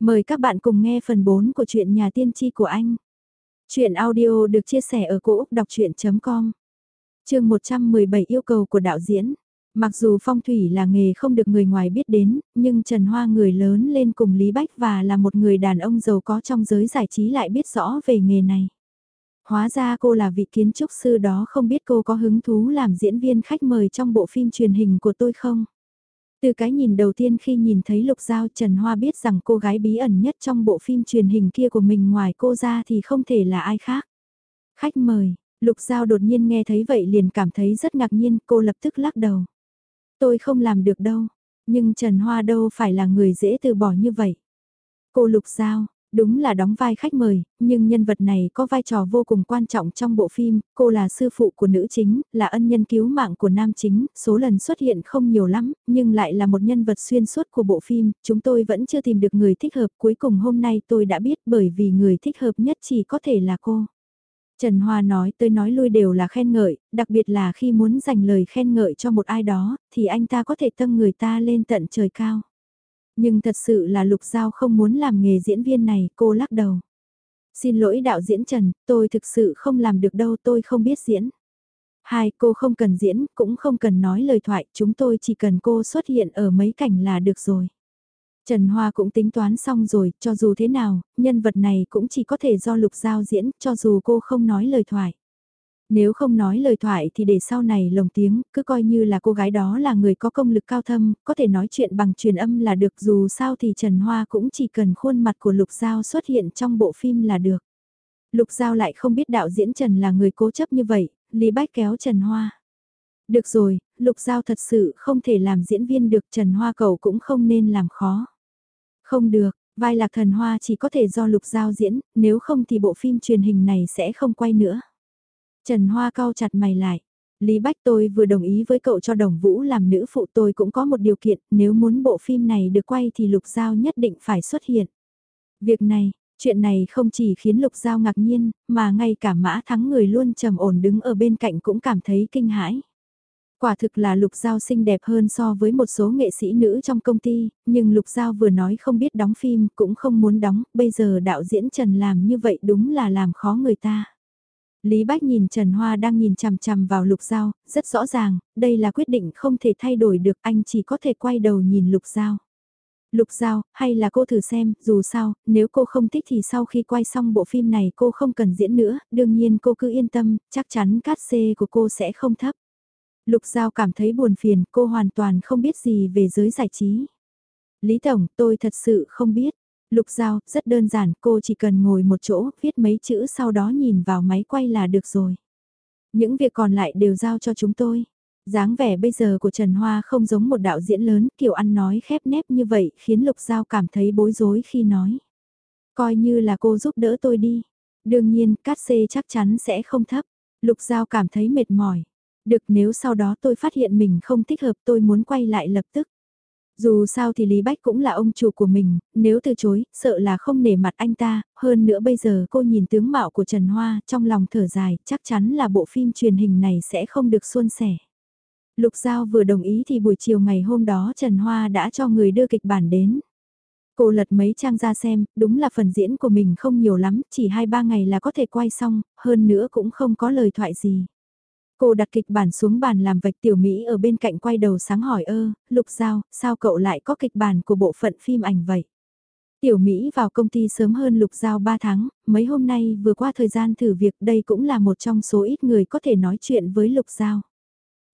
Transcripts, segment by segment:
Mời các bạn cùng nghe phần 4 của truyện nhà tiên tri của anh. Chuyện audio được chia sẻ ở cỗ đọc chuyện.com Trường 117 yêu cầu của đạo diễn. Mặc dù phong thủy là nghề không được người ngoài biết đến, nhưng Trần Hoa người lớn lên cùng Lý Bách và là một người đàn ông giàu có trong giới giải trí lại biết rõ về nghề này. Hóa ra cô là vị kiến trúc sư đó không biết cô có hứng thú làm diễn viên khách mời trong bộ phim truyền hình của tôi không? Từ cái nhìn đầu tiên khi nhìn thấy Lục Giao Trần Hoa biết rằng cô gái bí ẩn nhất trong bộ phim truyền hình kia của mình ngoài cô ra thì không thể là ai khác. Khách mời, Lục Giao đột nhiên nghe thấy vậy liền cảm thấy rất ngạc nhiên, cô lập tức lắc đầu. Tôi không làm được đâu, nhưng Trần Hoa đâu phải là người dễ từ bỏ như vậy. Cô Lục Giao, Đúng là đóng vai khách mời, nhưng nhân vật này có vai trò vô cùng quan trọng trong bộ phim, cô là sư phụ của nữ chính, là ân nhân cứu mạng của nam chính, số lần xuất hiện không nhiều lắm, nhưng lại là một nhân vật xuyên suốt của bộ phim, chúng tôi vẫn chưa tìm được người thích hợp, cuối cùng hôm nay tôi đã biết bởi vì người thích hợp nhất chỉ có thể là cô. Trần Hoa nói tới nói lui đều là khen ngợi, đặc biệt là khi muốn dành lời khen ngợi cho một ai đó, thì anh ta có thể tâm người ta lên tận trời cao. Nhưng thật sự là Lục Giao không muốn làm nghề diễn viên này, cô lắc đầu. Xin lỗi đạo diễn Trần, tôi thực sự không làm được đâu, tôi không biết diễn. Hai, cô không cần diễn, cũng không cần nói lời thoại, chúng tôi chỉ cần cô xuất hiện ở mấy cảnh là được rồi. Trần Hoa cũng tính toán xong rồi, cho dù thế nào, nhân vật này cũng chỉ có thể do Lục Giao diễn, cho dù cô không nói lời thoại. Nếu không nói lời thoại thì để sau này lồng tiếng, cứ coi như là cô gái đó là người có công lực cao thâm, có thể nói chuyện bằng truyền âm là được dù sao thì Trần Hoa cũng chỉ cần khuôn mặt của Lục Giao xuất hiện trong bộ phim là được. Lục Giao lại không biết đạo diễn Trần là người cố chấp như vậy, Lý Bách kéo Trần Hoa. Được rồi, Lục Giao thật sự không thể làm diễn viên được Trần Hoa cầu cũng không nên làm khó. Không được, vai lạc thần Hoa chỉ có thể do Lục Giao diễn, nếu không thì bộ phim truyền hình này sẽ không quay nữa. Trần Hoa cau chặt mày lại. Lý Bách tôi vừa đồng ý với cậu cho Đồng Vũ làm nữ phụ tôi cũng có một điều kiện, nếu muốn bộ phim này được quay thì Lục Giao nhất định phải xuất hiện. Việc này, chuyện này không chỉ khiến Lục Giao ngạc nhiên, mà ngay cả mã thắng người luôn trầm ổn đứng ở bên cạnh cũng cảm thấy kinh hãi. Quả thực là Lục Giao xinh đẹp hơn so với một số nghệ sĩ nữ trong công ty, nhưng Lục Giao vừa nói không biết đóng phim cũng không muốn đóng, bây giờ đạo diễn Trần làm như vậy đúng là làm khó người ta. Lý Bách nhìn Trần Hoa đang nhìn chằm chằm vào Lục Giao, rất rõ ràng, đây là quyết định không thể thay đổi được, anh chỉ có thể quay đầu nhìn Lục Giao. Lục Giao, hay là cô thử xem, dù sao, nếu cô không thích thì sau khi quay xong bộ phim này cô không cần diễn nữa, đương nhiên cô cứ yên tâm, chắc chắn cát xê của cô sẽ không thấp. Lục Giao cảm thấy buồn phiền, cô hoàn toàn không biết gì về giới giải trí. Lý Tổng, tôi thật sự không biết. Lục Giao, rất đơn giản, cô chỉ cần ngồi một chỗ, viết mấy chữ sau đó nhìn vào máy quay là được rồi. Những việc còn lại đều giao cho chúng tôi. dáng vẻ bây giờ của Trần Hoa không giống một đạo diễn lớn, kiểu ăn nói khép nép như vậy khiến Lục Giao cảm thấy bối rối khi nói. Coi như là cô giúp đỡ tôi đi. Đương nhiên, cát xê chắc chắn sẽ không thấp. Lục Giao cảm thấy mệt mỏi. Được nếu sau đó tôi phát hiện mình không thích hợp tôi muốn quay lại lập tức. Dù sao thì Lý Bách cũng là ông chủ của mình, nếu từ chối, sợ là không nể mặt anh ta, hơn nữa bây giờ cô nhìn tướng mạo của Trần Hoa trong lòng thở dài, chắc chắn là bộ phim truyền hình này sẽ không được suôn sẻ. Lục Giao vừa đồng ý thì buổi chiều ngày hôm đó Trần Hoa đã cho người đưa kịch bản đến. Cô lật mấy trang ra xem, đúng là phần diễn của mình không nhiều lắm, chỉ 2-3 ngày là có thể quay xong, hơn nữa cũng không có lời thoại gì. Cô đặt kịch bản xuống bàn làm vạch tiểu Mỹ ở bên cạnh quay đầu sáng hỏi ơ, Lục Giao, sao cậu lại có kịch bản của bộ phận phim ảnh vậy? Tiểu Mỹ vào công ty sớm hơn Lục Giao 3 tháng, mấy hôm nay vừa qua thời gian thử việc đây cũng là một trong số ít người có thể nói chuyện với Lục Giao.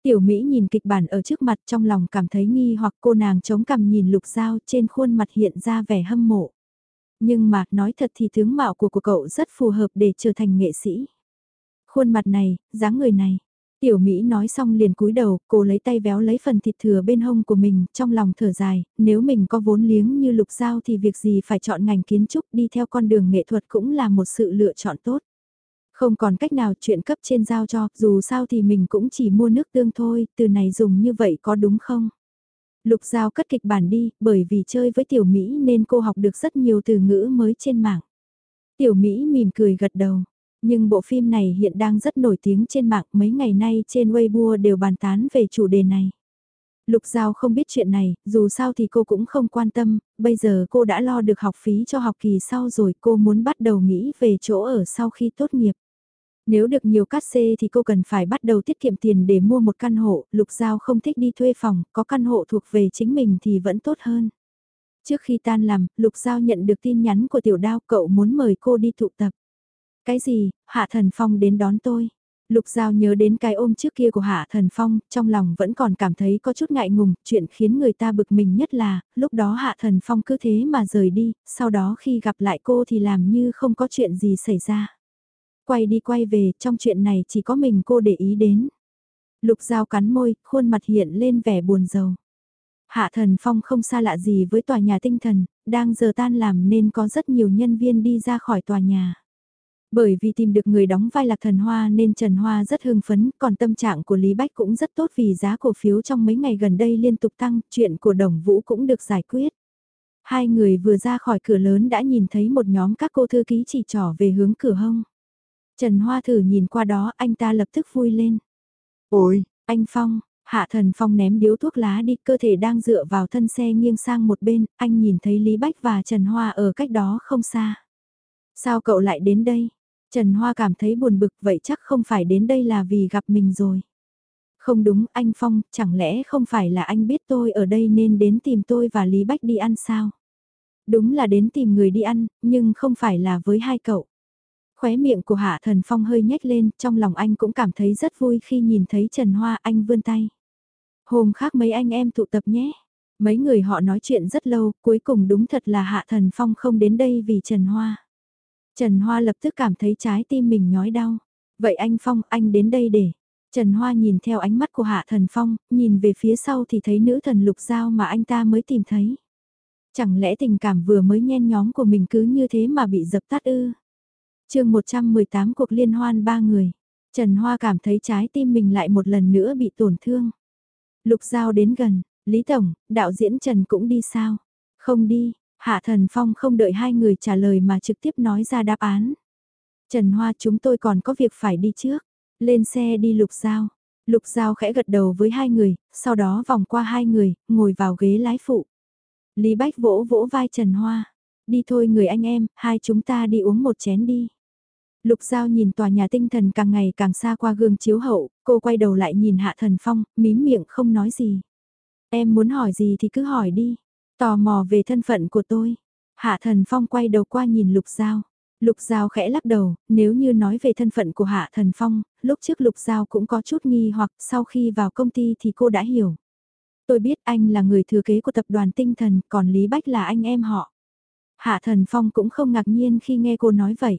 Tiểu Mỹ nhìn kịch bản ở trước mặt trong lòng cảm thấy nghi hoặc cô nàng chống cằm nhìn Lục Giao trên khuôn mặt hiện ra vẻ hâm mộ. Nhưng mà nói thật thì tướng mạo của của cậu rất phù hợp để trở thành nghệ sĩ. Khuôn mặt này, dáng người này, Tiểu Mỹ nói xong liền cúi đầu, cô lấy tay véo lấy phần thịt thừa bên hông của mình, trong lòng thở dài, nếu mình có vốn liếng như lục giao thì việc gì phải chọn ngành kiến trúc đi theo con đường nghệ thuật cũng là một sự lựa chọn tốt. Không còn cách nào chuyện cấp trên giao cho, dù sao thì mình cũng chỉ mua nước tương thôi, từ này dùng như vậy có đúng không? Lục giao cất kịch bản đi, bởi vì chơi với tiểu Mỹ nên cô học được rất nhiều từ ngữ mới trên mạng. Tiểu Mỹ mỉm cười gật đầu. Nhưng bộ phim này hiện đang rất nổi tiếng trên mạng mấy ngày nay trên Weibo đều bàn tán về chủ đề này. Lục Giao không biết chuyện này, dù sao thì cô cũng không quan tâm, bây giờ cô đã lo được học phí cho học kỳ sau rồi cô muốn bắt đầu nghĩ về chỗ ở sau khi tốt nghiệp. Nếu được nhiều cát xê thì cô cần phải bắt đầu tiết kiệm tiền để mua một căn hộ, Lục Giao không thích đi thuê phòng, có căn hộ thuộc về chính mình thì vẫn tốt hơn. Trước khi tan làm, Lục Giao nhận được tin nhắn của tiểu đao cậu muốn mời cô đi tụ tập. Cái gì, Hạ Thần Phong đến đón tôi. Lục Giao nhớ đến cái ôm trước kia của Hạ Thần Phong, trong lòng vẫn còn cảm thấy có chút ngại ngùng, chuyện khiến người ta bực mình nhất là, lúc đó Hạ Thần Phong cứ thế mà rời đi, sau đó khi gặp lại cô thì làm như không có chuyện gì xảy ra. Quay đi quay về, trong chuyện này chỉ có mình cô để ý đến. Lục Giao cắn môi, khuôn mặt hiện lên vẻ buồn rầu. Hạ Thần Phong không xa lạ gì với tòa nhà tinh thần, đang giờ tan làm nên có rất nhiều nhân viên đi ra khỏi tòa nhà. Bởi vì tìm được người đóng vai lạc thần hoa nên Trần Hoa rất hưng phấn, còn tâm trạng của Lý Bách cũng rất tốt vì giá cổ phiếu trong mấy ngày gần đây liên tục tăng, chuyện của Đồng Vũ cũng được giải quyết. Hai người vừa ra khỏi cửa lớn đã nhìn thấy một nhóm các cô thư ký chỉ trỏ về hướng cửa hông. Trần Hoa thử nhìn qua đó anh ta lập tức vui lên. Ôi, anh Phong, Hạ Thần Phong ném điếu thuốc lá đi cơ thể đang dựa vào thân xe nghiêng sang một bên, anh nhìn thấy Lý Bách và Trần Hoa ở cách đó không xa. Sao cậu lại đến đây? Trần Hoa cảm thấy buồn bực vậy chắc không phải đến đây là vì gặp mình rồi. Không đúng anh Phong, chẳng lẽ không phải là anh biết tôi ở đây nên đến tìm tôi và Lý Bách đi ăn sao? Đúng là đến tìm người đi ăn, nhưng không phải là với hai cậu. Khóe miệng của Hạ Thần Phong hơi nhếch lên, trong lòng anh cũng cảm thấy rất vui khi nhìn thấy Trần Hoa anh vươn tay. Hôm khác mấy anh em tụ tập nhé. Mấy người họ nói chuyện rất lâu, cuối cùng đúng thật là Hạ Thần Phong không đến đây vì Trần Hoa. Trần Hoa lập tức cảm thấy trái tim mình nhói đau. Vậy anh Phong, anh đến đây để... Trần Hoa nhìn theo ánh mắt của Hạ Thần Phong, nhìn về phía sau thì thấy nữ thần lục giao mà anh ta mới tìm thấy. Chẳng lẽ tình cảm vừa mới nhen nhóm của mình cứ như thế mà bị dập tắt ư? chương 118 cuộc liên hoan ba người. Trần Hoa cảm thấy trái tim mình lại một lần nữa bị tổn thương. Lục Giao đến gần, Lý Tổng, đạo diễn Trần cũng đi sao? Không đi, Hạ Thần Phong không đợi hai người trả lời mà trực tiếp nói ra đáp án. Trần Hoa chúng tôi còn có việc phải đi trước. Lên xe đi Lục Giao. Lục Giao khẽ gật đầu với hai người, sau đó vòng qua hai người, ngồi vào ghế lái phụ. Lý Bách vỗ vỗ vai Trần Hoa. Đi thôi người anh em, hai chúng ta đi uống một chén đi. Lục Giao nhìn tòa nhà tinh thần càng ngày càng xa qua gương chiếu hậu, cô quay đầu lại nhìn Hạ Thần Phong, mím miệng không nói gì. Em muốn hỏi gì thì cứ hỏi đi. Tò mò về thân phận của tôi. Hạ Thần Phong quay đầu qua nhìn Lục Giao. Lục Giao khẽ lắc đầu, nếu như nói về thân phận của Hạ Thần Phong, lúc trước Lục Giao cũng có chút nghi hoặc sau khi vào công ty thì cô đã hiểu. Tôi biết anh là người thừa kế của tập đoàn tinh thần, còn Lý Bách là anh em họ. Hạ Thần Phong cũng không ngạc nhiên khi nghe cô nói vậy.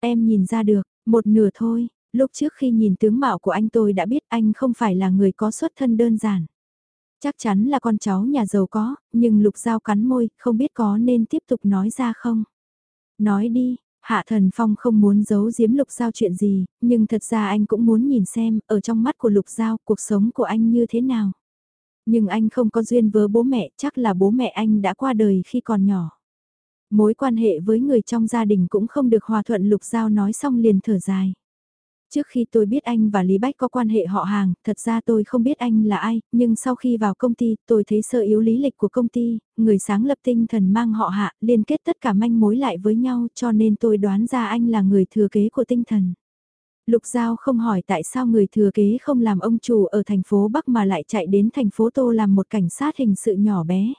Em nhìn ra được, một nửa thôi, lúc trước khi nhìn tướng mạo của anh tôi đã biết anh không phải là người có xuất thân đơn giản. Chắc chắn là con cháu nhà giàu có, nhưng lục dao cắn môi, không biết có nên tiếp tục nói ra không. Nói đi, Hạ Thần Phong không muốn giấu giếm Lục Giao chuyện gì, nhưng thật ra anh cũng muốn nhìn xem, ở trong mắt của Lục Giao, cuộc sống của anh như thế nào. Nhưng anh không có duyên với bố mẹ, chắc là bố mẹ anh đã qua đời khi còn nhỏ. Mối quan hệ với người trong gia đình cũng không được hòa thuận Lục Giao nói xong liền thở dài. Trước khi tôi biết anh và Lý Bách có quan hệ họ hàng, thật ra tôi không biết anh là ai, nhưng sau khi vào công ty, tôi thấy sơ yếu lý lịch của công ty, người sáng lập tinh thần mang họ hạ, liên kết tất cả manh mối lại với nhau cho nên tôi đoán ra anh là người thừa kế của tinh thần. Lục Giao không hỏi tại sao người thừa kế không làm ông chủ ở thành phố Bắc mà lại chạy đến thành phố Tô làm một cảnh sát hình sự nhỏ bé.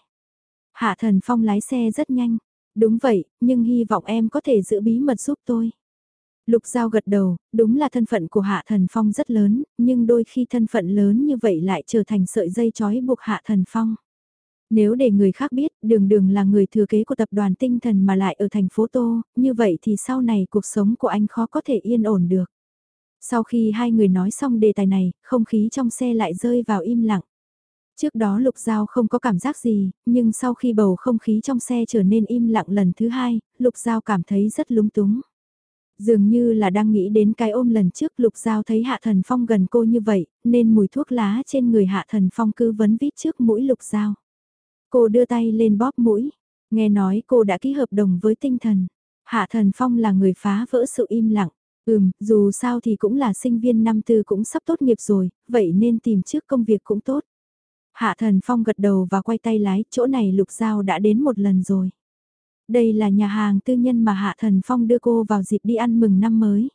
Hạ Thần Phong lái xe rất nhanh. Đúng vậy, nhưng hy vọng em có thể giữ bí mật giúp tôi. Lục Giao gật đầu, đúng là thân phận của Hạ Thần Phong rất lớn, nhưng đôi khi thân phận lớn như vậy lại trở thành sợi dây trói buộc Hạ Thần Phong. Nếu để người khác biết đường đường là người thừa kế của tập đoàn tinh thần mà lại ở thành phố Tô, như vậy thì sau này cuộc sống của anh khó có thể yên ổn được. Sau khi hai người nói xong đề tài này, không khí trong xe lại rơi vào im lặng. Trước đó Lục Giao không có cảm giác gì, nhưng sau khi bầu không khí trong xe trở nên im lặng lần thứ hai, Lục Giao cảm thấy rất lúng túng. Dường như là đang nghĩ đến cái ôm lần trước Lục Giao thấy Hạ Thần Phong gần cô như vậy, nên mùi thuốc lá trên người Hạ Thần Phong cứ vấn vít trước mũi Lục Giao. Cô đưa tay lên bóp mũi, nghe nói cô đã ký hợp đồng với tinh thần. Hạ Thần Phong là người phá vỡ sự im lặng. Ừm, dù sao thì cũng là sinh viên năm tư cũng sắp tốt nghiệp rồi, vậy nên tìm trước công việc cũng tốt. Hạ Thần Phong gật đầu và quay tay lái, chỗ này Lục Giao đã đến một lần rồi. Đây là nhà hàng tư nhân mà Hạ Thần Phong đưa cô vào dịp đi ăn mừng năm mới.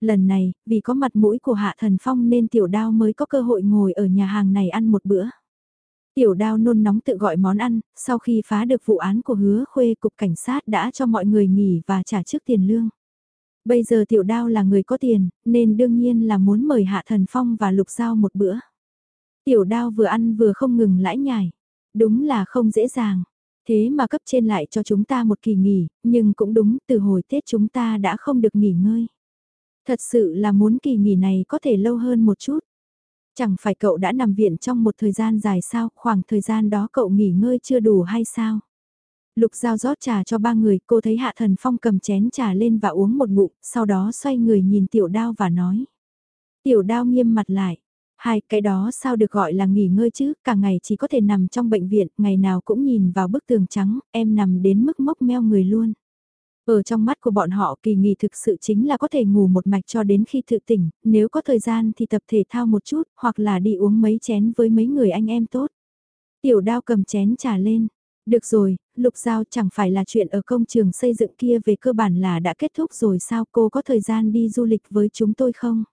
Lần này, vì có mặt mũi của Hạ Thần Phong nên Tiểu Đao mới có cơ hội ngồi ở nhà hàng này ăn một bữa. Tiểu Đao nôn nóng tự gọi món ăn, sau khi phá được vụ án của hứa khuê cục cảnh sát đã cho mọi người nghỉ và trả trước tiền lương. Bây giờ Tiểu Đao là người có tiền, nên đương nhiên là muốn mời Hạ Thần Phong và Lục Giao một bữa. Tiểu Đao vừa ăn vừa không ngừng lãi nhải. Đúng là không dễ dàng. Thế mà cấp trên lại cho chúng ta một kỳ nghỉ, nhưng cũng đúng, từ hồi Tết chúng ta đã không được nghỉ ngơi. Thật sự là muốn kỳ nghỉ này có thể lâu hơn một chút. Chẳng phải cậu đã nằm viện trong một thời gian dài sao, khoảng thời gian đó cậu nghỉ ngơi chưa đủ hay sao? Lục Giao rót trà cho ba người, cô thấy Hạ Thần Phong cầm chén trà lên và uống một ngụm, sau đó xoay người nhìn Tiểu Đao và nói. Tiểu Đao nghiêm mặt lại, hai cái đó sao được gọi là nghỉ ngơi chứ, cả ngày chỉ có thể nằm trong bệnh viện, ngày nào cũng nhìn vào bức tường trắng, em nằm đến mức mốc meo người luôn. Ở trong mắt của bọn họ kỳ nghỉ thực sự chính là có thể ngủ một mạch cho đến khi tự tỉnh, nếu có thời gian thì tập thể thao một chút, hoặc là đi uống mấy chén với mấy người anh em tốt. Tiểu đao cầm chén trà lên. Được rồi, lục giao chẳng phải là chuyện ở công trường xây dựng kia về cơ bản là đã kết thúc rồi sao cô có thời gian đi du lịch với chúng tôi không?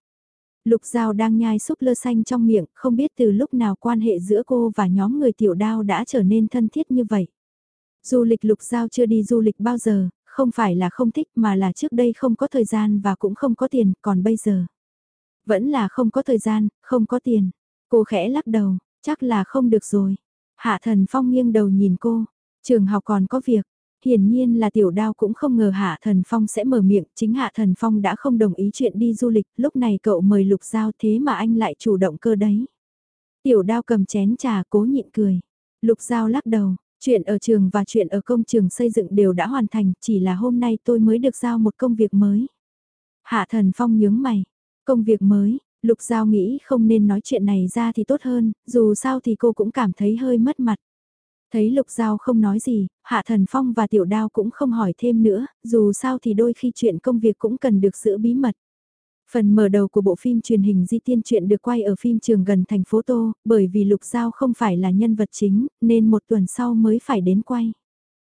Lục Giao đang nhai súp lơ xanh trong miệng, không biết từ lúc nào quan hệ giữa cô và nhóm người tiểu đao đã trở nên thân thiết như vậy. Du lịch Lục Giao chưa đi du lịch bao giờ, không phải là không thích mà là trước đây không có thời gian và cũng không có tiền, còn bây giờ. Vẫn là không có thời gian, không có tiền. Cô khẽ lắc đầu, chắc là không được rồi. Hạ thần phong nghiêng đầu nhìn cô, trường học còn có việc. Hiển nhiên là tiểu đao cũng không ngờ Hạ Thần Phong sẽ mở miệng, chính Hạ Thần Phong đã không đồng ý chuyện đi du lịch, lúc này cậu mời Lục Giao thế mà anh lại chủ động cơ đấy. Tiểu đao cầm chén trà cố nhịn cười. Lục Giao lắc đầu, Chuyện ở trường và chuyện ở công trường xây dựng đều đã hoàn thành, chỉ là hôm nay tôi mới được giao một công việc mới. Hạ thần phong nhướng mày, công việc mới, lục giao nghĩ không nên nói chuyện này ra thì tốt hơn, dù sao thì cô cũng cảm thấy hơi mất mặt. Thấy lục giao không nói gì, hạ thần phong và tiểu đao cũng không hỏi thêm nữa, dù sao thì đôi khi chuyện công việc cũng cần được giữ bí mật. Phần mở đầu của bộ phim truyền hình Di Tiên truyện được quay ở phim trường gần thành phố Tô, bởi vì Lục Giao không phải là nhân vật chính, nên một tuần sau mới phải đến quay.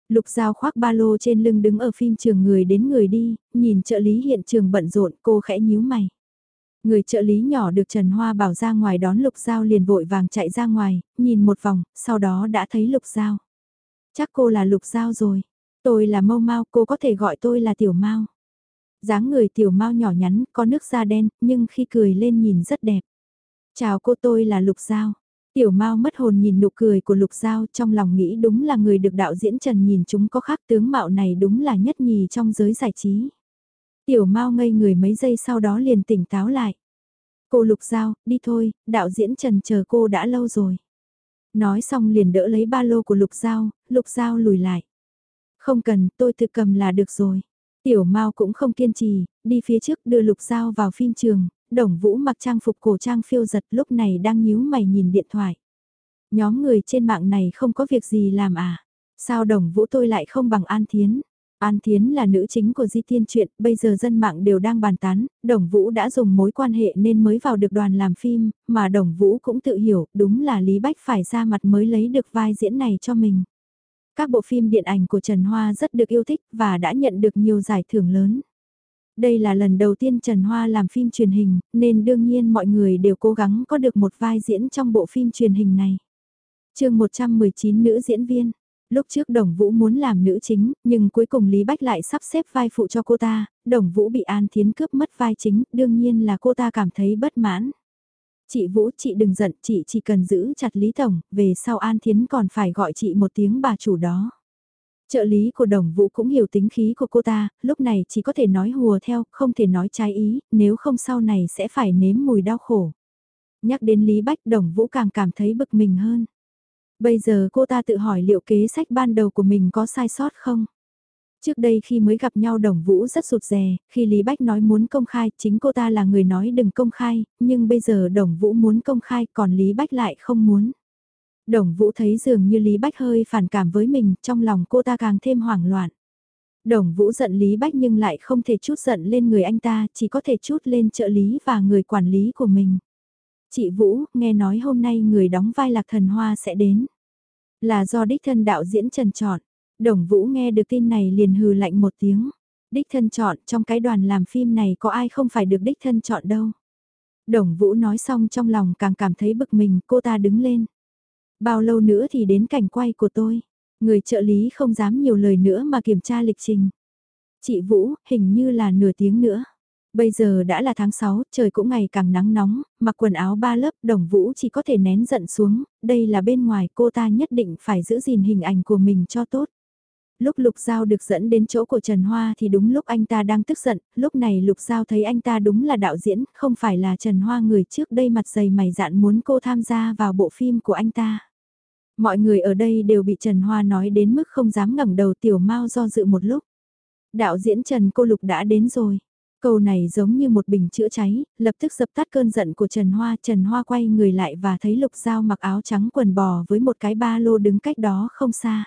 Lục Giao khoác ba lô trên lưng đứng ở phim trường người đến người đi, nhìn trợ lý hiện trường bận rộn cô khẽ nhíu mày. Người trợ lý nhỏ được Trần Hoa bảo ra ngoài đón Lục Giao liền vội vàng chạy ra ngoài, nhìn một vòng, sau đó đã thấy Lục Giao. Chắc cô là Lục Giao rồi. Tôi là Mâu Mau, cô có thể gọi tôi là Tiểu Mau dáng người tiểu mau nhỏ nhắn, có nước da đen, nhưng khi cười lên nhìn rất đẹp. Chào cô tôi là Lục Giao. Tiểu Mao mất hồn nhìn nụ cười của Lục Giao trong lòng nghĩ đúng là người được đạo diễn Trần nhìn chúng có khác tướng mạo này đúng là nhất nhì trong giới giải trí. Tiểu Mao ngây người mấy giây sau đó liền tỉnh táo lại. Cô Lục Giao, đi thôi, đạo diễn Trần chờ cô đã lâu rồi. Nói xong liền đỡ lấy ba lô của Lục Giao, Lục Giao lùi lại. Không cần, tôi tự cầm là được rồi. Tiểu Mao cũng không kiên trì, đi phía trước đưa Lục Giao vào phim trường, Đồng Vũ mặc trang phục cổ trang phiêu giật lúc này đang nhíu mày nhìn điện thoại. Nhóm người trên mạng này không có việc gì làm à? Sao Đồng Vũ tôi lại không bằng An Thiến? An Thiến là nữ chính của Di Tiên truyện, bây giờ dân mạng đều đang bàn tán, Đồng Vũ đã dùng mối quan hệ nên mới vào được đoàn làm phim, mà Đồng Vũ cũng tự hiểu, đúng là Lý Bách phải ra mặt mới lấy được vai diễn này cho mình. Các bộ phim điện ảnh của Trần Hoa rất được yêu thích và đã nhận được nhiều giải thưởng lớn. Đây là lần đầu tiên Trần Hoa làm phim truyền hình, nên đương nhiên mọi người đều cố gắng có được một vai diễn trong bộ phim truyền hình này. chương 119 nữ diễn viên. Lúc trước Đồng Vũ muốn làm nữ chính, nhưng cuối cùng Lý Bách lại sắp xếp vai phụ cho cô ta, Đồng Vũ bị An Thiến cướp mất vai chính, đương nhiên là cô ta cảm thấy bất mãn. Chị Vũ chị đừng giận, chị chỉ cần giữ chặt Lý Tổng, về sau An Thiến còn phải gọi chị một tiếng bà chủ đó. Trợ lý của đồng vũ cũng hiểu tính khí của cô ta, lúc này chỉ có thể nói hùa theo, không thể nói trái ý, nếu không sau này sẽ phải nếm mùi đau khổ. Nhắc đến Lý Bách đồng vũ càng cảm thấy bực mình hơn. Bây giờ cô ta tự hỏi liệu kế sách ban đầu của mình có sai sót không? Trước đây khi mới gặp nhau Đồng Vũ rất sụt rè, khi Lý Bách nói muốn công khai, chính cô ta là người nói đừng công khai, nhưng bây giờ Đồng Vũ muốn công khai còn Lý Bách lại không muốn. Đồng Vũ thấy dường như Lý Bách hơi phản cảm với mình, trong lòng cô ta càng thêm hoảng loạn. Đồng Vũ giận Lý Bách nhưng lại không thể chút giận lên người anh ta, chỉ có thể chút lên trợ lý và người quản lý của mình. Chị Vũ, nghe nói hôm nay người đóng vai lạc thần hoa sẽ đến. Là do đích thân đạo diễn trần chọn. Đồng Vũ nghe được tin này liền hừ lạnh một tiếng. Đích thân chọn trong cái đoàn làm phim này có ai không phải được đích thân chọn đâu. Đồng Vũ nói xong trong lòng càng cảm thấy bực mình cô ta đứng lên. Bao lâu nữa thì đến cảnh quay của tôi. Người trợ lý không dám nhiều lời nữa mà kiểm tra lịch trình. Chị Vũ, hình như là nửa tiếng nữa. Bây giờ đã là tháng 6, trời cũng ngày càng nắng nóng, mặc quần áo ba lớp, đồng vũ chỉ có thể nén giận xuống, đây là bên ngoài cô ta nhất định phải giữ gìn hình ảnh của mình cho tốt. Lúc Lục Giao được dẫn đến chỗ của Trần Hoa thì đúng lúc anh ta đang tức giận, lúc này Lục Giao thấy anh ta đúng là đạo diễn, không phải là Trần Hoa người trước đây mặt dày mày dạn muốn cô tham gia vào bộ phim của anh ta. Mọi người ở đây đều bị Trần Hoa nói đến mức không dám ngẩng đầu tiểu mau do dự một lúc. Đạo diễn Trần Cô Lục đã đến rồi. Câu này giống như một bình chữa cháy, lập tức dập tắt cơn giận của Trần Hoa. Trần Hoa quay người lại và thấy Lục Giao mặc áo trắng quần bò với một cái ba lô đứng cách đó không xa.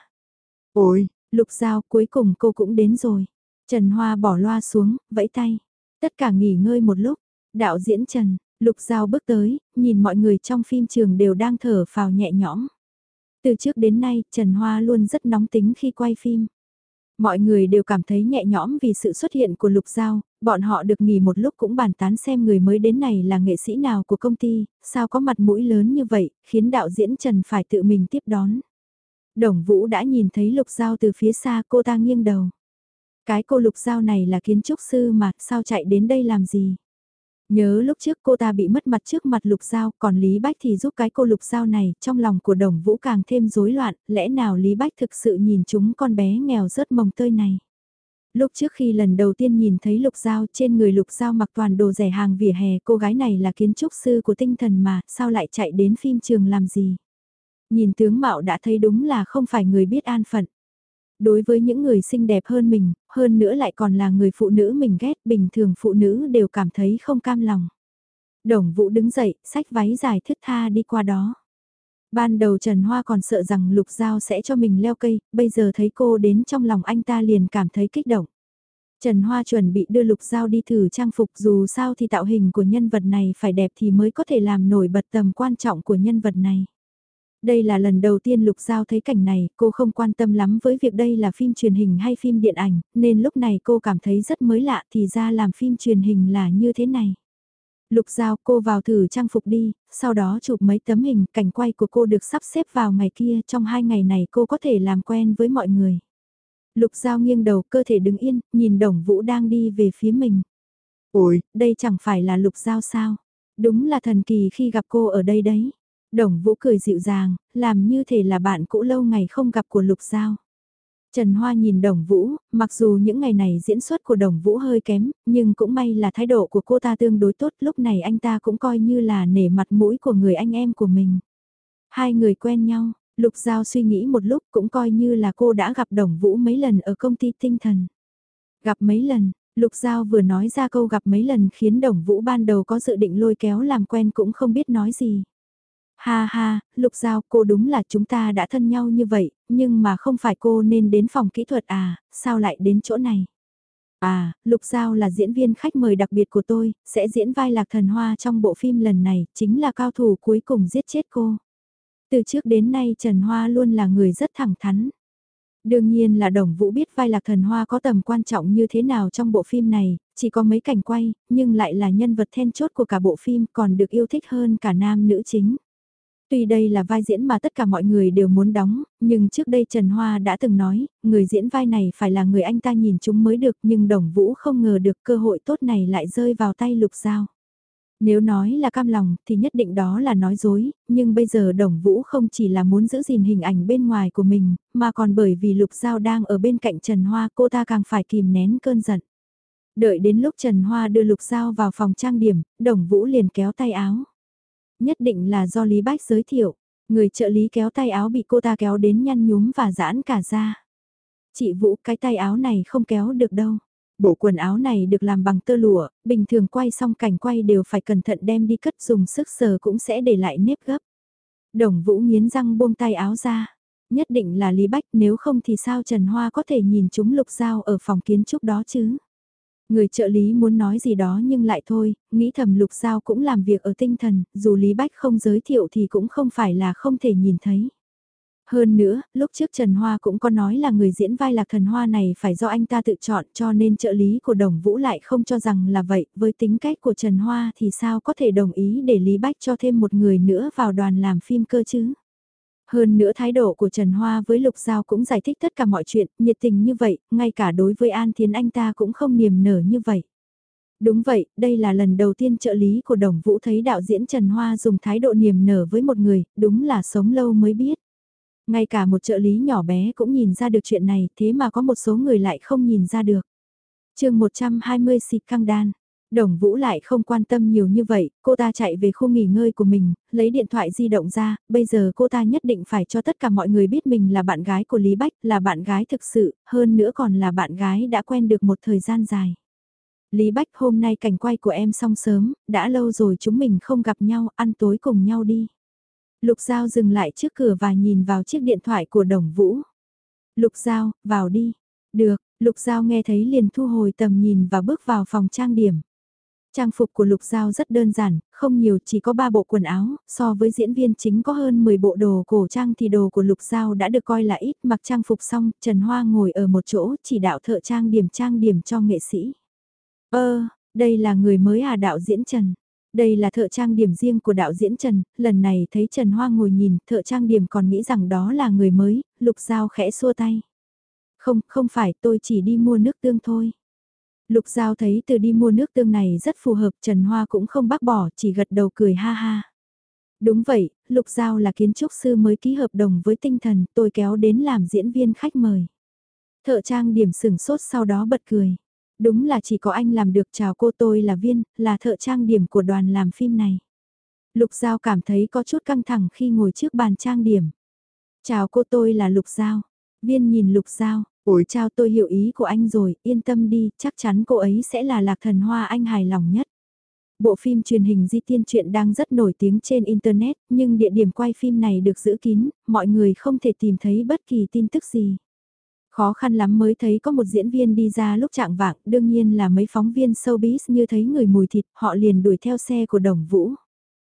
Ôi, Lục Giao cuối cùng cô cũng đến rồi. Trần Hoa bỏ loa xuống, vẫy tay. Tất cả nghỉ ngơi một lúc. Đạo diễn Trần, Lục Giao bước tới, nhìn mọi người trong phim trường đều đang thở phào nhẹ nhõm. Từ trước đến nay, Trần Hoa luôn rất nóng tính khi quay phim. Mọi người đều cảm thấy nhẹ nhõm vì sự xuất hiện của Lục Giao, bọn họ được nghỉ một lúc cũng bàn tán xem người mới đến này là nghệ sĩ nào của công ty, sao có mặt mũi lớn như vậy, khiến đạo diễn Trần phải tự mình tiếp đón. Đồng Vũ đã nhìn thấy Lục Giao từ phía xa cô ta nghiêng đầu. Cái cô Lục Giao này là kiến trúc sư mà, sao chạy đến đây làm gì? Nhớ lúc trước cô ta bị mất mặt trước mặt Lục Giao, còn Lý Bách thì giúp cái cô Lục Giao này, trong lòng của Đồng Vũ càng thêm rối loạn, lẽ nào Lý Bách thực sự nhìn chúng con bé nghèo rớt mồng tơi này? Lúc trước khi lần đầu tiên nhìn thấy Lục Giao trên người Lục Giao mặc toàn đồ rẻ hàng vỉa hè cô gái này là kiến trúc sư của tinh thần mà sao lại chạy đến phim trường làm gì. Nhìn tướng mạo đã thấy đúng là không phải người biết an phận. Đối với những người xinh đẹp hơn mình, hơn nữa lại còn là người phụ nữ mình ghét bình thường phụ nữ đều cảm thấy không cam lòng. Đồng Vũ đứng dậy, xách váy dài thướt tha đi qua đó. Ban đầu Trần Hoa còn sợ rằng Lục Giao sẽ cho mình leo cây, bây giờ thấy cô đến trong lòng anh ta liền cảm thấy kích động. Trần Hoa chuẩn bị đưa Lục Giao đi thử trang phục dù sao thì tạo hình của nhân vật này phải đẹp thì mới có thể làm nổi bật tầm quan trọng của nhân vật này. Đây là lần đầu tiên Lục Giao thấy cảnh này, cô không quan tâm lắm với việc đây là phim truyền hình hay phim điện ảnh, nên lúc này cô cảm thấy rất mới lạ thì ra làm phim truyền hình là như thế này. Lục Giao cô vào thử trang phục đi, sau đó chụp mấy tấm hình, cảnh quay của cô được sắp xếp vào ngày kia, trong hai ngày này cô có thể làm quen với mọi người. Lục Giao nghiêng đầu cơ thể đứng yên, nhìn Đồng Vũ đang đi về phía mình. Ôi, đây chẳng phải là Lục Giao sao? Đúng là thần kỳ khi gặp cô ở đây đấy. Đồng Vũ cười dịu dàng, làm như thể là bạn cũ lâu ngày không gặp của Lục Giao. Trần Hoa nhìn Đồng Vũ, mặc dù những ngày này diễn xuất của Đồng Vũ hơi kém, nhưng cũng may là thái độ của cô ta tương đối tốt, lúc này anh ta cũng coi như là nể mặt mũi của người anh em của mình. Hai người quen nhau, Lục Giao suy nghĩ một lúc cũng coi như là cô đã gặp Đồng Vũ mấy lần ở công ty tinh thần. Gặp mấy lần, Lục Giao vừa nói ra câu gặp mấy lần khiến Đồng Vũ ban đầu có dự định lôi kéo làm quen cũng không biết nói gì. Ha ha, Lục Giao cô đúng là chúng ta đã thân nhau như vậy, nhưng mà không phải cô nên đến phòng kỹ thuật à, sao lại đến chỗ này? À, Lục Giao là diễn viên khách mời đặc biệt của tôi, sẽ diễn vai lạc thần hoa trong bộ phim lần này, chính là cao thủ cuối cùng giết chết cô. Từ trước đến nay Trần Hoa luôn là người rất thẳng thắn. Đương nhiên là Đồng Vũ biết vai lạc thần hoa có tầm quan trọng như thế nào trong bộ phim này, chỉ có mấy cảnh quay, nhưng lại là nhân vật then chốt của cả bộ phim còn được yêu thích hơn cả nam nữ chính. Tuy đây là vai diễn mà tất cả mọi người đều muốn đóng, nhưng trước đây Trần Hoa đã từng nói, người diễn vai này phải là người anh ta nhìn chúng mới được nhưng Đồng Vũ không ngờ được cơ hội tốt này lại rơi vào tay Lục Giao. Nếu nói là cam lòng thì nhất định đó là nói dối, nhưng bây giờ Đồng Vũ không chỉ là muốn giữ gìn hình ảnh bên ngoài của mình, mà còn bởi vì Lục Giao đang ở bên cạnh Trần Hoa cô ta càng phải kìm nén cơn giận. Đợi đến lúc Trần Hoa đưa Lục Giao vào phòng trang điểm, Đồng Vũ liền kéo tay áo. Nhất định là do Lý Bách giới thiệu, người trợ lý kéo tay áo bị cô ta kéo đến nhăn nhúm và giãn cả ra. Chị Vũ cái tay áo này không kéo được đâu. Bộ quần áo này được làm bằng tơ lụa, bình thường quay xong cảnh quay đều phải cẩn thận đem đi cất dùng sức sờ cũng sẽ để lại nếp gấp. Đồng Vũ nghiến răng buông tay áo ra. Nhất định là Lý Bách nếu không thì sao Trần Hoa có thể nhìn chúng lục dao ở phòng kiến trúc đó chứ. Người trợ lý muốn nói gì đó nhưng lại thôi, nghĩ thầm Lục Giao cũng làm việc ở tinh thần, dù Lý Bách không giới thiệu thì cũng không phải là không thể nhìn thấy. Hơn nữa, lúc trước Trần Hoa cũng có nói là người diễn vai lạc thần hoa này phải do anh ta tự chọn cho nên trợ lý của Đồng Vũ lại không cho rằng là vậy, với tính cách của Trần Hoa thì sao có thể đồng ý để Lý Bách cho thêm một người nữa vào đoàn làm phim cơ chứ. Hơn nữa thái độ của Trần Hoa với Lục Giao cũng giải thích tất cả mọi chuyện, nhiệt tình như vậy, ngay cả đối với An Thiến anh ta cũng không niềm nở như vậy. Đúng vậy, đây là lần đầu tiên trợ lý của Đồng Vũ thấy đạo diễn Trần Hoa dùng thái độ niềm nở với một người, đúng là sống lâu mới biết. Ngay cả một trợ lý nhỏ bé cũng nhìn ra được chuyện này, thế mà có một số người lại không nhìn ra được. chương 120 xịt căng đan. Đồng Vũ lại không quan tâm nhiều như vậy, cô ta chạy về khu nghỉ ngơi của mình, lấy điện thoại di động ra, bây giờ cô ta nhất định phải cho tất cả mọi người biết mình là bạn gái của Lý Bách, là bạn gái thực sự, hơn nữa còn là bạn gái đã quen được một thời gian dài. Lý Bách hôm nay cảnh quay của em xong sớm, đã lâu rồi chúng mình không gặp nhau, ăn tối cùng nhau đi. Lục Giao dừng lại trước cửa và nhìn vào chiếc điện thoại của Đồng Vũ. Lục Giao, vào đi. Được, Lục Giao nghe thấy liền thu hồi tầm nhìn và bước vào phòng trang điểm. Trang phục của Lục Giao rất đơn giản, không nhiều chỉ có 3 bộ quần áo, so với diễn viên chính có hơn 10 bộ đồ cổ trang thì đồ của Lục Giao đã được coi là ít mặc trang phục xong, Trần Hoa ngồi ở một chỗ chỉ đạo thợ trang điểm trang điểm cho nghệ sĩ. Ơ, đây là người mới à đạo diễn Trần. Đây là thợ trang điểm riêng của đạo diễn Trần, lần này thấy Trần Hoa ngồi nhìn, thợ trang điểm còn nghĩ rằng đó là người mới, Lục Giao khẽ xua tay. Không, không phải, tôi chỉ đi mua nước tương thôi. Lục Giao thấy từ đi mua nước tương này rất phù hợp, Trần Hoa cũng không bác bỏ, chỉ gật đầu cười ha ha. Đúng vậy, Lục Giao là kiến trúc sư mới ký hợp đồng với tinh thần, tôi kéo đến làm diễn viên khách mời. Thợ trang điểm sừng sốt sau đó bật cười. Đúng là chỉ có anh làm được chào cô tôi là Viên, là thợ trang điểm của đoàn làm phim này. Lục Giao cảm thấy có chút căng thẳng khi ngồi trước bàn trang điểm. Chào cô tôi là Lục Giao. Viên nhìn Lục Giao, ủi chào tôi hiểu ý của anh rồi, yên tâm đi, chắc chắn cô ấy sẽ là lạc thần hoa anh hài lòng nhất. Bộ phim truyền hình Di Tiên Truyện đang rất nổi tiếng trên Internet, nhưng địa điểm quay phim này được giữ kín, mọi người không thể tìm thấy bất kỳ tin tức gì. Khó khăn lắm mới thấy có một diễn viên đi ra lúc trạng vạng, đương nhiên là mấy phóng viên showbiz như thấy người mùi thịt, họ liền đuổi theo xe của Đồng Vũ.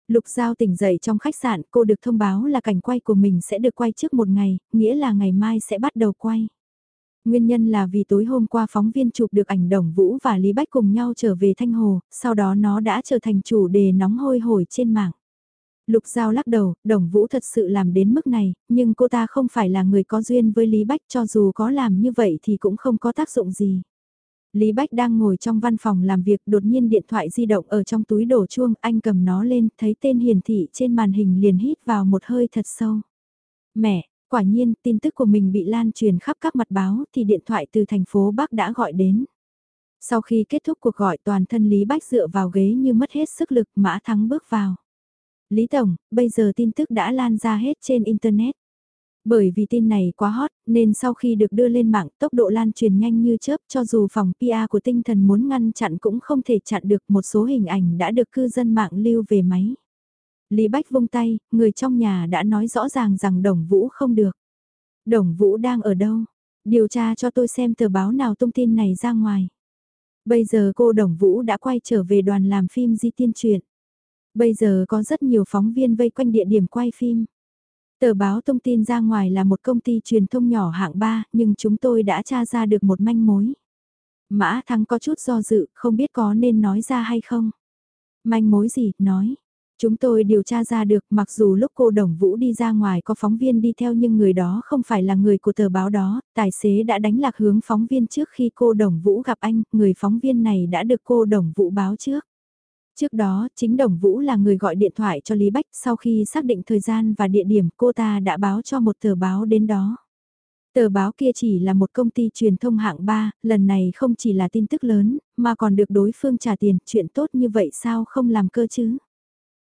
Lục Giao tỉnh dậy trong khách sạn, cô được thông báo là cảnh quay của mình sẽ được quay trước một ngày, nghĩa là ngày mai sẽ bắt đầu quay. Nguyên nhân là vì tối hôm qua phóng viên chụp được ảnh Đồng Vũ và Lý Bách cùng nhau trở về Thanh Hồ, sau đó nó đã trở thành chủ đề nóng hôi hổi trên mạng. Lục Giao lắc đầu, Đồng Vũ thật sự làm đến mức này, nhưng cô ta không phải là người có duyên với Lý Bách cho dù có làm như vậy thì cũng không có tác dụng gì. Lý Bách đang ngồi trong văn phòng làm việc đột nhiên điện thoại di động ở trong túi đổ chuông, anh cầm nó lên, thấy tên hiển thị trên màn hình liền hít vào một hơi thật sâu. Mẹ, quả nhiên tin tức của mình bị lan truyền khắp các mặt báo thì điện thoại từ thành phố Bắc đã gọi đến. Sau khi kết thúc cuộc gọi toàn thân Lý Bách dựa vào ghế như mất hết sức lực mã thắng bước vào. Lý Tổng, bây giờ tin tức đã lan ra hết trên Internet. Bởi vì tin này quá hot, nên sau khi được đưa lên mạng tốc độ lan truyền nhanh như chớp cho dù phòng PR của tinh thần muốn ngăn chặn cũng không thể chặn được một số hình ảnh đã được cư dân mạng lưu về máy. Lý Bách vung tay, người trong nhà đã nói rõ ràng rằng Đồng Vũ không được. Đồng Vũ đang ở đâu? Điều tra cho tôi xem tờ báo nào tung tin này ra ngoài. Bây giờ cô Đồng Vũ đã quay trở về đoàn làm phim Di Tiên Truyện. Bây giờ có rất nhiều phóng viên vây quanh địa điểm quay phim. Tờ báo thông tin ra ngoài là một công ty truyền thông nhỏ hạng 3, nhưng chúng tôi đã tra ra được một manh mối. Mã Thắng có chút do dự, không biết có nên nói ra hay không. Manh mối gì, nói. Chúng tôi điều tra ra được mặc dù lúc cô Đồng Vũ đi ra ngoài có phóng viên đi theo nhưng người đó không phải là người của tờ báo đó, tài xế đã đánh lạc hướng phóng viên trước khi cô Đồng Vũ gặp anh, người phóng viên này đã được cô Đồng Vũ báo trước. Trước đó, chính Đồng Vũ là người gọi điện thoại cho Lý Bách, sau khi xác định thời gian và địa điểm cô ta đã báo cho một tờ báo đến đó. Tờ báo kia chỉ là một công ty truyền thông hạng 3, lần này không chỉ là tin tức lớn, mà còn được đối phương trả tiền, chuyện tốt như vậy sao không làm cơ chứ?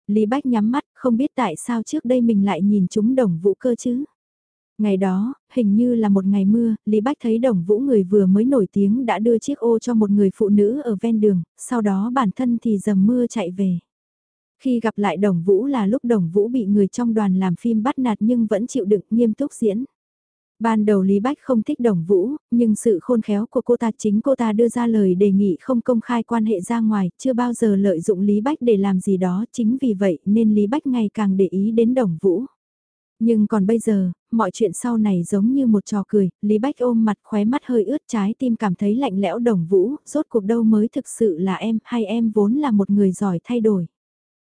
Lý Bách nhắm mắt, không biết tại sao trước đây mình lại nhìn chúng đồng vũ cơ chứ? Ngày đó, hình như là một ngày mưa, Lý Bách thấy đồng vũ người vừa mới nổi tiếng đã đưa chiếc ô cho một người phụ nữ ở ven đường, sau đó bản thân thì dầm mưa chạy về. Khi gặp lại đồng vũ là lúc đồng vũ bị người trong đoàn làm phim bắt nạt nhưng vẫn chịu đựng nghiêm túc diễn. Ban đầu Lý Bách không thích Đồng Vũ, nhưng sự khôn khéo của cô ta chính cô ta đưa ra lời đề nghị không công khai quan hệ ra ngoài, chưa bao giờ lợi dụng Lý Bách để làm gì đó, chính vì vậy nên Lý Bách ngày càng để ý đến Đồng Vũ. Nhưng còn bây giờ, mọi chuyện sau này giống như một trò cười, Lý Bách ôm mặt khóe mắt hơi ướt trái tim cảm thấy lạnh lẽo Đồng Vũ, rốt cuộc đâu mới thực sự là em, hay em vốn là một người giỏi thay đổi.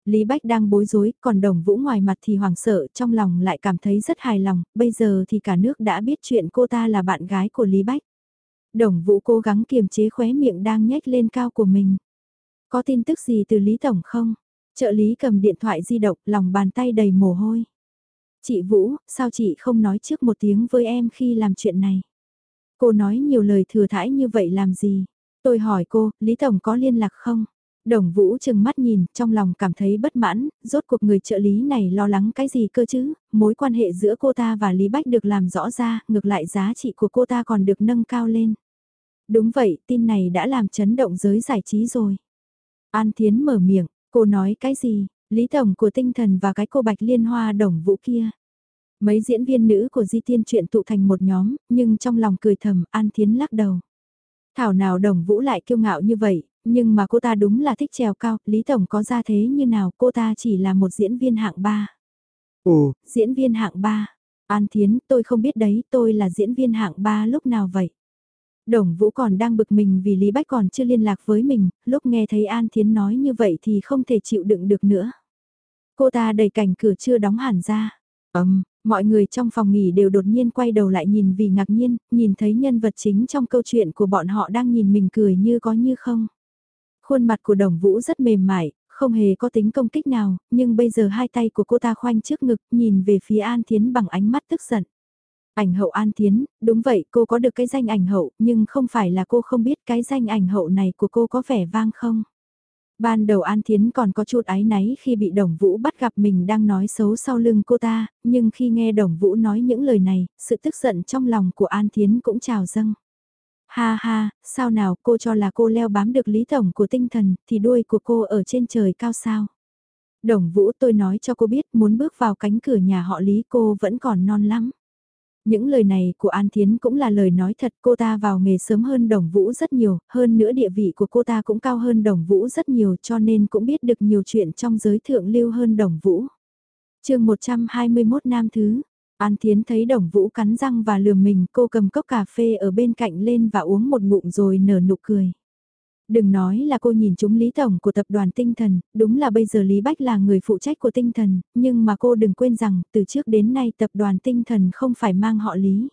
Lý Bách đang bối rối, còn đồng vũ ngoài mặt thì hoảng sợ, trong lòng lại cảm thấy rất hài lòng, bây giờ thì cả nước đã biết chuyện cô ta là bạn gái của Lý Bách. Đồng vũ cố gắng kiềm chế khóe miệng đang nhếch lên cao của mình. Có tin tức gì từ Lý Tổng không? Trợ lý cầm điện thoại di động, lòng bàn tay đầy mồ hôi. Chị Vũ, sao chị không nói trước một tiếng với em khi làm chuyện này? Cô nói nhiều lời thừa thãi như vậy làm gì? Tôi hỏi cô, Lý Tổng có liên lạc không? Đồng Vũ chừng mắt nhìn, trong lòng cảm thấy bất mãn, rốt cuộc người trợ lý này lo lắng cái gì cơ chứ, mối quan hệ giữa cô ta và Lý Bách được làm rõ ra, ngược lại giá trị của cô ta còn được nâng cao lên. Đúng vậy, tin này đã làm chấn động giới giải trí rồi. An Thiến mở miệng, cô nói cái gì, Lý Tổng của tinh thần và cái cô Bạch Liên Hoa Đồng Vũ kia. Mấy diễn viên nữ của Di Tiên chuyện tụ thành một nhóm, nhưng trong lòng cười thầm, An Thiến lắc đầu. Thảo nào Đồng Vũ lại kiêu ngạo như vậy, nhưng mà cô ta đúng là thích trèo cao, Lý Tổng có ra thế như nào, cô ta chỉ là một diễn viên hạng ba. Ồ, diễn viên hạng ba. An Thiến, tôi không biết đấy, tôi là diễn viên hạng ba lúc nào vậy? Đồng Vũ còn đang bực mình vì Lý Bách còn chưa liên lạc với mình, lúc nghe thấy An Thiến nói như vậy thì không thể chịu đựng được nữa. Cô ta đẩy cảnh cửa chưa đóng hẳn ra. Ấm, mọi người trong phòng nghỉ đều đột nhiên quay đầu lại nhìn vì ngạc nhiên, nhìn thấy nhân vật chính trong câu chuyện của bọn họ đang nhìn mình cười như có như không. Khuôn mặt của đồng vũ rất mềm mại, không hề có tính công kích nào, nhưng bây giờ hai tay của cô ta khoanh trước ngực, nhìn về phía An Thiến bằng ánh mắt tức giận. Ảnh hậu An Thiến, đúng vậy cô có được cái danh ảnh hậu, nhưng không phải là cô không biết cái danh ảnh hậu này của cô có vẻ vang không. Ban đầu An Thiến còn có chút áy náy khi bị Đồng Vũ bắt gặp mình đang nói xấu sau lưng cô ta, nhưng khi nghe Đồng Vũ nói những lời này, sự tức giận trong lòng của An Thiến cũng trào dâng. Ha ha, sao nào cô cho là cô leo bám được lý tổng của tinh thần, thì đuôi của cô ở trên trời cao sao? Đồng Vũ tôi nói cho cô biết muốn bước vào cánh cửa nhà họ Lý cô vẫn còn non lắm. Những lời này của An Thiến cũng là lời nói thật cô ta vào nghề sớm hơn Đồng Vũ rất nhiều, hơn nữa địa vị của cô ta cũng cao hơn Đồng Vũ rất nhiều cho nên cũng biết được nhiều chuyện trong giới thượng lưu hơn Đồng Vũ. chương 121 Nam Thứ, An Thiến thấy đồng vũ cắn răng và lườm mình cô cầm cốc cà phê ở bên cạnh lên và uống một ngụm rồi nở nụ cười. Đừng nói là cô nhìn chúng Lý Tổng của tập đoàn tinh thần, đúng là bây giờ Lý Bách là người phụ trách của tinh thần, nhưng mà cô đừng quên rằng từ trước đến nay tập đoàn tinh thần không phải mang họ Lý.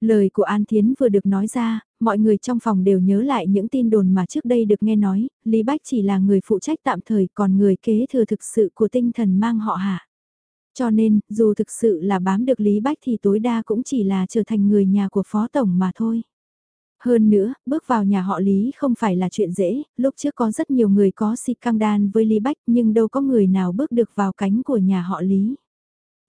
Lời của An Thiến vừa được nói ra, mọi người trong phòng đều nhớ lại những tin đồn mà trước đây được nghe nói, Lý Bách chỉ là người phụ trách tạm thời còn người kế thừa thực sự của tinh thần mang họ hạ. Cho nên, dù thực sự là bám được Lý Bách thì tối đa cũng chỉ là trở thành người nhà của Phó Tổng mà thôi. Hơn nữa, bước vào nhà họ Lý không phải là chuyện dễ, lúc trước có rất nhiều người có si căng đan với Lý Bách nhưng đâu có người nào bước được vào cánh của nhà họ Lý.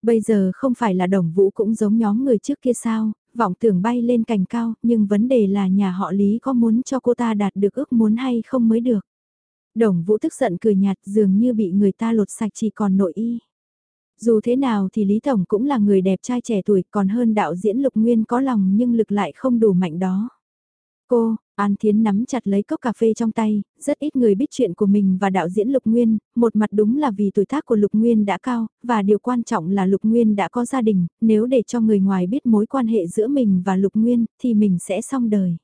Bây giờ không phải là đồng vũ cũng giống nhóm người trước kia sao, vọng tưởng bay lên cành cao, nhưng vấn đề là nhà họ Lý có muốn cho cô ta đạt được ước muốn hay không mới được. Đồng vũ tức giận cười nhạt dường như bị người ta lột sạch chỉ còn nội y. Dù thế nào thì Lý Tổng cũng là người đẹp trai trẻ tuổi còn hơn đạo diễn Lục Nguyên có lòng nhưng lực lại không đủ mạnh đó. Cô, An Thiến nắm chặt lấy cốc cà phê trong tay, rất ít người biết chuyện của mình và đạo diễn Lục Nguyên, một mặt đúng là vì tuổi tác của Lục Nguyên đã cao, và điều quan trọng là Lục Nguyên đã có gia đình, nếu để cho người ngoài biết mối quan hệ giữa mình và Lục Nguyên, thì mình sẽ xong đời.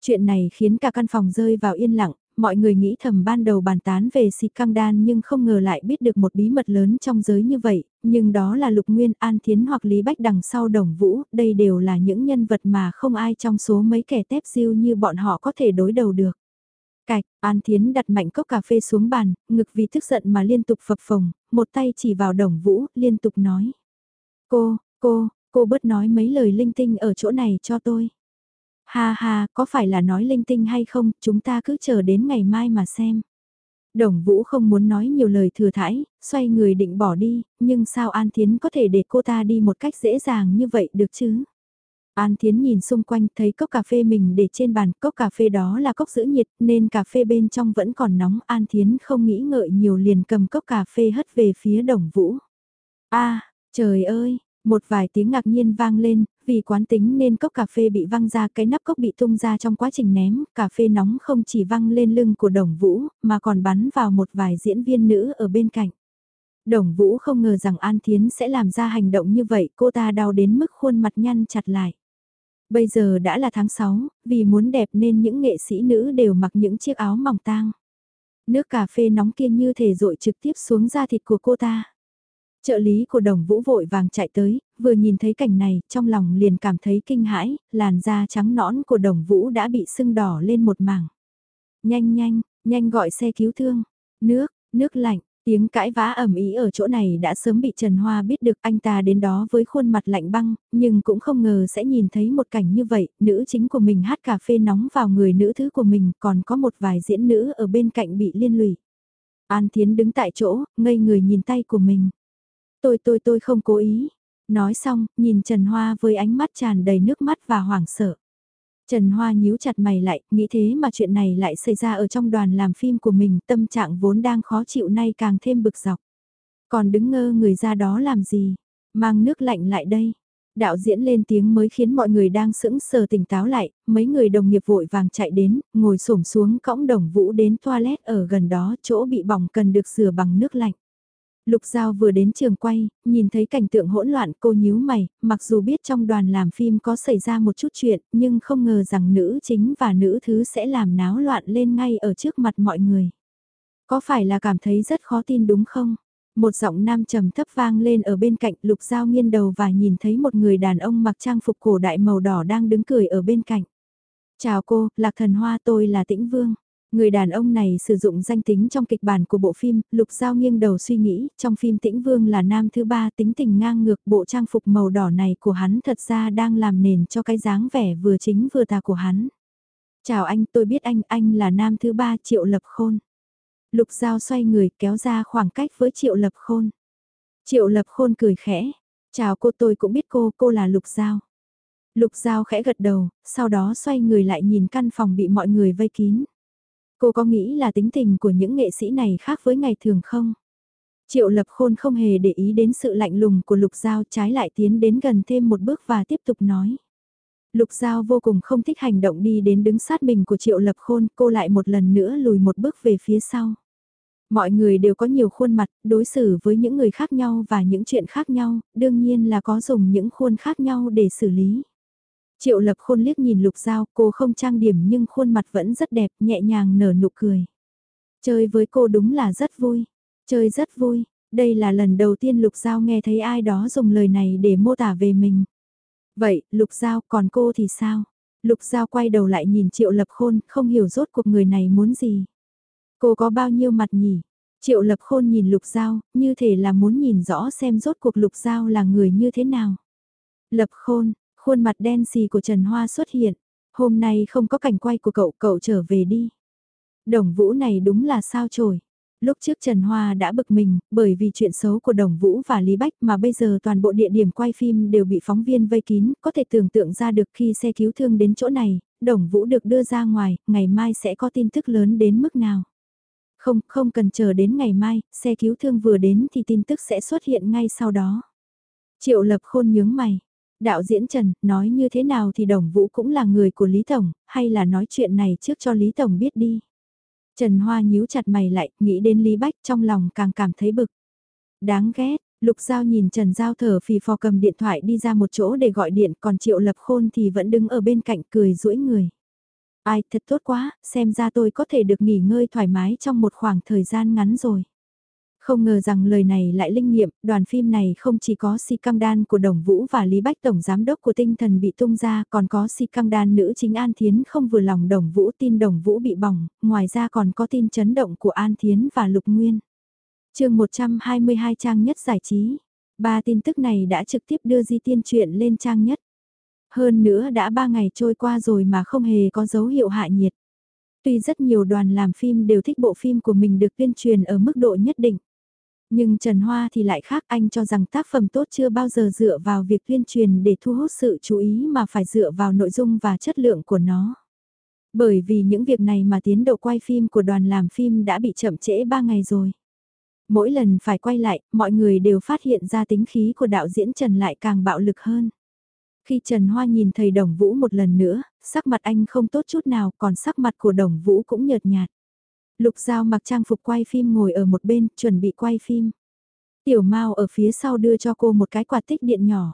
Chuyện này khiến cả căn phòng rơi vào yên lặng, mọi người nghĩ thầm ban đầu bàn tán về si căng đan nhưng không ngờ lại biết được một bí mật lớn trong giới như vậy, nhưng đó là Lục Nguyên, An Thiến hoặc Lý Bách đằng sau đồng vũ, đây đều là những nhân vật mà không ai trong số mấy kẻ tép siêu như bọn họ có thể đối đầu được. Cạch, An Thiến đặt mạnh cốc cà phê xuống bàn, ngực vì tức giận mà liên tục phập phồng, một tay chỉ vào đồng vũ, liên tục nói. Cô, cô, cô bớt nói mấy lời linh tinh ở chỗ này cho tôi. Ha ha, có phải là nói linh tinh hay không, chúng ta cứ chờ đến ngày mai mà xem. Đồng Vũ không muốn nói nhiều lời thừa thãi, xoay người định bỏ đi, nhưng sao An Thiến có thể để cô ta đi một cách dễ dàng như vậy được chứ? An Thiến nhìn xung quanh thấy cốc cà phê mình để trên bàn, cốc cà phê đó là cốc giữ nhiệt nên cà phê bên trong vẫn còn nóng. An Thiến không nghĩ ngợi nhiều liền cầm cốc cà phê hất về phía đồng vũ. a trời ơi, một vài tiếng ngạc nhiên vang lên, vì quán tính nên cốc cà phê bị văng ra cái nắp cốc bị tung ra trong quá trình ném, cà phê nóng không chỉ văng lên lưng của đồng vũ, mà còn bắn vào một vài diễn viên nữ ở bên cạnh. Đồng vũ không ngờ rằng An Thiến sẽ làm ra hành động như vậy, cô ta đau đến mức khuôn mặt nhăn chặt lại. Bây giờ đã là tháng 6, vì muốn đẹp nên những nghệ sĩ nữ đều mặc những chiếc áo mỏng tang. Nước cà phê nóng kia như thể rội trực tiếp xuống da thịt của cô ta. Trợ lý của đồng vũ vội vàng chạy tới, vừa nhìn thấy cảnh này, trong lòng liền cảm thấy kinh hãi, làn da trắng nõn của đồng vũ đã bị sưng đỏ lên một mảng. Nhanh nhanh, nhanh gọi xe cứu thương. Nước, nước lạnh, Tiếng cãi vã ẩm ý ở chỗ này đã sớm bị Trần Hoa biết được anh ta đến đó với khuôn mặt lạnh băng, nhưng cũng không ngờ sẽ nhìn thấy một cảnh như vậy, nữ chính của mình hát cà phê nóng vào người nữ thứ của mình, còn có một vài diễn nữ ở bên cạnh bị liên lụy. An Thiến đứng tại chỗ, ngây người nhìn tay của mình. Tôi tôi tôi không cố ý. Nói xong, nhìn Trần Hoa với ánh mắt tràn đầy nước mắt và hoảng sợ. Trần Hoa nhíu chặt mày lại, nghĩ thế mà chuyện này lại xảy ra ở trong đoàn làm phim của mình, tâm trạng vốn đang khó chịu nay càng thêm bực dọc. Còn đứng ngơ người ra đó làm gì? Mang nước lạnh lại đây. Đạo diễn lên tiếng mới khiến mọi người đang sững sờ tỉnh táo lại, mấy người đồng nghiệp vội vàng chạy đến, ngồi xổm xuống cõng đồng vũ đến toilet ở gần đó, chỗ bị bỏng cần được rửa bằng nước lạnh. Lục Giao vừa đến trường quay, nhìn thấy cảnh tượng hỗn loạn cô nhíu mày, mặc dù biết trong đoàn làm phim có xảy ra một chút chuyện, nhưng không ngờ rằng nữ chính và nữ thứ sẽ làm náo loạn lên ngay ở trước mặt mọi người. Có phải là cảm thấy rất khó tin đúng không? Một giọng nam trầm thấp vang lên ở bên cạnh Lục Giao nghiêng đầu và nhìn thấy một người đàn ông mặc trang phục cổ đại màu đỏ đang đứng cười ở bên cạnh. Chào cô, Lạc Thần Hoa tôi là Tĩnh Vương. Người đàn ông này sử dụng danh tính trong kịch bản của bộ phim, Lục Giao nghiêng đầu suy nghĩ, trong phim Tĩnh Vương là nam thứ ba tính tình ngang ngược bộ trang phục màu đỏ này của hắn thật ra đang làm nền cho cái dáng vẻ vừa chính vừa tà của hắn. Chào anh, tôi biết anh, anh là nam thứ ba Triệu Lập Khôn. Lục Giao xoay người kéo ra khoảng cách với Triệu Lập Khôn. Triệu Lập Khôn cười khẽ. Chào cô tôi cũng biết cô, cô là Lục Giao. Lục Giao khẽ gật đầu, sau đó xoay người lại nhìn căn phòng bị mọi người vây kín. Cô có nghĩ là tính tình của những nghệ sĩ này khác với ngày thường không? Triệu lập khôn không hề để ý đến sự lạnh lùng của Lục Giao trái lại tiến đến gần thêm một bước và tiếp tục nói. Lục Giao vô cùng không thích hành động đi đến đứng sát mình của Triệu Lập Khôn, cô lại một lần nữa lùi một bước về phía sau. Mọi người đều có nhiều khuôn mặt, đối xử với những người khác nhau và những chuyện khác nhau, đương nhiên là có dùng những khuôn khác nhau để xử lý. Triệu lập khôn liếc nhìn lục giao, cô không trang điểm nhưng khuôn mặt vẫn rất đẹp, nhẹ nhàng nở nụ cười. Chơi với cô đúng là rất vui. Chơi rất vui, đây là lần đầu tiên lục giao nghe thấy ai đó dùng lời này để mô tả về mình. Vậy, lục giao, còn cô thì sao? Lục giao quay đầu lại nhìn triệu lập khôn, không hiểu rốt cuộc người này muốn gì. Cô có bao nhiêu mặt nhỉ? Triệu lập khôn nhìn lục giao, như thể là muốn nhìn rõ xem rốt cuộc lục giao là người như thế nào. Lập khôn, Khuôn mặt đen xì của Trần Hoa xuất hiện. Hôm nay không có cảnh quay của cậu, cậu trở về đi. Đồng Vũ này đúng là sao trổi. Lúc trước Trần Hoa đã bực mình, bởi vì chuyện xấu của Đồng Vũ và Lý Bách mà bây giờ toàn bộ địa điểm quay phim đều bị phóng viên vây kín, có thể tưởng tượng ra được khi xe cứu thương đến chỗ này, Đồng Vũ được đưa ra ngoài, ngày mai sẽ có tin tức lớn đến mức nào. Không, không cần chờ đến ngày mai, xe cứu thương vừa đến thì tin tức sẽ xuất hiện ngay sau đó. Triệu Lập Khôn nhướng mày, Đạo diễn Trần, nói như thế nào thì Đồng Vũ cũng là người của Lý Tổng, hay là nói chuyện này trước cho Lý Tổng biết đi. Trần Hoa nhíu chặt mày lại, nghĩ đến Lý Bách trong lòng càng cảm thấy bực. Đáng ghét, Lục Giao nhìn Trần Giao thở phì phò cầm điện thoại đi ra một chỗ để gọi điện, còn Triệu Lập Khôn thì vẫn đứng ở bên cạnh cười rũi người. Ai, thật tốt quá, xem ra tôi có thể được nghỉ ngơi thoải mái trong một khoảng thời gian ngắn rồi. Không ngờ rằng lời này lại linh nghiệm, đoàn phim này không chỉ có si căng đan của Đồng Vũ và Lý Bách Tổng Giám đốc của tinh thần bị tung ra, còn có si căng đan nữ chính An Thiến không vừa lòng Đồng Vũ tin Đồng Vũ bị bỏng, ngoài ra còn có tin chấn động của An Thiến và Lục Nguyên. chương 122 trang nhất giải trí, ba tin tức này đã trực tiếp đưa di tiên truyện lên trang nhất. Hơn nữa đã ba ngày trôi qua rồi mà không hề có dấu hiệu hạ nhiệt. Tuy rất nhiều đoàn làm phim đều thích bộ phim của mình được tuyên truyền ở mức độ nhất định. Nhưng Trần Hoa thì lại khác anh cho rằng tác phẩm tốt chưa bao giờ dựa vào việc tuyên truyền để thu hút sự chú ý mà phải dựa vào nội dung và chất lượng của nó. Bởi vì những việc này mà tiến độ quay phim của đoàn làm phim đã bị chậm trễ 3 ngày rồi. Mỗi lần phải quay lại, mọi người đều phát hiện ra tính khí của đạo diễn Trần lại càng bạo lực hơn. Khi Trần Hoa nhìn thầy Đồng Vũ một lần nữa, sắc mặt anh không tốt chút nào, còn sắc mặt của Đồng Vũ cũng nhợt nhạt. Lục Giao mặc trang phục quay phim ngồi ở một bên, chuẩn bị quay phim. Tiểu Mao ở phía sau đưa cho cô một cái quạt tích điện nhỏ.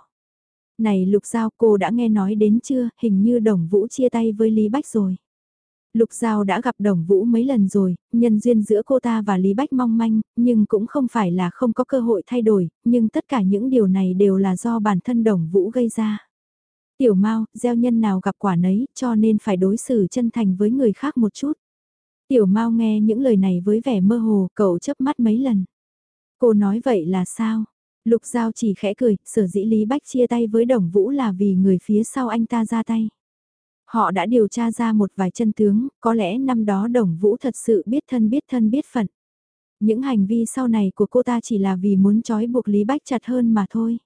Này Lục Giao cô đã nghe nói đến chưa, hình như Đồng Vũ chia tay với Lý Bách rồi. Lục Giao đã gặp Đồng Vũ mấy lần rồi, nhân duyên giữa cô ta và Lý Bách mong manh, nhưng cũng không phải là không có cơ hội thay đổi, nhưng tất cả những điều này đều là do bản thân Đồng Vũ gây ra. Tiểu Mao, gieo nhân nào gặp quả nấy, cho nên phải đối xử chân thành với người khác một chút. Tiểu Mao nghe những lời này với vẻ mơ hồ, cậu chớp mắt mấy lần. Cô nói vậy là sao? Lục Giao chỉ khẽ cười, sở dĩ Lý Bách chia tay với Đồng Vũ là vì người phía sau anh ta ra tay. Họ đã điều tra ra một vài chân tướng, có lẽ năm đó Đồng Vũ thật sự biết thân biết thân biết phận. Những hành vi sau này của cô ta chỉ là vì muốn trói buộc Lý Bách chặt hơn mà thôi.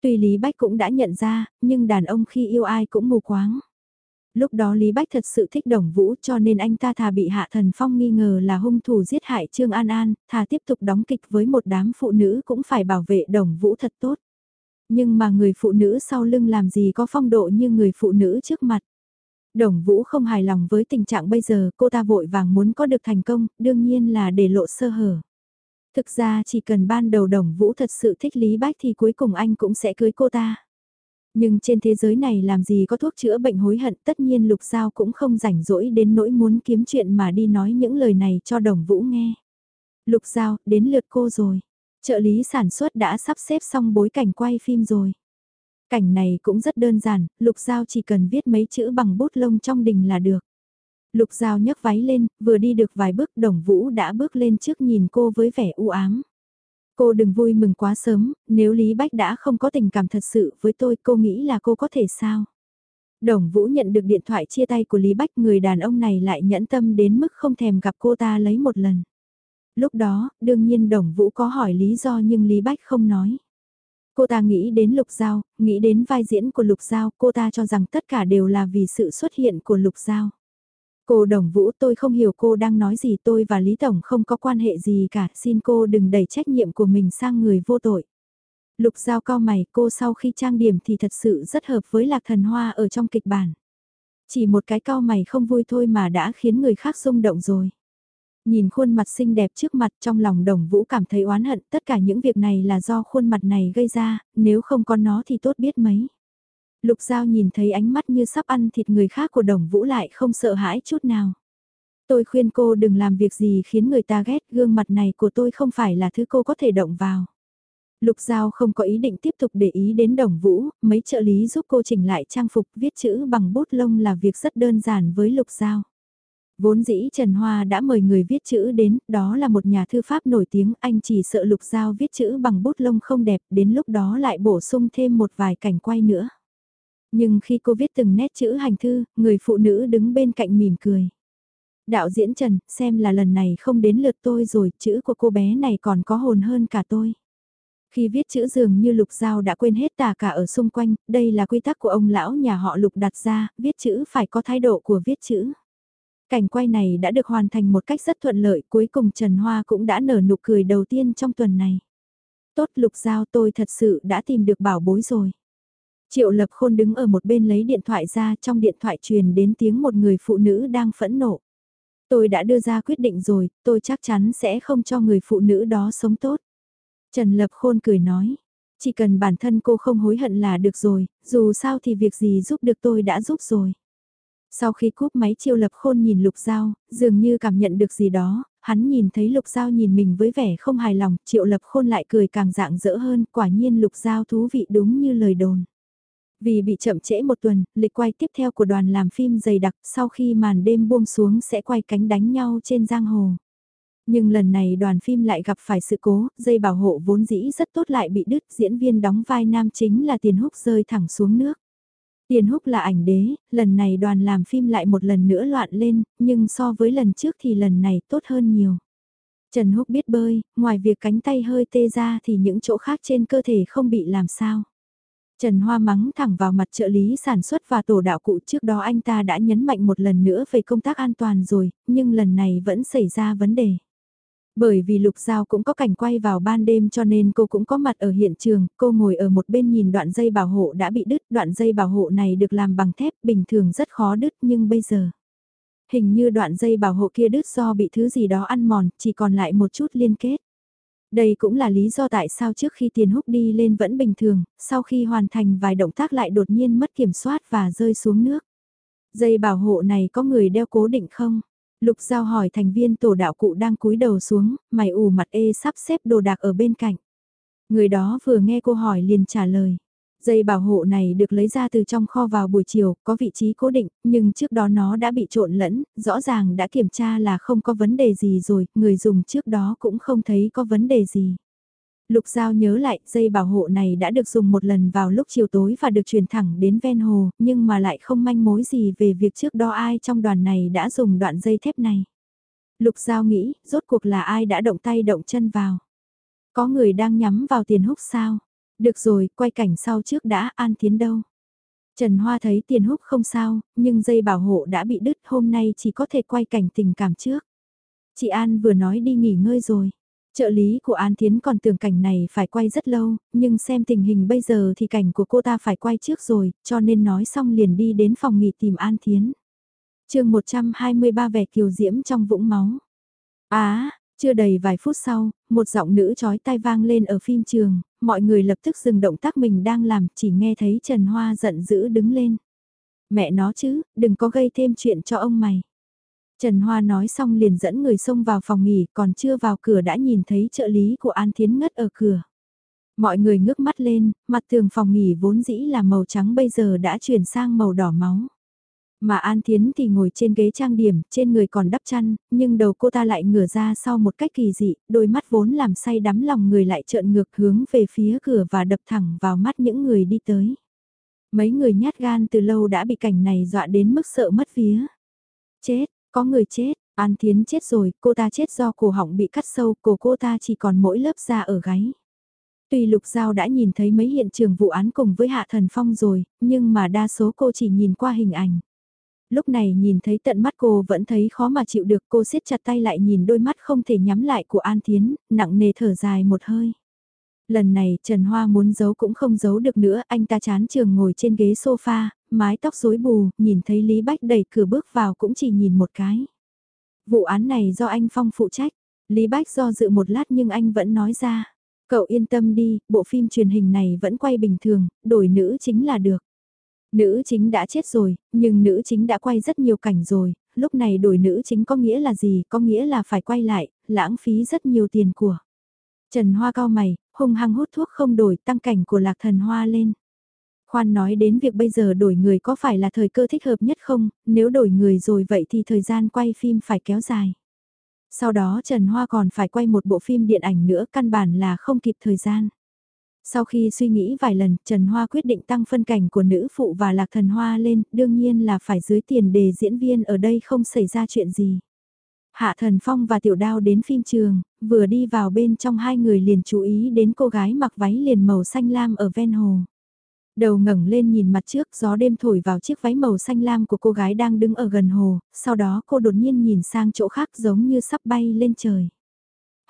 Tuy Lý Bách cũng đã nhận ra, nhưng đàn ông khi yêu ai cũng mù quáng. Lúc đó Lý Bách thật sự thích Đồng Vũ cho nên anh ta thà bị Hạ Thần Phong nghi ngờ là hung thủ giết hại Trương An An, thà tiếp tục đóng kịch với một đám phụ nữ cũng phải bảo vệ Đồng Vũ thật tốt. Nhưng mà người phụ nữ sau lưng làm gì có phong độ như người phụ nữ trước mặt. Đồng Vũ không hài lòng với tình trạng bây giờ cô ta vội vàng muốn có được thành công, đương nhiên là để lộ sơ hở. Thực ra chỉ cần ban đầu Đồng Vũ thật sự thích Lý Bách thì cuối cùng anh cũng sẽ cưới cô ta. Nhưng trên thế giới này làm gì có thuốc chữa bệnh hối hận tất nhiên Lục Giao cũng không rảnh rỗi đến nỗi muốn kiếm chuyện mà đi nói những lời này cho Đồng Vũ nghe. Lục Giao, đến lượt cô rồi. Trợ lý sản xuất đã sắp xếp xong bối cảnh quay phim rồi. Cảnh này cũng rất đơn giản, Lục Giao chỉ cần viết mấy chữ bằng bút lông trong đình là được. Lục Giao nhấc váy lên, vừa đi được vài bước Đồng Vũ đã bước lên trước nhìn cô với vẻ u ám. Cô đừng vui mừng quá sớm, nếu Lý Bách đã không có tình cảm thật sự với tôi cô nghĩ là cô có thể sao? Đồng Vũ nhận được điện thoại chia tay của Lý Bách người đàn ông này lại nhẫn tâm đến mức không thèm gặp cô ta lấy một lần. Lúc đó, đương nhiên Đồng Vũ có hỏi lý do nhưng Lý Bách không nói. Cô ta nghĩ đến Lục Giao, nghĩ đến vai diễn của Lục Giao, cô ta cho rằng tất cả đều là vì sự xuất hiện của Lục Giao. Cô Đồng Vũ tôi không hiểu cô đang nói gì tôi và Lý Tổng không có quan hệ gì cả, xin cô đừng đẩy trách nhiệm của mình sang người vô tội. Lục Giao cao mày cô sau khi trang điểm thì thật sự rất hợp với Lạc Thần Hoa ở trong kịch bản. Chỉ một cái cao mày không vui thôi mà đã khiến người khác rung động rồi. Nhìn khuôn mặt xinh đẹp trước mặt trong lòng đồng vũ cảm thấy oán hận tất cả những việc này là do khuôn mặt này gây ra, nếu không có nó thì tốt biết mấy. Lục Giao nhìn thấy ánh mắt như sắp ăn thịt người khác của đồng vũ lại không sợ hãi chút nào. Tôi khuyên cô đừng làm việc gì khiến người ta ghét gương mặt này của tôi không phải là thứ cô có thể động vào. Lục Giao không có ý định tiếp tục để ý đến đồng vũ, mấy trợ lý giúp cô chỉnh lại trang phục viết chữ bằng bút lông là việc rất đơn giản với Lục Giao. Vốn dĩ Trần Hoa đã mời người viết chữ đến, đó là một nhà thư pháp nổi tiếng, anh chỉ sợ Lục Giao viết chữ bằng bút lông không đẹp, đến lúc đó lại bổ sung thêm một vài cảnh quay nữa. Nhưng khi cô viết từng nét chữ hành thư, người phụ nữ đứng bên cạnh mỉm cười. Đạo diễn Trần, xem là lần này không đến lượt tôi rồi, chữ của cô bé này còn có hồn hơn cả tôi. Khi viết chữ dường như lục giao đã quên hết tà cả ở xung quanh, đây là quy tắc của ông lão nhà họ lục đặt ra, viết chữ phải có thái độ của viết chữ. Cảnh quay này đã được hoàn thành một cách rất thuận lợi, cuối cùng Trần Hoa cũng đã nở nụ cười đầu tiên trong tuần này. Tốt lục giao tôi thật sự đã tìm được bảo bối rồi. Triệu lập khôn đứng ở một bên lấy điện thoại ra trong điện thoại truyền đến tiếng một người phụ nữ đang phẫn nộ. Tôi đã đưa ra quyết định rồi, tôi chắc chắn sẽ không cho người phụ nữ đó sống tốt. Trần Lập Khôn cười nói, chỉ cần bản thân cô không hối hận là được rồi, dù sao thì việc gì giúp được tôi đã giúp rồi. Sau khi cúp máy Triệu Lập Khôn nhìn Lục Giao, dường như cảm nhận được gì đó, hắn nhìn thấy Lục Giao nhìn mình với vẻ không hài lòng, Triệu Lập Khôn lại cười càng dạng dỡ hơn, quả nhiên Lục Giao thú vị đúng như lời đồn. Vì bị chậm trễ một tuần, lịch quay tiếp theo của đoàn làm phim dày đặc sau khi màn đêm buông xuống sẽ quay cánh đánh nhau trên giang hồ. Nhưng lần này đoàn phim lại gặp phải sự cố, dây bảo hộ vốn dĩ rất tốt lại bị đứt, diễn viên đóng vai nam chính là Tiền Húc rơi thẳng xuống nước. Tiền Húc là ảnh đế, lần này đoàn làm phim lại một lần nữa loạn lên, nhưng so với lần trước thì lần này tốt hơn nhiều. Trần Húc biết bơi, ngoài việc cánh tay hơi tê ra thì những chỗ khác trên cơ thể không bị làm sao. Trần Hoa mắng thẳng vào mặt trợ lý sản xuất và tổ đạo cụ trước đó anh ta đã nhấn mạnh một lần nữa về công tác an toàn rồi, nhưng lần này vẫn xảy ra vấn đề. Bởi vì Lục Giao cũng có cảnh quay vào ban đêm cho nên cô cũng có mặt ở hiện trường, cô ngồi ở một bên nhìn đoạn dây bảo hộ đã bị đứt, đoạn dây bảo hộ này được làm bằng thép, bình thường rất khó đứt nhưng bây giờ. Hình như đoạn dây bảo hộ kia đứt do bị thứ gì đó ăn mòn, chỉ còn lại một chút liên kết. Đây cũng là lý do tại sao trước khi tiền hút đi lên vẫn bình thường, sau khi hoàn thành vài động tác lại đột nhiên mất kiểm soát và rơi xuống nước. Dây bảo hộ này có người đeo cố định không? Lục Giao hỏi thành viên tổ đạo cụ đang cúi đầu xuống, mày ủ mặt ê sắp xếp đồ đạc ở bên cạnh. Người đó vừa nghe cô hỏi liền trả lời. Dây bảo hộ này được lấy ra từ trong kho vào buổi chiều, có vị trí cố định, nhưng trước đó nó đã bị trộn lẫn, rõ ràng đã kiểm tra là không có vấn đề gì rồi, người dùng trước đó cũng không thấy có vấn đề gì. Lục Giao nhớ lại, dây bảo hộ này đã được dùng một lần vào lúc chiều tối và được truyền thẳng đến ven hồ, nhưng mà lại không manh mối gì về việc trước đó ai trong đoàn này đã dùng đoạn dây thép này. Lục Giao nghĩ, rốt cuộc là ai đã động tay động chân vào. Có người đang nhắm vào tiền húc sao? Được rồi, quay cảnh sau trước đã, An Thiến đâu? Trần Hoa thấy tiền húc không sao, nhưng dây bảo hộ đã bị đứt hôm nay chỉ có thể quay cảnh tình cảm trước. Chị An vừa nói đi nghỉ ngơi rồi. Trợ lý của An Thiến còn tưởng cảnh này phải quay rất lâu, nhưng xem tình hình bây giờ thì cảnh của cô ta phải quay trước rồi, cho nên nói xong liền đi đến phòng nghỉ tìm An Thiến. chương 123 vẻ kiều diễm trong vũng máu. Á, chưa đầy vài phút sau, một giọng nữ chói tai vang lên ở phim trường, mọi người lập tức dừng động tác mình đang làm, chỉ nghe thấy Trần Hoa giận dữ đứng lên. Mẹ nó chứ, đừng có gây thêm chuyện cho ông mày. Trần Hoa nói xong liền dẫn người xông vào phòng nghỉ, còn chưa vào cửa đã nhìn thấy trợ lý của An Thiến ngất ở cửa. Mọi người ngước mắt lên, mặt tường phòng nghỉ vốn dĩ là màu trắng bây giờ đã chuyển sang màu đỏ máu. Mà An Thiến thì ngồi trên ghế trang điểm, trên người còn đắp chăn, nhưng đầu cô ta lại ngửa ra sau một cách kỳ dị, đôi mắt vốn làm say đắm lòng người lại trợn ngược hướng về phía cửa và đập thẳng vào mắt những người đi tới. Mấy người nhát gan từ lâu đã bị cảnh này dọa đến mức sợ mất vía. Chết, có người chết, An Thiến chết rồi, cô ta chết do cổ họng bị cắt sâu, cổ cô ta chỉ còn mỗi lớp da ở gáy. Tuy Lục Giao đã nhìn thấy mấy hiện trường vụ án cùng với Hạ Thần Phong rồi, nhưng mà đa số cô chỉ nhìn qua hình ảnh. Lúc này nhìn thấy tận mắt cô vẫn thấy khó mà chịu được cô siết chặt tay lại nhìn đôi mắt không thể nhắm lại của An Thiến, nặng nề thở dài một hơi. Lần này Trần Hoa muốn giấu cũng không giấu được nữa, anh ta chán trường ngồi trên ghế sofa, mái tóc rối bù, nhìn thấy Lý Bách đẩy cửa bước vào cũng chỉ nhìn một cái. Vụ án này do anh Phong phụ trách, Lý Bách do dự một lát nhưng anh vẫn nói ra. Cậu yên tâm đi, bộ phim truyền hình này vẫn quay bình thường, đổi nữ chính là được. Nữ chính đã chết rồi, nhưng nữ chính đã quay rất nhiều cảnh rồi, lúc này đổi nữ chính có nghĩa là gì, có nghĩa là phải quay lại, lãng phí rất nhiều tiền của. Trần Hoa cao mày, hung hăng hút thuốc không đổi tăng cảnh của lạc thần hoa lên. Khoan nói đến việc bây giờ đổi người có phải là thời cơ thích hợp nhất không, nếu đổi người rồi vậy thì thời gian quay phim phải kéo dài. Sau đó Trần Hoa còn phải quay một bộ phim điện ảnh nữa căn bản là không kịp thời gian. Sau khi suy nghĩ vài lần, Trần Hoa quyết định tăng phân cảnh của nữ phụ và lạc thần hoa lên, đương nhiên là phải dưới tiền đề diễn viên ở đây không xảy ra chuyện gì. Hạ Thần Phong và Tiểu Đao đến phim trường, vừa đi vào bên trong hai người liền chú ý đến cô gái mặc váy liền màu xanh lam ở ven hồ. Đầu ngẩng lên nhìn mặt trước gió đêm thổi vào chiếc váy màu xanh lam của cô gái đang đứng ở gần hồ, sau đó cô đột nhiên nhìn sang chỗ khác giống như sắp bay lên trời.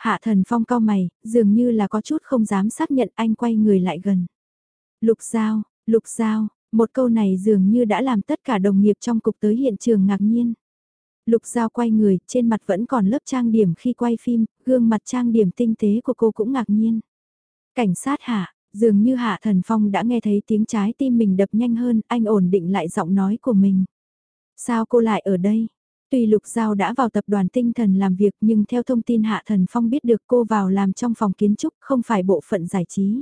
Hạ thần phong cao mày, dường như là có chút không dám xác nhận anh quay người lại gần. Lục giao, lục giao, một câu này dường như đã làm tất cả đồng nghiệp trong cục tới hiện trường ngạc nhiên. Lục Giao quay người, trên mặt vẫn còn lớp trang điểm khi quay phim, gương mặt trang điểm tinh tế của cô cũng ngạc nhiên. Cảnh sát hạ, dường như Hạ Thần Phong đã nghe thấy tiếng trái tim mình đập nhanh hơn, anh ổn định lại giọng nói của mình. Sao cô lại ở đây? Tuy Lục Giao đã vào tập đoàn tinh thần làm việc nhưng theo thông tin Hạ Thần Phong biết được cô vào làm trong phòng kiến trúc không phải bộ phận giải trí.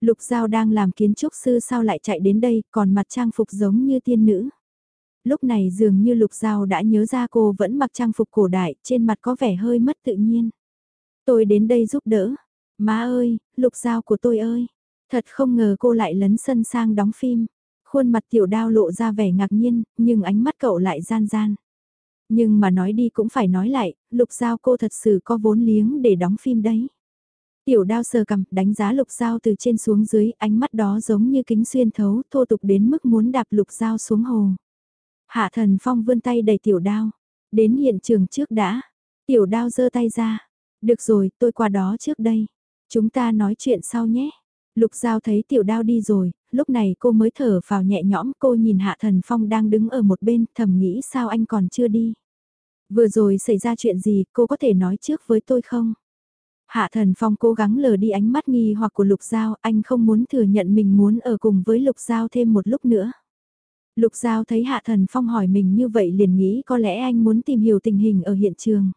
Lục Giao đang làm kiến trúc sư sao lại chạy đến đây còn mặt trang phục giống như tiên nữ lúc này dường như Lục Giao đã nhớ ra cô vẫn mặc trang phục cổ đại, trên mặt có vẻ hơi mất tự nhiên. Tôi đến đây giúp đỡ. Má ơi, Lục Giao của tôi ơi. Thật không ngờ cô lại lấn sân sang đóng phim. Khuôn mặt tiểu đao lộ ra vẻ ngạc nhiên, nhưng ánh mắt cậu lại gian gian. Nhưng mà nói đi cũng phải nói lại, Lục Giao cô thật sự có vốn liếng để đóng phim đấy. Tiểu đao sờ cầm, đánh giá lục dao từ trên xuống dưới, ánh mắt đó giống như kính xuyên thấu, thô tục đến mức muốn đạp lục dao xuống hồ. Hạ thần phong vươn tay đẩy tiểu đao. Đến hiện trường trước đã. Tiểu đao giơ tay ra. Được rồi, tôi qua đó trước đây. Chúng ta nói chuyện sau nhé. Lục Giao thấy tiểu đao đi rồi, lúc này cô mới thở vào nhẹ nhõm cô nhìn Hạ Thần Phong đang đứng ở một bên thầm nghĩ sao anh còn chưa đi. Vừa rồi xảy ra chuyện gì cô có thể nói trước với tôi không? Hạ Thần Phong cố gắng lờ đi ánh mắt nghi hoặc của Lục Giao, anh không muốn thừa nhận mình muốn ở cùng với Lục Giao thêm một lúc nữa. Lục Giao thấy Hạ Thần Phong hỏi mình như vậy liền nghĩ có lẽ anh muốn tìm hiểu tình hình ở hiện trường.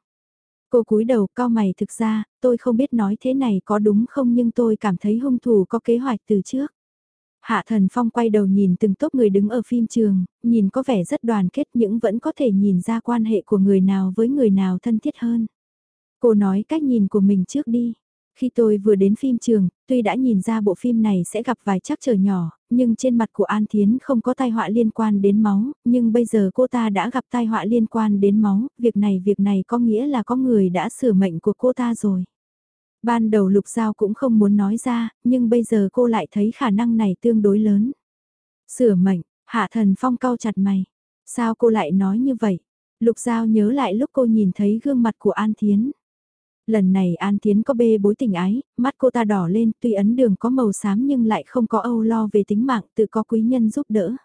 Cô cúi đầu cao mày thực ra, tôi không biết nói thế này có đúng không nhưng tôi cảm thấy hung thủ có kế hoạch từ trước. Hạ Thần Phong quay đầu nhìn từng tốp người đứng ở phim trường, nhìn có vẻ rất đoàn kết nhưng vẫn có thể nhìn ra quan hệ của người nào với người nào thân thiết hơn. Cô nói cách nhìn của mình trước đi. Khi tôi vừa đến phim trường, tuy đã nhìn ra bộ phim này sẽ gặp vài trắc trở nhỏ, nhưng trên mặt của An Thiến không có tai họa liên quan đến máu, nhưng bây giờ cô ta đã gặp tai họa liên quan đến máu, việc này việc này có nghĩa là có người đã sửa mệnh của cô ta rồi. Ban đầu Lục Giao cũng không muốn nói ra, nhưng bây giờ cô lại thấy khả năng này tương đối lớn. Sửa mệnh, Hạ Thần Phong cau chặt mày. Sao cô lại nói như vậy? Lục Giao nhớ lại lúc cô nhìn thấy gương mặt của An Thiến. Lần này An Thiến có bê bối tình ái, mắt cô ta đỏ lên tuy ấn đường có màu xám nhưng lại không có âu lo về tính mạng tự có quý nhân giúp đỡ.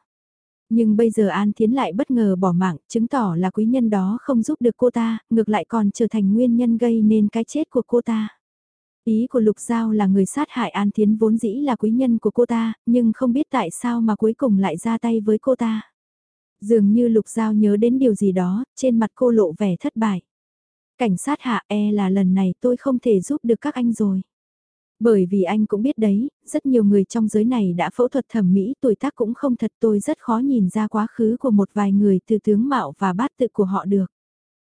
Nhưng bây giờ An Thiến lại bất ngờ bỏ mạng, chứng tỏ là quý nhân đó không giúp được cô ta, ngược lại còn trở thành nguyên nhân gây nên cái chết của cô ta. Ý của Lục Giao là người sát hại An Thiến vốn dĩ là quý nhân của cô ta, nhưng không biết tại sao mà cuối cùng lại ra tay với cô ta. Dường như Lục Giao nhớ đến điều gì đó, trên mặt cô lộ vẻ thất bại. Cảnh sát hạ e là lần này tôi không thể giúp được các anh rồi. Bởi vì anh cũng biết đấy, rất nhiều người trong giới này đã phẫu thuật thẩm mỹ tuổi tác cũng không thật tôi rất khó nhìn ra quá khứ của một vài người từ tướng mạo và bát tự của họ được.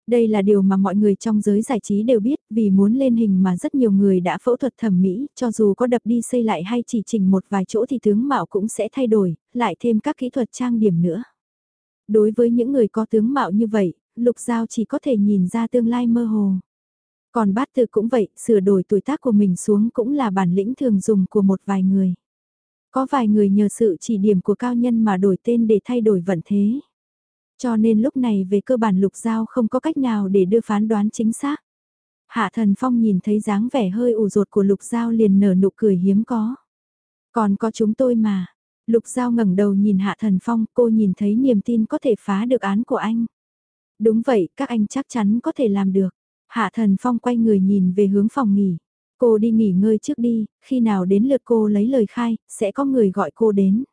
Đây là điều mà mọi người trong giới giải trí đều biết vì muốn lên hình mà rất nhiều người đã phẫu thuật thẩm mỹ cho dù có đập đi xây lại hay chỉ chỉnh một vài chỗ thì tướng mạo cũng sẽ thay đổi, lại thêm các kỹ thuật trang điểm nữa. Đối với những người có tướng mạo như vậy, Lục Giao chỉ có thể nhìn ra tương lai mơ hồ. Còn bát tự cũng vậy, sửa đổi tuổi tác của mình xuống cũng là bản lĩnh thường dùng của một vài người. Có vài người nhờ sự chỉ điểm của cao nhân mà đổi tên để thay đổi vận thế. Cho nên lúc này về cơ bản Lục Giao không có cách nào để đưa phán đoán chính xác. Hạ Thần Phong nhìn thấy dáng vẻ hơi ủ rột của Lục Giao liền nở nụ cười hiếm có. Còn có chúng tôi mà. Lục Giao ngẩng đầu nhìn Hạ Thần Phong, cô nhìn thấy niềm tin có thể phá được án của anh. Đúng vậy, các anh chắc chắn có thể làm được. Hạ Thần Phong quay người nhìn về hướng phòng nghỉ. Cô đi nghỉ ngơi trước đi, khi nào đến lượt cô lấy lời khai, sẽ có người gọi cô đến.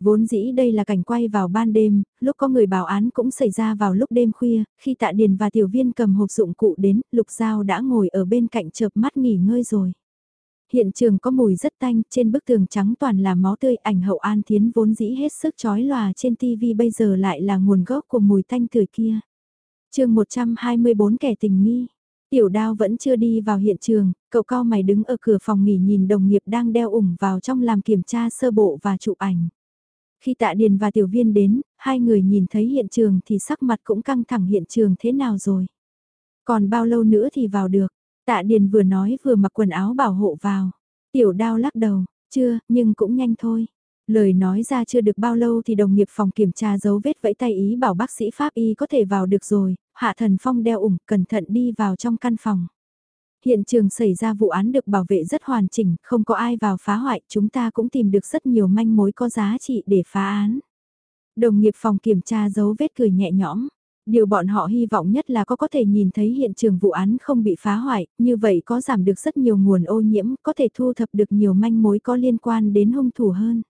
Vốn dĩ đây là cảnh quay vào ban đêm, lúc có người bảo án cũng xảy ra vào lúc đêm khuya, khi tạ điền và tiểu viên cầm hộp dụng cụ đến, lục giao đã ngồi ở bên cạnh chợp mắt nghỉ ngơi rồi. Hiện trường có mùi rất tanh, trên bức tường trắng toàn là máu tươi, ảnh hậu an thiến vốn dĩ hết sức chói lòa trên tivi bây giờ lại là nguồn gốc của mùi tanh tươi kia chương 124 kẻ tình nghi. Tiểu đao vẫn chưa đi vào hiện trường, cậu cao mày đứng ở cửa phòng nghỉ nhìn đồng nghiệp đang đeo ủng vào trong làm kiểm tra sơ bộ và chụp ảnh. Khi tạ điền và tiểu viên đến, hai người nhìn thấy hiện trường thì sắc mặt cũng căng thẳng hiện trường thế nào rồi. Còn bao lâu nữa thì vào được, tạ điền vừa nói vừa mặc quần áo bảo hộ vào. Tiểu đao lắc đầu, chưa, nhưng cũng nhanh thôi. Lời nói ra chưa được bao lâu thì đồng nghiệp phòng kiểm tra dấu vết vẫy tay ý bảo bác sĩ Pháp Y có thể vào được rồi, Hạ Thần Phong đeo ủng cẩn thận đi vào trong căn phòng. Hiện trường xảy ra vụ án được bảo vệ rất hoàn chỉnh, không có ai vào phá hoại, chúng ta cũng tìm được rất nhiều manh mối có giá trị để phá án. Đồng nghiệp phòng kiểm tra dấu vết cười nhẹ nhõm. Điều bọn họ hy vọng nhất là có có thể nhìn thấy hiện trường vụ án không bị phá hoại, như vậy có giảm được rất nhiều nguồn ô nhiễm, có thể thu thập được nhiều manh mối có liên quan đến hung thủ hơn.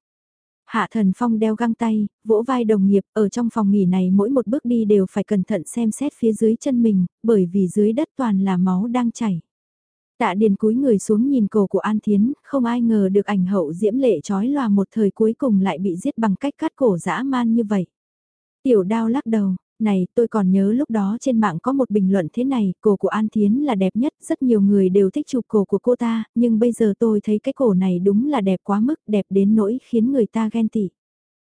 Hạ Thần Phong đeo găng tay, vỗ vai đồng nghiệp, ở trong phòng nghỉ này mỗi một bước đi đều phải cẩn thận xem xét phía dưới chân mình, bởi vì dưới đất toàn là máu đang chảy. Tạ Điền cúi người xuống nhìn cổ của An Thiến, không ai ngờ được ảnh hậu diễm lệ trói lòa một thời cuối cùng lại bị giết bằng cách cắt cổ dã man như vậy. Tiểu đao lắc đầu, này tôi còn nhớ lúc đó trên mạng có một bình luận thế này, cổ của An Thiến là đẹp nhất, rất nhiều người đều thích chụp cổ của cô ta, nhưng bây giờ tôi thấy cái cổ này đúng là đẹp quá mức, đẹp đến nỗi khiến người ta ghen tị.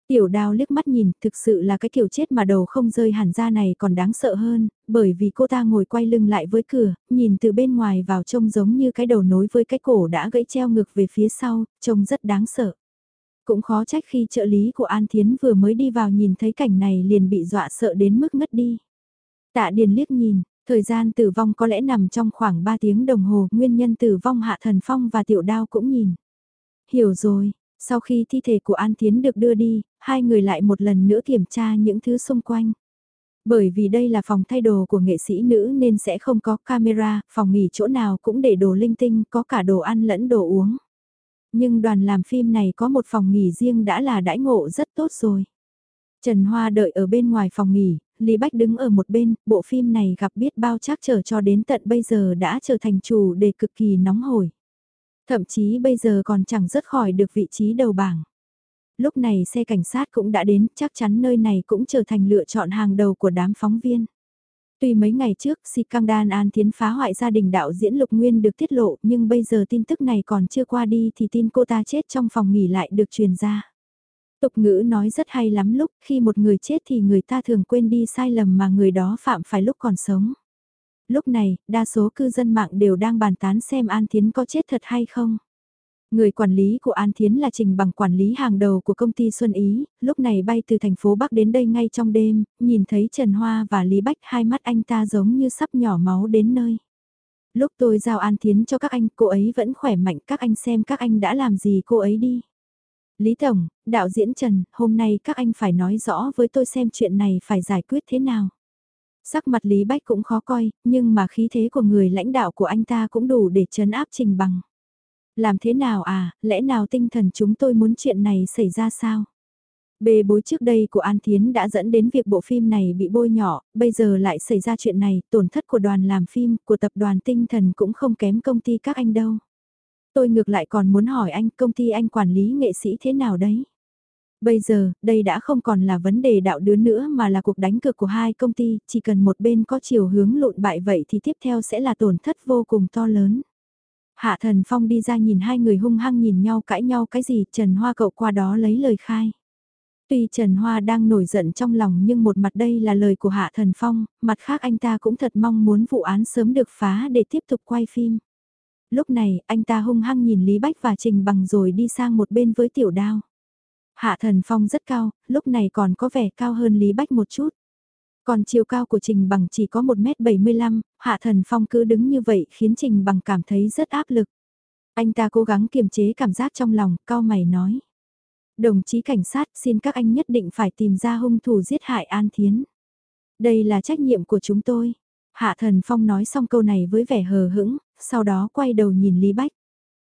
Tiểu đao liếc mắt nhìn, thực sự là cái kiểu chết mà đầu không rơi hẳn ra này còn đáng sợ hơn, bởi vì cô ta ngồi quay lưng lại với cửa, nhìn từ bên ngoài vào trông giống như cái đầu nối với cái cổ đã gãy treo ngược về phía sau, trông rất đáng sợ. Cũng khó trách khi trợ lý của An Thiến vừa mới đi vào nhìn thấy cảnh này liền bị dọa sợ đến mức ngất đi. Tạ Điền liếc nhìn, Thời gian tử vong có lẽ nằm trong khoảng 3 tiếng đồng hồ, nguyên nhân tử vong Hạ Thần Phong và Tiểu Đao cũng nhìn. Hiểu rồi, sau khi thi thể của An Thiến được đưa đi, hai người lại một lần nữa kiểm tra những thứ xung quanh. Bởi vì đây là phòng thay đồ của nghệ sĩ nữ nên sẽ không có camera, phòng nghỉ chỗ nào cũng để đồ linh tinh, có cả đồ ăn lẫn đồ uống. Nhưng đoàn làm phim này có một phòng nghỉ riêng đã là đãi ngộ rất tốt rồi. Trần Hoa đợi ở bên ngoài phòng nghỉ, Lý Bách đứng ở một bên, bộ phim này gặp biết bao chắc trở cho đến tận bây giờ đã trở thành chủ đề cực kỳ nóng hổi. Thậm chí bây giờ còn chẳng rớt khỏi được vị trí đầu bảng. Lúc này xe cảnh sát cũng đã đến, chắc chắn nơi này cũng trở thành lựa chọn hàng đầu của đám phóng viên. Tuy mấy ngày trước, si căng đan an tiến phá hoại gia đình đạo diễn Lục Nguyên được tiết lộ, nhưng bây giờ tin tức này còn chưa qua đi thì tin cô ta chết trong phòng nghỉ lại được truyền ra. Tục ngữ nói rất hay lắm lúc khi một người chết thì người ta thường quên đi sai lầm mà người đó phạm phải lúc còn sống. Lúc này, đa số cư dân mạng đều đang bàn tán xem An Thiến có chết thật hay không. Người quản lý của An Thiến là Trình bằng quản lý hàng đầu của công ty Xuân Ý, lúc này bay từ thành phố Bắc đến đây ngay trong đêm, nhìn thấy Trần Hoa và Lý Bách hai mắt anh ta giống như sắp nhỏ máu đến nơi. Lúc tôi giao An Thiến cho các anh, cô ấy vẫn khỏe mạnh, các anh xem các anh đã làm gì cô ấy đi. Lý Tổng, đạo diễn Trần, hôm nay các anh phải nói rõ với tôi xem chuyện này phải giải quyết thế nào. Sắc mặt Lý Bách cũng khó coi, nhưng mà khí thế của người lãnh đạo của anh ta cũng đủ để chấn áp trình bằng. Làm thế nào à, lẽ nào tinh thần chúng tôi muốn chuyện này xảy ra sao? bê bối trước đây của An Thiến đã dẫn đến việc bộ phim này bị bôi nhỏ, bây giờ lại xảy ra chuyện này, tổn thất của đoàn làm phim, của tập đoàn tinh thần cũng không kém công ty các anh đâu. Tôi ngược lại còn muốn hỏi anh công ty anh quản lý nghệ sĩ thế nào đấy? Bây giờ, đây đã không còn là vấn đề đạo đứa nữa mà là cuộc đánh cược của hai công ty, chỉ cần một bên có chiều hướng lộn bại vậy thì tiếp theo sẽ là tổn thất vô cùng to lớn. Hạ Thần Phong đi ra nhìn hai người hung hăng nhìn nhau cãi nhau cái gì, Trần Hoa cậu qua đó lấy lời khai. Tuy Trần Hoa đang nổi giận trong lòng nhưng một mặt đây là lời của Hạ Thần Phong, mặt khác anh ta cũng thật mong muốn vụ án sớm được phá để tiếp tục quay phim. Lúc này, anh ta hung hăng nhìn Lý Bách và Trình Bằng rồi đi sang một bên với tiểu đao. Hạ Thần Phong rất cao, lúc này còn có vẻ cao hơn Lý Bách một chút. Còn chiều cao của Trình Bằng chỉ có 1m75, Hạ Thần Phong cứ đứng như vậy khiến Trình Bằng cảm thấy rất áp lực. Anh ta cố gắng kiềm chế cảm giác trong lòng, cao mày nói. Đồng chí cảnh sát xin các anh nhất định phải tìm ra hung thủ giết hại An Thiến. Đây là trách nhiệm của chúng tôi. Hạ Thần Phong nói xong câu này với vẻ hờ hững, sau đó quay đầu nhìn Lý Bách.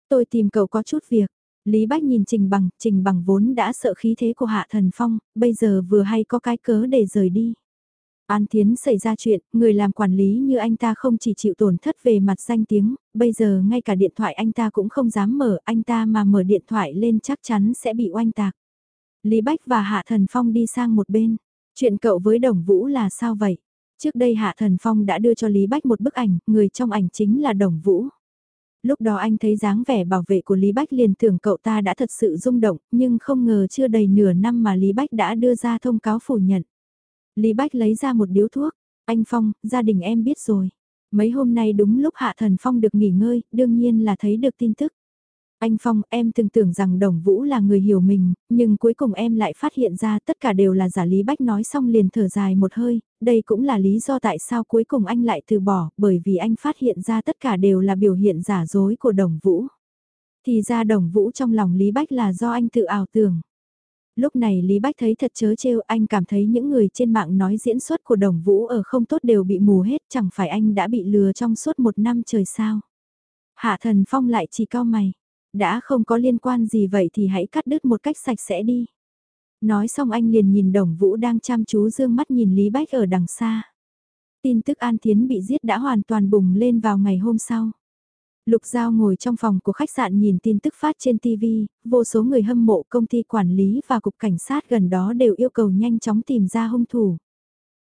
Tôi tìm cậu có chút việc. Lý Bách nhìn Trình Bằng, Trình Bằng vốn đã sợ khí thế của Hạ Thần Phong, bây giờ vừa hay có cái cớ để rời đi. An Thiến xảy ra chuyện, người làm quản lý như anh ta không chỉ chịu tổn thất về mặt danh tiếng, bây giờ ngay cả điện thoại anh ta cũng không dám mở, anh ta mà mở điện thoại lên chắc chắn sẽ bị oanh tạc. Lý Bách và Hạ Thần Phong đi sang một bên. Chuyện cậu với Đồng Vũ là sao vậy? Trước đây Hạ Thần Phong đã đưa cho Lý Bách một bức ảnh, người trong ảnh chính là Đồng Vũ. Lúc đó anh thấy dáng vẻ bảo vệ của Lý Bách liền tưởng cậu ta đã thật sự rung động, nhưng không ngờ chưa đầy nửa năm mà Lý Bách đã đưa ra thông cáo phủ nhận. Lý Bách lấy ra một điếu thuốc, anh Phong, gia đình em biết rồi. Mấy hôm nay đúng lúc Hạ Thần Phong được nghỉ ngơi, đương nhiên là thấy được tin tức. Anh Phong, em từng tưởng rằng Đồng Vũ là người hiểu mình, nhưng cuối cùng em lại phát hiện ra tất cả đều là giả Lý Bách nói xong liền thở dài một hơi, đây cũng là lý do tại sao cuối cùng anh lại từ bỏ, bởi vì anh phát hiện ra tất cả đều là biểu hiện giả dối của Đồng Vũ. Thì ra Đồng Vũ trong lòng Lý Bách là do anh tự ảo tưởng. Lúc này Lý Bách thấy thật chớ trêu, anh cảm thấy những người trên mạng nói diễn xuất của Đồng Vũ ở không tốt đều bị mù hết, chẳng phải anh đã bị lừa trong suốt một năm trời sao. Hạ thần phong lại chỉ cao mày đã không có liên quan gì vậy thì hãy cắt đứt một cách sạch sẽ đi. Nói xong anh liền nhìn đồng vũ đang chăm chú dương mắt nhìn Lý Bách ở đằng xa. Tin tức An Thiến bị giết đã hoàn toàn bùng lên vào ngày hôm sau. Lục Giao ngồi trong phòng của khách sạn nhìn tin tức phát trên TV, vô số người hâm mộ công ty quản lý và cục cảnh sát gần đó đều yêu cầu nhanh chóng tìm ra hung thủ.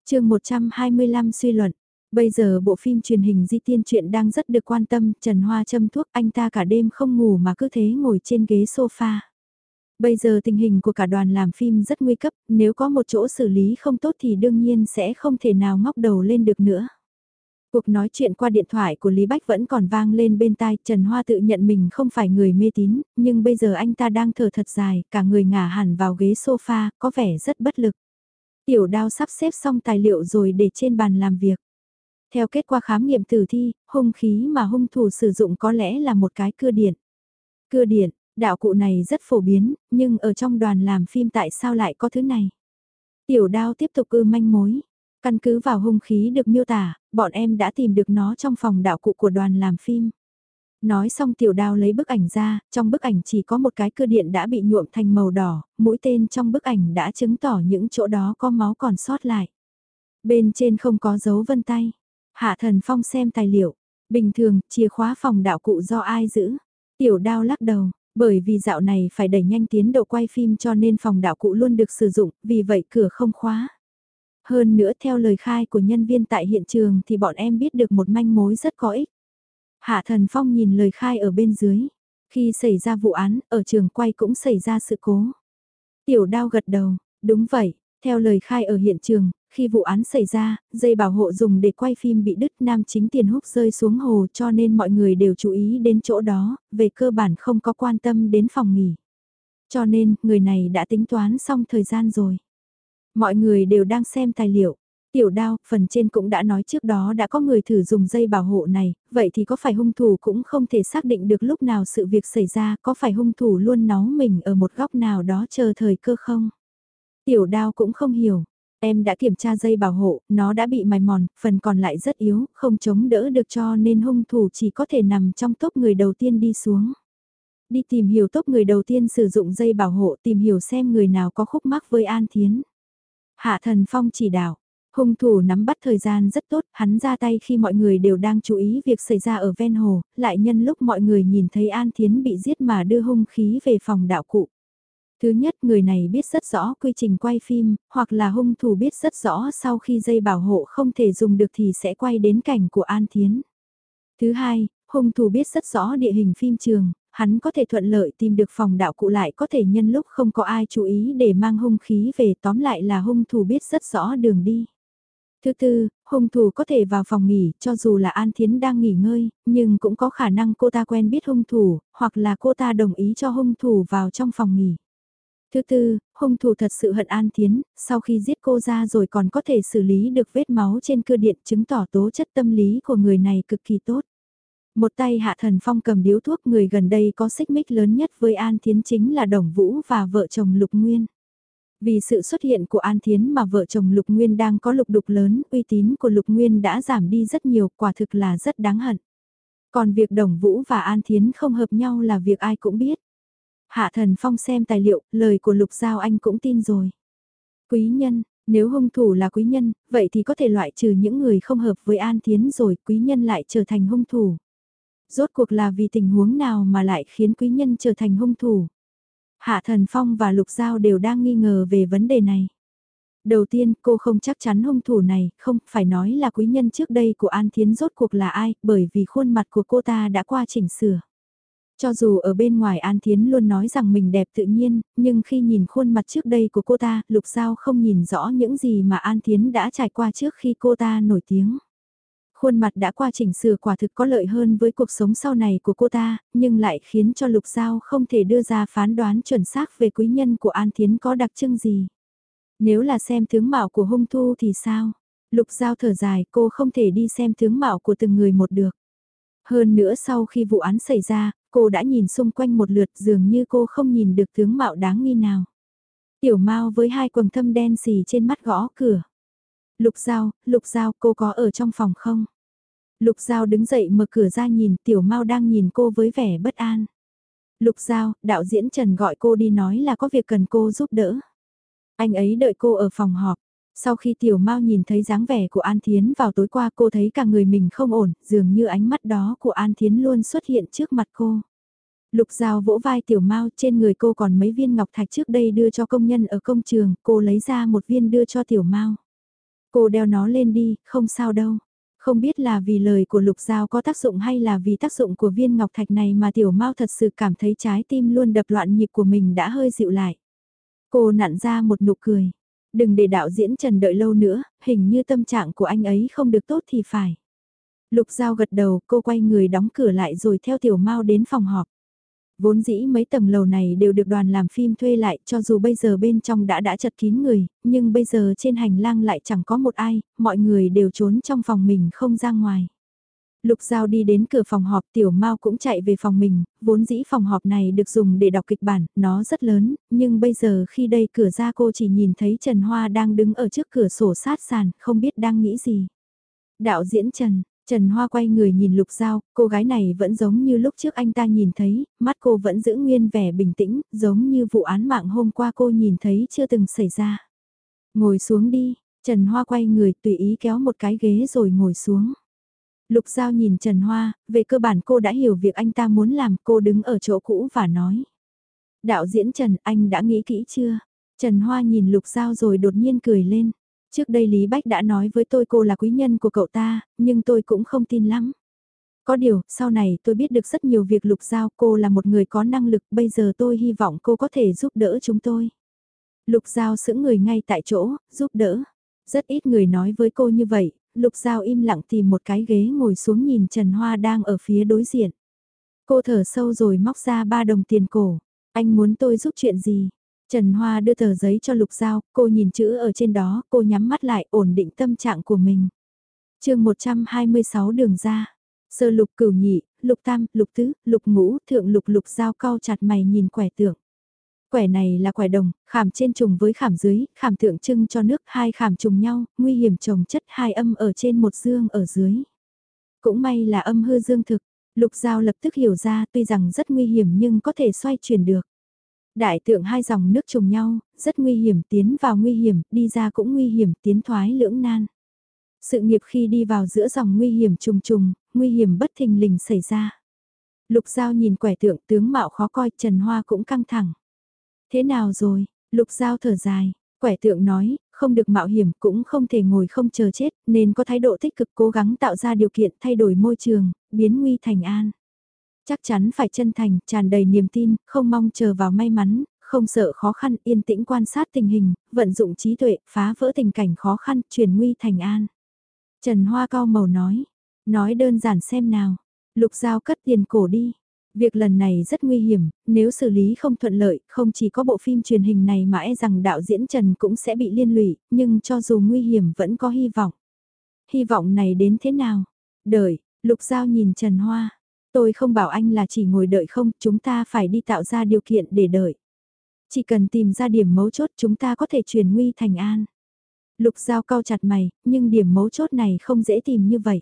chương 125 suy luận, Bây giờ bộ phim truyền hình di tiên truyện đang rất được quan tâm, Trần Hoa châm thuốc anh ta cả đêm không ngủ mà cứ thế ngồi trên ghế sofa. Bây giờ tình hình của cả đoàn làm phim rất nguy cấp, nếu có một chỗ xử lý không tốt thì đương nhiên sẽ không thể nào ngóc đầu lên được nữa. Cuộc nói chuyện qua điện thoại của Lý Bách vẫn còn vang lên bên tai, Trần Hoa tự nhận mình không phải người mê tín, nhưng bây giờ anh ta đang thở thật dài, cả người ngả hẳn vào ghế sofa, có vẻ rất bất lực. Tiểu đao sắp xếp xong tài liệu rồi để trên bàn làm việc. Theo kết quả khám nghiệm tử thi, hung khí mà hung thủ sử dụng có lẽ là một cái cưa điện. Cưa điện, đạo cụ này rất phổ biến, nhưng ở trong đoàn làm phim tại sao lại có thứ này? Tiểu đao tiếp tục ư manh mối. Căn cứ vào hung khí được miêu tả, bọn em đã tìm được nó trong phòng đạo cụ của đoàn làm phim. Nói xong tiểu đao lấy bức ảnh ra, trong bức ảnh chỉ có một cái cơ điện đã bị nhuộm thành màu đỏ, mũi tên trong bức ảnh đã chứng tỏ những chỗ đó có máu còn sót lại. Bên trên không có dấu vân tay. Hạ thần phong xem tài liệu. Bình thường, chìa khóa phòng đạo cụ do ai giữ? Tiểu đao lắc đầu, bởi vì dạo này phải đẩy nhanh tiến độ quay phim cho nên phòng đạo cụ luôn được sử dụng, vì vậy cửa không khóa. Hơn nữa theo lời khai của nhân viên tại hiện trường thì bọn em biết được một manh mối rất có ích. Hạ Thần Phong nhìn lời khai ở bên dưới. Khi xảy ra vụ án, ở trường quay cũng xảy ra sự cố. Tiểu đao gật đầu, đúng vậy, theo lời khai ở hiện trường, khi vụ án xảy ra, dây bảo hộ dùng để quay phim bị đứt nam chính tiền húc rơi xuống hồ cho nên mọi người đều chú ý đến chỗ đó, về cơ bản không có quan tâm đến phòng nghỉ. Cho nên, người này đã tính toán xong thời gian rồi. Mọi người đều đang xem tài liệu. Tiểu đao, phần trên cũng đã nói trước đó đã có người thử dùng dây bảo hộ này, vậy thì có phải hung thủ cũng không thể xác định được lúc nào sự việc xảy ra, có phải hung thủ luôn náu mình ở một góc nào đó chờ thời cơ không? Tiểu đao cũng không hiểu. Em đã kiểm tra dây bảo hộ, nó đã bị mài mòn, phần còn lại rất yếu, không chống đỡ được cho nên hung thủ chỉ có thể nằm trong top người đầu tiên đi xuống. Đi tìm hiểu top người đầu tiên sử dụng dây bảo hộ tìm hiểu xem người nào có khúc mắc với An Thiến. Hạ Thần Phong chỉ đạo, hung thủ nắm bắt thời gian rất tốt, hắn ra tay khi mọi người đều đang chú ý việc xảy ra ở ven hồ, lại nhân lúc mọi người nhìn thấy An Thiến bị giết mà đưa hung khí về phòng đạo cụ. Thứ nhất người này biết rất rõ quy trình quay phim, hoặc là hung thủ biết rất rõ sau khi dây bảo hộ không thể dùng được thì sẽ quay đến cảnh của An Thiến. Thứ hai, hung thủ biết rất rõ địa hình phim trường, hắn có thể thuận lợi tìm được phòng đạo cụ lại có thể nhân lúc không có ai chú ý để mang hung khí về tóm lại là hung thủ biết rất rõ đường đi. Thứ tư, hung thủ có thể vào phòng nghỉ cho dù là An Thiến đang nghỉ ngơi, nhưng cũng có khả năng cô ta quen biết hung thủ, hoặc là cô ta đồng ý cho hung thủ vào trong phòng nghỉ. Thứ tư, hung thủ thật sự hận An Thiến, sau khi giết cô ra rồi còn có thể xử lý được vết máu trên cơ điện chứng tỏ tố chất tâm lý của người này cực kỳ tốt. Một tay Hạ Thần Phong cầm điếu thuốc người gần đây có xích mích lớn nhất với An Thiến chính là Đồng Vũ và vợ chồng Lục Nguyên. Vì sự xuất hiện của An Thiến mà vợ chồng Lục Nguyên đang có lục đục lớn, uy tín của Lục Nguyên đã giảm đi rất nhiều, quả thực là rất đáng hận. Còn việc Đồng Vũ và An Thiến không hợp nhau là việc ai cũng biết. Hạ Thần Phong xem tài liệu, lời của Lục Giao Anh cũng tin rồi. Quý nhân, nếu hung thủ là quý nhân, vậy thì có thể loại trừ những người không hợp với An Thiến rồi quý nhân lại trở thành hung thủ. Rốt cuộc là vì tình huống nào mà lại khiến quý nhân trở thành hung thủ. Hạ Thần Phong và Lục Giao đều đang nghi ngờ về vấn đề này. Đầu tiên, cô không chắc chắn hung thủ này, không phải nói là quý nhân trước đây của An Thiến rốt cuộc là ai, bởi vì khuôn mặt của cô ta đã qua chỉnh sửa. Cho dù ở bên ngoài An Thiến luôn nói rằng mình đẹp tự nhiên, nhưng khi nhìn khuôn mặt trước đây của cô ta, Lục Giao không nhìn rõ những gì mà An Thiến đã trải qua trước khi cô ta nổi tiếng. Khuôn mặt đã qua chỉnh sửa quả thực có lợi hơn với cuộc sống sau này của cô ta, nhưng lại khiến cho Lục Giao không thể đưa ra phán đoán chuẩn xác về quý nhân của An Thiến có đặc trưng gì. Nếu là xem tướng mạo của hung thu thì sao? Lục Giao thở dài cô không thể đi xem tướng mạo của từng người một được. Hơn nữa sau khi vụ án xảy ra, cô đã nhìn xung quanh một lượt dường như cô không nhìn được tướng mạo đáng nghi nào. Tiểu Mao với hai quầng thâm đen xì trên mắt gõ cửa. Lục Giao, Lục Giao cô có ở trong phòng không? Lục Giao đứng dậy mở cửa ra nhìn Tiểu Mao đang nhìn cô với vẻ bất an. Lục Giao, đạo diễn Trần gọi cô đi nói là có việc cần cô giúp đỡ. Anh ấy đợi cô ở phòng họp. Sau khi Tiểu Mao nhìn thấy dáng vẻ của An Thiến vào tối qua cô thấy cả người mình không ổn, dường như ánh mắt đó của An Thiến luôn xuất hiện trước mặt cô. Lục Giao vỗ vai Tiểu Mao trên người cô còn mấy viên ngọc thạch trước đây đưa cho công nhân ở công trường, cô lấy ra một viên đưa cho Tiểu Mao. Cô đeo nó lên đi, không sao đâu. Không biết là vì lời của Lục Giao có tác dụng hay là vì tác dụng của viên ngọc thạch này mà Tiểu mau thật sự cảm thấy trái tim luôn đập loạn nhịp của mình đã hơi dịu lại. Cô nặn ra một nụ cười. Đừng để đạo diễn Trần đợi lâu nữa, hình như tâm trạng của anh ấy không được tốt thì phải. Lục Giao gật đầu, cô quay người đóng cửa lại rồi theo Tiểu Mao đến phòng họp. Vốn dĩ mấy tầng lầu này đều được đoàn làm phim thuê lại cho dù bây giờ bên trong đã đã chật kín người, nhưng bây giờ trên hành lang lại chẳng có một ai, mọi người đều trốn trong phòng mình không ra ngoài. Lục Giao đi đến cửa phòng họp Tiểu mau cũng chạy về phòng mình, vốn dĩ phòng họp này được dùng để đọc kịch bản, nó rất lớn, nhưng bây giờ khi đây cửa ra cô chỉ nhìn thấy Trần Hoa đang đứng ở trước cửa sổ sát sàn, không biết đang nghĩ gì. Đạo diễn Trần, Trần Hoa quay người nhìn Lục Giao, cô gái này vẫn giống như lúc trước anh ta nhìn thấy, mắt cô vẫn giữ nguyên vẻ bình tĩnh, giống như vụ án mạng hôm qua cô nhìn thấy chưa từng xảy ra. Ngồi xuống đi, Trần Hoa quay người tùy ý kéo một cái ghế rồi ngồi xuống. Lục Giao nhìn Trần Hoa, về cơ bản cô đã hiểu việc anh ta muốn làm, cô đứng ở chỗ cũ và nói. Đạo diễn Trần, anh đã nghĩ kỹ chưa? Trần Hoa nhìn Lục Giao rồi đột nhiên cười lên. Trước đây Lý Bách đã nói với tôi cô là quý nhân của cậu ta, nhưng tôi cũng không tin lắm. Có điều, sau này tôi biết được rất nhiều việc Lục Giao cô là một người có năng lực, bây giờ tôi hy vọng cô có thể giúp đỡ chúng tôi. Lục Giao sững người ngay tại chỗ, giúp đỡ. Rất ít người nói với cô như vậy, Lục Giao im lặng tìm một cái ghế ngồi xuống nhìn Trần Hoa đang ở phía đối diện. Cô thở sâu rồi móc ra ba đồng tiền cổ. Anh muốn tôi giúp chuyện gì? Trần Hoa đưa tờ giấy cho Lục Giao, cô nhìn chữ ở trên đó, cô nhắm mắt lại ổn định tâm trạng của mình. chương 126 đường ra. Sơ lục cửu nhị, lục tam, lục tứ, lục ngũ, thượng lục lục giao cao chặt mày nhìn quẻ tượng. Quẻ này là quẻ đồng, khảm trên trùng với khảm dưới, khảm tượng trưng cho nước hai khảm trùng nhau, nguy hiểm trồng chất hai âm ở trên một dương ở dưới. Cũng may là âm hư dương thực, lục giao lập tức hiểu ra tuy rằng rất nguy hiểm nhưng có thể xoay chuyển được. Đại tượng hai dòng nước trùng nhau, rất nguy hiểm tiến vào nguy hiểm, đi ra cũng nguy hiểm tiến thoái lưỡng nan. Sự nghiệp khi đi vào giữa dòng nguy hiểm trùng trùng, nguy hiểm bất thình lình xảy ra. Lục Giao nhìn quẻ tượng tướng mạo khó coi, Trần Hoa cũng căng thẳng. Thế nào rồi? Lục Giao thở dài, quẻ tượng nói, không được mạo hiểm cũng không thể ngồi không chờ chết, nên có thái độ tích cực cố gắng tạo ra điều kiện thay đổi môi trường, biến nguy thành an. Chắc chắn phải chân thành, tràn đầy niềm tin, không mong chờ vào may mắn, không sợ khó khăn, yên tĩnh quan sát tình hình, vận dụng trí tuệ, phá vỡ tình cảnh khó khăn, chuyển nguy thành an. Trần Hoa cao màu nói, nói đơn giản xem nào, lục giao cất tiền cổ đi. Việc lần này rất nguy hiểm, nếu xử lý không thuận lợi, không chỉ có bộ phim truyền hình này mà e rằng đạo diễn Trần cũng sẽ bị liên lụy, nhưng cho dù nguy hiểm vẫn có hy vọng. Hy vọng này đến thế nào? Đợi, Lục Giao nhìn Trần Hoa, Tôi không bảo anh là chỉ ngồi đợi không, chúng ta phải đi tạo ra điều kiện để đợi. Chỉ cần tìm ra điểm mấu chốt chúng ta có thể truyền nguy thành an. Lục Giao cau chặt mày, nhưng điểm mấu chốt này không dễ tìm như vậy.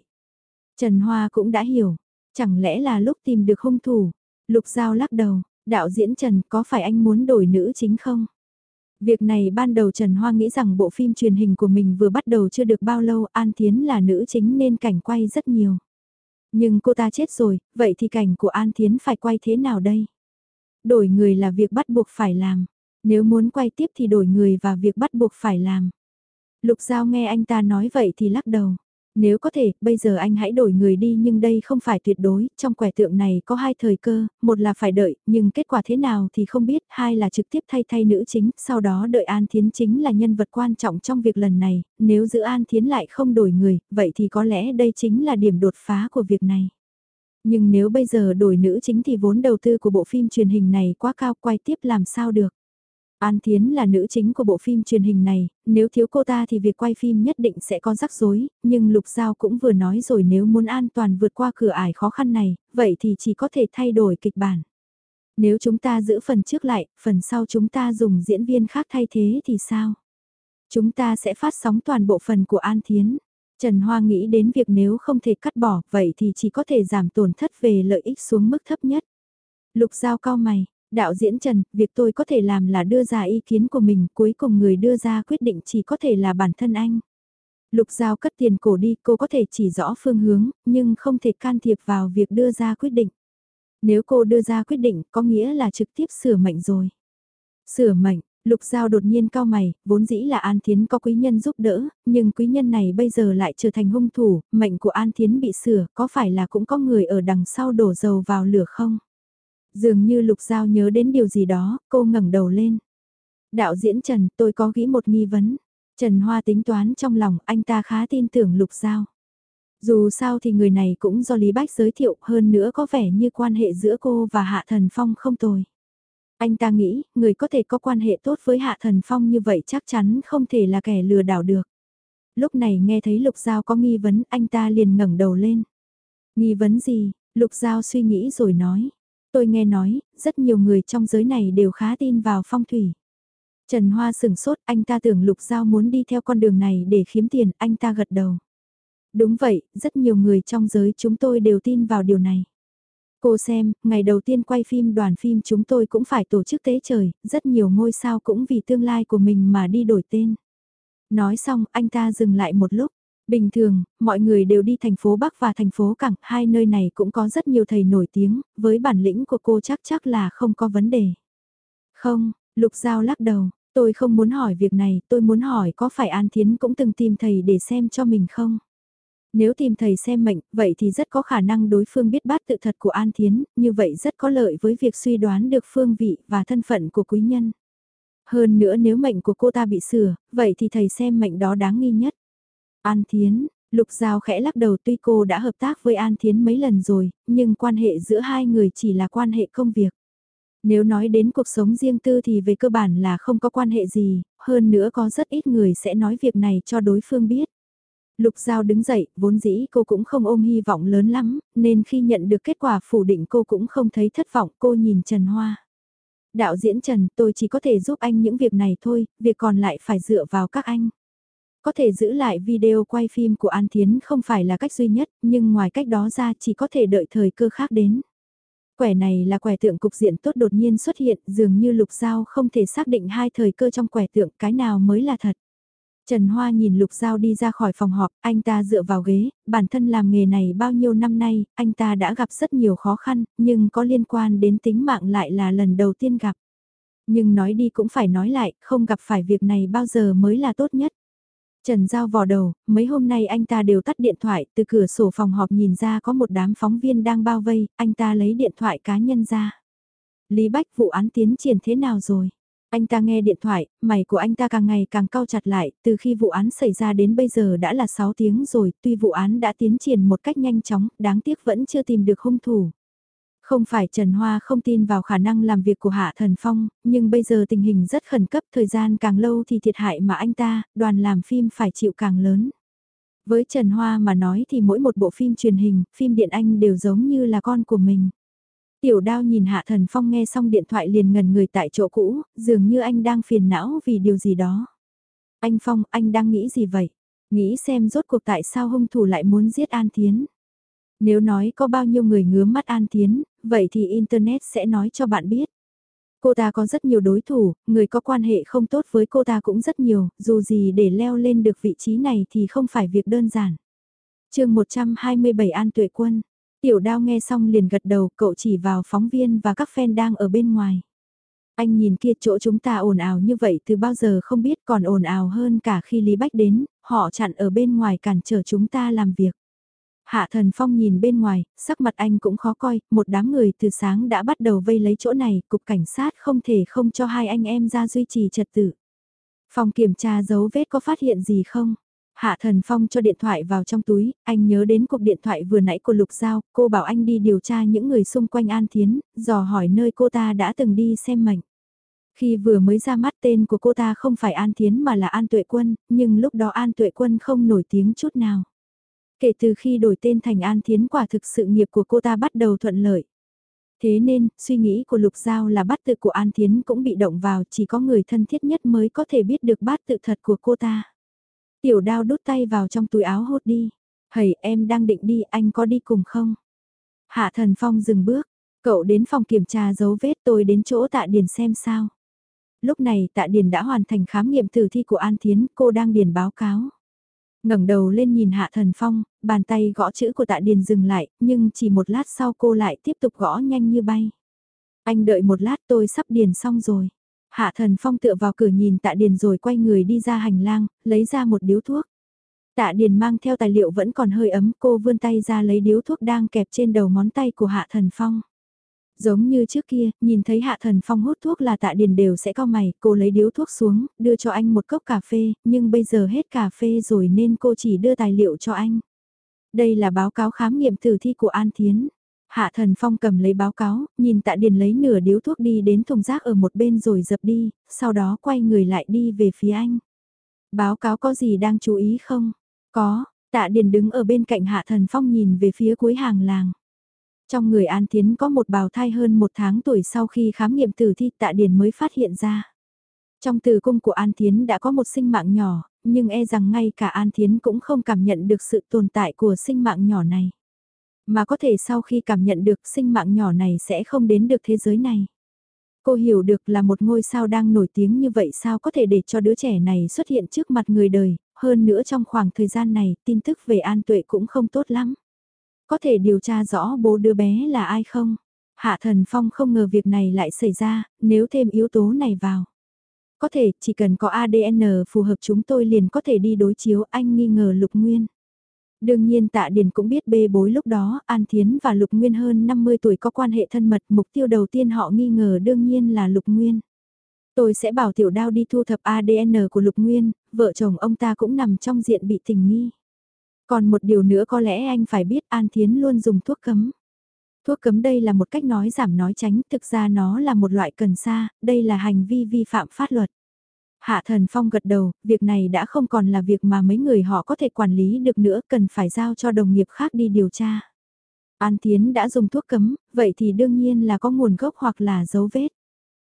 Trần Hoa cũng đã hiểu, chẳng lẽ là lúc tìm được hung thủ. Lục Giao lắc đầu, đạo diễn Trần có phải anh muốn đổi nữ chính không? Việc này ban đầu Trần Hoa nghĩ rằng bộ phim truyền hình của mình vừa bắt đầu chưa được bao lâu An Thiến là nữ chính nên cảnh quay rất nhiều. Nhưng cô ta chết rồi, vậy thì cảnh của An Thiến phải quay thế nào đây? Đổi người là việc bắt buộc phải làm. Nếu muốn quay tiếp thì đổi người và việc bắt buộc phải làm. Lục Giao nghe anh ta nói vậy thì lắc đầu. Nếu có thể, bây giờ anh hãy đổi người đi nhưng đây không phải tuyệt đối, trong quẻ tượng này có hai thời cơ, một là phải đợi, nhưng kết quả thế nào thì không biết, hai là trực tiếp thay thay nữ chính, sau đó đợi An Thiến chính là nhân vật quan trọng trong việc lần này, nếu giữ An Thiến lại không đổi người, vậy thì có lẽ đây chính là điểm đột phá của việc này. Nhưng nếu bây giờ đổi nữ chính thì vốn đầu tư của bộ phim truyền hình này quá cao quay tiếp làm sao được. An Thiến là nữ chính của bộ phim truyền hình này, nếu thiếu cô ta thì việc quay phim nhất định sẽ có rắc rối, nhưng Lục Giao cũng vừa nói rồi nếu muốn an toàn vượt qua cửa ải khó khăn này, vậy thì chỉ có thể thay đổi kịch bản. Nếu chúng ta giữ phần trước lại, phần sau chúng ta dùng diễn viên khác thay thế thì sao? Chúng ta sẽ phát sóng toàn bộ phần của An Thiến. Trần Hoa nghĩ đến việc nếu không thể cắt bỏ, vậy thì chỉ có thể giảm tổn thất về lợi ích xuống mức thấp nhất. Lục Giao cao mày, Đạo diễn Trần, việc tôi có thể làm là đưa ra ý kiến của mình, cuối cùng người đưa ra quyết định chỉ có thể là bản thân anh. Lục Giao cất tiền cổ đi, cô có thể chỉ rõ phương hướng, nhưng không thể can thiệp vào việc đưa ra quyết định. Nếu cô đưa ra quyết định, có nghĩa là trực tiếp sửa mệnh rồi. Sửa mệnh, Lục Giao đột nhiên cao mày, vốn dĩ là An Thiến có quý nhân giúp đỡ, nhưng quý nhân này bây giờ lại trở thành hung thủ, mệnh của An Thiến bị sửa, có phải là cũng có người ở đằng sau đổ dầu vào lửa không? Dường như Lục Giao nhớ đến điều gì đó, cô ngẩng đầu lên. Đạo diễn Trần, tôi có nghĩ một nghi vấn. Trần Hoa tính toán trong lòng, anh ta khá tin tưởng Lục Giao. Dù sao thì người này cũng do Lý Bách giới thiệu hơn nữa có vẻ như quan hệ giữa cô và Hạ Thần Phong không tồi. Anh ta nghĩ, người có thể có quan hệ tốt với Hạ Thần Phong như vậy chắc chắn không thể là kẻ lừa đảo được. Lúc này nghe thấy Lục Giao có nghi vấn, anh ta liền ngẩng đầu lên. Nghi vấn gì? Lục Giao suy nghĩ rồi nói. Tôi nghe nói, rất nhiều người trong giới này đều khá tin vào phong thủy. Trần Hoa sửng sốt, anh ta tưởng Lục Giao muốn đi theo con đường này để kiếm tiền, anh ta gật đầu. Đúng vậy, rất nhiều người trong giới chúng tôi đều tin vào điều này. Cô xem, ngày đầu tiên quay phim đoàn phim chúng tôi cũng phải tổ chức tế trời, rất nhiều ngôi sao cũng vì tương lai của mình mà đi đổi tên. Nói xong, anh ta dừng lại một lúc. Bình thường, mọi người đều đi thành phố Bắc và thành phố Cảng, hai nơi này cũng có rất nhiều thầy nổi tiếng, với bản lĩnh của cô chắc chắc là không có vấn đề. Không, Lục Giao lắc đầu, tôi không muốn hỏi việc này, tôi muốn hỏi có phải An Thiến cũng từng tìm thầy để xem cho mình không? Nếu tìm thầy xem mệnh, vậy thì rất có khả năng đối phương biết bát tự thật của An Thiến, như vậy rất có lợi với việc suy đoán được phương vị và thân phận của quý nhân. Hơn nữa nếu mệnh của cô ta bị sửa, vậy thì thầy xem mệnh đó đáng nghi nhất. An Thiến, Lục Giao khẽ lắc đầu tuy cô đã hợp tác với An Thiến mấy lần rồi, nhưng quan hệ giữa hai người chỉ là quan hệ công việc. Nếu nói đến cuộc sống riêng tư thì về cơ bản là không có quan hệ gì, hơn nữa có rất ít người sẽ nói việc này cho đối phương biết. Lục Giao đứng dậy, vốn dĩ cô cũng không ôm hy vọng lớn lắm, nên khi nhận được kết quả phủ định cô cũng không thấy thất vọng, cô nhìn Trần Hoa. Đạo diễn Trần, tôi chỉ có thể giúp anh những việc này thôi, việc còn lại phải dựa vào các anh. Có thể giữ lại video quay phim của An Thiến không phải là cách duy nhất, nhưng ngoài cách đó ra chỉ có thể đợi thời cơ khác đến. Quẻ này là quẻ tượng cục diện tốt đột nhiên xuất hiện, dường như Lục Giao không thể xác định hai thời cơ trong quẻ tượng cái nào mới là thật. Trần Hoa nhìn Lục Giao đi ra khỏi phòng họp, anh ta dựa vào ghế, bản thân làm nghề này bao nhiêu năm nay, anh ta đã gặp rất nhiều khó khăn, nhưng có liên quan đến tính mạng lại là lần đầu tiên gặp. Nhưng nói đi cũng phải nói lại, không gặp phải việc này bao giờ mới là tốt nhất. Trần Giao vò đầu, mấy hôm nay anh ta đều tắt điện thoại, từ cửa sổ phòng họp nhìn ra có một đám phóng viên đang bao vây, anh ta lấy điện thoại cá nhân ra. Lý Bách vụ án tiến triển thế nào rồi? Anh ta nghe điện thoại, mày của anh ta càng ngày càng cao chặt lại, từ khi vụ án xảy ra đến bây giờ đã là 6 tiếng rồi, tuy vụ án đã tiến triển một cách nhanh chóng, đáng tiếc vẫn chưa tìm được hung thủ. Không phải Trần Hoa không tin vào khả năng làm việc của Hạ Thần Phong, nhưng bây giờ tình hình rất khẩn cấp, thời gian càng lâu thì thiệt hại mà anh ta, đoàn làm phim phải chịu càng lớn. Với Trần Hoa mà nói thì mỗi một bộ phim truyền hình, phim điện anh đều giống như là con của mình. Tiểu đao nhìn Hạ Thần Phong nghe xong điện thoại liền ngần người tại chỗ cũ, dường như anh đang phiền não vì điều gì đó. Anh Phong, anh đang nghĩ gì vậy? Nghĩ xem rốt cuộc tại sao hung thủ lại muốn giết An Thiến. Nếu nói có bao nhiêu người ngứa mắt An Thiến, vậy thì Internet sẽ nói cho bạn biết. Cô ta có rất nhiều đối thủ, người có quan hệ không tốt với cô ta cũng rất nhiều, dù gì để leo lên được vị trí này thì không phải việc đơn giản. chương 127 An Tuệ Quân Tiểu đao nghe xong liền gật đầu, cậu chỉ vào phóng viên và các fan đang ở bên ngoài. Anh nhìn kia chỗ chúng ta ồn ào như vậy từ bao giờ không biết còn ồn ào hơn cả khi Lý Bách đến, họ chặn ở bên ngoài cản trở chúng ta làm việc. Hạ thần phong nhìn bên ngoài, sắc mặt anh cũng khó coi, một đám người từ sáng đã bắt đầu vây lấy chỗ này, cục cảnh sát không thể không cho hai anh em ra duy trì trật tự. Phòng kiểm tra dấu vết có phát hiện gì không? Hạ Thần Phong cho điện thoại vào trong túi, anh nhớ đến cuộc điện thoại vừa nãy của Lục Giao, cô bảo anh đi điều tra những người xung quanh An Thiến, dò hỏi nơi cô ta đã từng đi xem mệnh. Khi vừa mới ra mắt tên của cô ta không phải An Thiến mà là An Tuệ Quân, nhưng lúc đó An Tuệ Quân không nổi tiếng chút nào. Kể từ khi đổi tên thành An Thiến quả thực sự nghiệp của cô ta bắt đầu thuận lợi. Thế nên, suy nghĩ của Lục Giao là bát tự của An Thiến cũng bị động vào chỉ có người thân thiết nhất mới có thể biết được bát tự thật của cô ta. Tiểu đao đút tay vào trong túi áo hốt đi. Hầy em đang định đi anh có đi cùng không? Hạ thần phong dừng bước. Cậu đến phòng kiểm tra dấu vết tôi đến chỗ tạ điền xem sao. Lúc này tạ điền đã hoàn thành khám nghiệm tử thi của An Thiến, cô đang điền báo cáo ngẩng đầu lên nhìn Hạ Thần Phong, bàn tay gõ chữ của tạ điền dừng lại, nhưng chỉ một lát sau cô lại tiếp tục gõ nhanh như bay. Anh đợi một lát tôi sắp điền xong rồi. Hạ thần phong tựa vào cửa nhìn tạ điền rồi quay người đi ra hành lang, lấy ra một điếu thuốc. Tạ điền mang theo tài liệu vẫn còn hơi ấm cô vươn tay ra lấy điếu thuốc đang kẹp trên đầu ngón tay của hạ thần phong. Giống như trước kia, nhìn thấy hạ thần phong hút thuốc là tạ điền đều sẽ cao mày, cô lấy điếu thuốc xuống, đưa cho anh một cốc cà phê, nhưng bây giờ hết cà phê rồi nên cô chỉ đưa tài liệu cho anh. Đây là báo cáo khám nghiệm tử thi của An Thiến. Hạ Thần Phong cầm lấy báo cáo, nhìn Tạ Điền lấy nửa điếu thuốc đi đến thùng rác ở một bên rồi dập đi, sau đó quay người lại đi về phía anh. Báo cáo có gì đang chú ý không? Có, Tạ Điền đứng ở bên cạnh Hạ Thần Phong nhìn về phía cuối hàng làng. Trong người An Thiến có một bào thai hơn một tháng tuổi sau khi khám nghiệm tử thi Tạ Điền mới phát hiện ra. Trong tử cung của An Thiến đã có một sinh mạng nhỏ, nhưng e rằng ngay cả An Thiến cũng không cảm nhận được sự tồn tại của sinh mạng nhỏ này. Mà có thể sau khi cảm nhận được sinh mạng nhỏ này sẽ không đến được thế giới này. Cô hiểu được là một ngôi sao đang nổi tiếng như vậy sao có thể để cho đứa trẻ này xuất hiện trước mặt người đời, hơn nữa trong khoảng thời gian này tin tức về An Tuệ cũng không tốt lắm. Có thể điều tra rõ bố đứa bé là ai không? Hạ Thần Phong không ngờ việc này lại xảy ra, nếu thêm yếu tố này vào. Có thể, chỉ cần có ADN phù hợp chúng tôi liền có thể đi đối chiếu anh nghi ngờ Lục Nguyên. Đương nhiên Tạ Điền cũng biết bê bối lúc đó, An Thiến và Lục Nguyên hơn 50 tuổi có quan hệ thân mật, mục tiêu đầu tiên họ nghi ngờ đương nhiên là Lục Nguyên. Tôi sẽ bảo tiểu đao đi thu thập ADN của Lục Nguyên, vợ chồng ông ta cũng nằm trong diện bị tình nghi. Còn một điều nữa có lẽ anh phải biết An Thiến luôn dùng thuốc cấm. Thuốc cấm đây là một cách nói giảm nói tránh, thực ra nó là một loại cần sa, đây là hành vi vi phạm pháp luật. Hạ Thần Phong gật đầu, việc này đã không còn là việc mà mấy người họ có thể quản lý được nữa, cần phải giao cho đồng nghiệp khác đi điều tra. An Thiến đã dùng thuốc cấm, vậy thì đương nhiên là có nguồn gốc hoặc là dấu vết.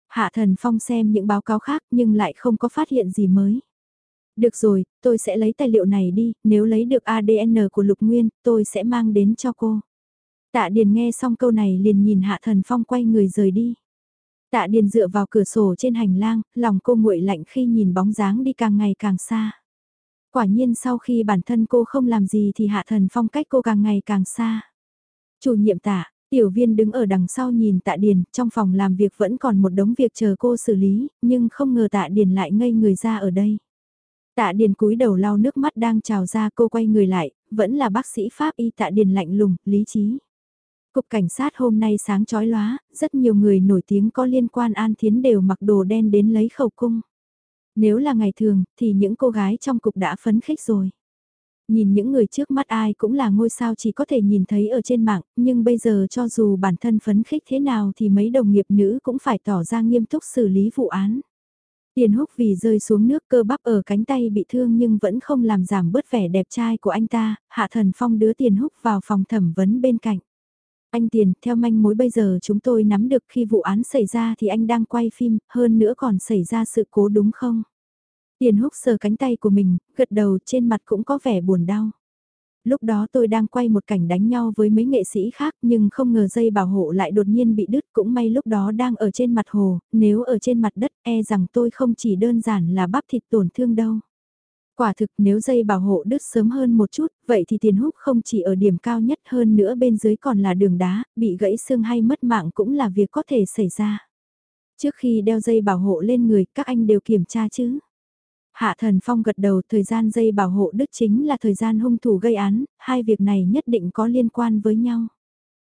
Hạ Thần Phong xem những báo cáo khác nhưng lại không có phát hiện gì mới. Được rồi, tôi sẽ lấy tài liệu này đi, nếu lấy được ADN của Lục Nguyên, tôi sẽ mang đến cho cô. Tạ Điền nghe xong câu này liền nhìn Hạ Thần Phong quay người rời đi. Tạ Điền dựa vào cửa sổ trên hành lang, lòng cô nguội lạnh khi nhìn bóng dáng đi càng ngày càng xa. Quả nhiên sau khi bản thân cô không làm gì thì Hạ Thần Phong cách cô càng ngày càng xa. Chủ nhiệm tạ, tiểu viên đứng ở đằng sau nhìn tạ Điền, trong phòng làm việc vẫn còn một đống việc chờ cô xử lý, nhưng không ngờ tạ Điền lại ngây người ra ở đây. Tạ Điền cúi đầu lau nước mắt đang trào ra cô quay người lại, vẫn là bác sĩ Pháp y Tạ Điền lạnh lùng, lý trí. Cục cảnh sát hôm nay sáng chói lóa, rất nhiều người nổi tiếng có liên quan An Thiến đều mặc đồ đen đến lấy khẩu cung. Nếu là ngày thường, thì những cô gái trong cục đã phấn khích rồi. Nhìn những người trước mắt ai cũng là ngôi sao chỉ có thể nhìn thấy ở trên mạng, nhưng bây giờ cho dù bản thân phấn khích thế nào thì mấy đồng nghiệp nữ cũng phải tỏ ra nghiêm túc xử lý vụ án. Tiền húc vì rơi xuống nước cơ bắp ở cánh tay bị thương nhưng vẫn không làm giảm bớt vẻ đẹp trai của anh ta, Hạ Thần Phong đứa tiền húc vào phòng thẩm vấn bên cạnh. Anh Tiền, theo manh mối bây giờ chúng tôi nắm được khi vụ án xảy ra thì anh đang quay phim, hơn nữa còn xảy ra sự cố đúng không? Tiền húc sờ cánh tay của mình, gật đầu trên mặt cũng có vẻ buồn đau. Lúc đó tôi đang quay một cảnh đánh nhau với mấy nghệ sĩ khác nhưng không ngờ dây bảo hộ lại đột nhiên bị đứt cũng may lúc đó đang ở trên mặt hồ, nếu ở trên mặt đất e rằng tôi không chỉ đơn giản là bắp thịt tổn thương đâu. Quả thực nếu dây bảo hộ đứt sớm hơn một chút, vậy thì tiền húc không chỉ ở điểm cao nhất hơn nữa bên dưới còn là đường đá, bị gãy xương hay mất mạng cũng là việc có thể xảy ra. Trước khi đeo dây bảo hộ lên người, các anh đều kiểm tra chứ. Hạ Thần Phong gật đầu thời gian dây bảo hộ đức chính là thời gian hung thủ gây án, hai việc này nhất định có liên quan với nhau.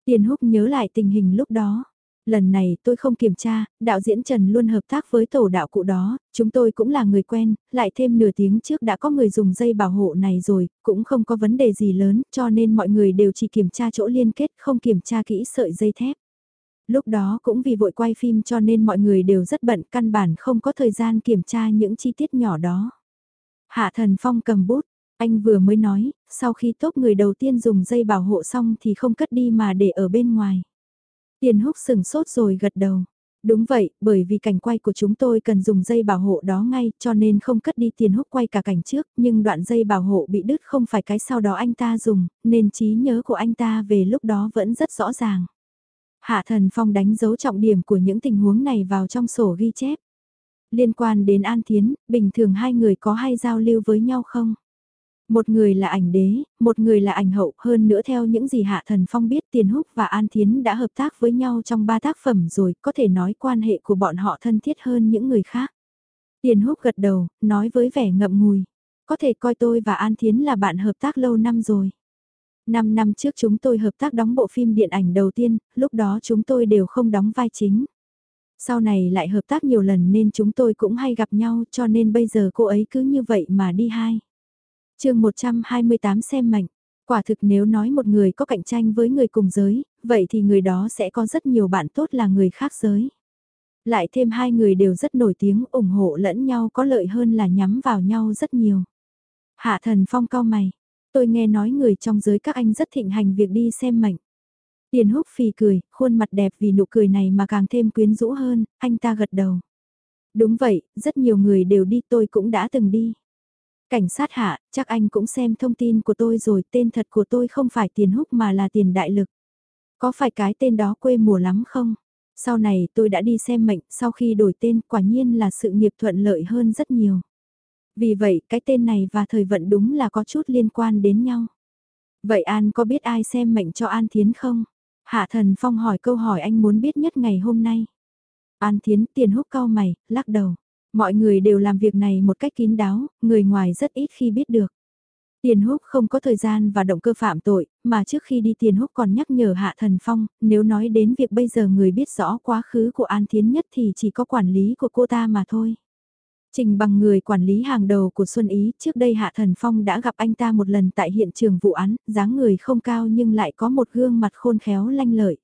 Tiền húc nhớ lại tình hình lúc đó. Lần này tôi không kiểm tra, đạo diễn Trần luôn hợp tác với tổ đạo cụ đó, chúng tôi cũng là người quen, lại thêm nửa tiếng trước đã có người dùng dây bảo hộ này rồi, cũng không có vấn đề gì lớn, cho nên mọi người đều chỉ kiểm tra chỗ liên kết, không kiểm tra kỹ sợi dây thép. Lúc đó cũng vì vội quay phim cho nên mọi người đều rất bận, căn bản không có thời gian kiểm tra những chi tiết nhỏ đó. Hạ Thần Phong cầm bút, anh vừa mới nói, sau khi tốt người đầu tiên dùng dây bảo hộ xong thì không cất đi mà để ở bên ngoài. Tiền húc sừng sốt rồi gật đầu. Đúng vậy, bởi vì cảnh quay của chúng tôi cần dùng dây bảo hộ đó ngay cho nên không cất đi tiền húc quay cả cảnh trước, nhưng đoạn dây bảo hộ bị đứt không phải cái sau đó anh ta dùng, nên trí nhớ của anh ta về lúc đó vẫn rất rõ ràng. Hạ Thần Phong đánh dấu trọng điểm của những tình huống này vào trong sổ ghi chép. Liên quan đến An Thiến, bình thường hai người có hay giao lưu với nhau không? Một người là ảnh đế, một người là ảnh hậu, hơn nữa theo những gì Hạ Thần Phong biết Tiền Húc và An Thiến đã hợp tác với nhau trong ba tác phẩm rồi, có thể nói quan hệ của bọn họ thân thiết hơn những người khác. Tiền Húc gật đầu, nói với vẻ ngậm ngùi, có thể coi tôi và An Thiến là bạn hợp tác lâu năm rồi. Năm năm trước chúng tôi hợp tác đóng bộ phim điện ảnh đầu tiên, lúc đó chúng tôi đều không đóng vai chính. Sau này lại hợp tác nhiều lần nên chúng tôi cũng hay gặp nhau cho nên bây giờ cô ấy cứ như vậy mà đi hai chương 128 xem mạnh, Quả thực nếu nói một người có cạnh tranh với người cùng giới, vậy thì người đó sẽ có rất nhiều bạn tốt là người khác giới. Lại thêm hai người đều rất nổi tiếng ủng hộ lẫn nhau có lợi hơn là nhắm vào nhau rất nhiều. Hạ thần phong cao mày, tôi nghe nói người trong giới các anh rất thịnh hành việc đi xem mệnh. Tiền húc phì cười, khuôn mặt đẹp vì nụ cười này mà càng thêm quyến rũ hơn, anh ta gật đầu. Đúng vậy, rất nhiều người đều đi tôi cũng đã từng đi. Cảnh sát hạ, chắc anh cũng xem thông tin của tôi rồi, tên thật của tôi không phải tiền húc mà là tiền đại lực. Có phải cái tên đó quê mùa lắm không? Sau này tôi đã đi xem mệnh, sau khi đổi tên quả nhiên là sự nghiệp thuận lợi hơn rất nhiều. Vì vậy, cái tên này và thời vận đúng là có chút liên quan đến nhau. Vậy An có biết ai xem mệnh cho An Thiến không? Hạ Thần Phong hỏi câu hỏi anh muốn biết nhất ngày hôm nay. An Thiến tiền húc cao mày, lắc đầu. Mọi người đều làm việc này một cách kín đáo, người ngoài rất ít khi biết được. Tiền húc không có thời gian và động cơ phạm tội, mà trước khi đi tiền húc còn nhắc nhở Hạ Thần Phong, nếu nói đến việc bây giờ người biết rõ quá khứ của An Thiến nhất thì chỉ có quản lý của cô ta mà thôi. Trình bằng người quản lý hàng đầu của Xuân Ý, trước đây Hạ Thần Phong đã gặp anh ta một lần tại hiện trường vụ án, dáng người không cao nhưng lại có một gương mặt khôn khéo lanh lợi.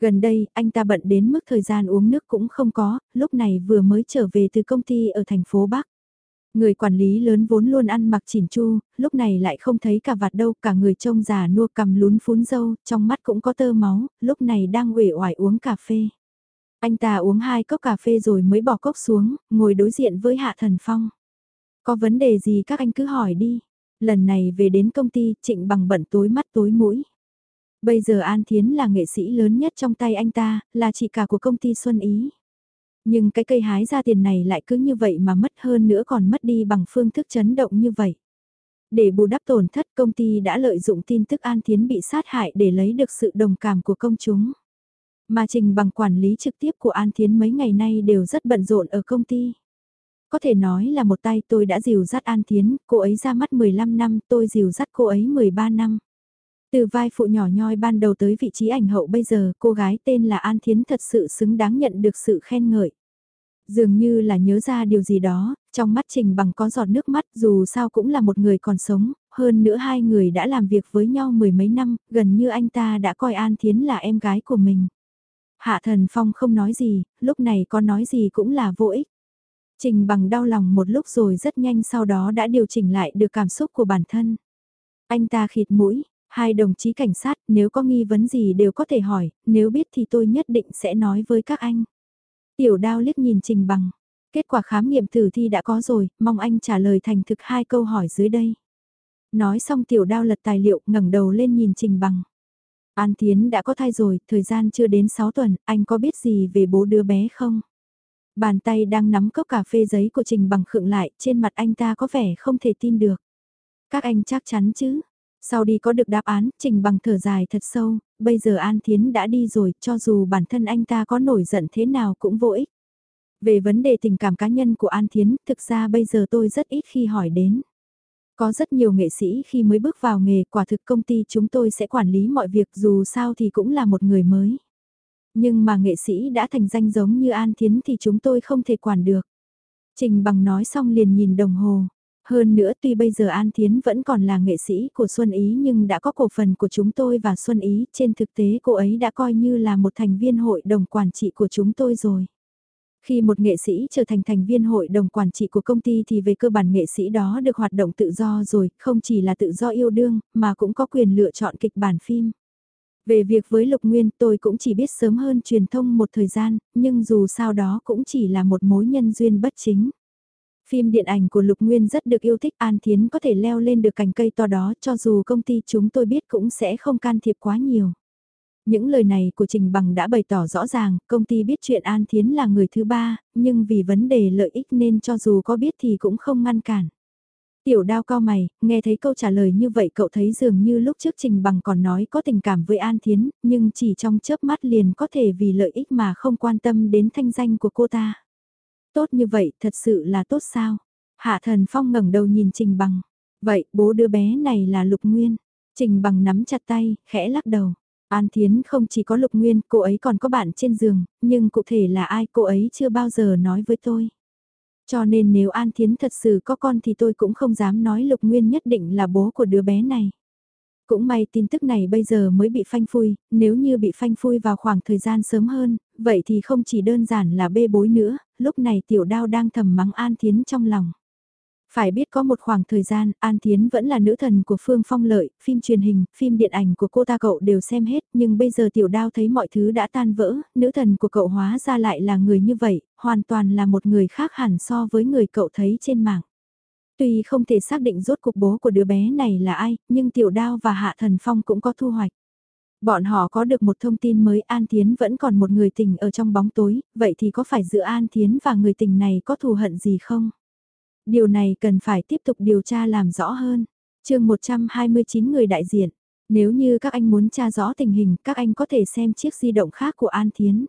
Gần đây, anh ta bận đến mức thời gian uống nước cũng không có, lúc này vừa mới trở về từ công ty ở thành phố Bắc. Người quản lý lớn vốn luôn ăn mặc chỉn chu, lúc này lại không thấy cả vạt đâu, cả người trông già nua cầm lún phún dâu, trong mắt cũng có tơ máu, lúc này đang uể oải uống cà phê. Anh ta uống hai cốc cà phê rồi mới bỏ cốc xuống, ngồi đối diện với Hạ Thần Phong. Có vấn đề gì các anh cứ hỏi đi. Lần này về đến công ty, trịnh bằng bận tối mắt tối mũi. Bây giờ An Thiến là nghệ sĩ lớn nhất trong tay anh ta, là chị cả của công ty Xuân Ý. Nhưng cái cây hái ra tiền này lại cứ như vậy mà mất hơn nữa còn mất đi bằng phương thức chấn động như vậy. Để bù đắp tổn thất công ty đã lợi dụng tin tức An Thiến bị sát hại để lấy được sự đồng cảm của công chúng. Mà trình bằng quản lý trực tiếp của An Thiến mấy ngày nay đều rất bận rộn ở công ty. Có thể nói là một tay tôi đã dìu dắt An Thiến, cô ấy ra mắt 15 năm, tôi dìu dắt cô ấy 13 năm. Từ vai phụ nhỏ nhoi ban đầu tới vị trí ảnh hậu bây giờ, cô gái tên là An Thiến thật sự xứng đáng nhận được sự khen ngợi. Dường như là nhớ ra điều gì đó, trong mắt Trình Bằng có giọt nước mắt dù sao cũng là một người còn sống, hơn nữa hai người đã làm việc với nhau mười mấy năm, gần như anh ta đã coi An Thiến là em gái của mình. Hạ Thần Phong không nói gì, lúc này có nói gì cũng là vô ích. Trình Bằng đau lòng một lúc rồi rất nhanh sau đó đã điều chỉnh lại được cảm xúc của bản thân. Anh ta khịt mũi, Hai đồng chí cảnh sát nếu có nghi vấn gì đều có thể hỏi, nếu biết thì tôi nhất định sẽ nói với các anh. Tiểu đao liếc nhìn trình bằng. Kết quả khám nghiệm tử thi đã có rồi, mong anh trả lời thành thực hai câu hỏi dưới đây. Nói xong tiểu đao lật tài liệu ngẩng đầu lên nhìn trình bằng. An Thiến đã có thai rồi, thời gian chưa đến 6 tuần, anh có biết gì về bố đứa bé không? Bàn tay đang nắm cốc cà phê giấy của Trình Bằng khựng lại, trên mặt anh ta có vẻ không thể tin được. Các anh chắc chắn chứ? Sau đi có được đáp án, Trình Bằng thở dài thật sâu, bây giờ An Thiến đã đi rồi, cho dù bản thân anh ta có nổi giận thế nào cũng vô ích. Về vấn đề tình cảm cá nhân của An Thiến, thực ra bây giờ tôi rất ít khi hỏi đến. Có rất nhiều nghệ sĩ khi mới bước vào nghề quả thực công ty chúng tôi sẽ quản lý mọi việc dù sao thì cũng là một người mới. Nhưng mà nghệ sĩ đã thành danh giống như An Thiến thì chúng tôi không thể quản được. Trình bằng nói xong liền nhìn đồng hồ. Hơn nữa tuy bây giờ An Thiến vẫn còn là nghệ sĩ của Xuân Ý nhưng đã có cổ phần của chúng tôi và Xuân Ý, trên thực tế cô ấy đã coi như là một thành viên hội đồng quản trị của chúng tôi rồi. Khi một nghệ sĩ trở thành thành viên hội đồng quản trị của công ty thì về cơ bản nghệ sĩ đó được hoạt động tự do rồi, không chỉ là tự do yêu đương, mà cũng có quyền lựa chọn kịch bản phim. Về việc với Lục Nguyên tôi cũng chỉ biết sớm hơn truyền thông một thời gian, nhưng dù sao đó cũng chỉ là một mối nhân duyên bất chính. Phim điện ảnh của Lục Nguyên rất được yêu thích An Thiến có thể leo lên được cành cây to đó cho dù công ty chúng tôi biết cũng sẽ không can thiệp quá nhiều. Những lời này của Trình Bằng đã bày tỏ rõ ràng, công ty biết chuyện An Thiến là người thứ ba, nhưng vì vấn đề lợi ích nên cho dù có biết thì cũng không ngăn cản. Tiểu đao cao mày, nghe thấy câu trả lời như vậy cậu thấy dường như lúc trước Trình Bằng còn nói có tình cảm với An Thiến, nhưng chỉ trong chớp mắt liền có thể vì lợi ích mà không quan tâm đến thanh danh của cô ta. Tốt như vậy thật sự là tốt sao? Hạ thần phong ngẩng đầu nhìn Trình Bằng. Vậy bố đứa bé này là Lục Nguyên. Trình Bằng nắm chặt tay, khẽ lắc đầu. An Thiến không chỉ có Lục Nguyên, cô ấy còn có bạn trên giường, nhưng cụ thể là ai cô ấy chưa bao giờ nói với tôi. Cho nên nếu An Thiến thật sự có con thì tôi cũng không dám nói Lục Nguyên nhất định là bố của đứa bé này. Cũng may tin tức này bây giờ mới bị phanh phui, nếu như bị phanh phui vào khoảng thời gian sớm hơn, vậy thì không chỉ đơn giản là bê bối nữa, lúc này tiểu đao đang thầm mắng An Thiến trong lòng. Phải biết có một khoảng thời gian, An Thiến vẫn là nữ thần của Phương Phong Lợi, phim truyền hình, phim điện ảnh của cô ta cậu đều xem hết, nhưng bây giờ tiểu đao thấy mọi thứ đã tan vỡ, nữ thần của cậu hóa ra lại là người như vậy, hoàn toàn là một người khác hẳn so với người cậu thấy trên mạng. Tuy không thể xác định rốt cuộc bố của đứa bé này là ai, nhưng tiểu đao và hạ thần phong cũng có thu hoạch. Bọn họ có được một thông tin mới An Thiến vẫn còn một người tình ở trong bóng tối, vậy thì có phải giữa An Thiến và người tình này có thù hận gì không? Điều này cần phải tiếp tục điều tra làm rõ hơn. chương 129 người đại diện. Nếu như các anh muốn tra rõ tình hình, các anh có thể xem chiếc di động khác của An Thiến.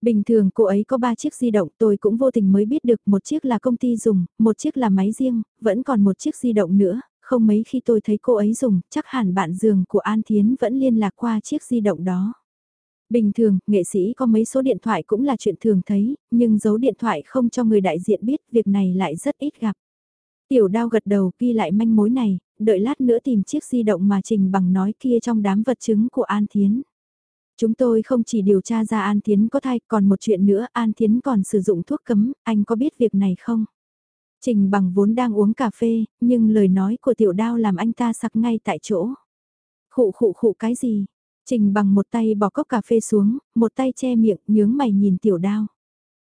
Bình thường cô ấy có 3 chiếc di động tôi cũng vô tình mới biết được một chiếc là công ty dùng, một chiếc là máy riêng, vẫn còn một chiếc di động nữa, không mấy khi tôi thấy cô ấy dùng, chắc hẳn bạn giường của An Thiến vẫn liên lạc qua chiếc di động đó. Bình thường, nghệ sĩ có mấy số điện thoại cũng là chuyện thường thấy, nhưng giấu điện thoại không cho người đại diện biết việc này lại rất ít gặp. Tiểu đao gật đầu ghi lại manh mối này, đợi lát nữa tìm chiếc di động mà Trình Bằng nói kia trong đám vật chứng của An Thiến. Chúng tôi không chỉ điều tra ra An Thiến có thai, còn một chuyện nữa, An Thiến còn sử dụng thuốc cấm, anh có biết việc này không? Trình bằng vốn đang uống cà phê, nhưng lời nói của tiểu đao làm anh ta sặc ngay tại chỗ. Khụ khụ khụ cái gì? Trình bằng một tay bỏ cốc cà phê xuống, một tay che miệng, nhướng mày nhìn tiểu đao.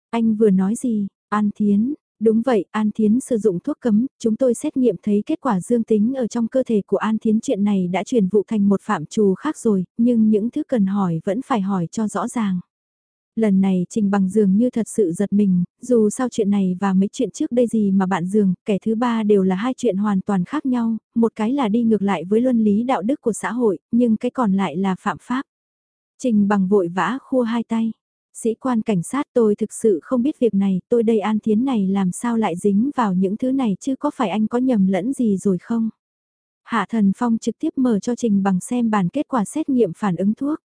Anh vừa nói gì? An Thiến, Đúng vậy, An Thiến sử dụng thuốc cấm, chúng tôi xét nghiệm thấy kết quả dương tính ở trong cơ thể của An Thiến chuyện này đã chuyển vụ thành một phạm trù khác rồi, nhưng những thứ cần hỏi vẫn phải hỏi cho rõ ràng. Lần này Trình Bằng dường như thật sự giật mình, dù sao chuyện này và mấy chuyện trước đây gì mà bạn dường, kẻ thứ ba đều là hai chuyện hoàn toàn khác nhau, một cái là đi ngược lại với luân lý đạo đức của xã hội, nhưng cái còn lại là phạm pháp. Trình Bằng vội vã khua hai tay. Sĩ quan cảnh sát tôi thực sự không biết việc này, tôi đây An Thiến này làm sao lại dính vào những thứ này chứ có phải anh có nhầm lẫn gì rồi không? Hạ Thần Phong trực tiếp mở cho Trình bằng xem bản kết quả xét nghiệm phản ứng thuốc.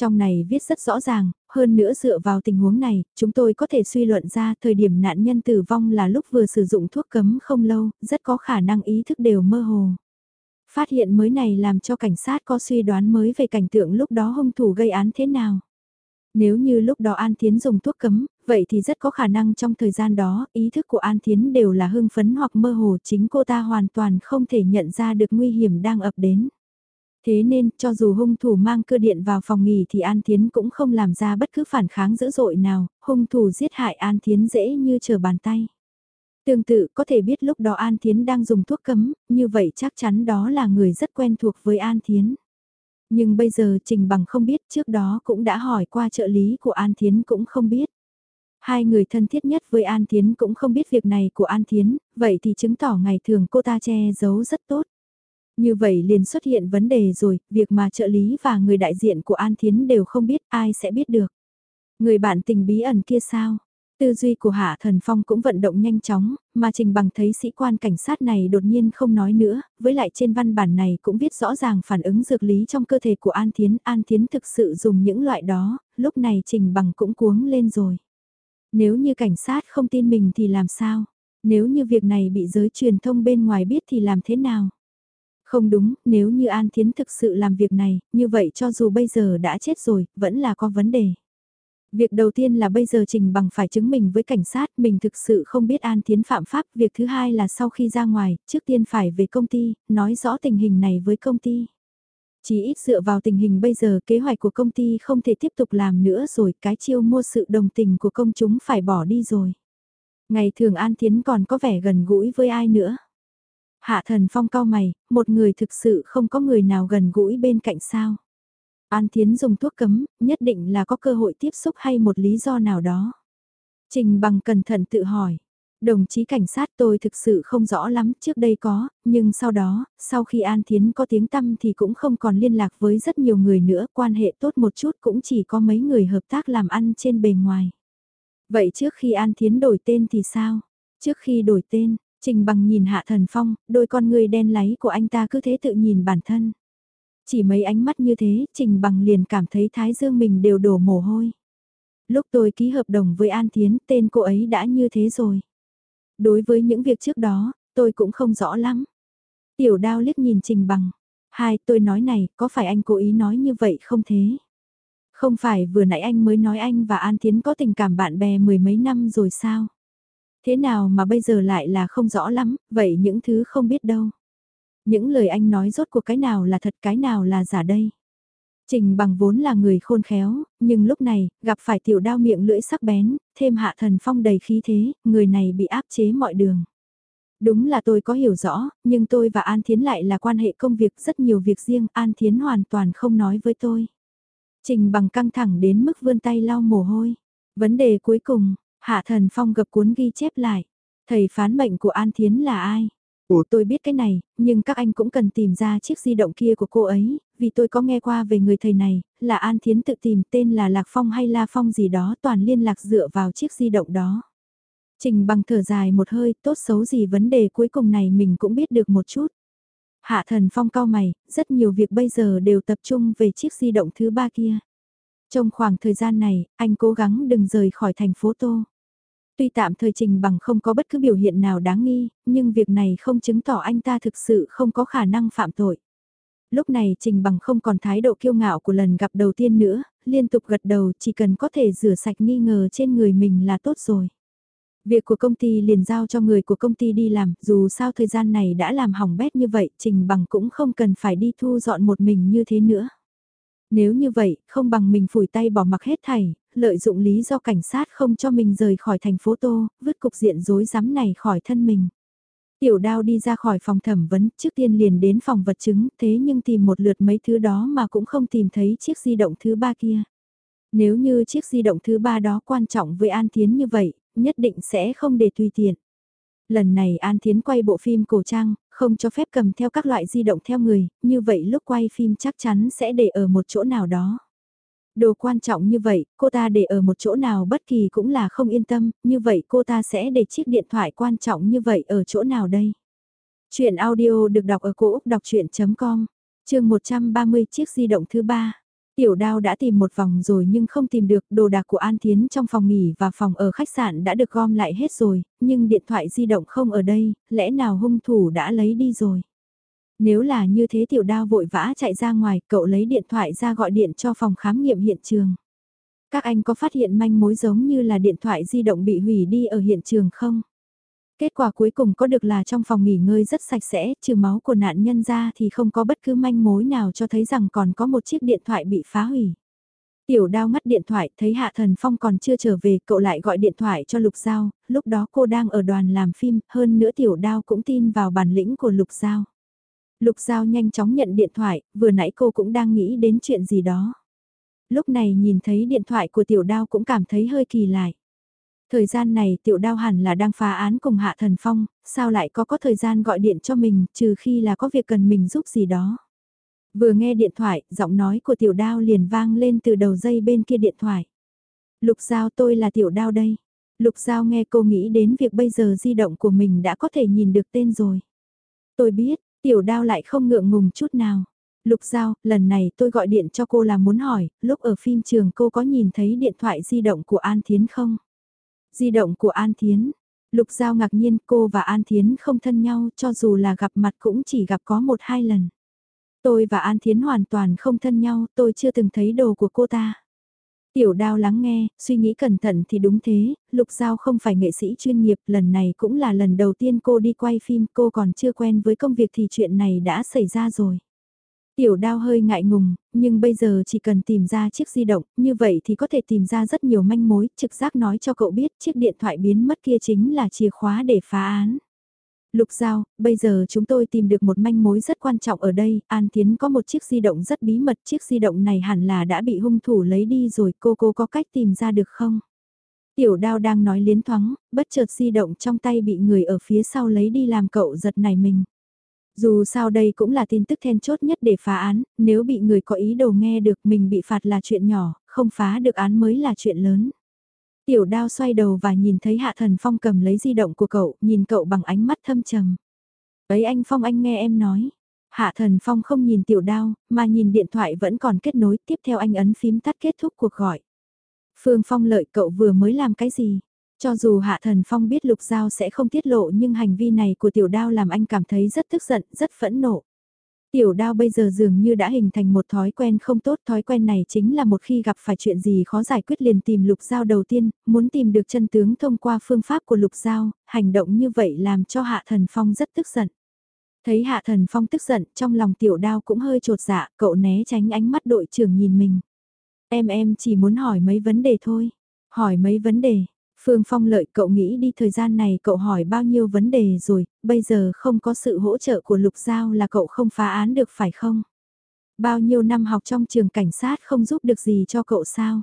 Trong này viết rất rõ ràng, hơn nữa dựa vào tình huống này, chúng tôi có thể suy luận ra thời điểm nạn nhân tử vong là lúc vừa sử dụng thuốc cấm không lâu, rất có khả năng ý thức đều mơ hồ. Phát hiện mới này làm cho cảnh sát có suy đoán mới về cảnh tượng lúc đó hung thủ gây án thế nào. Nếu như lúc đó An Thiến dùng thuốc cấm, vậy thì rất có khả năng trong thời gian đó, ý thức của An Thiến đều là hưng phấn hoặc mơ hồ chính cô ta hoàn toàn không thể nhận ra được nguy hiểm đang ập đến. Thế nên, cho dù hung thủ mang cơ điện vào phòng nghỉ thì An Thiến cũng không làm ra bất cứ phản kháng dữ dội nào, hung thủ giết hại An Thiến dễ như trở bàn tay. Tương tự, có thể biết lúc đó An Thiến đang dùng thuốc cấm, như vậy chắc chắn đó là người rất quen thuộc với An Thiến. Nhưng bây giờ Trình Bằng không biết trước đó cũng đã hỏi qua trợ lý của An Thiến cũng không biết. Hai người thân thiết nhất với An Thiến cũng không biết việc này của An Thiến, vậy thì chứng tỏ ngày thường cô ta che giấu rất tốt. Như vậy liền xuất hiện vấn đề rồi, việc mà trợ lý và người đại diện của An Thiến đều không biết ai sẽ biết được. Người bạn tình bí ẩn kia sao? Tư duy của Hạ Thần Phong cũng vận động nhanh chóng, mà Trình Bằng thấy sĩ quan cảnh sát này đột nhiên không nói nữa, với lại trên văn bản này cũng viết rõ ràng phản ứng dược lý trong cơ thể của An Thiến. An Thiến thực sự dùng những loại đó, lúc này Trình Bằng cũng cuống lên rồi. Nếu như cảnh sát không tin mình thì làm sao? Nếu như việc này bị giới truyền thông bên ngoài biết thì làm thế nào? Không đúng, nếu như An Thiến thực sự làm việc này, như vậy cho dù bây giờ đã chết rồi, vẫn là có vấn đề. Việc đầu tiên là bây giờ Trình Bằng phải chứng minh với cảnh sát mình thực sự không biết An Thiến phạm pháp. Việc thứ hai là sau khi ra ngoài, trước tiên phải về công ty, nói rõ tình hình này với công ty. Chỉ ít dựa vào tình hình bây giờ kế hoạch của công ty không thể tiếp tục làm nữa rồi cái chiêu mua sự đồng tình của công chúng phải bỏ đi rồi. Ngày thường An Thiến còn có vẻ gần gũi với ai nữa. Hạ thần phong cao mày, một người thực sự không có người nào gần gũi bên cạnh sao. An Thiến dùng thuốc cấm, nhất định là có cơ hội tiếp xúc hay một lý do nào đó. Trình bằng cẩn thận tự hỏi. Đồng chí cảnh sát tôi thực sự không rõ lắm, trước đây có, nhưng sau đó, sau khi An Thiến có tiếng tăm thì cũng không còn liên lạc với rất nhiều người nữa, quan hệ tốt một chút cũng chỉ có mấy người hợp tác làm ăn trên bề ngoài. Vậy trước khi An Thiến đổi tên thì sao? Trước khi đổi tên, Trình bằng nhìn Hạ Thần Phong, đôi con người đen láy của anh ta cứ thế tự nhìn bản thân. Chỉ mấy ánh mắt như thế, Trình Bằng liền cảm thấy thái dương mình đều đổ mồ hôi. Lúc tôi ký hợp đồng với An Thiến, tên cô ấy đã như thế rồi. Đối với những việc trước đó, tôi cũng không rõ lắm. Tiểu đao liếc nhìn Trình Bằng. Hai, tôi nói này, có phải anh cố ý nói như vậy không thế? Không phải vừa nãy anh mới nói anh và An Thiến có tình cảm bạn bè mười mấy năm rồi sao? Thế nào mà bây giờ lại là không rõ lắm, vậy những thứ không biết đâu. Những lời anh nói rốt cuộc cái nào là thật cái nào là giả đây? Trình bằng vốn là người khôn khéo, nhưng lúc này, gặp phải tiểu đao miệng lưỡi sắc bén, thêm hạ thần phong đầy khí thế, người này bị áp chế mọi đường. Đúng là tôi có hiểu rõ, nhưng tôi và An Thiến lại là quan hệ công việc rất nhiều việc riêng, An Thiến hoàn toàn không nói với tôi. Trình bằng căng thẳng đến mức vươn tay lau mồ hôi. Vấn đề cuối cùng, Hạ Thần Phong gập cuốn ghi chép lại. Thầy phán mệnh của An Thiến là ai? Ủa tôi biết cái này, nhưng các anh cũng cần tìm ra chiếc di động kia của cô ấy, vì tôi có nghe qua về người thầy này, là An Thiến tự tìm tên là Lạc Phong hay La Phong gì đó toàn liên lạc dựa vào chiếc di động đó. Trình bằng thở dài một hơi, tốt xấu gì vấn đề cuối cùng này mình cũng biết được một chút. Hạ thần phong cao mày, rất nhiều việc bây giờ đều tập trung về chiếc di động thứ ba kia. Trong khoảng thời gian này, anh cố gắng đừng rời khỏi thành phố Tô. Tuy tạm thời trình bằng không có bất cứ biểu hiện nào đáng nghi, nhưng việc này không chứng tỏ anh ta thực sự không có khả năng phạm tội. Lúc này trình bằng không còn thái độ kiêu ngạo của lần gặp đầu tiên nữa, liên tục gật đầu chỉ cần có thể rửa sạch nghi ngờ trên người mình là tốt rồi. Việc của công ty liền giao cho người của công ty đi làm, dù sao thời gian này đã làm hỏng bét như vậy, trình bằng cũng không cần phải đi thu dọn một mình như thế nữa. Nếu như vậy, không bằng mình phủi tay bỏ mặc hết thảy, lợi dụng lý do cảnh sát không cho mình rời khỏi thành phố Tô, vứt cục diện rối rắm này khỏi thân mình. Tiểu đao đi ra khỏi phòng thẩm vấn, trước tiên liền đến phòng vật chứng, thế nhưng tìm một lượt mấy thứ đó mà cũng không tìm thấy chiếc di động thứ ba kia. Nếu như chiếc di động thứ ba đó quan trọng với An Thiến như vậy, nhất định sẽ không để tùy tiện. Lần này An Thiến quay bộ phim cổ trang, không cho phép cầm theo các loại di động theo người, như vậy lúc quay phim chắc chắn sẽ để ở một chỗ nào đó. Đồ quan trọng như vậy, cô ta để ở một chỗ nào bất kỳ cũng là không yên tâm, như vậy cô ta sẽ để chiếc điện thoại quan trọng như vậy ở chỗ nào đây? Chuyện audio được đọc ở cổ Úc đọc chuyện.com, trường 130 chiếc di động thứ ba. Tiểu đao đã tìm một vòng rồi nhưng không tìm được đồ đạc của An Thiến trong phòng nghỉ và phòng ở khách sạn đã được gom lại hết rồi, nhưng điện thoại di động không ở đây, lẽ nào hung thủ đã lấy đi rồi. Nếu là như thế tiểu đao vội vã chạy ra ngoài, cậu lấy điện thoại ra gọi điện cho phòng khám nghiệm hiện trường. Các anh có phát hiện manh mối giống như là điện thoại di động bị hủy đi ở hiện trường không? Kết quả cuối cùng có được là trong phòng nghỉ ngơi rất sạch sẽ, trừ máu của nạn nhân ra thì không có bất cứ manh mối nào cho thấy rằng còn có một chiếc điện thoại bị phá hủy. Tiểu đao ngắt điện thoại, thấy Hạ Thần Phong còn chưa trở về, cậu lại gọi điện thoại cho Lục Giao, lúc đó cô đang ở đoàn làm phim, hơn nữa tiểu đao cũng tin vào bản lĩnh của Lục Giao. Lục Giao nhanh chóng nhận điện thoại, vừa nãy cô cũng đang nghĩ đến chuyện gì đó. Lúc này nhìn thấy điện thoại của tiểu đao cũng cảm thấy hơi kỳ lại. Thời gian này tiểu đao hẳn là đang phá án cùng Hạ Thần Phong, sao lại có có thời gian gọi điện cho mình, trừ khi là có việc cần mình giúp gì đó. Vừa nghe điện thoại, giọng nói của tiểu đao liền vang lên từ đầu dây bên kia điện thoại. Lục Giao tôi là tiểu đao đây. Lục Giao nghe cô nghĩ đến việc bây giờ di động của mình đã có thể nhìn được tên rồi. Tôi biết, tiểu đao lại không ngượng ngùng chút nào. Lục Giao, lần này tôi gọi điện cho cô là muốn hỏi, lúc ở phim trường cô có nhìn thấy điện thoại di động của An Thiến không? Di động của An Thiến. Lục Giao ngạc nhiên cô và An Thiến không thân nhau cho dù là gặp mặt cũng chỉ gặp có một hai lần. Tôi và An Thiến hoàn toàn không thân nhau, tôi chưa từng thấy đồ của cô ta. Tiểu đao lắng nghe, suy nghĩ cẩn thận thì đúng thế, Lục Giao không phải nghệ sĩ chuyên nghiệp, lần này cũng là lần đầu tiên cô đi quay phim, cô còn chưa quen với công việc thì chuyện này đã xảy ra rồi. Tiểu đao hơi ngại ngùng, nhưng bây giờ chỉ cần tìm ra chiếc di động, như vậy thì có thể tìm ra rất nhiều manh mối, trực giác nói cho cậu biết chiếc điện thoại biến mất kia chính là chìa khóa để phá án. Lục Giao, bây giờ chúng tôi tìm được một manh mối rất quan trọng ở đây, An Tiến có một chiếc di động rất bí mật, chiếc di động này hẳn là đã bị hung thủ lấy đi rồi, cô cô có cách tìm ra được không? Tiểu đao đang nói liến thoáng, bất chợt di động trong tay bị người ở phía sau lấy đi làm cậu giật nảy mình. Dù sao đây cũng là tin tức then chốt nhất để phá án, nếu bị người có ý đồ nghe được mình bị phạt là chuyện nhỏ, không phá được án mới là chuyện lớn. Tiểu đao xoay đầu và nhìn thấy Hạ Thần Phong cầm lấy di động của cậu, nhìn cậu bằng ánh mắt thâm trầm. Ấy anh Phong anh nghe em nói. Hạ Thần Phong không nhìn tiểu đao, mà nhìn điện thoại vẫn còn kết nối, tiếp theo anh ấn phím tắt kết thúc cuộc gọi. Phương Phong lợi cậu vừa mới làm cái gì? Cho dù Hạ Thần Phong biết Lục Giao sẽ không tiết lộ nhưng hành vi này của tiểu đao làm anh cảm thấy rất tức giận, rất phẫn nộ. Tiểu đao bây giờ dường như đã hình thành một thói quen không tốt, thói quen này chính là một khi gặp phải chuyện gì khó giải quyết liền tìm lục giao đầu tiên, muốn tìm được chân tướng thông qua phương pháp của lục giao, hành động như vậy làm cho Hạ Thần Phong rất tức giận. Thấy Hạ Thần Phong tức giận, trong lòng tiểu đao cũng hơi trột dạ, cậu né tránh ánh mắt đội trưởng nhìn mình. Em em chỉ muốn hỏi mấy vấn đề thôi. Hỏi mấy vấn đề. Phương Phong lợi cậu nghĩ đi thời gian này cậu hỏi bao nhiêu vấn đề rồi, bây giờ không có sự hỗ trợ của Lục Giao là cậu không phá án được phải không? Bao nhiêu năm học trong trường cảnh sát không giúp được gì cho cậu sao?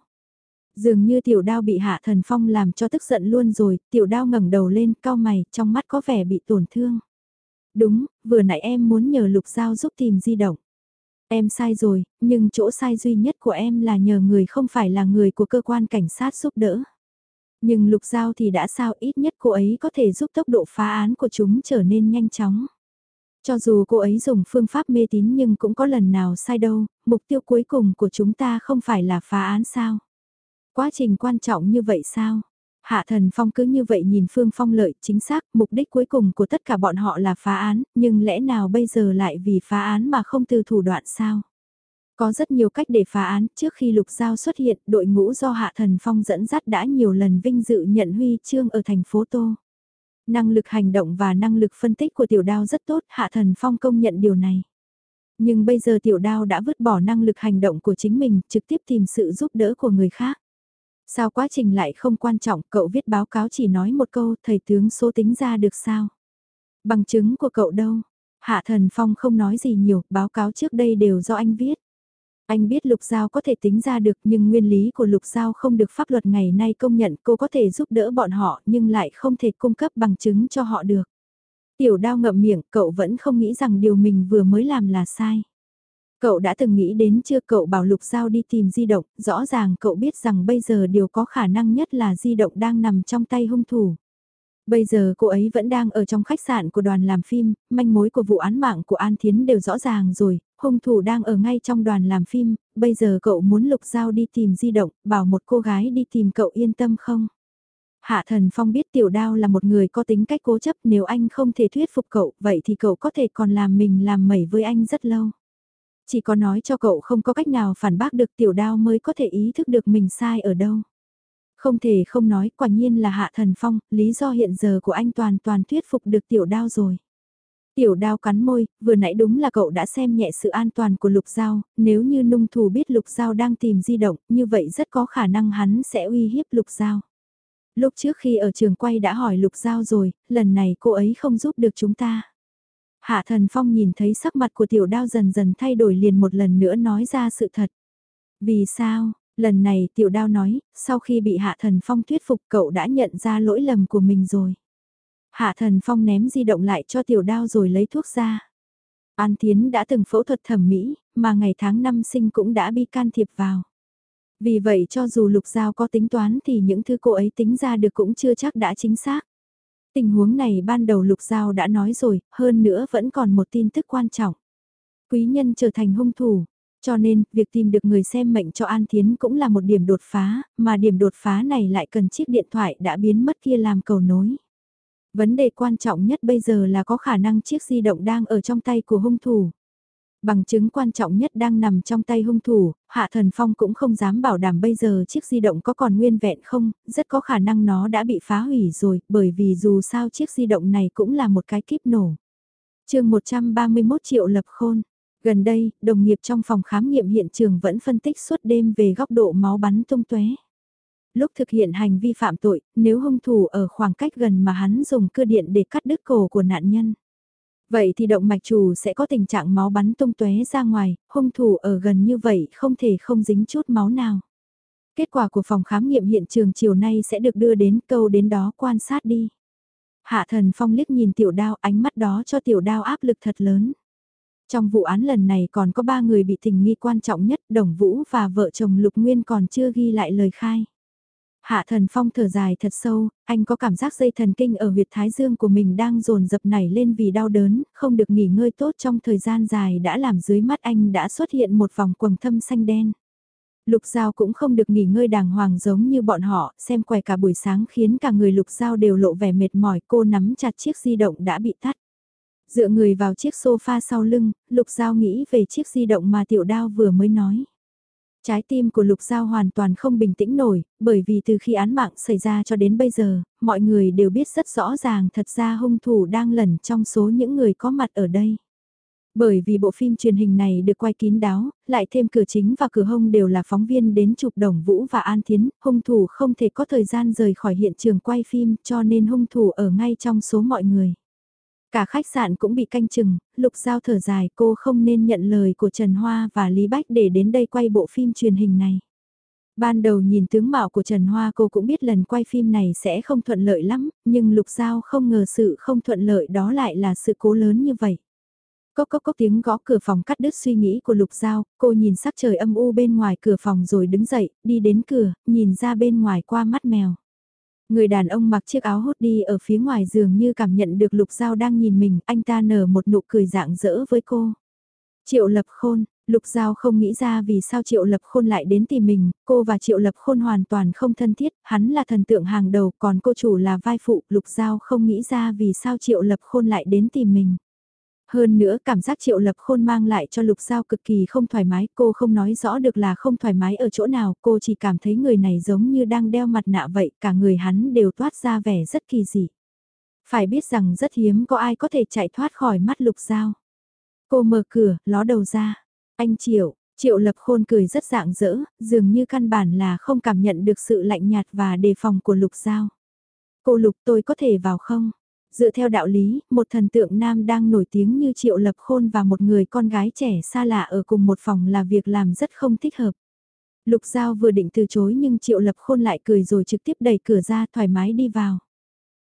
Dường như tiểu đao bị hạ thần phong làm cho tức giận luôn rồi, tiểu đao ngẩng đầu lên, cao mày, trong mắt có vẻ bị tổn thương. Đúng, vừa nãy em muốn nhờ Lục Giao giúp tìm di động. Em sai rồi, nhưng chỗ sai duy nhất của em là nhờ người không phải là người của cơ quan cảnh sát giúp đỡ. Nhưng Lục Giao thì đã sao ít nhất cô ấy có thể giúp tốc độ phá án của chúng trở nên nhanh chóng. Cho dù cô ấy dùng phương pháp mê tín nhưng cũng có lần nào sai đâu, mục tiêu cuối cùng của chúng ta không phải là phá án sao. Quá trình quan trọng như vậy sao? Hạ thần phong cứ như vậy nhìn Phương Phong lợi chính xác mục đích cuối cùng của tất cả bọn họ là phá án, nhưng lẽ nào bây giờ lại vì phá án mà không từ thủ đoạn sao? Có rất nhiều cách để phá án, trước khi Lục Giao xuất hiện, đội ngũ do Hạ Thần Phong dẫn dắt đã nhiều lần vinh dự nhận huy chương ở thành phố Tô. Năng lực hành động và năng lực phân tích của tiểu đao rất tốt, Hạ Thần Phong công nhận điều này. Nhưng bây giờ tiểu đao đã vứt bỏ năng lực hành động của chính mình, trực tiếp tìm sự giúp đỡ của người khác. Sao quá trình lại không quan trọng, cậu viết báo cáo chỉ nói một câu, thầy tướng số tính ra được sao? Bằng chứng của cậu đâu? Hạ Thần Phong không nói gì nhiều, báo cáo trước đây đều do anh viết. Anh biết lục giao có thể tính ra được nhưng nguyên lý của lục giao không được pháp luật ngày nay công nhận cô có thể giúp đỡ bọn họ nhưng lại không thể cung cấp bằng chứng cho họ được. Tiểu đao ngậm miệng cậu vẫn không nghĩ rằng điều mình vừa mới làm là sai. Cậu đã từng nghĩ đến chưa cậu bảo lục giao đi tìm di động, rõ ràng cậu biết rằng bây giờ điều có khả năng nhất là di động đang nằm trong tay hung thủ. Bây giờ cô ấy vẫn đang ở trong khách sạn của đoàn làm phim, manh mối của vụ án mạng của An Thiến đều rõ ràng rồi, hung thủ đang ở ngay trong đoàn làm phim, bây giờ cậu muốn lục giao đi tìm di động, bảo một cô gái đi tìm cậu yên tâm không? Hạ thần phong biết tiểu đao là một người có tính cách cố chấp nếu anh không thể thuyết phục cậu, vậy thì cậu có thể còn làm mình làm mẩy với anh rất lâu. Chỉ có nói cho cậu không có cách nào phản bác được tiểu đao mới có thể ý thức được mình sai ở đâu. Không thể không nói quả nhiên là hạ thần phong, lý do hiện giờ của anh toàn toàn thuyết phục được tiểu đao rồi. Tiểu đao cắn môi, vừa nãy đúng là cậu đã xem nhẹ sự an toàn của Lục Giao, nếu như nung thủ biết Lục Giao đang tìm di động, như vậy rất có khả năng hắn sẽ uy hiếp Lục Giao. Lúc trước khi ở trường quay đã hỏi Lục Giao rồi, lần này cô ấy không giúp được chúng ta. Hạ thần phong nhìn thấy sắc mặt của tiểu đao dần dần thay đổi liền một lần nữa nói ra sự thật. Vì sao, lần này tiểu đao nói, sau khi bị hạ thần phong thuyết phục cậu đã nhận ra lỗi lầm của mình rồi. Hạ thần phong ném di động lại cho tiểu đao rồi lấy thuốc ra. An Tiến đã từng phẫu thuật thẩm mỹ, mà ngày tháng năm sinh cũng đã bị can thiệp vào. Vì vậy cho dù Lục Giao có tính toán thì những thứ cô ấy tính ra được cũng chưa chắc đã chính xác. Tình huống này ban đầu Lục Giao đã nói rồi, hơn nữa vẫn còn một tin tức quan trọng. Quý nhân trở thành hung thủ, cho nên việc tìm được người xem mệnh cho An Thiến cũng là một điểm đột phá, mà điểm đột phá này lại cần chiếc điện thoại đã biến mất kia làm cầu nối. Vấn đề quan trọng nhất bây giờ là có khả năng chiếc di động đang ở trong tay của hung thủ. Bằng chứng quan trọng nhất đang nằm trong tay hung thủ, Hạ Thần Phong cũng không dám bảo đảm bây giờ chiếc di động có còn nguyên vẹn không, rất có khả năng nó đã bị phá hủy rồi, bởi vì dù sao chiếc di động này cũng là một cái kíp nổ. chương 131 triệu lập khôn. Gần đây, đồng nghiệp trong phòng khám nghiệm hiện trường vẫn phân tích suốt đêm về góc độ máu bắn tung tóe. Lúc thực hiện hành vi phạm tội, nếu hung thủ ở khoảng cách gần mà hắn dùng cưa điện để cắt đứt cổ của nạn nhân. Vậy thì động mạch chủ sẽ có tình trạng máu bắn tung tóe ra ngoài, hung thủ ở gần như vậy không thể không dính chút máu nào. Kết quả của phòng khám nghiệm hiện trường chiều nay sẽ được đưa đến câu đến đó quan sát đi. Hạ thần phong liếc nhìn tiểu đao ánh mắt đó cho tiểu đao áp lực thật lớn. Trong vụ án lần này còn có ba người bị tình nghi quan trọng nhất, Đồng Vũ và vợ chồng Lục Nguyên còn chưa ghi lại lời khai. Hạ thần phong thở dài thật sâu, anh có cảm giác dây thần kinh ở huyệt thái dương của mình đang dồn dập nảy lên vì đau đớn, không được nghỉ ngơi tốt trong thời gian dài đã làm dưới mắt anh đã xuất hiện một vòng quầng thâm xanh đen. Lục Giao cũng không được nghỉ ngơi đàng hoàng giống như bọn họ, xem quẻ cả buổi sáng khiến cả người Lục Giao đều lộ vẻ mệt mỏi cô nắm chặt chiếc di động đã bị tắt. Dựa người vào chiếc sofa sau lưng, Lục Giao nghĩ về chiếc di động mà tiểu đao vừa mới nói. Trái tim của Lục Giao hoàn toàn không bình tĩnh nổi, bởi vì từ khi án mạng xảy ra cho đến bây giờ, mọi người đều biết rất rõ ràng thật ra hung thủ đang lẩn trong số những người có mặt ở đây. Bởi vì bộ phim truyền hình này được quay kín đáo, lại thêm cửa chính và cửa hông đều là phóng viên đến chụp đồng Vũ và An Thiến, hung thủ không thể có thời gian rời khỏi hiện trường quay phim cho nên hung thủ ở ngay trong số mọi người. Cả khách sạn cũng bị canh chừng, lục giao thở dài cô không nên nhận lời của Trần Hoa và Lý Bách để đến đây quay bộ phim truyền hình này. Ban đầu nhìn tướng mạo của Trần Hoa cô cũng biết lần quay phim này sẽ không thuận lợi lắm, nhưng Lục Giao không ngờ sự không thuận lợi đó lại là sự cố lớn như vậy. Cốc cốc cốc tiếng gõ cửa phòng cắt đứt suy nghĩ của Lục Giao, cô nhìn sắc trời âm u bên ngoài cửa phòng rồi đứng dậy, đi đến cửa, nhìn ra bên ngoài qua mắt mèo. Người đàn ông mặc chiếc áo hốt đi ở phía ngoài giường như cảm nhận được Lục Giao đang nhìn mình, anh ta nở một nụ cười dạng dỡ với cô. Triệu Lập Khôn, Lục Giao không nghĩ ra vì sao Triệu Lập Khôn lại đến tìm mình, cô và Triệu Lập Khôn hoàn toàn không thân thiết, hắn là thần tượng hàng đầu còn cô chủ là vai phụ, Lục Giao không nghĩ ra vì sao Triệu Lập Khôn lại đến tìm mình. Hơn nữa cảm giác triệu lập khôn mang lại cho lục giao cực kỳ không thoải mái, cô không nói rõ được là không thoải mái ở chỗ nào, cô chỉ cảm thấy người này giống như đang đeo mặt nạ vậy, cả người hắn đều toát ra vẻ rất kỳ dị. Phải biết rằng rất hiếm có ai có thể chạy thoát khỏi mắt lục giao. Cô mở cửa, ló đầu ra. Anh Triệu, Triệu lập khôn cười rất dạng dỡ, dường như căn bản là không cảm nhận được sự lạnh nhạt và đề phòng của lục giao. Cô lục tôi có thể vào không? Dựa theo đạo lý, một thần tượng nam đang nổi tiếng như Triệu Lập Khôn và một người con gái trẻ xa lạ ở cùng một phòng là việc làm rất không thích hợp. Lục Giao vừa định từ chối nhưng Triệu Lập Khôn lại cười rồi trực tiếp đẩy cửa ra thoải mái đi vào.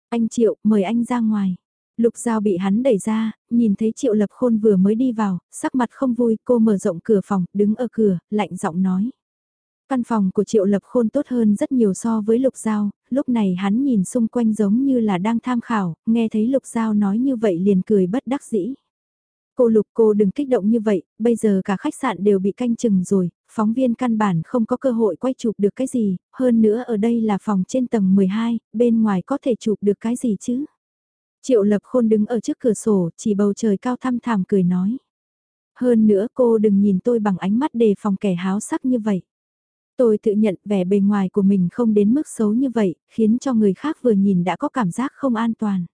Anh Triệu, mời anh ra ngoài. Lục Giao bị hắn đẩy ra, nhìn thấy Triệu Lập Khôn vừa mới đi vào, sắc mặt không vui, cô mở rộng cửa phòng, đứng ở cửa, lạnh giọng nói. Căn phòng của Triệu Lập Khôn tốt hơn rất nhiều so với Lục Giao, lúc này hắn nhìn xung quanh giống như là đang tham khảo, nghe thấy Lục Giao nói như vậy liền cười bất đắc dĩ. Cô Lục cô đừng kích động như vậy, bây giờ cả khách sạn đều bị canh chừng rồi, phóng viên căn bản không có cơ hội quay chụp được cái gì, hơn nữa ở đây là phòng trên tầng 12, bên ngoài có thể chụp được cái gì chứ. Triệu Lập Khôn đứng ở trước cửa sổ, chỉ bầu trời cao thăm thảm cười nói. Hơn nữa cô đừng nhìn tôi bằng ánh mắt đề phòng kẻ háo sắc như vậy. Tôi tự nhận vẻ bề ngoài của mình không đến mức xấu như vậy, khiến cho người khác vừa nhìn đã có cảm giác không an toàn.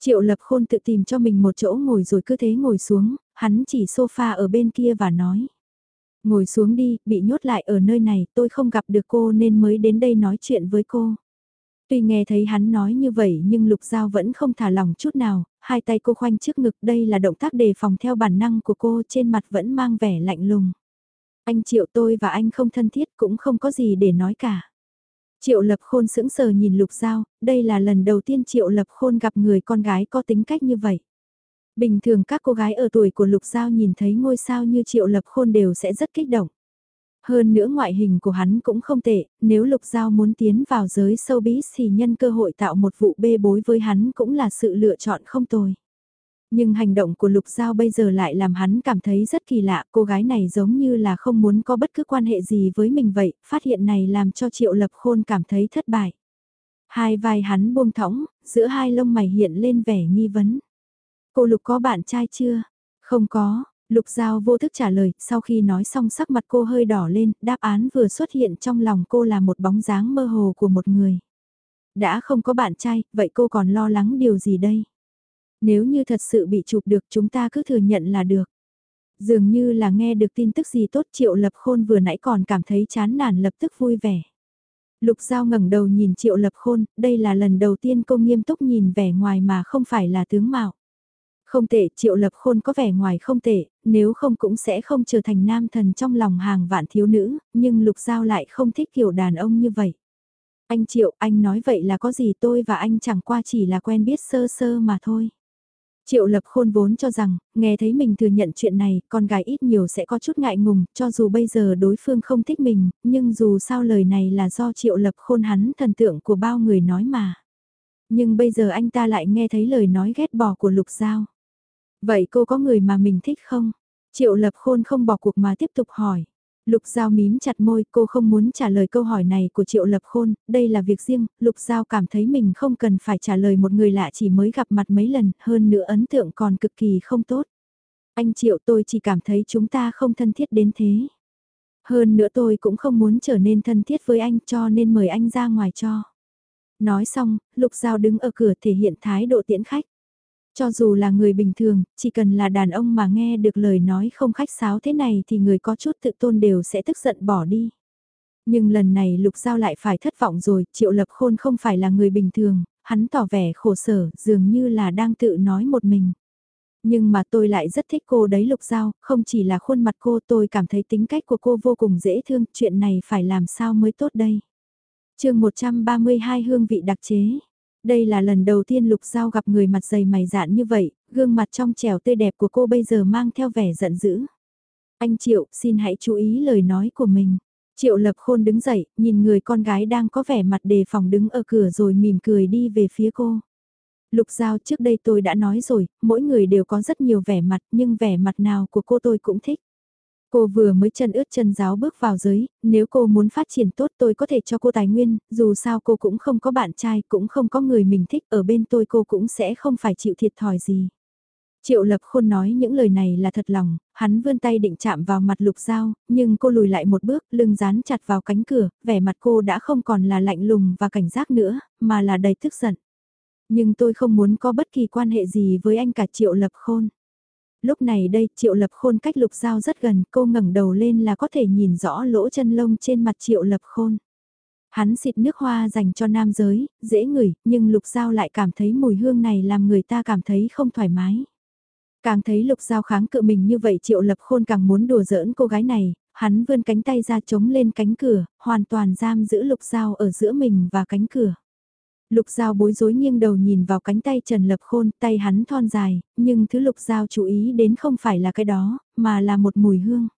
Triệu lập khôn tự tìm cho mình một chỗ ngồi rồi cứ thế ngồi xuống, hắn chỉ sofa ở bên kia và nói. Ngồi xuống đi, bị nhốt lại ở nơi này, tôi không gặp được cô nên mới đến đây nói chuyện với cô. Tuy nghe thấy hắn nói như vậy nhưng Lục Giao vẫn không thả lòng chút nào, hai tay cô khoanh trước ngực đây là động tác đề phòng theo bản năng của cô trên mặt vẫn mang vẻ lạnh lùng. Anh Triệu tôi và anh không thân thiết cũng không có gì để nói cả. Triệu Lập Khôn sững sờ nhìn Lục Giao, đây là lần đầu tiên Triệu Lập Khôn gặp người con gái có tính cách như vậy. Bình thường các cô gái ở tuổi của Lục Giao nhìn thấy ngôi sao như Triệu Lập Khôn đều sẽ rất kích động. Hơn nữa ngoại hình của hắn cũng không tệ, nếu Lục Giao muốn tiến vào giới showbiz thì nhân cơ hội tạo một vụ bê bối với hắn cũng là sự lựa chọn không tồi. Nhưng hành động của Lục Giao bây giờ lại làm hắn cảm thấy rất kỳ lạ, cô gái này giống như là không muốn có bất cứ quan hệ gì với mình vậy, phát hiện này làm cho Triệu Lập Khôn cảm thấy thất bại. Hai vai hắn buông thõng, giữa hai lông mày hiện lên vẻ nghi vấn. Cô Lục có bạn trai chưa? Không có, Lục Giao vô thức trả lời, sau khi nói xong sắc mặt cô hơi đỏ lên, đáp án vừa xuất hiện trong lòng cô là một bóng dáng mơ hồ của một người. Đã không có bạn trai, vậy cô còn lo lắng điều gì đây? Nếu như thật sự bị chụp được chúng ta cứ thừa nhận là được. Dường như là nghe được tin tức gì tốt Triệu Lập Khôn vừa nãy còn cảm thấy chán nản lập tức vui vẻ. Lục Giao ngẩng đầu nhìn Triệu Lập Khôn, đây là lần đầu tiên cô nghiêm túc nhìn vẻ ngoài mà không phải là tướng mạo. Không tệ, Triệu Lập Khôn có vẻ ngoài không tệ, nếu không cũng sẽ không trở thành nam thần trong lòng hàng vạn thiếu nữ, nhưng Lục Giao lại không thích kiểu đàn ông như vậy. Anh Triệu, anh nói vậy là có gì tôi và anh chẳng qua chỉ là quen biết sơ sơ mà thôi. Triệu lập khôn vốn cho rằng, nghe thấy mình thừa nhận chuyện này, con gái ít nhiều sẽ có chút ngại ngùng, cho dù bây giờ đối phương không thích mình, nhưng dù sao lời này là do triệu lập khôn hắn thần tượng của bao người nói mà. Nhưng bây giờ anh ta lại nghe thấy lời nói ghét bỏ của lục giao. Vậy cô có người mà mình thích không? Triệu lập khôn không bỏ cuộc mà tiếp tục hỏi. Lục Giao mím chặt môi, cô không muốn trả lời câu hỏi này của Triệu Lập Khôn, đây là việc riêng, Lục Giao cảm thấy mình không cần phải trả lời một người lạ chỉ mới gặp mặt mấy lần, hơn nữa ấn tượng còn cực kỳ không tốt. Anh Triệu tôi chỉ cảm thấy chúng ta không thân thiết đến thế. Hơn nữa tôi cũng không muốn trở nên thân thiết với anh cho nên mời anh ra ngoài cho. Nói xong, Lục Giao đứng ở cửa thể hiện thái độ tiễn khách. Cho dù là người bình thường, chỉ cần là đàn ông mà nghe được lời nói không khách sáo thế này thì người có chút tự tôn đều sẽ tức giận bỏ đi. Nhưng lần này Lục Giao lại phải thất vọng rồi, Triệu Lập Khôn không phải là người bình thường, hắn tỏ vẻ khổ sở, dường như là đang tự nói một mình. Nhưng mà tôi lại rất thích cô đấy Lục Giao, không chỉ là khuôn mặt cô tôi cảm thấy tính cách của cô vô cùng dễ thương, chuyện này phải làm sao mới tốt đây. chương 132 hương vị đặc chế. Đây là lần đầu tiên Lục Giao gặp người mặt dày mày dạn như vậy, gương mặt trong trẻo tươi đẹp của cô bây giờ mang theo vẻ giận dữ. Anh Triệu, xin hãy chú ý lời nói của mình. Triệu Lập Khôn đứng dậy, nhìn người con gái đang có vẻ mặt đề phòng đứng ở cửa rồi mỉm cười đi về phía cô. Lục Giao trước đây tôi đã nói rồi, mỗi người đều có rất nhiều vẻ mặt nhưng vẻ mặt nào của cô tôi cũng thích. Cô vừa mới chân ướt chân giáo bước vào giới, nếu cô muốn phát triển tốt tôi có thể cho cô tài nguyên, dù sao cô cũng không có bạn trai, cũng không có người mình thích, ở bên tôi cô cũng sẽ không phải chịu thiệt thòi gì. Triệu Lập Khôn nói những lời này là thật lòng, hắn vươn tay định chạm vào mặt Lục Giao, nhưng cô lùi lại một bước, lưng dán chặt vào cánh cửa, vẻ mặt cô đã không còn là lạnh lùng và cảnh giác nữa, mà là đầy tức giận. Nhưng tôi không muốn có bất kỳ quan hệ gì với anh cả Triệu Lập Khôn. Lúc này đây Triệu Lập Khôn cách Lục Giao rất gần, cô ngẩng đầu lên là có thể nhìn rõ lỗ chân lông trên mặt Triệu Lập Khôn. Hắn xịt nước hoa dành cho nam giới, dễ ngửi, nhưng Lục Giao lại cảm thấy mùi hương này làm người ta cảm thấy không thoải mái. Càng thấy Lục Giao kháng cự mình như vậy Triệu Lập Khôn càng muốn đùa giỡn cô gái này, hắn vươn cánh tay ra chống lên cánh cửa, hoàn toàn giam giữ Lục Giao ở giữa mình và cánh cửa. Lục Giao bối rối nghiêng đầu nhìn vào cánh tay Trần Lập Khôn, tay hắn thon dài, nhưng thứ Lục Giao chú ý đến không phải là cái đó, mà là một mùi hương.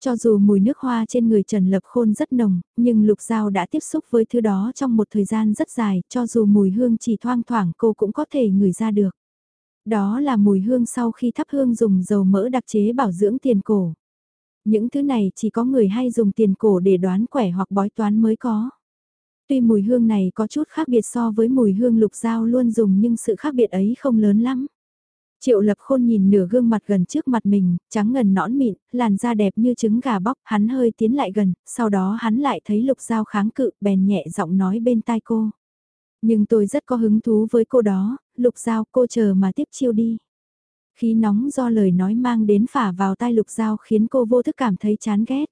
Cho dù mùi nước hoa trên người Trần Lập Khôn rất nồng, nhưng Lục Giao đã tiếp xúc với thứ đó trong một thời gian rất dài, cho dù mùi hương chỉ thoang thoảng cô cũng có thể ngửi ra được. Đó là mùi hương sau khi thắp hương dùng dầu mỡ đặc chế bảo dưỡng tiền cổ. Những thứ này chỉ có người hay dùng tiền cổ để đoán quẻ hoặc bói toán mới có. Tuy mùi hương này có chút khác biệt so với mùi hương lục dao luôn dùng nhưng sự khác biệt ấy không lớn lắm. Triệu lập khôn nhìn nửa gương mặt gần trước mặt mình, trắng ngần nõn mịn, làn da đẹp như trứng gà bóc, hắn hơi tiến lại gần, sau đó hắn lại thấy lục dao kháng cự, bèn nhẹ giọng nói bên tai cô. Nhưng tôi rất có hứng thú với cô đó, lục dao cô chờ mà tiếp chiêu đi. Khí nóng do lời nói mang đến phả vào tai lục dao khiến cô vô thức cảm thấy chán ghét.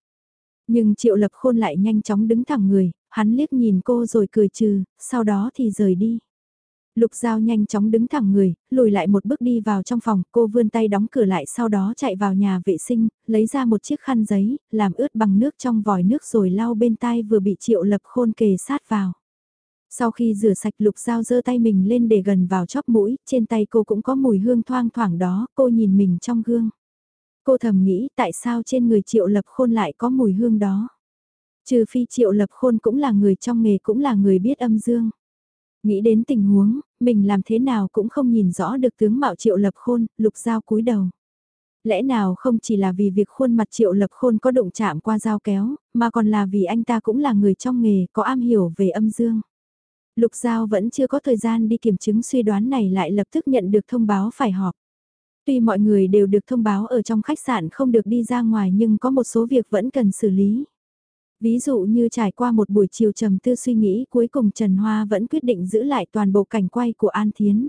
Nhưng triệu lập khôn lại nhanh chóng đứng thẳng người, hắn liếc nhìn cô rồi cười trừ, sau đó thì rời đi. Lục Giao nhanh chóng đứng thẳng người, lùi lại một bước đi vào trong phòng, cô vươn tay đóng cửa lại sau đó chạy vào nhà vệ sinh, lấy ra một chiếc khăn giấy, làm ướt bằng nước trong vòi nước rồi lau bên tai vừa bị triệu lập khôn kề sát vào. Sau khi rửa sạch Lục Giao giơ tay mình lên để gần vào chóp mũi, trên tay cô cũng có mùi hương thoang thoảng đó, cô nhìn mình trong gương. Cô thầm nghĩ tại sao trên người triệu lập khôn lại có mùi hương đó. Trừ phi triệu lập khôn cũng là người trong nghề cũng là người biết âm dương. Nghĩ đến tình huống, mình làm thế nào cũng không nhìn rõ được tướng mạo triệu lập khôn, lục dao cúi đầu. Lẽ nào không chỉ là vì việc khuôn mặt triệu lập khôn có động chạm qua dao kéo, mà còn là vì anh ta cũng là người trong nghề, có am hiểu về âm dương. Lục Giao vẫn chưa có thời gian đi kiểm chứng suy đoán này lại lập tức nhận được thông báo phải họp. Tuy mọi người đều được thông báo ở trong khách sạn không được đi ra ngoài nhưng có một số việc vẫn cần xử lý. Ví dụ như trải qua một buổi chiều trầm tư suy nghĩ cuối cùng Trần Hoa vẫn quyết định giữ lại toàn bộ cảnh quay của An Thiến.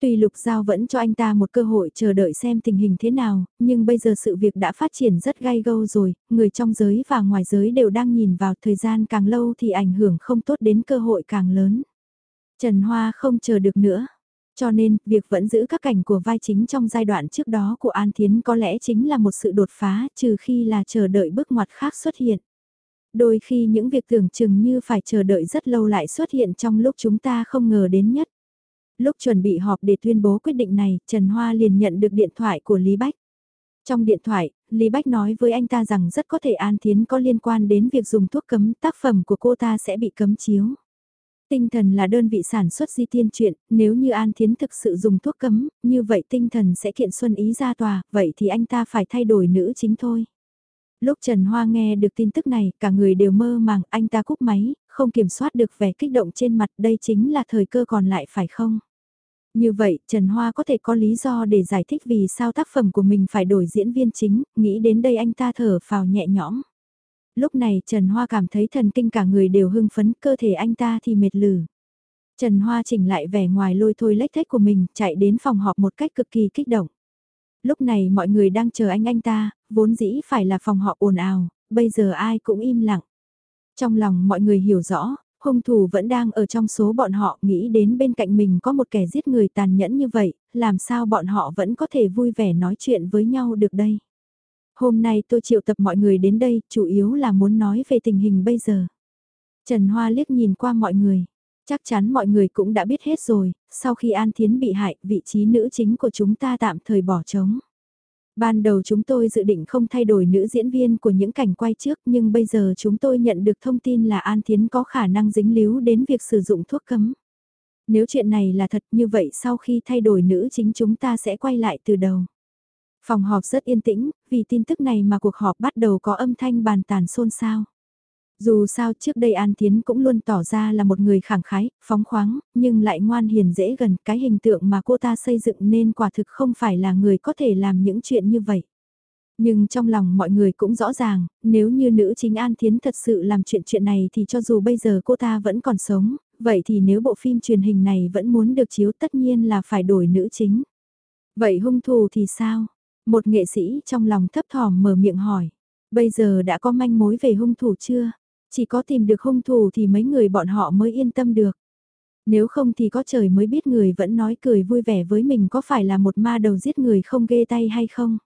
Tùy Lục Giao vẫn cho anh ta một cơ hội chờ đợi xem tình hình thế nào, nhưng bây giờ sự việc đã phát triển rất gay gâu rồi, người trong giới và ngoài giới đều đang nhìn vào thời gian càng lâu thì ảnh hưởng không tốt đến cơ hội càng lớn. Trần Hoa không chờ được nữa. Cho nên, việc vẫn giữ các cảnh của vai chính trong giai đoạn trước đó của An Thiến có lẽ chính là một sự đột phá trừ khi là chờ đợi bước ngoặt khác xuất hiện. Đôi khi những việc tưởng chừng như phải chờ đợi rất lâu lại xuất hiện trong lúc chúng ta không ngờ đến nhất. Lúc chuẩn bị họp để tuyên bố quyết định này, Trần Hoa liền nhận được điện thoại của Lý Bách. Trong điện thoại, Lý Bách nói với anh ta rằng rất có thể An Thiến có liên quan đến việc dùng thuốc cấm tác phẩm của cô ta sẽ bị cấm chiếu. Tinh thần là đơn vị sản xuất di tiên truyện, nếu như An Thiến thực sự dùng thuốc cấm, như vậy tinh thần sẽ kiện Xuân Ý ra tòa, vậy thì anh ta phải thay đổi nữ chính thôi. Lúc Trần Hoa nghe được tin tức này, cả người đều mơ màng, anh ta cúp máy, không kiểm soát được vẻ kích động trên mặt, đây chính là thời cơ còn lại phải không? Như vậy, Trần Hoa có thể có lý do để giải thích vì sao tác phẩm của mình phải đổi diễn viên chính, nghĩ đến đây anh ta thở phào nhẹ nhõm. Lúc này Trần Hoa cảm thấy thần kinh cả người đều hưng phấn, cơ thể anh ta thì mệt lử. Trần Hoa chỉnh lại vẻ ngoài lôi thôi lách thách của mình, chạy đến phòng họp một cách cực kỳ kích động. Lúc này mọi người đang chờ anh anh ta, vốn dĩ phải là phòng họ ồn ào, bây giờ ai cũng im lặng. Trong lòng mọi người hiểu rõ, hung thủ vẫn đang ở trong số bọn họ nghĩ đến bên cạnh mình có một kẻ giết người tàn nhẫn như vậy, làm sao bọn họ vẫn có thể vui vẻ nói chuyện với nhau được đây. Hôm nay tôi triệu tập mọi người đến đây, chủ yếu là muốn nói về tình hình bây giờ. Trần Hoa liếc nhìn qua mọi người. Chắc chắn mọi người cũng đã biết hết rồi, sau khi An Thiến bị hại, vị trí nữ chính của chúng ta tạm thời bỏ trống. Ban đầu chúng tôi dự định không thay đổi nữ diễn viên của những cảnh quay trước nhưng bây giờ chúng tôi nhận được thông tin là An Thiến có khả năng dính líu đến việc sử dụng thuốc cấm. Nếu chuyện này là thật như vậy sau khi thay đổi nữ chính chúng ta sẽ quay lại từ đầu. Phòng họp rất yên tĩnh, vì tin tức này mà cuộc họp bắt đầu có âm thanh bàn tàn xôn xao. Dù sao trước đây An Tiến cũng luôn tỏ ra là một người khẳng khái, phóng khoáng, nhưng lại ngoan hiền dễ gần cái hình tượng mà cô ta xây dựng nên quả thực không phải là người có thể làm những chuyện như vậy. Nhưng trong lòng mọi người cũng rõ ràng, nếu như nữ chính An Thiến thật sự làm chuyện chuyện này thì cho dù bây giờ cô ta vẫn còn sống, vậy thì nếu bộ phim truyền hình này vẫn muốn được chiếu tất nhiên là phải đổi nữ chính. Vậy hung thủ thì sao? Một nghệ sĩ trong lòng thấp thỏm mở miệng hỏi. Bây giờ đã có manh mối về hung thủ chưa? Chỉ có tìm được hung thủ thì mấy người bọn họ mới yên tâm được. Nếu không thì có trời mới biết người vẫn nói cười vui vẻ với mình có phải là một ma đầu giết người không ghê tay hay không.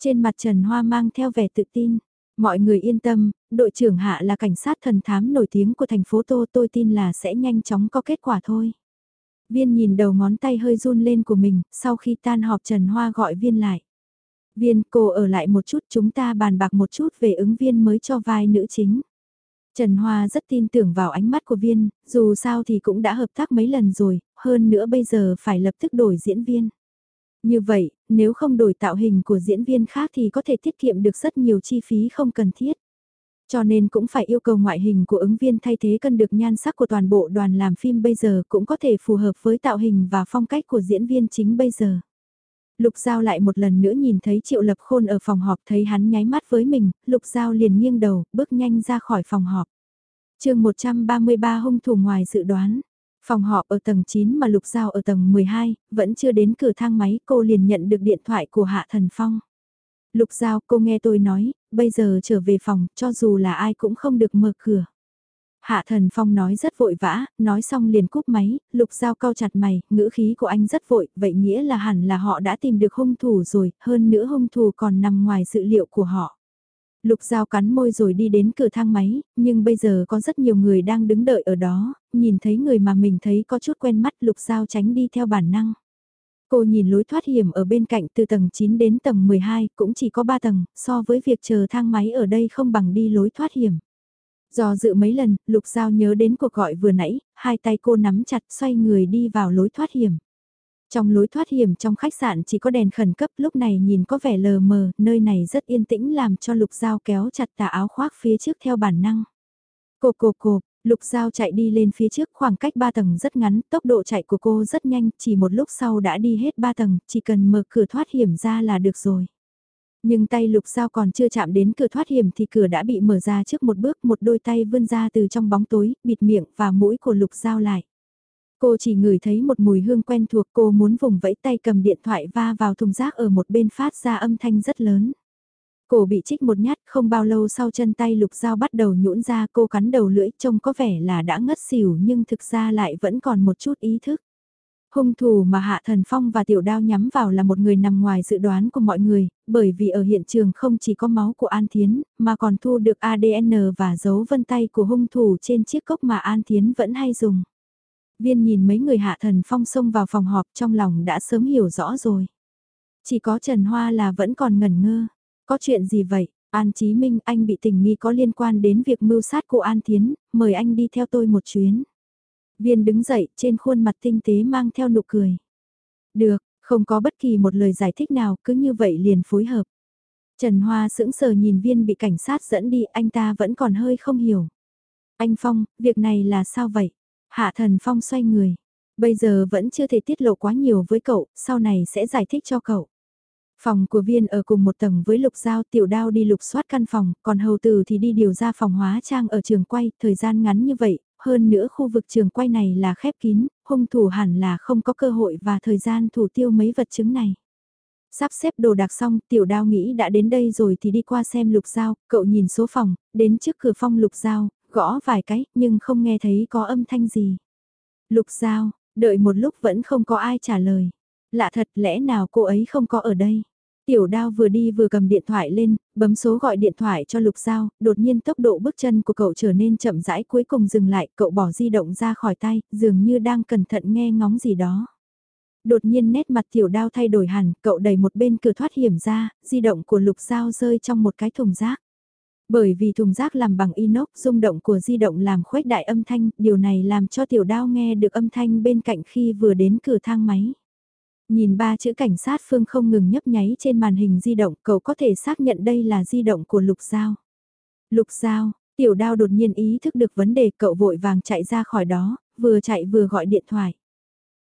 Trên mặt Trần Hoa mang theo vẻ tự tin. Mọi người yên tâm, đội trưởng Hạ là cảnh sát thần thám nổi tiếng của thành phố Tô tôi tin là sẽ nhanh chóng có kết quả thôi. Viên nhìn đầu ngón tay hơi run lên của mình, sau khi tan họp Trần Hoa gọi Viên lại. Viên cô ở lại một chút chúng ta bàn bạc một chút về ứng viên mới cho vai nữ chính. Trần Hoa rất tin tưởng vào ánh mắt của viên, dù sao thì cũng đã hợp tác mấy lần rồi, hơn nữa bây giờ phải lập tức đổi diễn viên. Như vậy, nếu không đổi tạo hình của diễn viên khác thì có thể tiết kiệm được rất nhiều chi phí không cần thiết. Cho nên cũng phải yêu cầu ngoại hình của ứng viên thay thế cân được nhan sắc của toàn bộ đoàn làm phim bây giờ cũng có thể phù hợp với tạo hình và phong cách của diễn viên chính bây giờ. Lục Giao lại một lần nữa nhìn thấy Triệu Lập Khôn ở phòng họp thấy hắn nháy mắt với mình, Lục Giao liền nghiêng đầu, bước nhanh ra khỏi phòng họp. chương 133 hung thủ ngoài dự đoán. Phòng họp ở tầng 9 mà Lục Giao ở tầng 12, vẫn chưa đến cửa thang máy cô liền nhận được điện thoại của Hạ Thần Phong. Lục Giao cô nghe tôi nói, bây giờ trở về phòng, cho dù là ai cũng không được mở cửa. Hạ Thần Phong nói rất vội vã, nói xong liền cúp máy, Lục Giao cau chặt mày, ngữ khí của anh rất vội, vậy nghĩa là hẳn là họ đã tìm được hung thủ rồi, hơn nữa hung thủ còn nằm ngoài dự liệu của họ. Lục Giao cắn môi rồi đi đến cửa thang máy, nhưng bây giờ có rất nhiều người đang đứng đợi ở đó, nhìn thấy người mà mình thấy có chút quen mắt Lục Giao tránh đi theo bản năng. Cô nhìn lối thoát hiểm ở bên cạnh từ tầng 9 đến tầng 12, cũng chỉ có 3 tầng, so với việc chờ thang máy ở đây không bằng đi lối thoát hiểm. Do dự mấy lần, Lục Giao nhớ đến cuộc gọi vừa nãy, hai tay cô nắm chặt xoay người đi vào lối thoát hiểm. Trong lối thoát hiểm trong khách sạn chỉ có đèn khẩn cấp lúc này nhìn có vẻ lờ mờ, nơi này rất yên tĩnh làm cho Lục Giao kéo chặt tà áo khoác phía trước theo bản năng. Cộp cộp cộp, Lục Giao chạy đi lên phía trước khoảng cách 3 tầng rất ngắn, tốc độ chạy của cô rất nhanh, chỉ một lúc sau đã đi hết 3 tầng, chỉ cần mở cửa thoát hiểm ra là được rồi. Nhưng tay lục dao còn chưa chạm đến cửa thoát hiểm thì cửa đã bị mở ra trước một bước một đôi tay vươn ra từ trong bóng tối, bịt miệng và mũi của lục dao lại. Cô chỉ ngửi thấy một mùi hương quen thuộc cô muốn vùng vẫy tay cầm điện thoại va vào thùng rác ở một bên phát ra âm thanh rất lớn. Cổ bị trích một nhát không bao lâu sau chân tay lục dao bắt đầu nhũn ra cô cắn đầu lưỡi trông có vẻ là đã ngất xỉu nhưng thực ra lại vẫn còn một chút ý thức. Hung thủ mà Hạ Thần Phong và Tiểu Đao nhắm vào là một người nằm ngoài dự đoán của mọi người, bởi vì ở hiện trường không chỉ có máu của An Thiến, mà còn thu được ADN và dấu vân tay của hung thủ trên chiếc cốc mà An Thiến vẫn hay dùng. Viên nhìn mấy người Hạ Thần Phong xông vào phòng họp trong lòng đã sớm hiểu rõ rồi. Chỉ có Trần Hoa là vẫn còn ngẩn ngơ. Có chuyện gì vậy? An Chí Minh anh bị tình nghi có liên quan đến việc mưu sát của An Thiến, mời anh đi theo tôi một chuyến. Viên đứng dậy, trên khuôn mặt tinh tế mang theo nụ cười. Được, không có bất kỳ một lời giải thích nào, cứ như vậy liền phối hợp. Trần Hoa sững sờ nhìn viên bị cảnh sát dẫn đi, anh ta vẫn còn hơi không hiểu. Anh Phong, việc này là sao vậy? Hạ thần Phong xoay người. Bây giờ vẫn chưa thể tiết lộ quá nhiều với cậu, sau này sẽ giải thích cho cậu. Phòng của viên ở cùng một tầng với lục giao tiểu đao đi lục soát căn phòng, còn hầu tử thì đi điều ra phòng hóa trang ở trường quay, thời gian ngắn như vậy, hơn nữa khu vực trường quay này là khép kín, hung thủ hẳn là không có cơ hội và thời gian thủ tiêu mấy vật chứng này. Sắp xếp đồ đạc xong, tiểu đao nghĩ đã đến đây rồi thì đi qua xem lục giao, cậu nhìn số phòng, đến trước cửa phong lục giao, gõ vài cái, nhưng không nghe thấy có âm thanh gì. Lục giao, đợi một lúc vẫn không có ai trả lời. Lạ thật lẽ nào cô ấy không có ở đây. Tiểu đao vừa đi vừa cầm điện thoại lên, bấm số gọi điện thoại cho Lục Giao, đột nhiên tốc độ bước chân của cậu trở nên chậm rãi cuối cùng dừng lại, cậu bỏ di động ra khỏi tay, dường như đang cẩn thận nghe ngóng gì đó. Đột nhiên nét mặt tiểu đao thay đổi hẳn, cậu đẩy một bên cửa thoát hiểm ra, di động của Lục Giao rơi trong một cái thùng rác. Bởi vì thùng rác làm bằng inox, rung động của di động làm khuếch đại âm thanh, điều này làm cho tiểu đao nghe được âm thanh bên cạnh khi vừa đến cửa thang máy. Nhìn ba chữ cảnh sát phương không ngừng nhấp nháy trên màn hình di động, cậu có thể xác nhận đây là di động của Lục Giao. Lục Giao, tiểu đao đột nhiên ý thức được vấn đề cậu vội vàng chạy ra khỏi đó, vừa chạy vừa gọi điện thoại.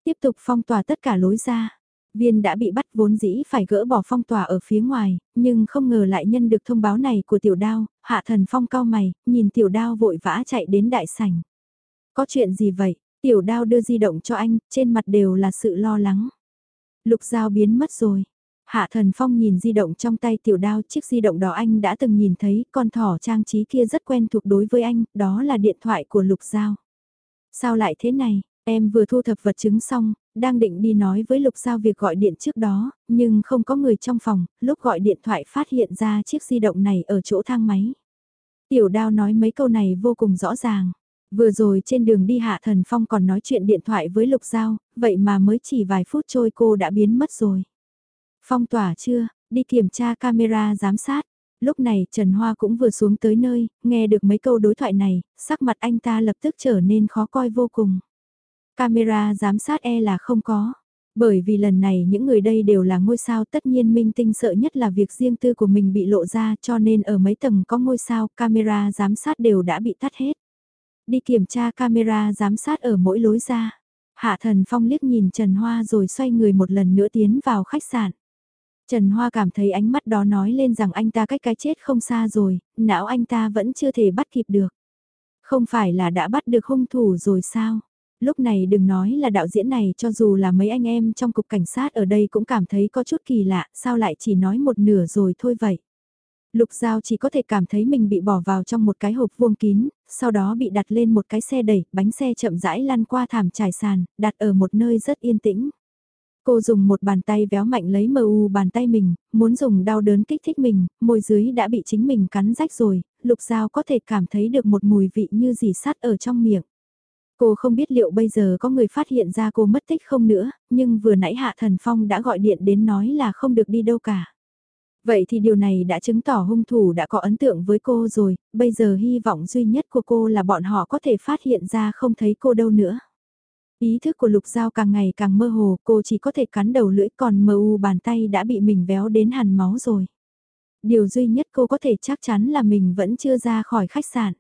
Tiếp tục phong tỏa tất cả lối ra. Viên đã bị bắt vốn dĩ phải gỡ bỏ phong tỏa ở phía ngoài, nhưng không ngờ lại nhân được thông báo này của tiểu đao, hạ thần phong cao mày, nhìn tiểu đao vội vã chạy đến đại sảnh. Có chuyện gì vậy? Tiểu đao đưa di động cho anh, trên mặt đều là sự lo lắng. Lục dao biến mất rồi. Hạ thần phong nhìn di động trong tay tiểu đao chiếc di động đó anh đã từng nhìn thấy con thỏ trang trí kia rất quen thuộc đối với anh, đó là điện thoại của lục giao. Sao lại thế này, em vừa thu thập vật chứng xong, đang định đi nói với lục giao việc gọi điện trước đó, nhưng không có người trong phòng, lúc gọi điện thoại phát hiện ra chiếc di động này ở chỗ thang máy. Tiểu đao nói mấy câu này vô cùng rõ ràng. Vừa rồi trên đường đi Hạ Thần Phong còn nói chuyện điện thoại với Lục Giao, vậy mà mới chỉ vài phút trôi cô đã biến mất rồi. Phong tỏa chưa, đi kiểm tra camera giám sát. Lúc này Trần Hoa cũng vừa xuống tới nơi, nghe được mấy câu đối thoại này, sắc mặt anh ta lập tức trở nên khó coi vô cùng. Camera giám sát e là không có. Bởi vì lần này những người đây đều là ngôi sao tất nhiên minh tinh sợ nhất là việc riêng tư của mình bị lộ ra cho nên ở mấy tầng có ngôi sao camera giám sát đều đã bị tắt hết. Đi kiểm tra camera giám sát ở mỗi lối ra. Hạ Thần Phong liếc nhìn Trần Hoa rồi xoay người một lần nữa tiến vào khách sạn. Trần Hoa cảm thấy ánh mắt đó nói lên rằng anh ta cách cái chết không xa rồi, não anh ta vẫn chưa thể bắt kịp được. Không phải là đã bắt được hung thủ rồi sao? Lúc này đừng nói là đạo diễn này cho dù là mấy anh em trong cục cảnh sát ở đây cũng cảm thấy có chút kỳ lạ, sao lại chỉ nói một nửa rồi thôi vậy? Lục Giao chỉ có thể cảm thấy mình bị bỏ vào trong một cái hộp vuông kín, sau đó bị đặt lên một cái xe đẩy, bánh xe chậm rãi lăn qua thảm trải sàn, đặt ở một nơi rất yên tĩnh. Cô dùng một bàn tay véo mạnh lấy mờ u bàn tay mình, muốn dùng đau đớn kích thích mình, môi dưới đã bị chính mình cắn rách rồi, Lục Giao có thể cảm thấy được một mùi vị như dì sắt ở trong miệng. Cô không biết liệu bây giờ có người phát hiện ra cô mất tích không nữa, nhưng vừa nãy Hạ Thần Phong đã gọi điện đến nói là không được đi đâu cả. Vậy thì điều này đã chứng tỏ hung thủ đã có ấn tượng với cô rồi, bây giờ hy vọng duy nhất của cô là bọn họ có thể phát hiện ra không thấy cô đâu nữa. Ý thức của Lục Giao càng ngày càng mơ hồ, cô chỉ có thể cắn đầu lưỡi còn mờ u bàn tay đã bị mình véo đến hằn máu rồi. Điều duy nhất cô có thể chắc chắn là mình vẫn chưa ra khỏi khách sạn.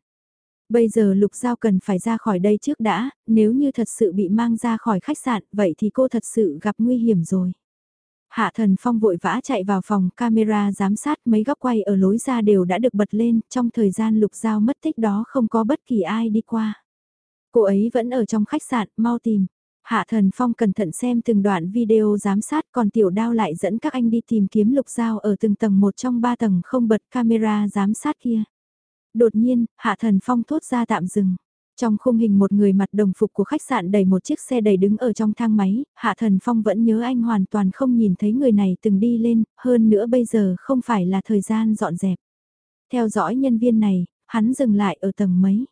Bây giờ Lục Giao cần phải ra khỏi đây trước đã, nếu như thật sự bị mang ra khỏi khách sạn, vậy thì cô thật sự gặp nguy hiểm rồi. Hạ Thần Phong vội vã chạy vào phòng camera giám sát mấy góc quay ở lối ra đều đã được bật lên, trong thời gian Lục Giao mất tích đó không có bất kỳ ai đi qua. Cô ấy vẫn ở trong khách sạn, mau tìm. Hạ Thần Phong cẩn thận xem từng đoạn video giám sát còn Tiểu Đao lại dẫn các anh đi tìm kiếm Lục Giao ở từng tầng một trong ba tầng không bật camera giám sát kia. Đột nhiên, Hạ Thần Phong thốt ra tạm dừng. Trong khung hình một người mặt đồng phục của khách sạn đầy một chiếc xe đầy đứng ở trong thang máy, Hạ Thần Phong vẫn nhớ anh hoàn toàn không nhìn thấy người này từng đi lên, hơn nữa bây giờ không phải là thời gian dọn dẹp. Theo dõi nhân viên này, hắn dừng lại ở tầng mấy.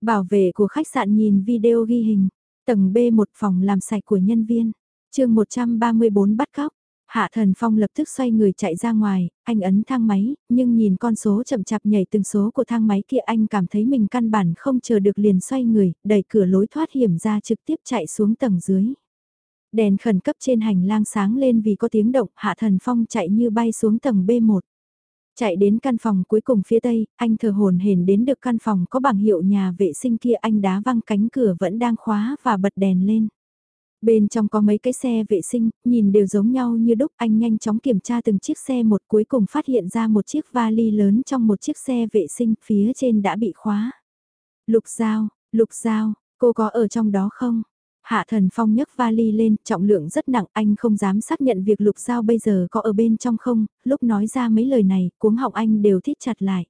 Bảo vệ của khách sạn nhìn video ghi hình, tầng B1 phòng làm sạch của nhân viên, chương 134 bắt cóc. Hạ Thần Phong lập tức xoay người chạy ra ngoài, anh ấn thang máy, nhưng nhìn con số chậm chạp nhảy từng số của thang máy kia anh cảm thấy mình căn bản không chờ được liền xoay người, đẩy cửa lối thoát hiểm ra trực tiếp chạy xuống tầng dưới. Đèn khẩn cấp trên hành lang sáng lên vì có tiếng động, Hạ Thần Phong chạy như bay xuống tầng B1. Chạy đến căn phòng cuối cùng phía tây, anh thờ hồn hển đến được căn phòng có bảng hiệu nhà vệ sinh kia anh đá văng cánh cửa vẫn đang khóa và bật đèn lên. Bên trong có mấy cái xe vệ sinh, nhìn đều giống nhau như đúc anh nhanh chóng kiểm tra từng chiếc xe một cuối cùng phát hiện ra một chiếc vali lớn trong một chiếc xe vệ sinh phía trên đã bị khóa. Lục dao Lục dao cô có ở trong đó không? Hạ Thần Phong nhấc vali lên, trọng lượng rất nặng, anh không dám xác nhận việc Lục dao bây giờ có ở bên trong không, lúc nói ra mấy lời này, cuống họng anh đều thít chặt lại.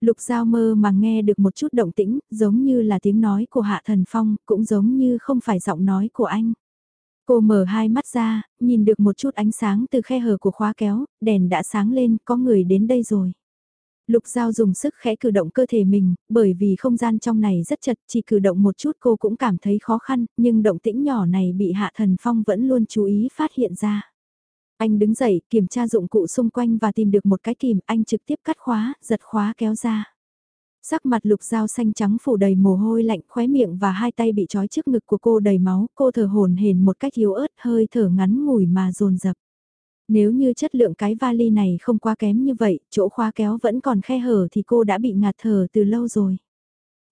Lục Giao mơ mà nghe được một chút động tĩnh, giống như là tiếng nói của Hạ Thần Phong, cũng giống như không phải giọng nói của anh. Cô mở hai mắt ra, nhìn được một chút ánh sáng từ khe hở của khóa kéo, đèn đã sáng lên, có người đến đây rồi. Lục Giao dùng sức khẽ cử động cơ thể mình, bởi vì không gian trong này rất chật, chỉ cử động một chút cô cũng cảm thấy khó khăn, nhưng động tĩnh nhỏ này bị Hạ Thần Phong vẫn luôn chú ý phát hiện ra. Anh đứng dậy, kiểm tra dụng cụ xung quanh và tìm được một cái kìm, anh trực tiếp cắt khóa, giật khóa kéo ra. Sắc mặt lục dao xanh trắng phủ đầy mồ hôi lạnh khóe miệng và hai tay bị trói trước ngực của cô đầy máu, cô thở hồn hển một cách yếu ớt hơi thở ngắn ngủi mà dồn dập. Nếu như chất lượng cái vali này không quá kém như vậy, chỗ khóa kéo vẫn còn khe hở thì cô đã bị ngạt thở từ lâu rồi.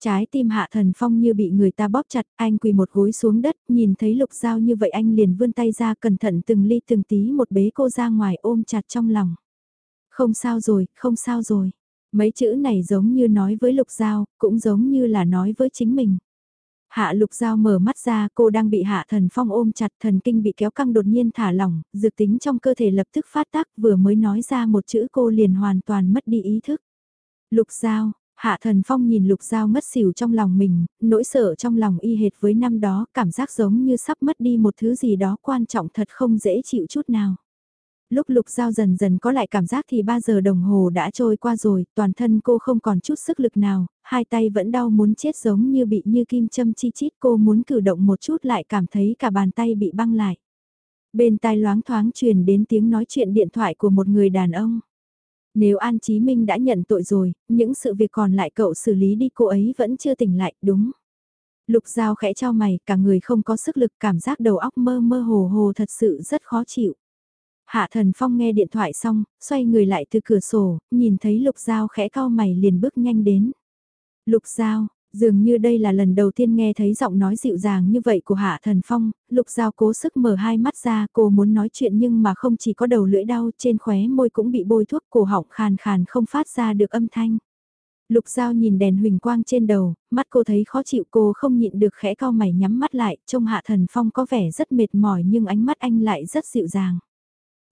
Trái tim hạ thần phong như bị người ta bóp chặt, anh quỳ một gối xuống đất, nhìn thấy lục dao như vậy anh liền vươn tay ra cẩn thận từng ly từng tí một bế cô ra ngoài ôm chặt trong lòng. Không sao rồi, không sao rồi. Mấy chữ này giống như nói với lục dao, cũng giống như là nói với chính mình. Hạ lục dao mở mắt ra cô đang bị hạ thần phong ôm chặt thần kinh bị kéo căng đột nhiên thả lỏng, dược tính trong cơ thể lập tức phát tác vừa mới nói ra một chữ cô liền hoàn toàn mất đi ý thức. Lục dao, Hạ thần phong nhìn lục dao ngất xỉu trong lòng mình, nỗi sợ trong lòng y hệt với năm đó, cảm giác giống như sắp mất đi một thứ gì đó quan trọng thật không dễ chịu chút nào. Lúc lục dao dần dần có lại cảm giác thì 3 giờ đồng hồ đã trôi qua rồi, toàn thân cô không còn chút sức lực nào, hai tay vẫn đau muốn chết giống như bị như kim châm chi chít cô muốn cử động một chút lại cảm thấy cả bàn tay bị băng lại. Bên tai loáng thoáng truyền đến tiếng nói chuyện điện thoại của một người đàn ông. Nếu An Chí Minh đã nhận tội rồi, những sự việc còn lại cậu xử lý đi cô ấy vẫn chưa tỉnh lại, đúng. Lục Giao khẽ trao mày, cả người không có sức lực cảm giác đầu óc mơ mơ hồ hồ thật sự rất khó chịu. Hạ Thần Phong nghe điện thoại xong, xoay người lại từ cửa sổ, nhìn thấy Lục Giao khẽ cao mày liền bước nhanh đến. Lục Giao, Dường như đây là lần đầu tiên nghe thấy giọng nói dịu dàng như vậy của Hạ Thần Phong, Lục Giao cố sức mở hai mắt ra cô muốn nói chuyện nhưng mà không chỉ có đầu lưỡi đau trên khóe môi cũng bị bôi thuốc cổ họng khàn khàn không phát ra được âm thanh. Lục Giao nhìn đèn huỳnh quang trên đầu, mắt cô thấy khó chịu cô không nhịn được khẽ cao mày nhắm mắt lại, trông Hạ Thần Phong có vẻ rất mệt mỏi nhưng ánh mắt anh lại rất dịu dàng.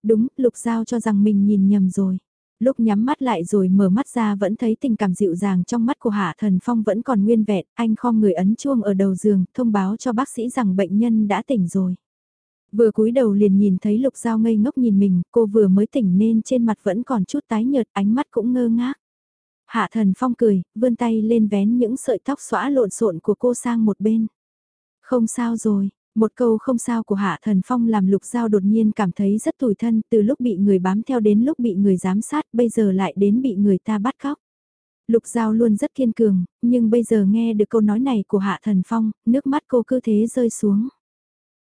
Đúng, Lục Giao cho rằng mình nhìn nhầm rồi. Lúc nhắm mắt lại rồi mở mắt ra vẫn thấy tình cảm dịu dàng trong mắt của Hạ Thần Phong vẫn còn nguyên vẹn, anh khom người ấn chuông ở đầu giường, thông báo cho bác sĩ rằng bệnh nhân đã tỉnh rồi. Vừa cúi đầu liền nhìn thấy Lục Giao ngây ngốc nhìn mình, cô vừa mới tỉnh nên trên mặt vẫn còn chút tái nhợt, ánh mắt cũng ngơ ngác. Hạ Thần Phong cười, vươn tay lên vén những sợi tóc xõa lộn xộn của cô sang một bên. Không sao rồi, một câu không sao của Hạ Thần Phong làm Lục Giao đột nhiên cảm thấy rất tủi thân từ lúc bị người bám theo đến lúc bị người giám sát bây giờ lại đến bị người ta bắt cóc. Lục Giao luôn rất kiên cường, nhưng bây giờ nghe được câu nói này của Hạ Thần Phong, nước mắt cô cứ thế rơi xuống.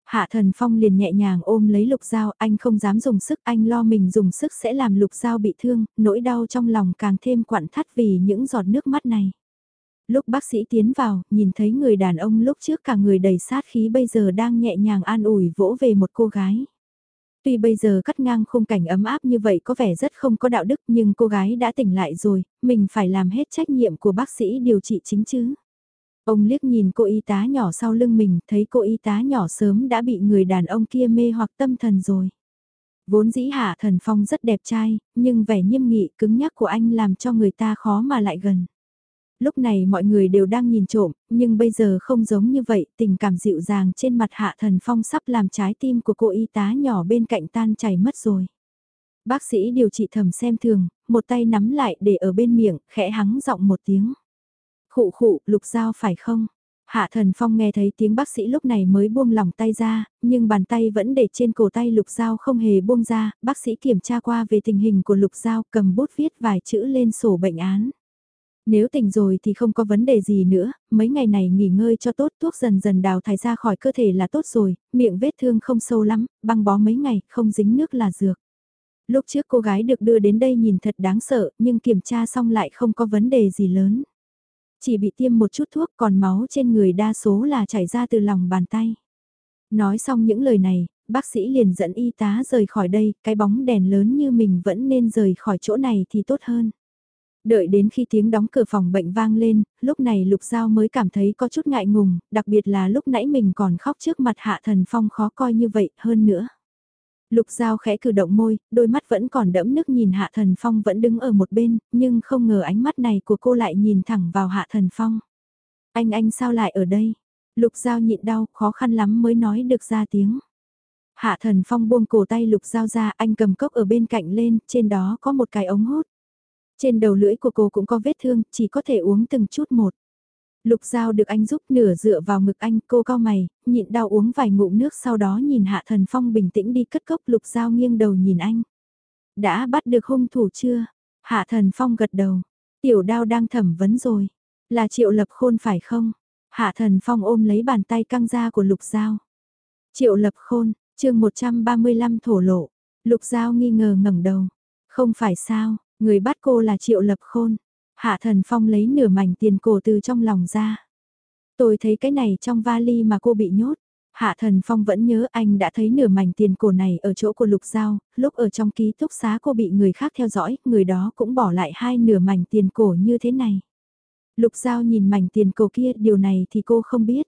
Hạ Thần Phong liền nhẹ nhàng ôm lấy Lục Giao, anh không dám dùng sức, anh lo mình dùng sức sẽ làm Lục Giao bị thương, nỗi đau trong lòng càng thêm quặn thắt vì những giọt nước mắt này. Lúc bác sĩ tiến vào, nhìn thấy người đàn ông lúc trước cả người đầy sát khí bây giờ đang nhẹ nhàng an ủi vỗ về một cô gái. Tuy bây giờ cắt ngang khung cảnh ấm áp như vậy có vẻ rất không có đạo đức nhưng cô gái đã tỉnh lại rồi, mình phải làm hết trách nhiệm của bác sĩ điều trị chính chứ. Ông liếc nhìn cô y tá nhỏ sau lưng mình, thấy cô y tá nhỏ sớm đã bị người đàn ông kia mê hoặc tâm thần rồi. Vốn dĩ hạ thần phong rất đẹp trai, nhưng vẻ nghiêm nghị cứng nhắc của anh làm cho người ta khó mà lại gần. Lúc này mọi người đều đang nhìn trộm, nhưng bây giờ không giống như vậy, tình cảm dịu dàng trên mặt hạ thần phong sắp làm trái tim của cô y tá nhỏ bên cạnh tan chảy mất rồi. Bác sĩ điều trị thầm xem thường, một tay nắm lại để ở bên miệng, khẽ hắng giọng một tiếng. Khụ khụ, lục dao phải không? Hạ thần phong nghe thấy tiếng bác sĩ lúc này mới buông lỏng tay ra, nhưng bàn tay vẫn để trên cổ tay lục dao không hề buông ra, bác sĩ kiểm tra qua về tình hình của lục dao cầm bút viết vài chữ lên sổ bệnh án. Nếu tỉnh rồi thì không có vấn đề gì nữa, mấy ngày này nghỉ ngơi cho tốt thuốc dần dần đào thải ra khỏi cơ thể là tốt rồi, miệng vết thương không sâu lắm, băng bó mấy ngày, không dính nước là dược. Lúc trước cô gái được đưa đến đây nhìn thật đáng sợ, nhưng kiểm tra xong lại không có vấn đề gì lớn. Chỉ bị tiêm một chút thuốc còn máu trên người đa số là chảy ra từ lòng bàn tay. Nói xong những lời này, bác sĩ liền dẫn y tá rời khỏi đây, cái bóng đèn lớn như mình vẫn nên rời khỏi chỗ này thì tốt hơn. Đợi đến khi tiếng đóng cửa phòng bệnh vang lên, lúc này Lục Giao mới cảm thấy có chút ngại ngùng, đặc biệt là lúc nãy mình còn khóc trước mặt Hạ Thần Phong khó coi như vậy hơn nữa. Lục Giao khẽ cử động môi, đôi mắt vẫn còn đẫm nước nhìn Hạ Thần Phong vẫn đứng ở một bên, nhưng không ngờ ánh mắt này của cô lại nhìn thẳng vào Hạ Thần Phong. Anh anh sao lại ở đây? Lục Giao nhịn đau, khó khăn lắm mới nói được ra tiếng. Hạ Thần Phong buông cổ tay Lục Giao ra, anh cầm cốc ở bên cạnh lên, trên đó có một cái ống hút. Trên đầu lưỡi của cô cũng có vết thương, chỉ có thể uống từng chút một. Lục Giao được anh giúp nửa dựa vào ngực anh, cô cao mày, nhịn đau uống vài ngụm nước sau đó nhìn Hạ Thần Phong bình tĩnh đi cất cốc Lục Giao nghiêng đầu nhìn anh. Đã bắt được hung thủ chưa? Hạ Thần Phong gật đầu. Tiểu đao đang thẩm vấn rồi. Là triệu lập khôn phải không? Hạ Thần Phong ôm lấy bàn tay căng ra của Lục Giao. Triệu lập khôn, chương 135 thổ lộ. Lục Giao nghi ngờ ngẩng đầu. Không phải sao, người bắt cô là Triệu lập khôn. Hạ Thần Phong lấy nửa mảnh tiền cổ từ trong lòng ra. Tôi thấy cái này trong vali mà cô bị nhốt. Hạ Thần Phong vẫn nhớ anh đã thấy nửa mảnh tiền cổ này ở chỗ của Lục Giao, lúc ở trong ký túc xá cô bị người khác theo dõi, người đó cũng bỏ lại hai nửa mảnh tiền cổ như thế này. Lục Giao nhìn mảnh tiền cổ kia, điều này thì cô không biết.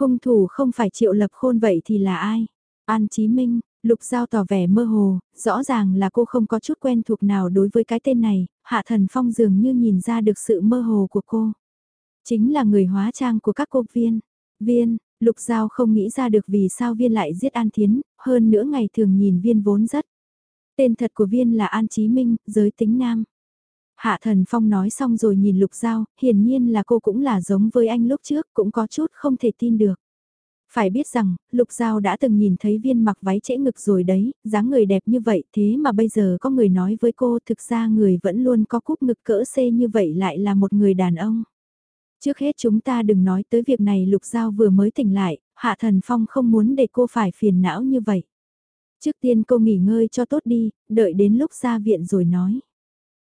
Hung thủ không phải Triệu Lập Khôn vậy thì là ai? An Chí Minh, Lục Giao tỏ vẻ mơ hồ, rõ ràng là cô không có chút quen thuộc nào đối với cái tên này, Hạ Thần Phong dường như nhìn ra được sự mơ hồ của cô. Chính là người hóa trang của các cô viên. Viên, Lục Giao không nghĩ ra được vì sao viên lại giết An Thiến, hơn nữa ngày thường nhìn viên vốn rất. Tên thật của viên là An Chí Minh, giới tính nam. Hạ Thần Phong nói xong rồi nhìn Lục Giao, hiển nhiên là cô cũng là giống với anh lúc trước, cũng có chút không thể tin được. Phải biết rằng, Lục Giao đã từng nhìn thấy viên mặc váy trễ ngực rồi đấy, dáng người đẹp như vậy thế mà bây giờ có người nói với cô thực ra người vẫn luôn có cúp ngực cỡ C như vậy lại là một người đàn ông. Trước hết chúng ta đừng nói tới việc này Lục Giao vừa mới tỉnh lại, Hạ Thần Phong không muốn để cô phải phiền não như vậy. Trước tiên cô nghỉ ngơi cho tốt đi, đợi đến lúc ra viện rồi nói.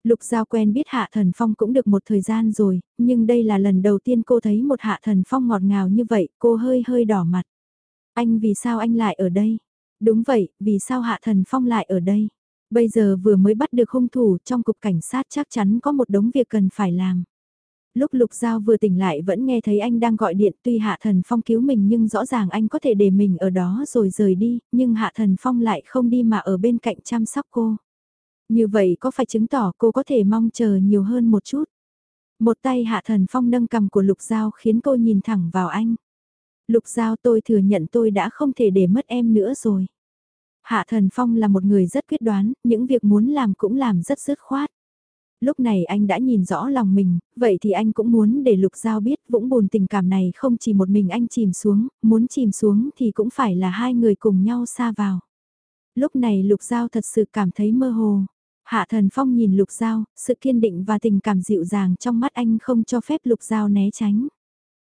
Lục Giao quen biết Hạ Thần Phong cũng được một thời gian rồi, nhưng đây là lần đầu tiên cô thấy một Hạ Thần Phong ngọt ngào như vậy, cô hơi hơi đỏ mặt. Anh vì sao anh lại ở đây? Đúng vậy, vì sao Hạ Thần Phong lại ở đây? Bây giờ vừa mới bắt được hung thủ trong cục cảnh sát chắc chắn có một đống việc cần phải làm. Lúc Lục Giao vừa tỉnh lại vẫn nghe thấy anh đang gọi điện tuy Hạ Thần Phong cứu mình nhưng rõ ràng anh có thể để mình ở đó rồi rời đi, nhưng Hạ Thần Phong lại không đi mà ở bên cạnh chăm sóc cô. Như vậy có phải chứng tỏ cô có thể mong chờ nhiều hơn một chút? Một tay Hạ Thần Phong nâng cầm của Lục Giao khiến cô nhìn thẳng vào anh. Lục Giao tôi thừa nhận tôi đã không thể để mất em nữa rồi. Hạ Thần Phong là một người rất quyết đoán, những việc muốn làm cũng làm rất dứt khoát. Lúc này anh đã nhìn rõ lòng mình, vậy thì anh cũng muốn để Lục Giao biết vũng bùn tình cảm này không chỉ một mình anh chìm xuống, muốn chìm xuống thì cũng phải là hai người cùng nhau xa vào. Lúc này Lục Giao thật sự cảm thấy mơ hồ. Hạ Thần Phong nhìn Lục Giao, sự kiên định và tình cảm dịu dàng trong mắt anh không cho phép Lục Giao né tránh.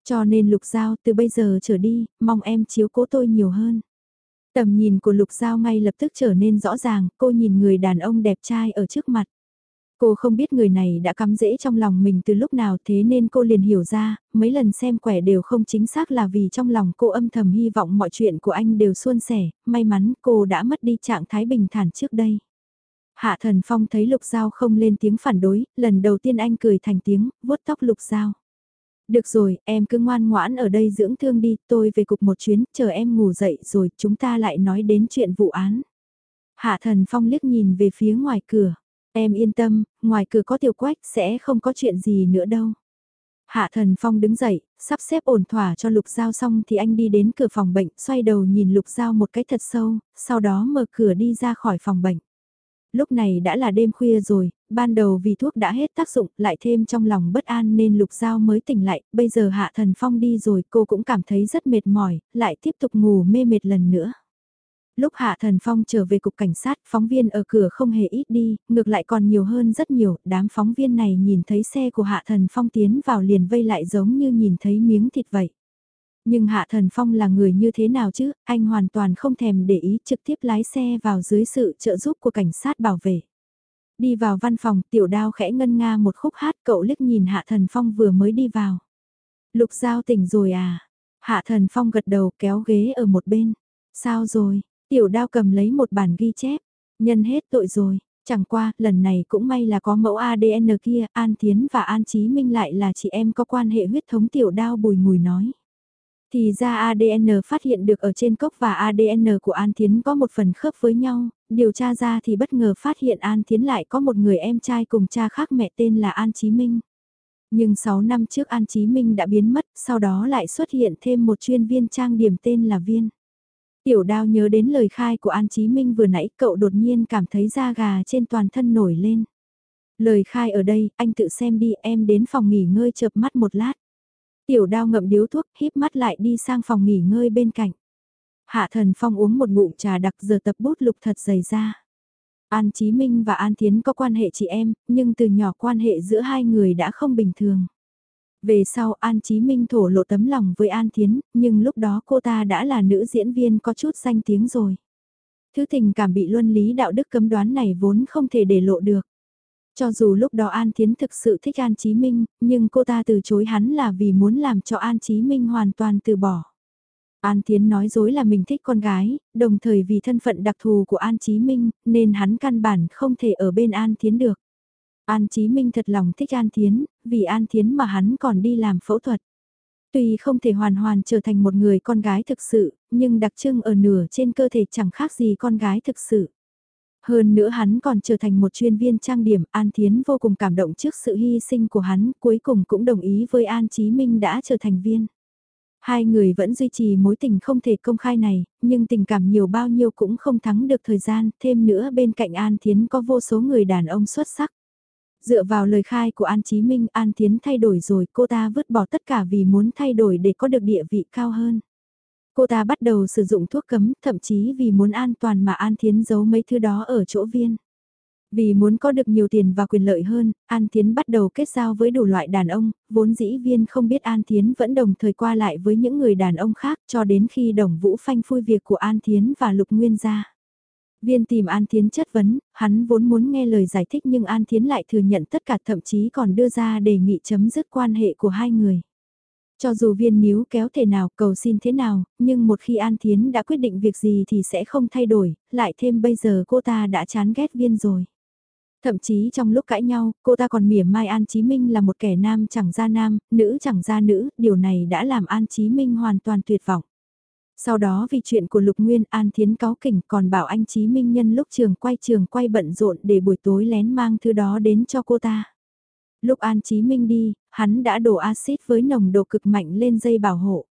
Cho nên Lục Giao từ bây giờ trở đi, mong em chiếu cố tôi nhiều hơn. Tầm nhìn của Lục Giao ngay lập tức trở nên rõ ràng, cô nhìn người đàn ông đẹp trai ở trước mặt. Cô không biết người này đã cắm rễ trong lòng mình từ lúc nào thế nên cô liền hiểu ra, mấy lần xem quẻ đều không chính xác là vì trong lòng cô âm thầm hy vọng mọi chuyện của anh đều suôn sẻ, may mắn cô đã mất đi trạng thái bình thản trước đây. Hạ thần phong thấy lục giao không lên tiếng phản đối, lần đầu tiên anh cười thành tiếng, vuốt tóc lục giao. Được rồi, em cứ ngoan ngoãn ở đây dưỡng thương đi, tôi về cục một chuyến, chờ em ngủ dậy rồi chúng ta lại nói đến chuyện vụ án. Hạ thần phong liếc nhìn về phía ngoài cửa. Em yên tâm, ngoài cửa có tiểu quách sẽ không có chuyện gì nữa đâu. Hạ thần phong đứng dậy, sắp xếp ổn thỏa cho lục giao xong thì anh đi đến cửa phòng bệnh, xoay đầu nhìn lục giao một cái thật sâu, sau đó mở cửa đi ra khỏi phòng bệnh lúc này đã là đêm khuya rồi, ban đầu vì thuốc đã hết tác dụng, lại thêm trong lòng bất an nên Lục Giao mới tỉnh lại, bây giờ Hạ Thần Phong đi rồi cô cũng cảm thấy rất mệt mỏi, lại tiếp tục ngủ mê mệt lần nữa. Lúc Hạ Thần Phong trở về cục cảnh sát, phóng viên ở cửa không hề ít đi, ngược lại còn nhiều hơn rất nhiều, đám phóng viên này nhìn thấy xe của Hạ Thần Phong tiến vào liền vây lại giống như nhìn thấy miếng thịt vậy. Nhưng Hạ Thần Phong là người như thế nào chứ, anh hoàn toàn không thèm để ý trực tiếp lái xe vào dưới sự trợ giúp của cảnh sát bảo vệ. Đi vào văn phòng, tiểu đao khẽ ngân nga một khúc hát cậu liếc nhìn Hạ Thần Phong vừa mới đi vào. Lục Giao tỉnh rồi à? Hạ Thần Phong gật đầu kéo ghế ở một bên. Sao rồi? Tiểu đao cầm lấy một bản ghi chép. Nhân hết tội rồi. Chẳng qua, lần này cũng may là có mẫu ADN kia, An Tiến và An Chí Minh lại là chị em có quan hệ huyết thống tiểu đao bùi mùi nói. Thì ra ADN phát hiện được ở trên cốc và ADN của An Thiến có một phần khớp với nhau, điều tra ra thì bất ngờ phát hiện An Thiến lại có một người em trai cùng cha khác mẹ tên là An Chí Minh. Nhưng 6 năm trước An Chí Minh đã biến mất, sau đó lại xuất hiện thêm một chuyên viên trang điểm tên là Viên. Tiểu đao nhớ đến lời khai của An Chí Minh vừa nãy cậu đột nhiên cảm thấy da gà trên toàn thân nổi lên. Lời khai ở đây, anh tự xem đi em đến phòng nghỉ ngơi chợp mắt một lát. Tiểu đao ngậm điếu thuốc, híp mắt lại đi sang phòng nghỉ ngơi bên cạnh. Hạ thần phong uống một ngụm trà đặc giờ tập bút lục thật dày ra. An Chí Minh và An Thiến có quan hệ chị em, nhưng từ nhỏ quan hệ giữa hai người đã không bình thường. Về sau An Chí Minh thổ lộ tấm lòng với An Thiến, nhưng lúc đó cô ta đã là nữ diễn viên có chút danh tiếng rồi. Thứ tình cảm bị luân lý đạo đức cấm đoán này vốn không thể để lộ được. Cho dù lúc đó An Thiến thực sự thích An Chí Minh, nhưng cô ta từ chối hắn là vì muốn làm cho An Chí Minh hoàn toàn từ bỏ. An Thiến nói dối là mình thích con gái, đồng thời vì thân phận đặc thù của An Chí Minh, nên hắn căn bản không thể ở bên An Thiến được. An Chí Minh thật lòng thích An Thiến, vì An Thiến mà hắn còn đi làm phẫu thuật. Tuy không thể hoàn hoàn trở thành một người con gái thực sự, nhưng đặc trưng ở nửa trên cơ thể chẳng khác gì con gái thực sự. Hơn nữa hắn còn trở thành một chuyên viên trang điểm, An Thiến vô cùng cảm động trước sự hy sinh của hắn, cuối cùng cũng đồng ý với An Chí Minh đã trở thành viên. Hai người vẫn duy trì mối tình không thể công khai này, nhưng tình cảm nhiều bao nhiêu cũng không thắng được thời gian, thêm nữa bên cạnh An Thiến có vô số người đàn ông xuất sắc. Dựa vào lời khai của An Chí Minh, An Thiến thay đổi rồi, cô ta vứt bỏ tất cả vì muốn thay đổi để có được địa vị cao hơn. Cô ta bắt đầu sử dụng thuốc cấm, thậm chí vì muốn an toàn mà An Thiến giấu mấy thứ đó ở chỗ viên. Vì muốn có được nhiều tiền và quyền lợi hơn, An Thiến bắt đầu kết giao với đủ loại đàn ông, vốn dĩ viên không biết An Thiến vẫn đồng thời qua lại với những người đàn ông khác cho đến khi đồng vũ phanh phui việc của An Thiến và Lục Nguyên ra. Viên tìm An Thiến chất vấn, hắn vốn muốn nghe lời giải thích nhưng An Thiến lại thừa nhận tất cả thậm chí còn đưa ra đề nghị chấm dứt quan hệ của hai người. Cho dù viên níu kéo thể nào, cầu xin thế nào, nhưng một khi An Thiến đã quyết định việc gì thì sẽ không thay đổi, lại thêm bây giờ cô ta đã chán ghét viên rồi. Thậm chí trong lúc cãi nhau, cô ta còn mỉa mai An Chí Minh là một kẻ nam chẳng ra nam, nữ chẳng ra nữ, điều này đã làm An Chí Minh hoàn toàn tuyệt vọng. Sau đó vì chuyện của Lục Nguyên An Thiến cáo kỉnh còn bảo anh Chí Minh nhân lúc trường quay trường quay bận rộn để buổi tối lén mang thứ đó đến cho cô ta. Lúc An Chí Minh đi, hắn đã đổ axit với nồng độ cực mạnh lên dây bảo hộ.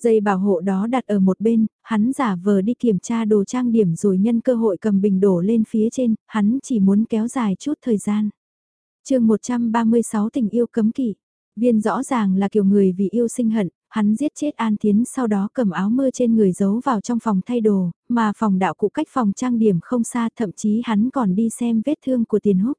Dây bảo hộ đó đặt ở một bên, hắn giả vờ đi kiểm tra đồ trang điểm rồi nhân cơ hội cầm bình đổ lên phía trên, hắn chỉ muốn kéo dài chút thời gian. chương 136 tình yêu cấm kỵ. Viên rõ ràng là kiểu người vì yêu sinh hận, hắn giết chết An Tiến sau đó cầm áo mưa trên người giấu vào trong phòng thay đồ, mà phòng đạo cụ cách phòng trang điểm không xa thậm chí hắn còn đi xem vết thương của tiền húc.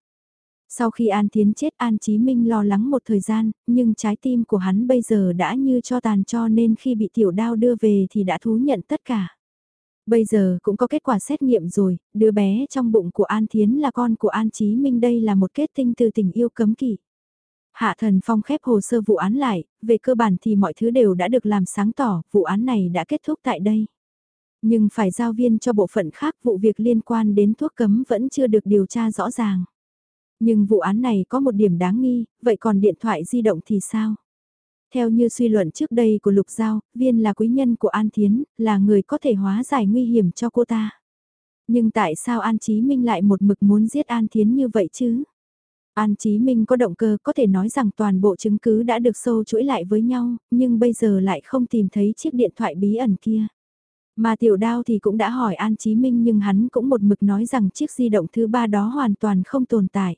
Sau khi An Tiến chết An Chí Minh lo lắng một thời gian, nhưng trái tim của hắn bây giờ đã như cho tàn cho nên khi bị tiểu đao đưa về thì đã thú nhận tất cả. Bây giờ cũng có kết quả xét nghiệm rồi, đứa bé trong bụng của An Thiến là con của An Chí Minh đây là một kết tinh từ tình yêu cấm kỵ. Hạ thần phong khép hồ sơ vụ án lại, về cơ bản thì mọi thứ đều đã được làm sáng tỏ, vụ án này đã kết thúc tại đây. Nhưng phải giao viên cho bộ phận khác vụ việc liên quan đến thuốc cấm vẫn chưa được điều tra rõ ràng. Nhưng vụ án này có một điểm đáng nghi, vậy còn điện thoại di động thì sao? Theo như suy luận trước đây của Lục Giao, Viên là quý nhân của An Thiến, là người có thể hóa giải nguy hiểm cho cô ta. Nhưng tại sao An Chí Minh lại một mực muốn giết An Thiến như vậy chứ? An Chí Minh có động cơ có thể nói rằng toàn bộ chứng cứ đã được sâu chuỗi lại với nhau, nhưng bây giờ lại không tìm thấy chiếc điện thoại bí ẩn kia. Mà tiểu đao thì cũng đã hỏi An Chí Minh nhưng hắn cũng một mực nói rằng chiếc di động thứ ba đó hoàn toàn không tồn tại.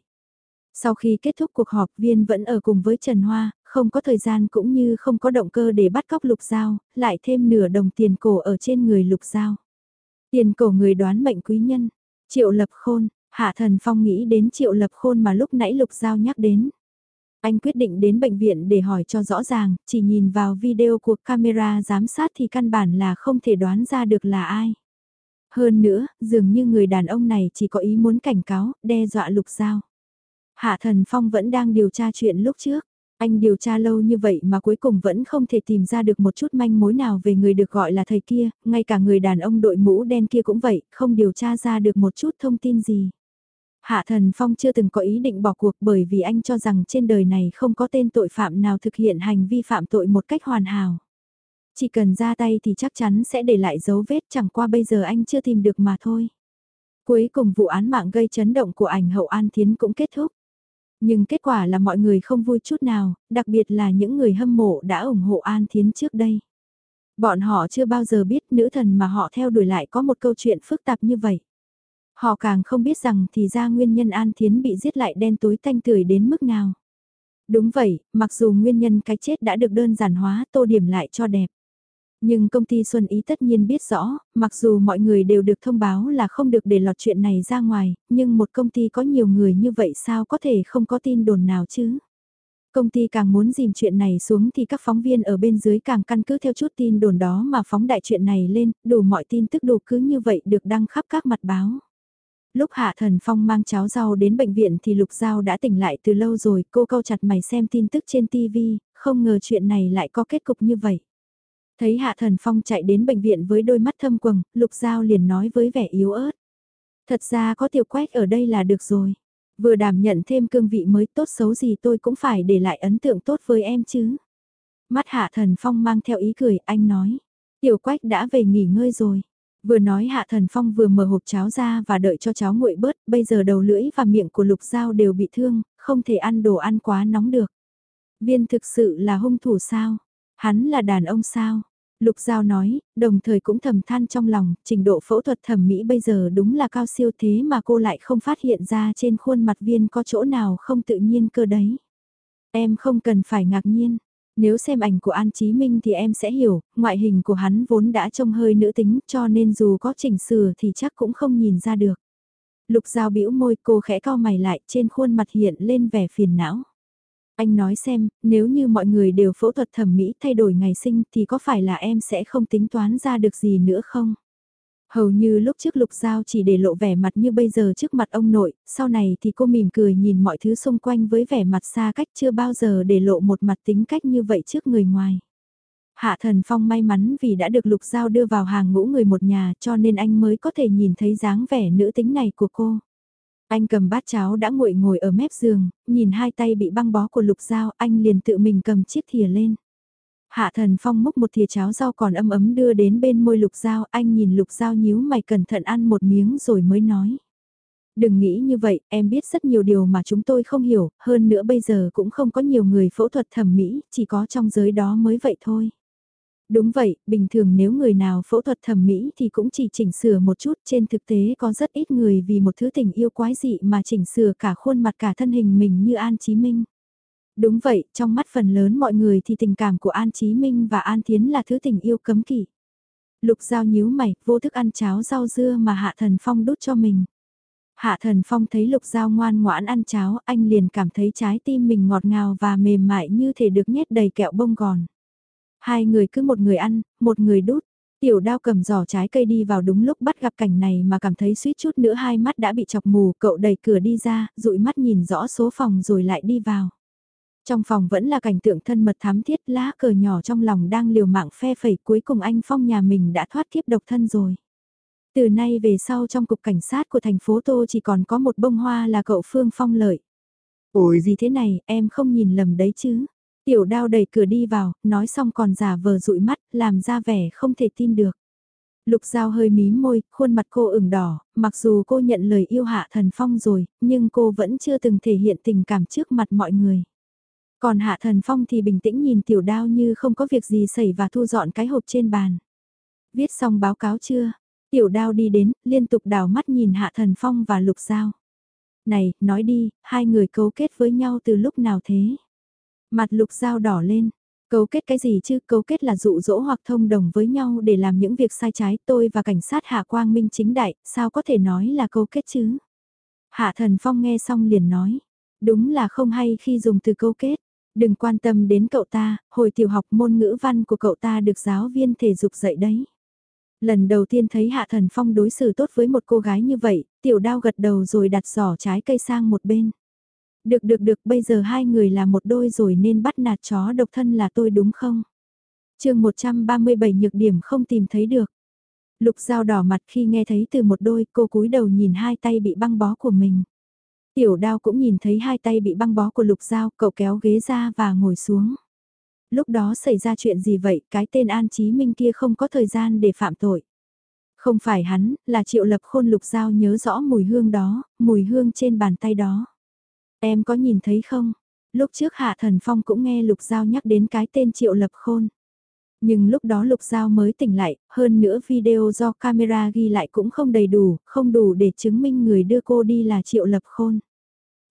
Sau khi kết thúc cuộc họp viên vẫn ở cùng với Trần Hoa, không có thời gian cũng như không có động cơ để bắt cóc lục giao, lại thêm nửa đồng tiền cổ ở trên người lục giao. Tiền cổ người đoán mệnh quý nhân, triệu lập khôn, hạ thần phong nghĩ đến triệu lập khôn mà lúc nãy lục giao nhắc đến. Anh quyết định đến bệnh viện để hỏi cho rõ ràng, chỉ nhìn vào video của camera giám sát thì căn bản là không thể đoán ra được là ai. Hơn nữa, dường như người đàn ông này chỉ có ý muốn cảnh cáo, đe dọa lục giao. Hạ Thần Phong vẫn đang điều tra chuyện lúc trước. Anh điều tra lâu như vậy mà cuối cùng vẫn không thể tìm ra được một chút manh mối nào về người được gọi là thầy kia, ngay cả người đàn ông đội mũ đen kia cũng vậy, không điều tra ra được một chút thông tin gì. Hạ Thần Phong chưa từng có ý định bỏ cuộc bởi vì anh cho rằng trên đời này không có tên tội phạm nào thực hiện hành vi phạm tội một cách hoàn hảo. Chỉ cần ra tay thì chắc chắn sẽ để lại dấu vết chẳng qua bây giờ anh chưa tìm được mà thôi. Cuối cùng vụ án mạng gây chấn động của ảnh hậu An Thiến cũng kết thúc. Nhưng kết quả là mọi người không vui chút nào, đặc biệt là những người hâm mộ đã ủng hộ An Thiến trước đây. Bọn họ chưa bao giờ biết nữ thần mà họ theo đuổi lại có một câu chuyện phức tạp như vậy. Họ càng không biết rằng thì ra nguyên nhân An Thiến bị giết lại đen tối tanh tưởi đến mức nào. Đúng vậy, mặc dù nguyên nhân cái chết đã được đơn giản hóa tô điểm lại cho đẹp. Nhưng công ty Xuân Ý tất nhiên biết rõ, mặc dù mọi người đều được thông báo là không được để lọt chuyện này ra ngoài, nhưng một công ty có nhiều người như vậy sao có thể không có tin đồn nào chứ? Công ty càng muốn dìm chuyện này xuống thì các phóng viên ở bên dưới càng căn cứ theo chút tin đồn đó mà phóng đại chuyện này lên, đủ mọi tin tức đủ cứ như vậy được đăng khắp các mặt báo. Lúc Hạ Thần Phong mang cháo rau đến bệnh viện thì Lục Giao đã tỉnh lại từ lâu rồi, cô câu chặt mày xem tin tức trên TV, không ngờ chuyện này lại có kết cục như vậy. Thấy Hạ Thần Phong chạy đến bệnh viện với đôi mắt thâm quầng, Lục Giao liền nói với vẻ yếu ớt. Thật ra có tiểu quét ở đây là được rồi. Vừa đảm nhận thêm cương vị mới tốt xấu gì tôi cũng phải để lại ấn tượng tốt với em chứ. Mắt Hạ Thần Phong mang theo ý cười, anh nói. Tiểu quách đã về nghỉ ngơi rồi. Vừa nói Hạ Thần Phong vừa mở hộp cháo ra và đợi cho cháo nguội bớt, bây giờ đầu lưỡi và miệng của Lục Giao đều bị thương, không thể ăn đồ ăn quá nóng được. Viên thực sự là hung thủ sao? Hắn là đàn ông sao? Lục Giao nói, đồng thời cũng thầm than trong lòng, trình độ phẫu thuật thẩm mỹ bây giờ đúng là cao siêu thế mà cô lại không phát hiện ra trên khuôn mặt viên có chỗ nào không tự nhiên cơ đấy. Em không cần phải ngạc nhiên. Nếu xem ảnh của An Chí Minh thì em sẽ hiểu, ngoại hình của hắn vốn đã trông hơi nữ tính cho nên dù có chỉnh sửa thì chắc cũng không nhìn ra được. Lục Giao bĩu môi cô khẽ cau mày lại trên khuôn mặt hiện lên vẻ phiền não. Anh nói xem, nếu như mọi người đều phẫu thuật thẩm mỹ thay đổi ngày sinh thì có phải là em sẽ không tính toán ra được gì nữa không? Hầu như lúc trước Lục Giao chỉ để lộ vẻ mặt như bây giờ trước mặt ông nội, sau này thì cô mỉm cười nhìn mọi thứ xung quanh với vẻ mặt xa cách chưa bao giờ để lộ một mặt tính cách như vậy trước người ngoài. Hạ Thần Phong may mắn vì đã được Lục Giao đưa vào hàng ngũ người một nhà cho nên anh mới có thể nhìn thấy dáng vẻ nữ tính này của cô. Anh cầm bát cháo đã nguội ngồi ở mép giường, nhìn hai tay bị băng bó của lục dao, anh liền tự mình cầm chiếc thìa lên. Hạ thần phong múc một thìa cháo rau còn ấm ấm đưa đến bên môi lục dao, anh nhìn lục dao nhíu mày cẩn thận ăn một miếng rồi mới nói. Đừng nghĩ như vậy, em biết rất nhiều điều mà chúng tôi không hiểu, hơn nữa bây giờ cũng không có nhiều người phẫu thuật thẩm mỹ, chỉ có trong giới đó mới vậy thôi. Đúng vậy, bình thường nếu người nào phẫu thuật thẩm mỹ thì cũng chỉ chỉnh sửa một chút, trên thực tế có rất ít người vì một thứ tình yêu quái dị mà chỉnh sửa cả khuôn mặt cả thân hình mình như An Chí Minh. Đúng vậy, trong mắt phần lớn mọi người thì tình cảm của An Chí Minh và An Thiến là thứ tình yêu cấm kỵ. Lục Giao nhíu mày, vô thức ăn cháo rau dưa mà Hạ Thần Phong đút cho mình. Hạ Thần Phong thấy Lục Giao ngoan ngoãn ăn cháo, anh liền cảm thấy trái tim mình ngọt ngào và mềm mại như thể được nhét đầy kẹo bông gòn. Hai người cứ một người ăn, một người đút. Tiểu đao cầm giỏ trái cây đi vào đúng lúc bắt gặp cảnh này mà cảm thấy suýt chút nữa hai mắt đã bị chọc mù, cậu đẩy cửa đi ra, dụi mắt nhìn rõ số phòng rồi lại đi vào. Trong phòng vẫn là cảnh tượng thân mật thám thiết lá cờ nhỏ trong lòng đang liều mạng phe phẩy cuối cùng anh Phong nhà mình đã thoát kiếp độc thân rồi. Từ nay về sau trong cục cảnh sát của thành phố Tô chỉ còn có một bông hoa là cậu Phương Phong lợi. Ôi gì thế này, em không nhìn lầm đấy chứ. Tiểu đao đẩy cửa đi vào, nói xong còn giả vờ dụi mắt, làm ra vẻ không thể tin được. Lục Giao hơi mím môi, khuôn mặt cô ửng đỏ, mặc dù cô nhận lời yêu Hạ Thần Phong rồi, nhưng cô vẫn chưa từng thể hiện tình cảm trước mặt mọi người. Còn Hạ Thần Phong thì bình tĩnh nhìn tiểu đao như không có việc gì xảy và thu dọn cái hộp trên bàn. Viết xong báo cáo chưa? Tiểu đao đi đến, liên tục đảo mắt nhìn Hạ Thần Phong và Lục Giao. Này, nói đi, hai người cấu kết với nhau từ lúc nào thế? Mặt lục dao đỏ lên. Cấu kết cái gì chứ, cấu kết là dụ dỗ hoặc thông đồng với nhau để làm những việc sai trái tôi và cảnh sát Hạ Quang Minh chính đại, sao có thể nói là cấu kết chứ? Hạ Thần Phong nghe xong liền nói, Đúng là không hay khi dùng từ câu kết. Đừng quan tâm đến cậu ta, hồi tiểu học môn ngữ văn của cậu ta được giáo viên thể dục dạy đấy. Lần đầu tiên thấy Hạ Thần Phong đối xử tốt với một cô gái như vậy, tiểu đao gật đầu rồi đặt giỏ trái cây sang một bên. Được được được, bây giờ hai người là một đôi rồi nên bắt nạt chó độc thân là tôi đúng không? chương 137 nhược điểm không tìm thấy được. Lục dao đỏ mặt khi nghe thấy từ một đôi cô cúi đầu nhìn hai tay bị băng bó của mình. Tiểu đao cũng nhìn thấy hai tay bị băng bó của lục dao, cậu kéo ghế ra và ngồi xuống. Lúc đó xảy ra chuyện gì vậy, cái tên An Chí Minh kia không có thời gian để phạm tội. Không phải hắn, là triệu lập khôn lục dao nhớ rõ mùi hương đó, mùi hương trên bàn tay đó. Em có nhìn thấy không? Lúc trước Hạ Thần Phong cũng nghe lục giao nhắc đến cái tên triệu lập khôn. Nhưng lúc đó Lục Giao mới tỉnh lại, hơn nữa video do camera ghi lại cũng không đầy đủ, không đủ để chứng minh người đưa cô đi là Triệu Lập Khôn.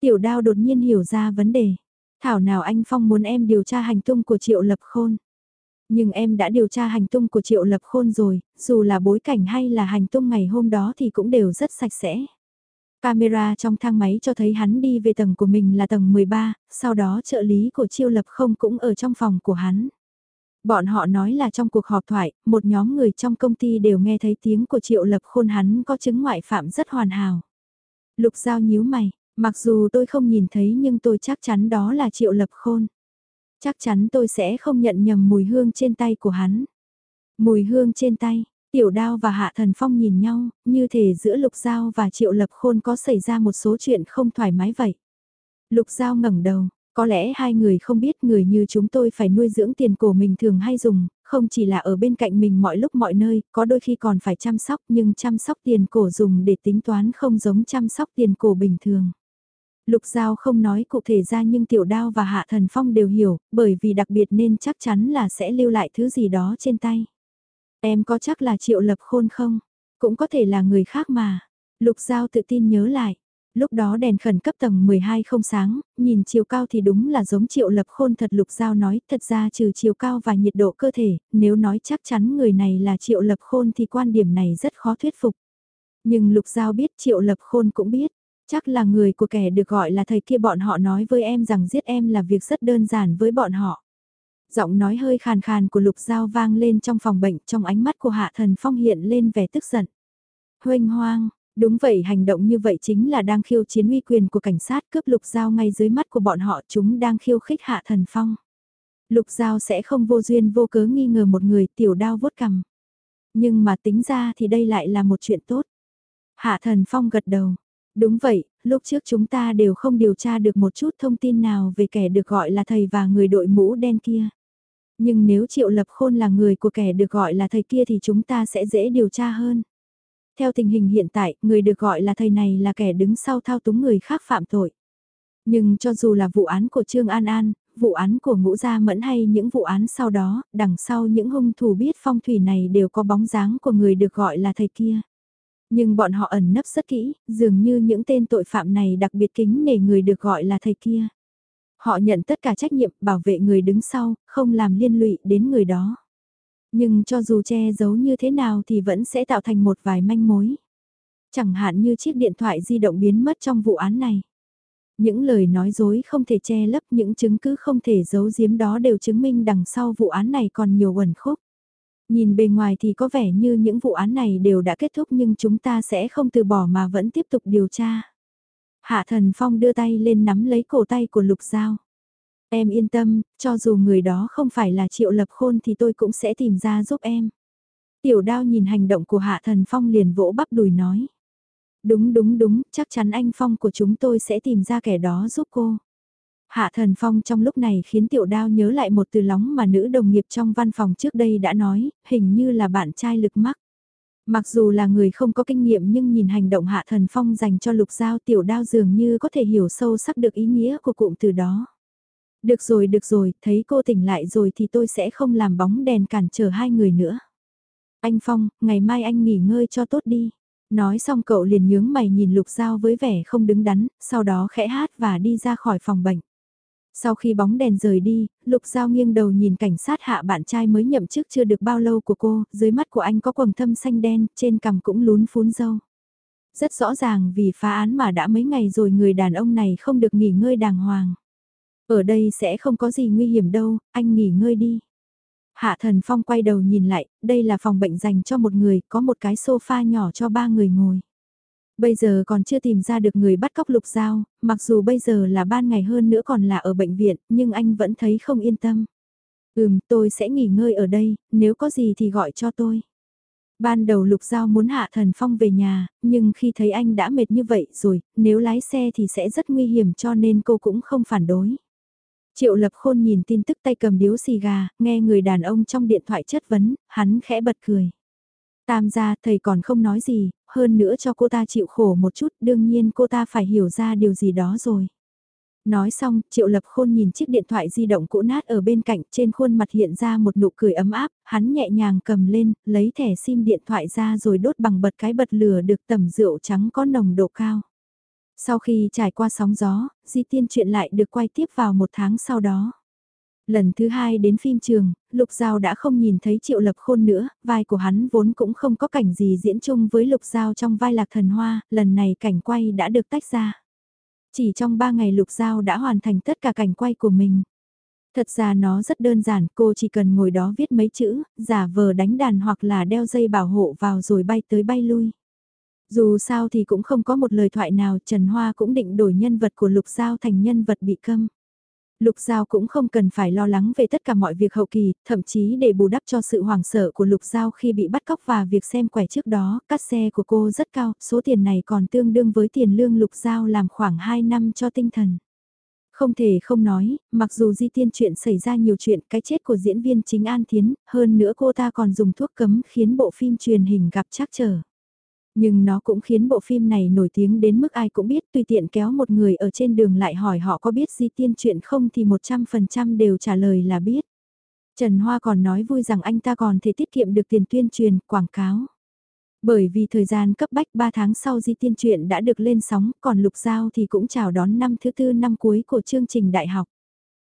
Tiểu đao đột nhiên hiểu ra vấn đề. Thảo nào anh Phong muốn em điều tra hành tung của Triệu Lập Khôn. Nhưng em đã điều tra hành tung của Triệu Lập Khôn rồi, dù là bối cảnh hay là hành tung ngày hôm đó thì cũng đều rất sạch sẽ. Camera trong thang máy cho thấy hắn đi về tầng của mình là tầng 13, sau đó trợ lý của Triệu Lập không cũng ở trong phòng của hắn. Bọn họ nói là trong cuộc họp thoại, một nhóm người trong công ty đều nghe thấy tiếng của Triệu Lập Khôn hắn có chứng ngoại phạm rất hoàn hảo. Lục Giao nhíu mày, mặc dù tôi không nhìn thấy nhưng tôi chắc chắn đó là Triệu Lập Khôn. Chắc chắn tôi sẽ không nhận nhầm mùi hương trên tay của hắn. Mùi hương trên tay, Tiểu Đao và Hạ Thần Phong nhìn nhau, như thể giữa Lục Giao và Triệu Lập Khôn có xảy ra một số chuyện không thoải mái vậy. Lục Giao ngẩng đầu, có lẽ hai người không biết người như chúng tôi phải nuôi dưỡng tiền cổ mình thường hay dùng, không chỉ là ở bên cạnh mình mọi lúc mọi nơi, có đôi khi còn phải chăm sóc nhưng chăm sóc tiền cổ dùng để tính toán không giống chăm sóc tiền cổ bình thường. Lục Giao không nói cụ thể ra nhưng Tiểu Đao và Hạ Thần Phong đều hiểu, bởi vì đặc biệt nên chắc chắn là sẽ lưu lại thứ gì đó trên tay. Em có chắc là Triệu Lập Khôn không? Cũng có thể là người khác mà. Lục Giao tự tin nhớ lại lúc đó đèn khẩn cấp tầng 12 không sáng, nhìn chiều cao thì đúng là giống triệu lập khôn thật lục giao nói, thật ra trừ chiều cao và nhiệt độ cơ thể, nếu nói chắc chắn người này là triệu lập khôn thì quan điểm này rất khó thuyết phục. Nhưng lục giao biết triệu lập khôn cũng biết, chắc là người của kẻ được gọi là thầy kia bọn họ nói với em rằng giết em là việc rất đơn giản với bọn họ. Giọng nói hơi khàn khàn của lục giao vang lên trong phòng bệnh trong ánh mắt của hạ thần phong hiện lên vẻ tức giận. Huênh hoang, Đúng vậy hành động như vậy chính là đang khiêu chiến uy quyền của cảnh sát cướp lục giao ngay dưới mắt của bọn họ chúng đang khiêu khích hạ thần phong. Lục giao sẽ không vô duyên vô cớ nghi ngờ một người tiểu đao vuốt cằm. Nhưng mà tính ra thì đây lại là một chuyện tốt. Hạ thần phong gật đầu. Đúng vậy, lúc trước chúng ta đều không điều tra được một chút thông tin nào về kẻ được gọi là thầy và người đội mũ đen kia. Nhưng nếu Triệu Lập Khôn là người của kẻ được gọi là thầy kia thì chúng ta sẽ dễ điều tra hơn. Theo tình hình hiện tại, người được gọi là thầy này là kẻ đứng sau thao túng người khác phạm tội. Nhưng cho dù là vụ án của Trương An An, vụ án của Ngũ Gia Mẫn hay những vụ án sau đó, đằng sau những hung thủ biết phong thủy này đều có bóng dáng của người được gọi là thầy kia. Nhưng bọn họ ẩn nấp rất kỹ, dường như những tên tội phạm này đặc biệt kính nể người được gọi là thầy kia. Họ nhận tất cả trách nhiệm bảo vệ người đứng sau, không làm liên lụy đến người đó. Nhưng cho dù che giấu như thế nào thì vẫn sẽ tạo thành một vài manh mối. Chẳng hạn như chiếc điện thoại di động biến mất trong vụ án này. Những lời nói dối không thể che lấp những chứng cứ không thể giấu giếm đó đều chứng minh đằng sau vụ án này còn nhiều ẩn khúc. Nhìn bề ngoài thì có vẻ như những vụ án này đều đã kết thúc nhưng chúng ta sẽ không từ bỏ mà vẫn tiếp tục điều tra. Hạ thần phong đưa tay lên nắm lấy cổ tay của lục giao. Em yên tâm, cho dù người đó không phải là triệu lập khôn thì tôi cũng sẽ tìm ra giúp em. Tiểu đao nhìn hành động của Hạ Thần Phong liền vỗ bắp đùi nói. Đúng đúng đúng, chắc chắn anh Phong của chúng tôi sẽ tìm ra kẻ đó giúp cô. Hạ Thần Phong trong lúc này khiến tiểu đao nhớ lại một từ lóng mà nữ đồng nghiệp trong văn phòng trước đây đã nói, hình như là bạn trai lực mắc. Mặc dù là người không có kinh nghiệm nhưng nhìn hành động Hạ Thần Phong dành cho lục giao tiểu đao dường như có thể hiểu sâu sắc được ý nghĩa của cụm từ đó. Được rồi được rồi, thấy cô tỉnh lại rồi thì tôi sẽ không làm bóng đèn cản trở hai người nữa. Anh Phong, ngày mai anh nghỉ ngơi cho tốt đi. Nói xong cậu liền nhướng mày nhìn Lục Giao với vẻ không đứng đắn, sau đó khẽ hát và đi ra khỏi phòng bệnh. Sau khi bóng đèn rời đi, Lục Giao nghiêng đầu nhìn cảnh sát hạ bạn trai mới nhậm chức chưa được bao lâu của cô, dưới mắt của anh có quầng thâm xanh đen, trên cằm cũng lún phún dâu. Rất rõ ràng vì phá án mà đã mấy ngày rồi người đàn ông này không được nghỉ ngơi đàng hoàng. Ở đây sẽ không có gì nguy hiểm đâu, anh nghỉ ngơi đi. Hạ Thần Phong quay đầu nhìn lại, đây là phòng bệnh dành cho một người, có một cái sofa nhỏ cho ba người ngồi. Bây giờ còn chưa tìm ra được người bắt cóc lục dao, mặc dù bây giờ là ban ngày hơn nữa còn là ở bệnh viện, nhưng anh vẫn thấy không yên tâm. Ừm, tôi sẽ nghỉ ngơi ở đây, nếu có gì thì gọi cho tôi. Ban đầu Lục Giao muốn hạ thần phong về nhà, nhưng khi thấy anh đã mệt như vậy rồi, nếu lái xe thì sẽ rất nguy hiểm cho nên cô cũng không phản đối. Triệu Lập Khôn nhìn tin tức tay cầm điếu xì gà, nghe người đàn ông trong điện thoại chất vấn, hắn khẽ bật cười. Tam gia thầy còn không nói gì, hơn nữa cho cô ta chịu khổ một chút, đương nhiên cô ta phải hiểu ra điều gì đó rồi. Nói xong, Triệu Lập Khôn nhìn chiếc điện thoại di động cũ nát ở bên cạnh, trên khuôn mặt hiện ra một nụ cười ấm áp, hắn nhẹ nhàng cầm lên, lấy thẻ sim điện thoại ra rồi đốt bằng bật cái bật lửa được tẩm rượu trắng có nồng độ cao. Sau khi trải qua sóng gió, di tiên chuyện lại được quay tiếp vào một tháng sau đó. Lần thứ hai đến phim trường, Lục Giao đã không nhìn thấy Triệu Lập Khôn nữa, vai của hắn vốn cũng không có cảnh gì diễn chung với Lục Giao trong vai Lạc Thần Hoa, lần này cảnh quay đã được tách ra. Chỉ trong 3 ngày Lục Giao đã hoàn thành tất cả cảnh quay của mình. Thật ra nó rất đơn giản, cô chỉ cần ngồi đó viết mấy chữ, giả vờ đánh đàn hoặc là đeo dây bảo hộ vào rồi bay tới bay lui. Dù sao thì cũng không có một lời thoại nào, Trần Hoa cũng định đổi nhân vật của Lục Giao thành nhân vật bị câm. Lục Giao cũng không cần phải lo lắng về tất cả mọi việc hậu kỳ, thậm chí để bù đắp cho sự hoảng sợ của Lục Giao khi bị bắt cóc và việc xem quẻ trước đó, cắt xe của cô rất cao, số tiền này còn tương đương với tiền lương Lục Giao làm khoảng 2 năm cho tinh thần. Không thể không nói, mặc dù di tiên chuyện xảy ra nhiều chuyện cái chết của diễn viên chính An Thiến, hơn nữa cô ta còn dùng thuốc cấm khiến bộ phim truyền hình gặp trắc trở. Nhưng nó cũng khiến bộ phim này nổi tiếng đến mức ai cũng biết tùy tiện kéo một người ở trên đường lại hỏi họ có biết di tiên chuyện không thì 100% đều trả lời là biết. Trần Hoa còn nói vui rằng anh ta còn thể tiết kiệm được tiền tuyên truyền, quảng cáo. Bởi vì thời gian cấp bách 3 tháng sau di tiên truyện đã được lên sóng, còn Lục Giao thì cũng chào đón năm thứ tư năm cuối của chương trình đại học.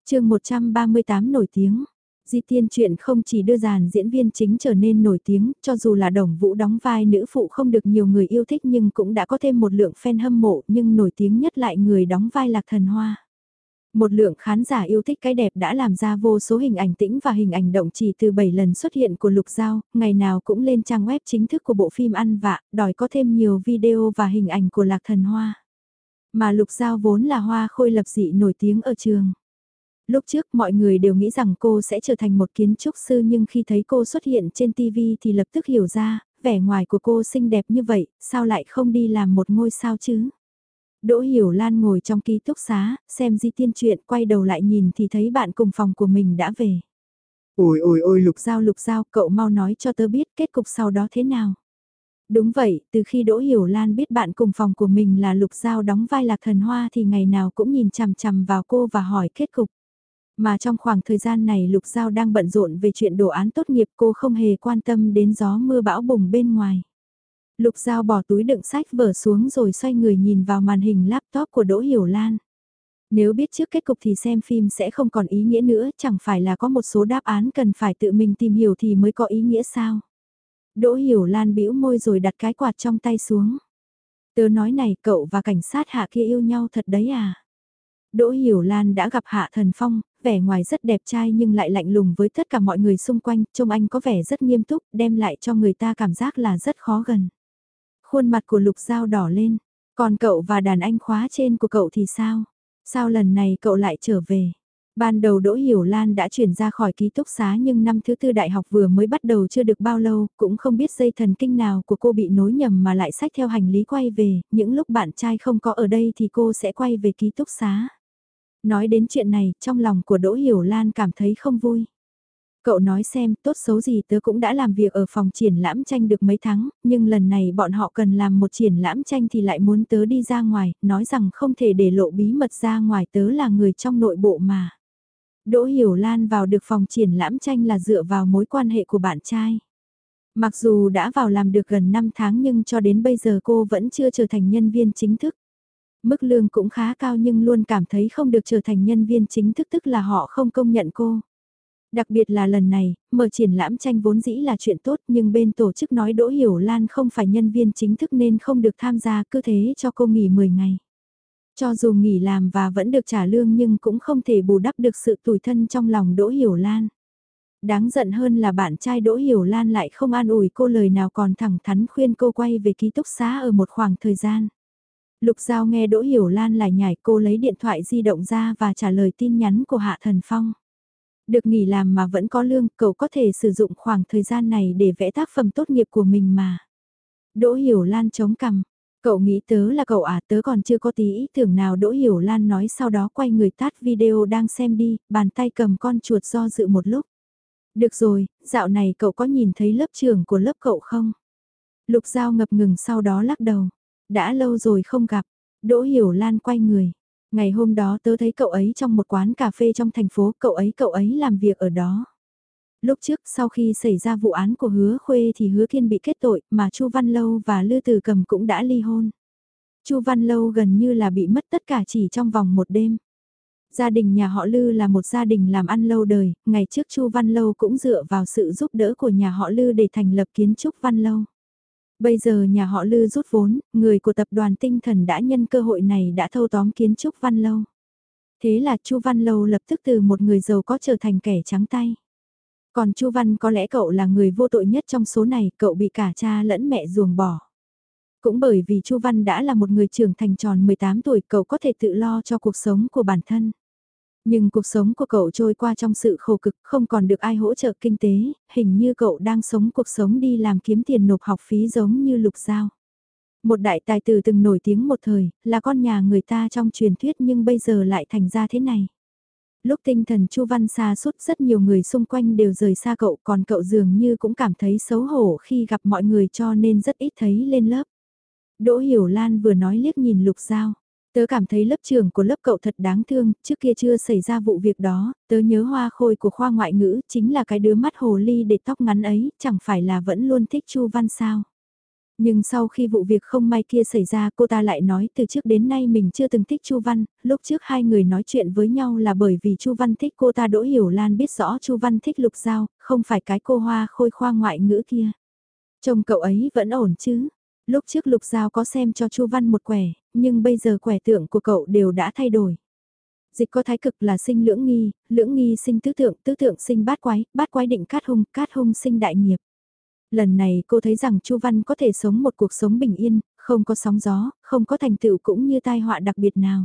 chương 138 nổi tiếng. Di tiên truyện không chỉ đưa dàn diễn viên chính trở nên nổi tiếng, cho dù là đồng vũ đóng vai nữ phụ không được nhiều người yêu thích nhưng cũng đã có thêm một lượng fan hâm mộ nhưng nổi tiếng nhất lại người đóng vai lạc thần hoa. Một lượng khán giả yêu thích cái đẹp đã làm ra vô số hình ảnh tĩnh và hình ảnh động chỉ từ 7 lần xuất hiện của Lục Giao, ngày nào cũng lên trang web chính thức của bộ phim ăn vạ, đòi có thêm nhiều video và hình ảnh của Lạc Thần Hoa. Mà Lục Giao vốn là hoa khôi lập dị nổi tiếng ở trường. Lúc trước mọi người đều nghĩ rằng cô sẽ trở thành một kiến trúc sư nhưng khi thấy cô xuất hiện trên TV thì lập tức hiểu ra, vẻ ngoài của cô xinh đẹp như vậy, sao lại không đi làm một ngôi sao chứ? Đỗ Hiểu Lan ngồi trong ký túc xá, xem di tiên truyện quay đầu lại nhìn thì thấy bạn cùng phòng của mình đã về. Ôi ôi ôi lục giao lục giao, cậu mau nói cho tớ biết kết cục sau đó thế nào. Đúng vậy, từ khi Đỗ Hiểu Lan biết bạn cùng phòng của mình là lục giao đóng vai lạc thần hoa thì ngày nào cũng nhìn chằm chằm vào cô và hỏi kết cục. Mà trong khoảng thời gian này Lục Giao đang bận rộn về chuyện đồ án tốt nghiệp cô không hề quan tâm đến gió mưa bão bùng bên ngoài. Lục Giao bỏ túi đựng sách vở xuống rồi xoay người nhìn vào màn hình laptop của Đỗ Hiểu Lan. Nếu biết trước kết cục thì xem phim sẽ không còn ý nghĩa nữa, chẳng phải là có một số đáp án cần phải tự mình tìm hiểu thì mới có ý nghĩa sao. Đỗ Hiểu Lan bĩu môi rồi đặt cái quạt trong tay xuống. Tớ nói này cậu và cảnh sát hạ kia yêu nhau thật đấy à. Đỗ Hiểu Lan đã gặp Hạ Thần Phong, vẻ ngoài rất đẹp trai nhưng lại lạnh lùng với tất cả mọi người xung quanh, trông anh có vẻ rất nghiêm túc, đem lại cho người ta cảm giác là rất khó gần. Khuôn mặt của Lục Giao đỏ lên, còn cậu và đàn anh khóa trên của cậu thì sao? Sao lần này cậu lại trở về? Ban đầu Đỗ Hiểu Lan đã chuyển ra khỏi ký túc xá nhưng năm thứ tư đại học vừa mới bắt đầu chưa được bao lâu, cũng không biết dây thần kinh nào của cô bị nối nhầm mà lại sách theo hành lý quay về, những lúc bạn trai không có ở đây thì cô sẽ quay về ký túc xá. Nói đến chuyện này, trong lòng của Đỗ Hiểu Lan cảm thấy không vui. Cậu nói xem, tốt xấu gì tớ cũng đã làm việc ở phòng triển lãm tranh được mấy tháng, nhưng lần này bọn họ cần làm một triển lãm tranh thì lại muốn tớ đi ra ngoài, nói rằng không thể để lộ bí mật ra ngoài tớ là người trong nội bộ mà. Đỗ Hiểu Lan vào được phòng triển lãm tranh là dựa vào mối quan hệ của bạn trai. Mặc dù đã vào làm được gần 5 tháng nhưng cho đến bây giờ cô vẫn chưa trở thành nhân viên chính thức. Mức lương cũng khá cao nhưng luôn cảm thấy không được trở thành nhân viên chính thức tức là họ không công nhận cô. Đặc biệt là lần này, mở triển lãm tranh vốn dĩ là chuyện tốt nhưng bên tổ chức nói Đỗ Hiểu Lan không phải nhân viên chính thức nên không được tham gia cứ thế cho cô nghỉ 10 ngày. Cho dù nghỉ làm và vẫn được trả lương nhưng cũng không thể bù đắp được sự tủi thân trong lòng Đỗ Hiểu Lan. Đáng giận hơn là bạn trai Đỗ Hiểu Lan lại không an ủi cô lời nào còn thẳng thắn khuyên cô quay về ký túc xá ở một khoảng thời gian. Lục Giao nghe Đỗ Hiểu Lan lại nhảy cô lấy điện thoại di động ra và trả lời tin nhắn của Hạ Thần Phong. Được nghỉ làm mà vẫn có lương, cậu có thể sử dụng khoảng thời gian này để vẽ tác phẩm tốt nghiệp của mình mà. Đỗ Hiểu Lan chống cằm. Cậu nghĩ tớ là cậu à tớ còn chưa có tí ý tưởng nào Đỗ Hiểu Lan nói sau đó quay người tắt video đang xem đi, bàn tay cầm con chuột do dự một lúc. Được rồi, dạo này cậu có nhìn thấy lớp trưởng của lớp cậu không? Lục Giao ngập ngừng sau đó lắc đầu. Đã lâu rồi không gặp. Đỗ Hiểu Lan quay người. Ngày hôm đó tớ thấy cậu ấy trong một quán cà phê trong thành phố, cậu ấy cậu ấy làm việc ở đó. Lúc trước sau khi xảy ra vụ án của hứa khuê thì hứa kiên bị kết tội mà Chu Văn Lâu và Lư Từ Cầm cũng đã ly hôn. Chu Văn Lâu gần như là bị mất tất cả chỉ trong vòng một đêm. Gia đình nhà họ Lư là một gia đình làm ăn lâu đời, ngày trước Chu Văn Lâu cũng dựa vào sự giúp đỡ của nhà họ Lư để thành lập kiến trúc Văn Lâu. Bây giờ nhà họ Lư rút vốn, người của tập đoàn tinh thần đã nhân cơ hội này đã thâu tóm kiến trúc Văn Lâu. Thế là Chu Văn Lâu lập tức từ một người giàu có trở thành kẻ trắng tay. Còn Chu Văn có lẽ cậu là người vô tội nhất trong số này, cậu bị cả cha lẫn mẹ ruồng bỏ. Cũng bởi vì Chu Văn đã là một người trưởng thành tròn 18 tuổi, cậu có thể tự lo cho cuộc sống của bản thân. Nhưng cuộc sống của cậu trôi qua trong sự khổ cực, không còn được ai hỗ trợ kinh tế, hình như cậu đang sống cuộc sống đi làm kiếm tiền nộp học phí giống như lục giao. Một đại tài tử từng nổi tiếng một thời, là con nhà người ta trong truyền thuyết nhưng bây giờ lại thành ra thế này. Lúc tinh thần Chu Văn xa suốt rất nhiều người xung quanh đều rời xa cậu còn cậu dường như cũng cảm thấy xấu hổ khi gặp mọi người cho nên rất ít thấy lên lớp. Đỗ Hiểu Lan vừa nói liếc nhìn Lục Giao. Tớ cảm thấy lớp trưởng của lớp cậu thật đáng thương, trước kia chưa xảy ra vụ việc đó, tớ nhớ hoa khôi của khoa ngoại ngữ chính là cái đứa mắt hồ ly để tóc ngắn ấy, chẳng phải là vẫn luôn thích Chu Văn sao. Nhưng sau khi vụ việc không may kia xảy ra cô ta lại nói từ trước đến nay mình chưa từng thích Chu Văn, lúc trước hai người nói chuyện với nhau là bởi vì Chu Văn thích cô ta Đỗ Hiểu Lan biết rõ Chu Văn thích Lục Giao, không phải cái cô hoa khôi khoa ngoại ngữ kia. Chồng cậu ấy vẫn ổn chứ, Lúc trước Lục Giao có xem cho Chu Văn một quẻ, nhưng bây giờ quẻ tượng của cậu đều đã thay đổi. Dịch có thái cực là sinh lưỡng nghi, lưỡng nghi sinh tứ tượng, tứ tượng sinh bát quái, bát quái định cát hung, cát hung sinh đại nghiệp. Lần này cô thấy rằng Chu Văn có thể sống một cuộc sống bình yên, không có sóng gió, không có thành tựu cũng như tai họa đặc biệt nào.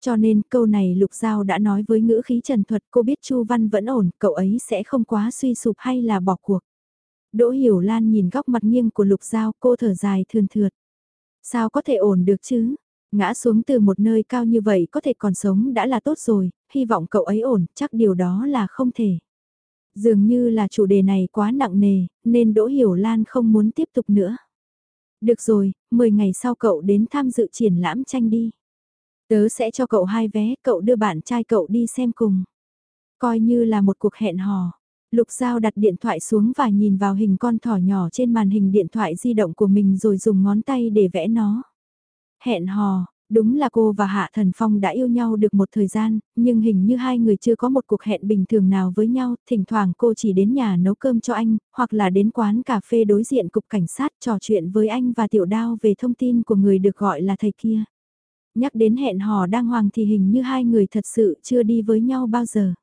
Cho nên câu này Lục Giao đã nói với ngữ khí trần thuật cô biết Chu Văn vẫn ổn, cậu ấy sẽ không quá suy sụp hay là bỏ cuộc. Đỗ Hiểu Lan nhìn góc mặt nghiêng của Lục Giao cô thở dài thườn thượt. Sao có thể ổn được chứ? Ngã xuống từ một nơi cao như vậy có thể còn sống đã là tốt rồi, hy vọng cậu ấy ổn, chắc điều đó là không thể. Dường như là chủ đề này quá nặng nề, nên Đỗ Hiểu Lan không muốn tiếp tục nữa. Được rồi, 10 ngày sau cậu đến tham dự triển lãm tranh đi. Tớ sẽ cho cậu hai vé, cậu đưa bạn trai cậu đi xem cùng. Coi như là một cuộc hẹn hò. Lục Giao đặt điện thoại xuống và nhìn vào hình con thỏ nhỏ trên màn hình điện thoại di động của mình rồi dùng ngón tay để vẽ nó. Hẹn hò, đúng là cô và Hạ Thần Phong đã yêu nhau được một thời gian, nhưng hình như hai người chưa có một cuộc hẹn bình thường nào với nhau, thỉnh thoảng cô chỉ đến nhà nấu cơm cho anh, hoặc là đến quán cà phê đối diện cục cảnh sát trò chuyện với anh và Tiểu Đao về thông tin của người được gọi là thầy kia. Nhắc đến hẹn hò đang hoàng thì hình như hai người thật sự chưa đi với nhau bao giờ.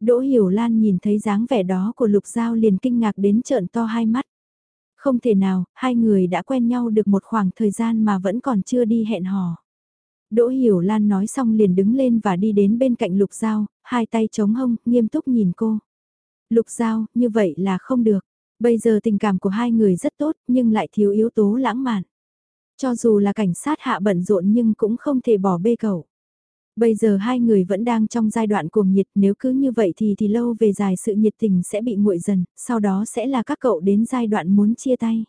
Đỗ Hiểu Lan nhìn thấy dáng vẻ đó của Lục Giao liền kinh ngạc đến trợn to hai mắt. Không thể nào, hai người đã quen nhau được một khoảng thời gian mà vẫn còn chưa đi hẹn hò. Đỗ Hiểu Lan nói xong liền đứng lên và đi đến bên cạnh Lục Giao, hai tay chống hông, nghiêm túc nhìn cô. Lục Giao, như vậy là không được. Bây giờ tình cảm của hai người rất tốt nhưng lại thiếu yếu tố lãng mạn. Cho dù là cảnh sát hạ bận rộn nhưng cũng không thể bỏ bê cậu. Bây giờ hai người vẫn đang trong giai đoạn cuồng nhiệt nếu cứ như vậy thì thì lâu về dài sự nhiệt tình sẽ bị nguội dần, sau đó sẽ là các cậu đến giai đoạn muốn chia tay.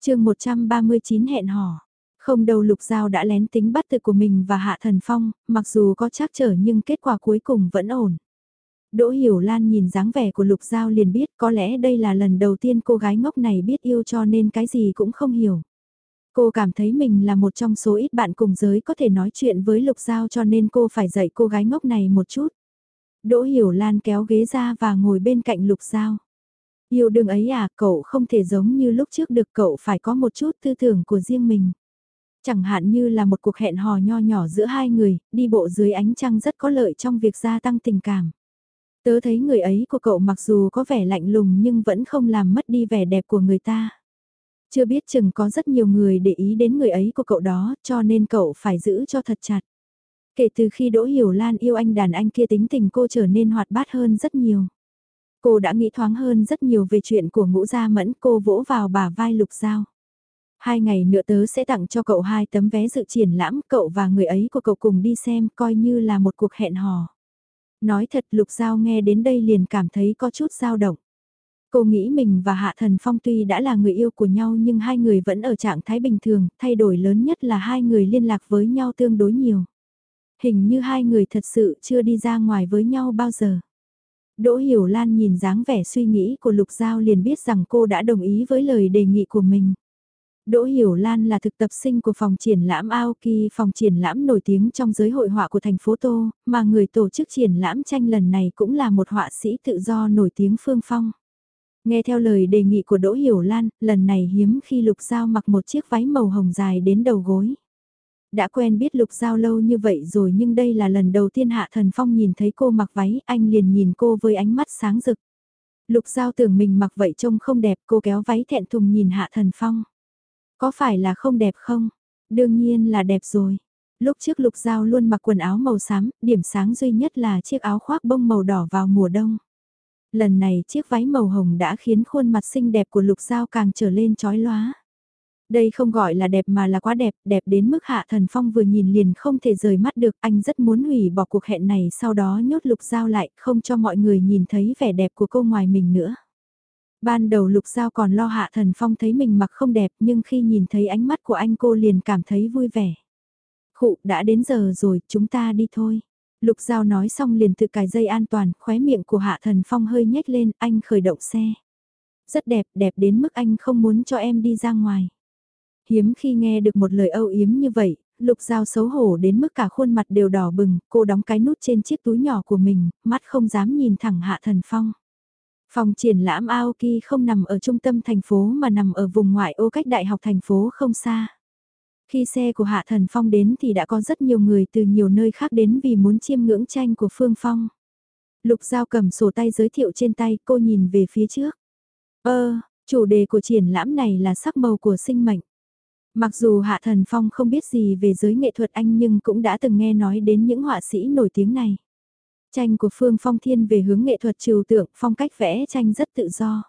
chương 139 hẹn hò. Không đầu lục giao đã lén tính bắt tự của mình và hạ thần phong, mặc dù có trắc trở nhưng kết quả cuối cùng vẫn ổn. Đỗ Hiểu Lan nhìn dáng vẻ của Lục Giao liền biết có lẽ đây là lần đầu tiên cô gái ngốc này biết yêu cho nên cái gì cũng không hiểu. Cô cảm thấy mình là một trong số ít bạn cùng giới có thể nói chuyện với Lục Giao cho nên cô phải dạy cô gái ngốc này một chút. Đỗ Hiểu Lan kéo ghế ra và ngồi bên cạnh Lục Giao. Yêu đương ấy à, cậu không thể giống như lúc trước được cậu phải có một chút tư tưởng của riêng mình. Chẳng hạn như là một cuộc hẹn hò nho nhỏ giữa hai người, đi bộ dưới ánh trăng rất có lợi trong việc gia tăng tình cảm. Tớ thấy người ấy của cậu mặc dù có vẻ lạnh lùng nhưng vẫn không làm mất đi vẻ đẹp của người ta. Chưa biết chừng có rất nhiều người để ý đến người ấy của cậu đó cho nên cậu phải giữ cho thật chặt. Kể từ khi Đỗ Hiểu Lan yêu anh đàn anh kia tính tình cô trở nên hoạt bát hơn rất nhiều. Cô đã nghĩ thoáng hơn rất nhiều về chuyện của ngũ gia mẫn cô vỗ vào bà vai lục giao. Hai ngày nữa tớ sẽ tặng cho cậu hai tấm vé dự triển lãm, cậu và người ấy của cậu cùng đi xem coi như là một cuộc hẹn hò. Nói thật Lục Giao nghe đến đây liền cảm thấy có chút dao động. Cô nghĩ mình và Hạ Thần Phong tuy đã là người yêu của nhau nhưng hai người vẫn ở trạng thái bình thường, thay đổi lớn nhất là hai người liên lạc với nhau tương đối nhiều. Hình như hai người thật sự chưa đi ra ngoài với nhau bao giờ. Đỗ Hiểu Lan nhìn dáng vẻ suy nghĩ của Lục Giao liền biết rằng cô đã đồng ý với lời đề nghị của mình. Đỗ Hiểu Lan là thực tập sinh của phòng triển lãm Aoki, phòng triển lãm nổi tiếng trong giới hội họa của thành phố Tô, mà người tổ chức triển lãm tranh lần này cũng là một họa sĩ tự do nổi tiếng Phương Phong. Nghe theo lời đề nghị của Đỗ Hiểu Lan, lần này hiếm khi Lục Giao mặc một chiếc váy màu hồng dài đến đầu gối. Đã quen biết Lục Giao lâu như vậy rồi nhưng đây là lần đầu tiên Hạ Thần Phong nhìn thấy cô mặc váy, anh liền nhìn cô với ánh mắt sáng rực. Lục Giao tưởng mình mặc vậy trông không đẹp, cô kéo váy thẹn thùng nhìn Hạ Thần Phong. Có phải là không đẹp không? Đương nhiên là đẹp rồi. Lúc trước Lục Giao luôn mặc quần áo màu xám, điểm sáng duy nhất là chiếc áo khoác bông màu đỏ vào mùa đông. Lần này chiếc váy màu hồng đã khiến khuôn mặt xinh đẹp của Lục Giao càng trở lên chói lóa. Đây không gọi là đẹp mà là quá đẹp, đẹp đến mức Hạ Thần Phong vừa nhìn liền không thể rời mắt được, anh rất muốn hủy bỏ cuộc hẹn này sau đó nhốt Lục Giao lại, không cho mọi người nhìn thấy vẻ đẹp của cô ngoài mình nữa. Ban đầu Lục Giao còn lo Hạ Thần Phong thấy mình mặc không đẹp nhưng khi nhìn thấy ánh mắt của anh cô liền cảm thấy vui vẻ. Khụ, đã đến giờ rồi, chúng ta đi thôi. Lục Giao nói xong liền tự cài dây an toàn, khóe miệng của Hạ Thần Phong hơi nhếch lên, anh khởi động xe. Rất đẹp, đẹp đến mức anh không muốn cho em đi ra ngoài. Hiếm khi nghe được một lời âu yếm như vậy, Lục Giao xấu hổ đến mức cả khuôn mặt đều đỏ bừng, cô đóng cái nút trên chiếc túi nhỏ của mình, mắt không dám nhìn thẳng Hạ Thần Phong. Phòng triển lãm Aoki không nằm ở trung tâm thành phố mà nằm ở vùng ngoại ô cách đại học thành phố không xa. Khi xe của Hạ Thần Phong đến thì đã có rất nhiều người từ nhiều nơi khác đến vì muốn chiêm ngưỡng tranh của Phương Phong. Lục Giao cầm sổ tay giới thiệu trên tay cô nhìn về phía trước. Ơ, chủ đề của triển lãm này là sắc màu của sinh mệnh. Mặc dù Hạ Thần Phong không biết gì về giới nghệ thuật anh nhưng cũng đã từng nghe nói đến những họa sĩ nổi tiếng này. Tranh của Phương Phong Thiên về hướng nghệ thuật trừu tượng, phong cách vẽ tranh rất tự do.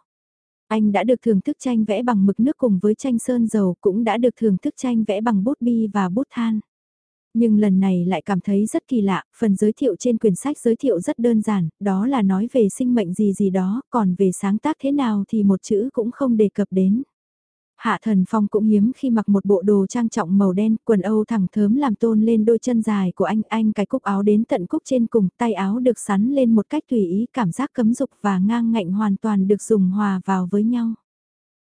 Anh đã được thưởng thức tranh vẽ bằng mực nước cùng với tranh sơn dầu, cũng đã được thưởng thức tranh vẽ bằng bút bi và bút than. Nhưng lần này lại cảm thấy rất kỳ lạ, phần giới thiệu trên quyển sách giới thiệu rất đơn giản, đó là nói về sinh mệnh gì gì đó, còn về sáng tác thế nào thì một chữ cũng không đề cập đến. Hạ Thần Phong cũng hiếm khi mặc một bộ đồ trang trọng màu đen, quần âu thẳng thớm làm tôn lên đôi chân dài của anh, anh cái cúc áo đến tận cúc trên cùng, tay áo được sắn lên một cách tùy ý, cảm giác cấm dục và ngang ngạnh hoàn toàn được dùng hòa vào với nhau.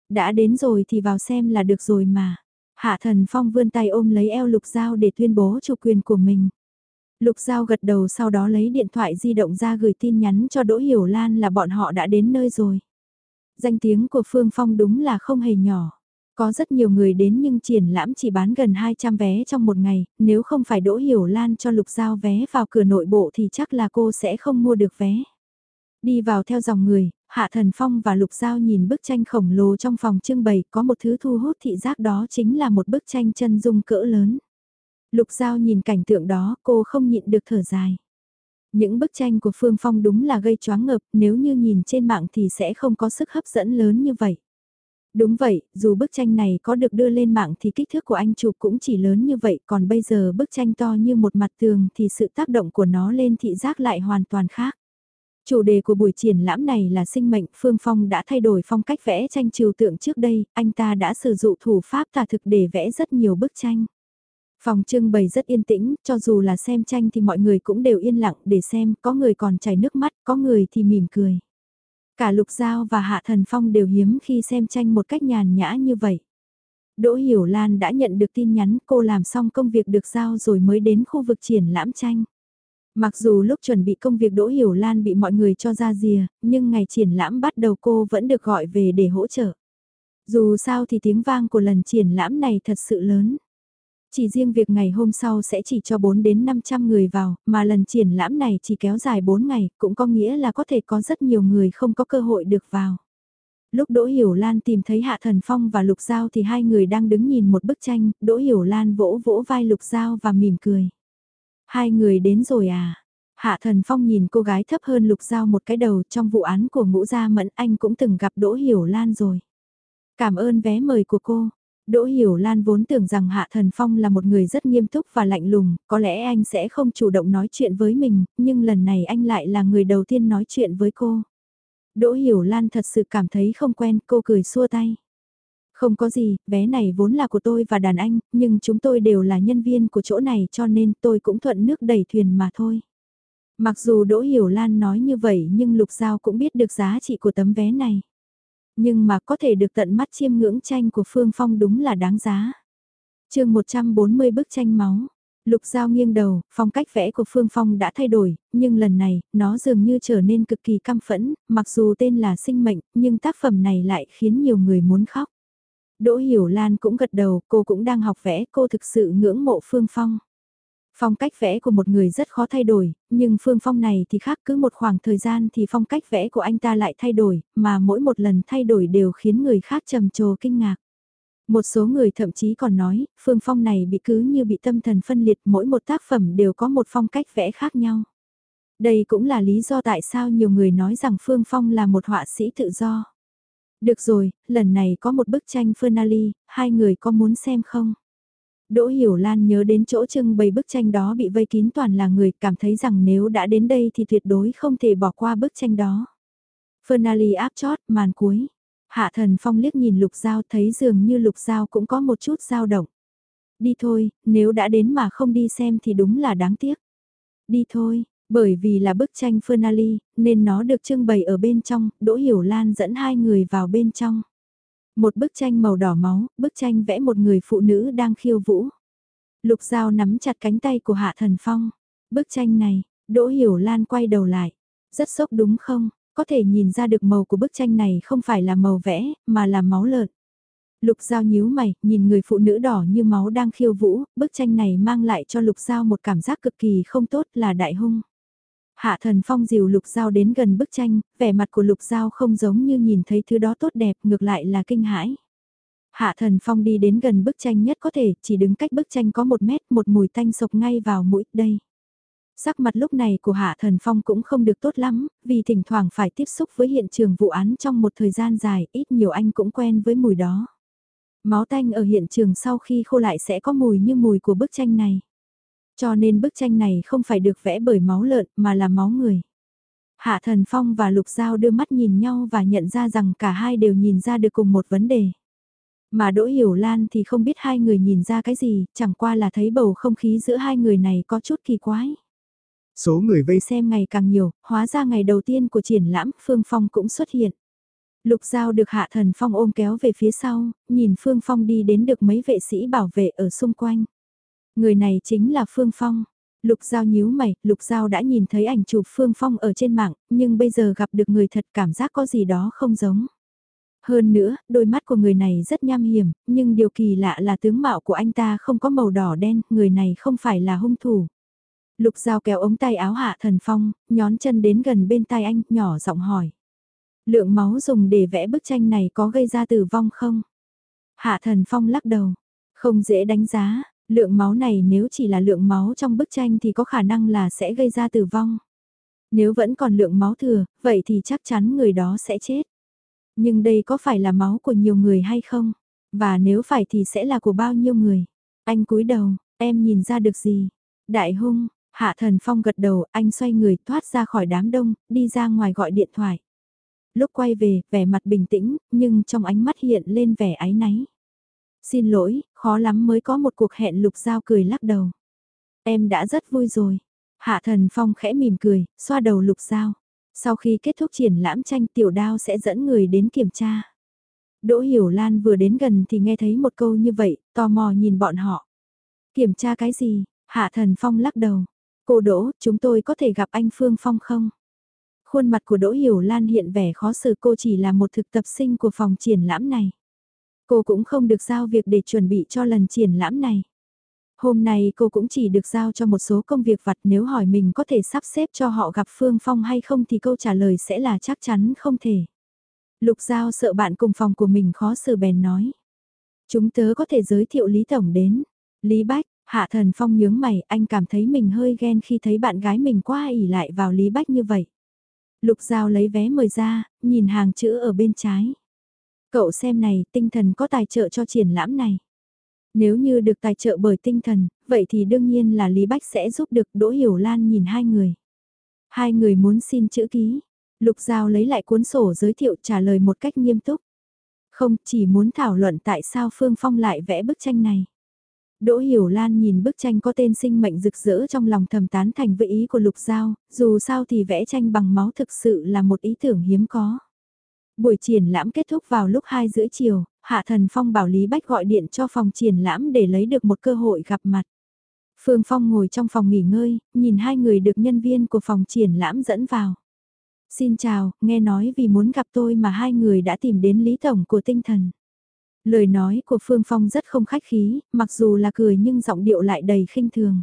Đã đến rồi thì vào xem là được rồi mà. Hạ Thần Phong vươn tay ôm lấy eo Lục Giao để tuyên bố chủ quyền của mình. Lục Giao gật đầu sau đó lấy điện thoại di động ra gửi tin nhắn cho Đỗ Hiểu Lan là bọn họ đã đến nơi rồi. Danh tiếng của Phương Phong đúng là không hề nhỏ. Có rất nhiều người đến nhưng triển lãm chỉ bán gần 200 vé trong một ngày, nếu không phải Đỗ Hiểu Lan cho Lục Giao vé vào cửa nội bộ thì chắc là cô sẽ không mua được vé. Đi vào theo dòng người, Hạ Thần Phong và Lục Giao nhìn bức tranh khổng lồ trong phòng trưng bày có một thứ thu hút thị giác đó chính là một bức tranh chân dung cỡ lớn. Lục Giao nhìn cảnh tượng đó cô không nhịn được thở dài. Những bức tranh của Phương Phong đúng là gây choáng ngợp nếu như nhìn trên mạng thì sẽ không có sức hấp dẫn lớn như vậy. Đúng vậy, dù bức tranh này có được đưa lên mạng thì kích thước của anh chụp cũng chỉ lớn như vậy, còn bây giờ bức tranh to như một mặt tường thì sự tác động của nó lên thị giác lại hoàn toàn khác. Chủ đề của buổi triển lãm này là sinh mệnh, Phương Phong đã thay đổi phong cách vẽ tranh trừu tượng trước đây, anh ta đã sử dụng thủ pháp tà thực để vẽ rất nhiều bức tranh. Phòng trưng bày rất yên tĩnh, cho dù là xem tranh thì mọi người cũng đều yên lặng để xem, có người còn chảy nước mắt, có người thì mỉm cười. Cả Lục Giao và Hạ Thần Phong đều hiếm khi xem tranh một cách nhàn nhã như vậy. Đỗ Hiểu Lan đã nhận được tin nhắn cô làm xong công việc được giao rồi mới đến khu vực triển lãm tranh. Mặc dù lúc chuẩn bị công việc Đỗ Hiểu Lan bị mọi người cho ra rìa, nhưng ngày triển lãm bắt đầu cô vẫn được gọi về để hỗ trợ. Dù sao thì tiếng vang của lần triển lãm này thật sự lớn. Chỉ riêng việc ngày hôm sau sẽ chỉ cho 4 đến 500 người vào, mà lần triển lãm này chỉ kéo dài 4 ngày, cũng có nghĩa là có thể có rất nhiều người không có cơ hội được vào. Lúc Đỗ Hiểu Lan tìm thấy Hạ Thần Phong và Lục Giao thì hai người đang đứng nhìn một bức tranh, Đỗ Hiểu Lan vỗ vỗ vai Lục Giao và mỉm cười. Hai người đến rồi à? Hạ Thần Phong nhìn cô gái thấp hơn Lục Giao một cái đầu trong vụ án của ngũ gia mẫn anh cũng từng gặp Đỗ Hiểu Lan rồi. Cảm ơn vé mời của cô. Đỗ Hiểu Lan vốn tưởng rằng Hạ Thần Phong là một người rất nghiêm túc và lạnh lùng, có lẽ anh sẽ không chủ động nói chuyện với mình, nhưng lần này anh lại là người đầu tiên nói chuyện với cô. Đỗ Hiểu Lan thật sự cảm thấy không quen, cô cười xua tay. Không có gì, vé này vốn là của tôi và đàn anh, nhưng chúng tôi đều là nhân viên của chỗ này cho nên tôi cũng thuận nước đẩy thuyền mà thôi. Mặc dù Đỗ Hiểu Lan nói như vậy nhưng Lục Giao cũng biết được giá trị của tấm vé này. Nhưng mà có thể được tận mắt chiêm ngưỡng tranh của Phương Phong đúng là đáng giá. chương 140 bức tranh máu. Lục Giao nghiêng đầu, phong cách vẽ của Phương Phong đã thay đổi, nhưng lần này, nó dường như trở nên cực kỳ căm phẫn, mặc dù tên là sinh mệnh, nhưng tác phẩm này lại khiến nhiều người muốn khóc. Đỗ Hiểu Lan cũng gật đầu, cô cũng đang học vẽ, cô thực sự ngưỡng mộ Phương Phong. Phong cách vẽ của một người rất khó thay đổi, nhưng phương phong này thì khác cứ một khoảng thời gian thì phong cách vẽ của anh ta lại thay đổi, mà mỗi một lần thay đổi đều khiến người khác trầm trồ kinh ngạc. Một số người thậm chí còn nói, phương phong này bị cứ như bị tâm thần phân liệt mỗi một tác phẩm đều có một phong cách vẽ khác nhau. Đây cũng là lý do tại sao nhiều người nói rằng Phương Phong là một họa sĩ tự do. Được rồi, lần này có một bức tranh Fernali, hai người có muốn xem không? Đỗ Hiểu Lan nhớ đến chỗ trưng bày bức tranh đó bị vây kín toàn là người, cảm thấy rằng nếu đã đến đây thì tuyệt đối không thể bỏ qua bức tranh đó. Fernali áp chót, màn cuối. Hạ thần phong liếc nhìn lục giao thấy dường như lục giao cũng có một chút dao động. Đi thôi, nếu đã đến mà không đi xem thì đúng là đáng tiếc. Đi thôi, bởi vì là bức tranh Fernali, nên nó được trưng bày ở bên trong, Đỗ Hiểu Lan dẫn hai người vào bên trong. Một bức tranh màu đỏ máu, bức tranh vẽ một người phụ nữ đang khiêu vũ. Lục Giao nắm chặt cánh tay của Hạ Thần Phong. Bức tranh này, Đỗ Hiểu Lan quay đầu lại. Rất sốc đúng không? Có thể nhìn ra được màu của bức tranh này không phải là màu vẽ, mà là máu lợn. Lục Giao nhíu mày, nhìn người phụ nữ đỏ như máu đang khiêu vũ, bức tranh này mang lại cho Lục Giao một cảm giác cực kỳ không tốt là đại hung. Hạ thần phong dìu lục dao đến gần bức tranh, vẻ mặt của lục dao không giống như nhìn thấy thứ đó tốt đẹp, ngược lại là kinh hãi. Hạ thần phong đi đến gần bức tranh nhất có thể, chỉ đứng cách bức tranh có một mét, một mùi tanh sộc ngay vào mũi, đây. Sắc mặt lúc này của Hạ Thần Phong cũng không được tốt lắm, vì thỉnh thoảng phải tiếp xúc với hiện trường vụ án trong một thời gian dài, ít nhiều anh cũng quen với mùi đó. Máu tanh ở hiện trường sau khi khô lại sẽ có mùi như mùi của bức tranh này. Cho nên bức tranh này không phải được vẽ bởi máu lợn mà là máu người. Hạ Thần Phong và Lục Giao đưa mắt nhìn nhau và nhận ra rằng cả hai đều nhìn ra được cùng một vấn đề. Mà Đỗ Hiểu Lan thì không biết hai người nhìn ra cái gì, chẳng qua là thấy bầu không khí giữa hai người này có chút kỳ quái. Số người vây xem ngày càng nhiều, hóa ra ngày đầu tiên của triển lãm Phương Phong cũng xuất hiện. Lục Giao được Hạ Thần Phong ôm kéo về phía sau, nhìn Phương Phong đi đến được mấy vệ sĩ bảo vệ ở xung quanh. Người này chính là Phương Phong. Lục Giao nhíu mày, Lục Giao đã nhìn thấy ảnh chụp Phương Phong ở trên mạng, nhưng bây giờ gặp được người thật cảm giác có gì đó không giống. Hơn nữa, đôi mắt của người này rất nham hiểm, nhưng điều kỳ lạ là tướng mạo của anh ta không có màu đỏ đen, người này không phải là hung thủ. Lục Giao kéo ống tay áo Hạ Thần Phong, nhón chân đến gần bên tai anh, nhỏ giọng hỏi. Lượng máu dùng để vẽ bức tranh này có gây ra tử vong không? Hạ Thần Phong lắc đầu. Không dễ đánh giá, Lượng máu này nếu chỉ là lượng máu trong bức tranh thì có khả năng là sẽ gây ra tử vong. Nếu vẫn còn lượng máu thừa, vậy thì chắc chắn người đó sẽ chết. Nhưng đây có phải là máu của nhiều người hay không? Và nếu phải thì sẽ là của bao nhiêu người? Anh cúi đầu, em nhìn ra được gì? Đại hung, Hạ Thần Phong gật đầu, anh xoay người thoát ra khỏi đám đông, đi ra ngoài gọi điện thoại. Lúc quay về, vẻ mặt bình tĩnh, nhưng trong ánh mắt hiện lên vẻ áy náy. Xin lỗi, khó lắm mới có một cuộc hẹn lục giao cười lắc đầu. Em đã rất vui rồi. Hạ thần phong khẽ mỉm cười, xoa đầu lục giao. Sau khi kết thúc triển lãm tranh tiểu đao sẽ dẫn người đến kiểm tra. Đỗ Hiểu Lan vừa đến gần thì nghe thấy một câu như vậy, tò mò nhìn bọn họ. Kiểm tra cái gì? Hạ thần phong lắc đầu. Cô Đỗ, chúng tôi có thể gặp anh Phương Phong không? Khuôn mặt của Đỗ Hiểu Lan hiện vẻ khó xử cô chỉ là một thực tập sinh của phòng triển lãm này. Cô cũng không được giao việc để chuẩn bị cho lần triển lãm này. Hôm nay cô cũng chỉ được giao cho một số công việc vặt nếu hỏi mình có thể sắp xếp cho họ gặp Phương Phong hay không thì câu trả lời sẽ là chắc chắn không thể. Lục Giao sợ bạn cùng phòng của mình khó xử bèn nói. Chúng tớ có thể giới thiệu Lý Tổng đến. Lý Bách, Hạ Thần Phong nhướng mày, anh cảm thấy mình hơi ghen khi thấy bạn gái mình quá ỉ lại vào Lý Bách như vậy. Lục Giao lấy vé mời ra, nhìn hàng chữ ở bên trái. Cậu xem này, tinh thần có tài trợ cho triển lãm này. Nếu như được tài trợ bởi tinh thần, vậy thì đương nhiên là Lý Bách sẽ giúp được Đỗ Hiểu Lan nhìn hai người. Hai người muốn xin chữ ký. Lục Giao lấy lại cuốn sổ giới thiệu trả lời một cách nghiêm túc. Không, chỉ muốn thảo luận tại sao Phương Phong lại vẽ bức tranh này. Đỗ Hiểu Lan nhìn bức tranh có tên sinh mệnh rực rỡ trong lòng thầm tán thành với ý của Lục Giao, dù sao thì vẽ tranh bằng máu thực sự là một ý tưởng hiếm có. Buổi triển lãm kết thúc vào lúc 2 rưỡi chiều, Hạ Thần Phong bảo Lý Bách gọi điện cho phòng triển lãm để lấy được một cơ hội gặp mặt. Phương Phong ngồi trong phòng nghỉ ngơi, nhìn hai người được nhân viên của phòng triển lãm dẫn vào. Xin chào, nghe nói vì muốn gặp tôi mà hai người đã tìm đến Lý Tổng của tinh thần. Lời nói của Phương Phong rất không khách khí, mặc dù là cười nhưng giọng điệu lại đầy khinh thường.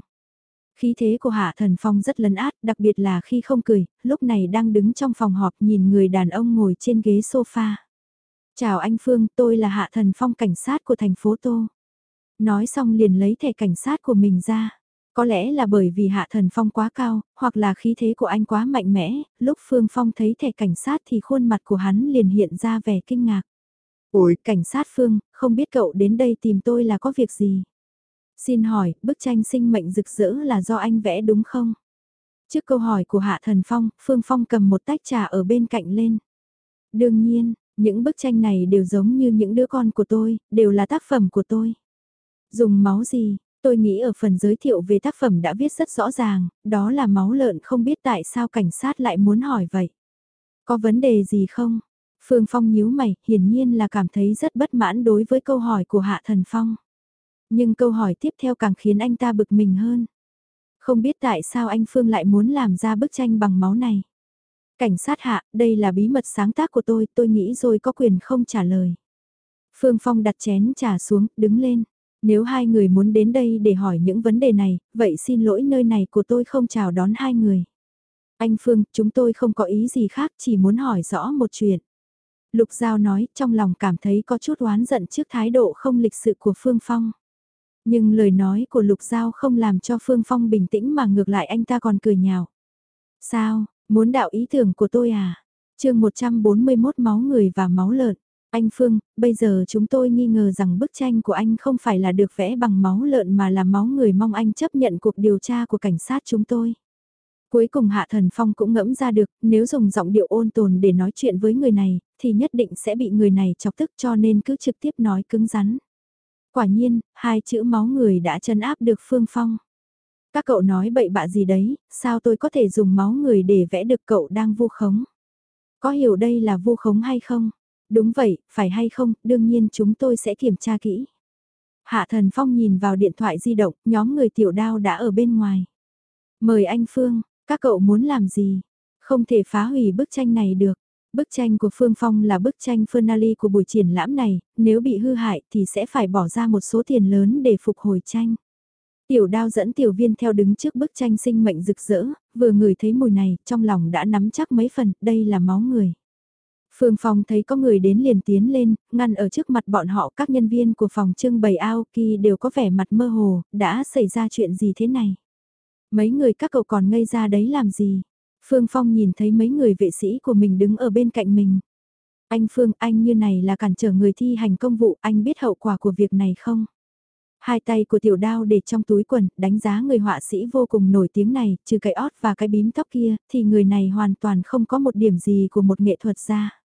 Khí thế của Hạ Thần Phong rất lấn át, đặc biệt là khi không cười, lúc này đang đứng trong phòng họp nhìn người đàn ông ngồi trên ghế sofa. Chào anh Phương, tôi là Hạ Thần Phong cảnh sát của thành phố Tô. Nói xong liền lấy thẻ cảnh sát của mình ra. Có lẽ là bởi vì Hạ Thần Phong quá cao, hoặc là khí thế của anh quá mạnh mẽ, lúc Phương Phong thấy thẻ cảnh sát thì khuôn mặt của hắn liền hiện ra vẻ kinh ngạc. Ôi, cảnh sát Phương, không biết cậu đến đây tìm tôi là có việc gì? Xin hỏi, bức tranh sinh mệnh rực rỡ là do anh vẽ đúng không? Trước câu hỏi của Hạ Thần Phong, Phương Phong cầm một tách trà ở bên cạnh lên. Đương nhiên, những bức tranh này đều giống như những đứa con của tôi, đều là tác phẩm của tôi. Dùng máu gì? Tôi nghĩ ở phần giới thiệu về tác phẩm đã viết rất rõ ràng, đó là máu lợn không biết tại sao cảnh sát lại muốn hỏi vậy. Có vấn đề gì không? Phương Phong nhíu mày, hiển nhiên là cảm thấy rất bất mãn đối với câu hỏi của Hạ Thần Phong. Nhưng câu hỏi tiếp theo càng khiến anh ta bực mình hơn. Không biết tại sao anh Phương lại muốn làm ra bức tranh bằng máu này. Cảnh sát hạ, đây là bí mật sáng tác của tôi, tôi nghĩ rồi có quyền không trả lời. Phương Phong đặt chén trà xuống, đứng lên. Nếu hai người muốn đến đây để hỏi những vấn đề này, vậy xin lỗi nơi này của tôi không chào đón hai người. Anh Phương, chúng tôi không có ý gì khác, chỉ muốn hỏi rõ một chuyện. Lục Giao nói, trong lòng cảm thấy có chút oán giận trước thái độ không lịch sự của Phương Phong. Nhưng lời nói của Lục Giao không làm cho Phương Phong bình tĩnh mà ngược lại anh ta còn cười nhạo. Sao, muốn đạo ý tưởng của tôi à? chương 141 máu người và máu lợn. Anh Phương, bây giờ chúng tôi nghi ngờ rằng bức tranh của anh không phải là được vẽ bằng máu lợn mà là máu người mong anh chấp nhận cuộc điều tra của cảnh sát chúng tôi. Cuối cùng Hạ Thần Phong cũng ngẫm ra được, nếu dùng giọng điệu ôn tồn để nói chuyện với người này, thì nhất định sẽ bị người này chọc tức cho nên cứ trực tiếp nói cứng rắn. Quả nhiên, hai chữ máu người đã chân áp được Phương Phong. Các cậu nói bậy bạ gì đấy, sao tôi có thể dùng máu người để vẽ được cậu đang vu khống? Có hiểu đây là vu khống hay không? Đúng vậy, phải hay không, đương nhiên chúng tôi sẽ kiểm tra kỹ. Hạ Thần Phong nhìn vào điện thoại di động, nhóm người tiểu đao đã ở bên ngoài. Mời anh Phương, các cậu muốn làm gì? Không thể phá hủy bức tranh này được. Bức tranh của Phương Phong là bức tranh Fernali của buổi triển lãm này, nếu bị hư hại thì sẽ phải bỏ ra một số tiền lớn để phục hồi tranh. Tiểu đao dẫn tiểu viên theo đứng trước bức tranh sinh mệnh rực rỡ, vừa ngửi thấy mùi này, trong lòng đã nắm chắc mấy phần, đây là máu người. Phương Phong thấy có người đến liền tiến lên, ngăn ở trước mặt bọn họ các nhân viên của phòng trưng bày Aoki đều có vẻ mặt mơ hồ, đã xảy ra chuyện gì thế này? Mấy người các cậu còn ngây ra đấy làm gì? Phương Phong nhìn thấy mấy người vệ sĩ của mình đứng ở bên cạnh mình. Anh Phương, anh như này là cản trở người thi hành công vụ, anh biết hậu quả của việc này không? Hai tay của tiểu đao để trong túi quần, đánh giá người họa sĩ vô cùng nổi tiếng này, trừ cái ót và cái bím tóc kia, thì người này hoàn toàn không có một điểm gì của một nghệ thuật gia.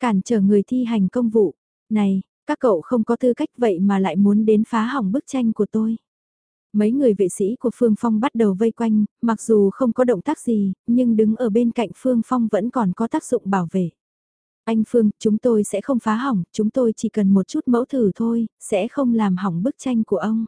Cản trở người thi hành công vụ. Này, các cậu không có tư cách vậy mà lại muốn đến phá hỏng bức tranh của tôi. Mấy người vệ sĩ của Phương Phong bắt đầu vây quanh, mặc dù không có động tác gì, nhưng đứng ở bên cạnh Phương Phong vẫn còn có tác dụng bảo vệ. Anh Phương, chúng tôi sẽ không phá hỏng, chúng tôi chỉ cần một chút mẫu thử thôi, sẽ không làm hỏng bức tranh của ông.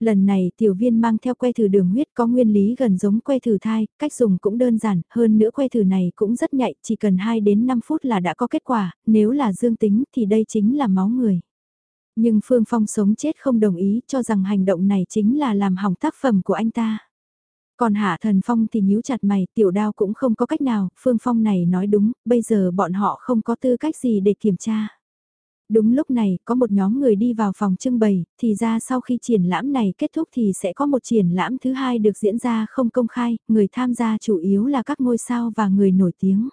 Lần này tiểu viên mang theo que thử đường huyết có nguyên lý gần giống que thử thai, cách dùng cũng đơn giản, hơn nữa que thử này cũng rất nhạy, chỉ cần 2 đến 5 phút là đã có kết quả, nếu là dương tính thì đây chính là máu người. Nhưng Phương Phong sống chết không đồng ý cho rằng hành động này chính là làm hỏng tác phẩm của anh ta. Còn Hạ Thần Phong thì nhíu chặt mày, tiểu đao cũng không có cách nào, Phương Phong này nói đúng, bây giờ bọn họ không có tư cách gì để kiểm tra. Đúng lúc này, có một nhóm người đi vào phòng trưng bày, thì ra sau khi triển lãm này kết thúc thì sẽ có một triển lãm thứ hai được diễn ra không công khai, người tham gia chủ yếu là các ngôi sao và người nổi tiếng.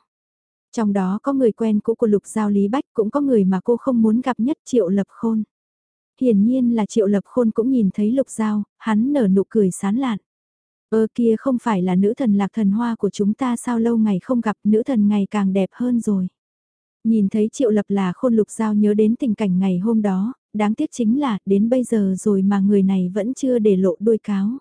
Trong đó có người quen cũ của Lục Giao Lý Bách, cũng có người mà cô không muốn gặp nhất Triệu Lập Khôn. Hiển nhiên là Triệu Lập Khôn cũng nhìn thấy Lục Giao, hắn nở nụ cười sán lạn. Ơ kia không phải là nữ thần lạc thần hoa của chúng ta sao lâu ngày không gặp nữ thần ngày càng đẹp hơn rồi. Nhìn thấy triệu lập là khôn lục giao nhớ đến tình cảnh ngày hôm đó, đáng tiếc chính là đến bây giờ rồi mà người này vẫn chưa để lộ đôi cáo.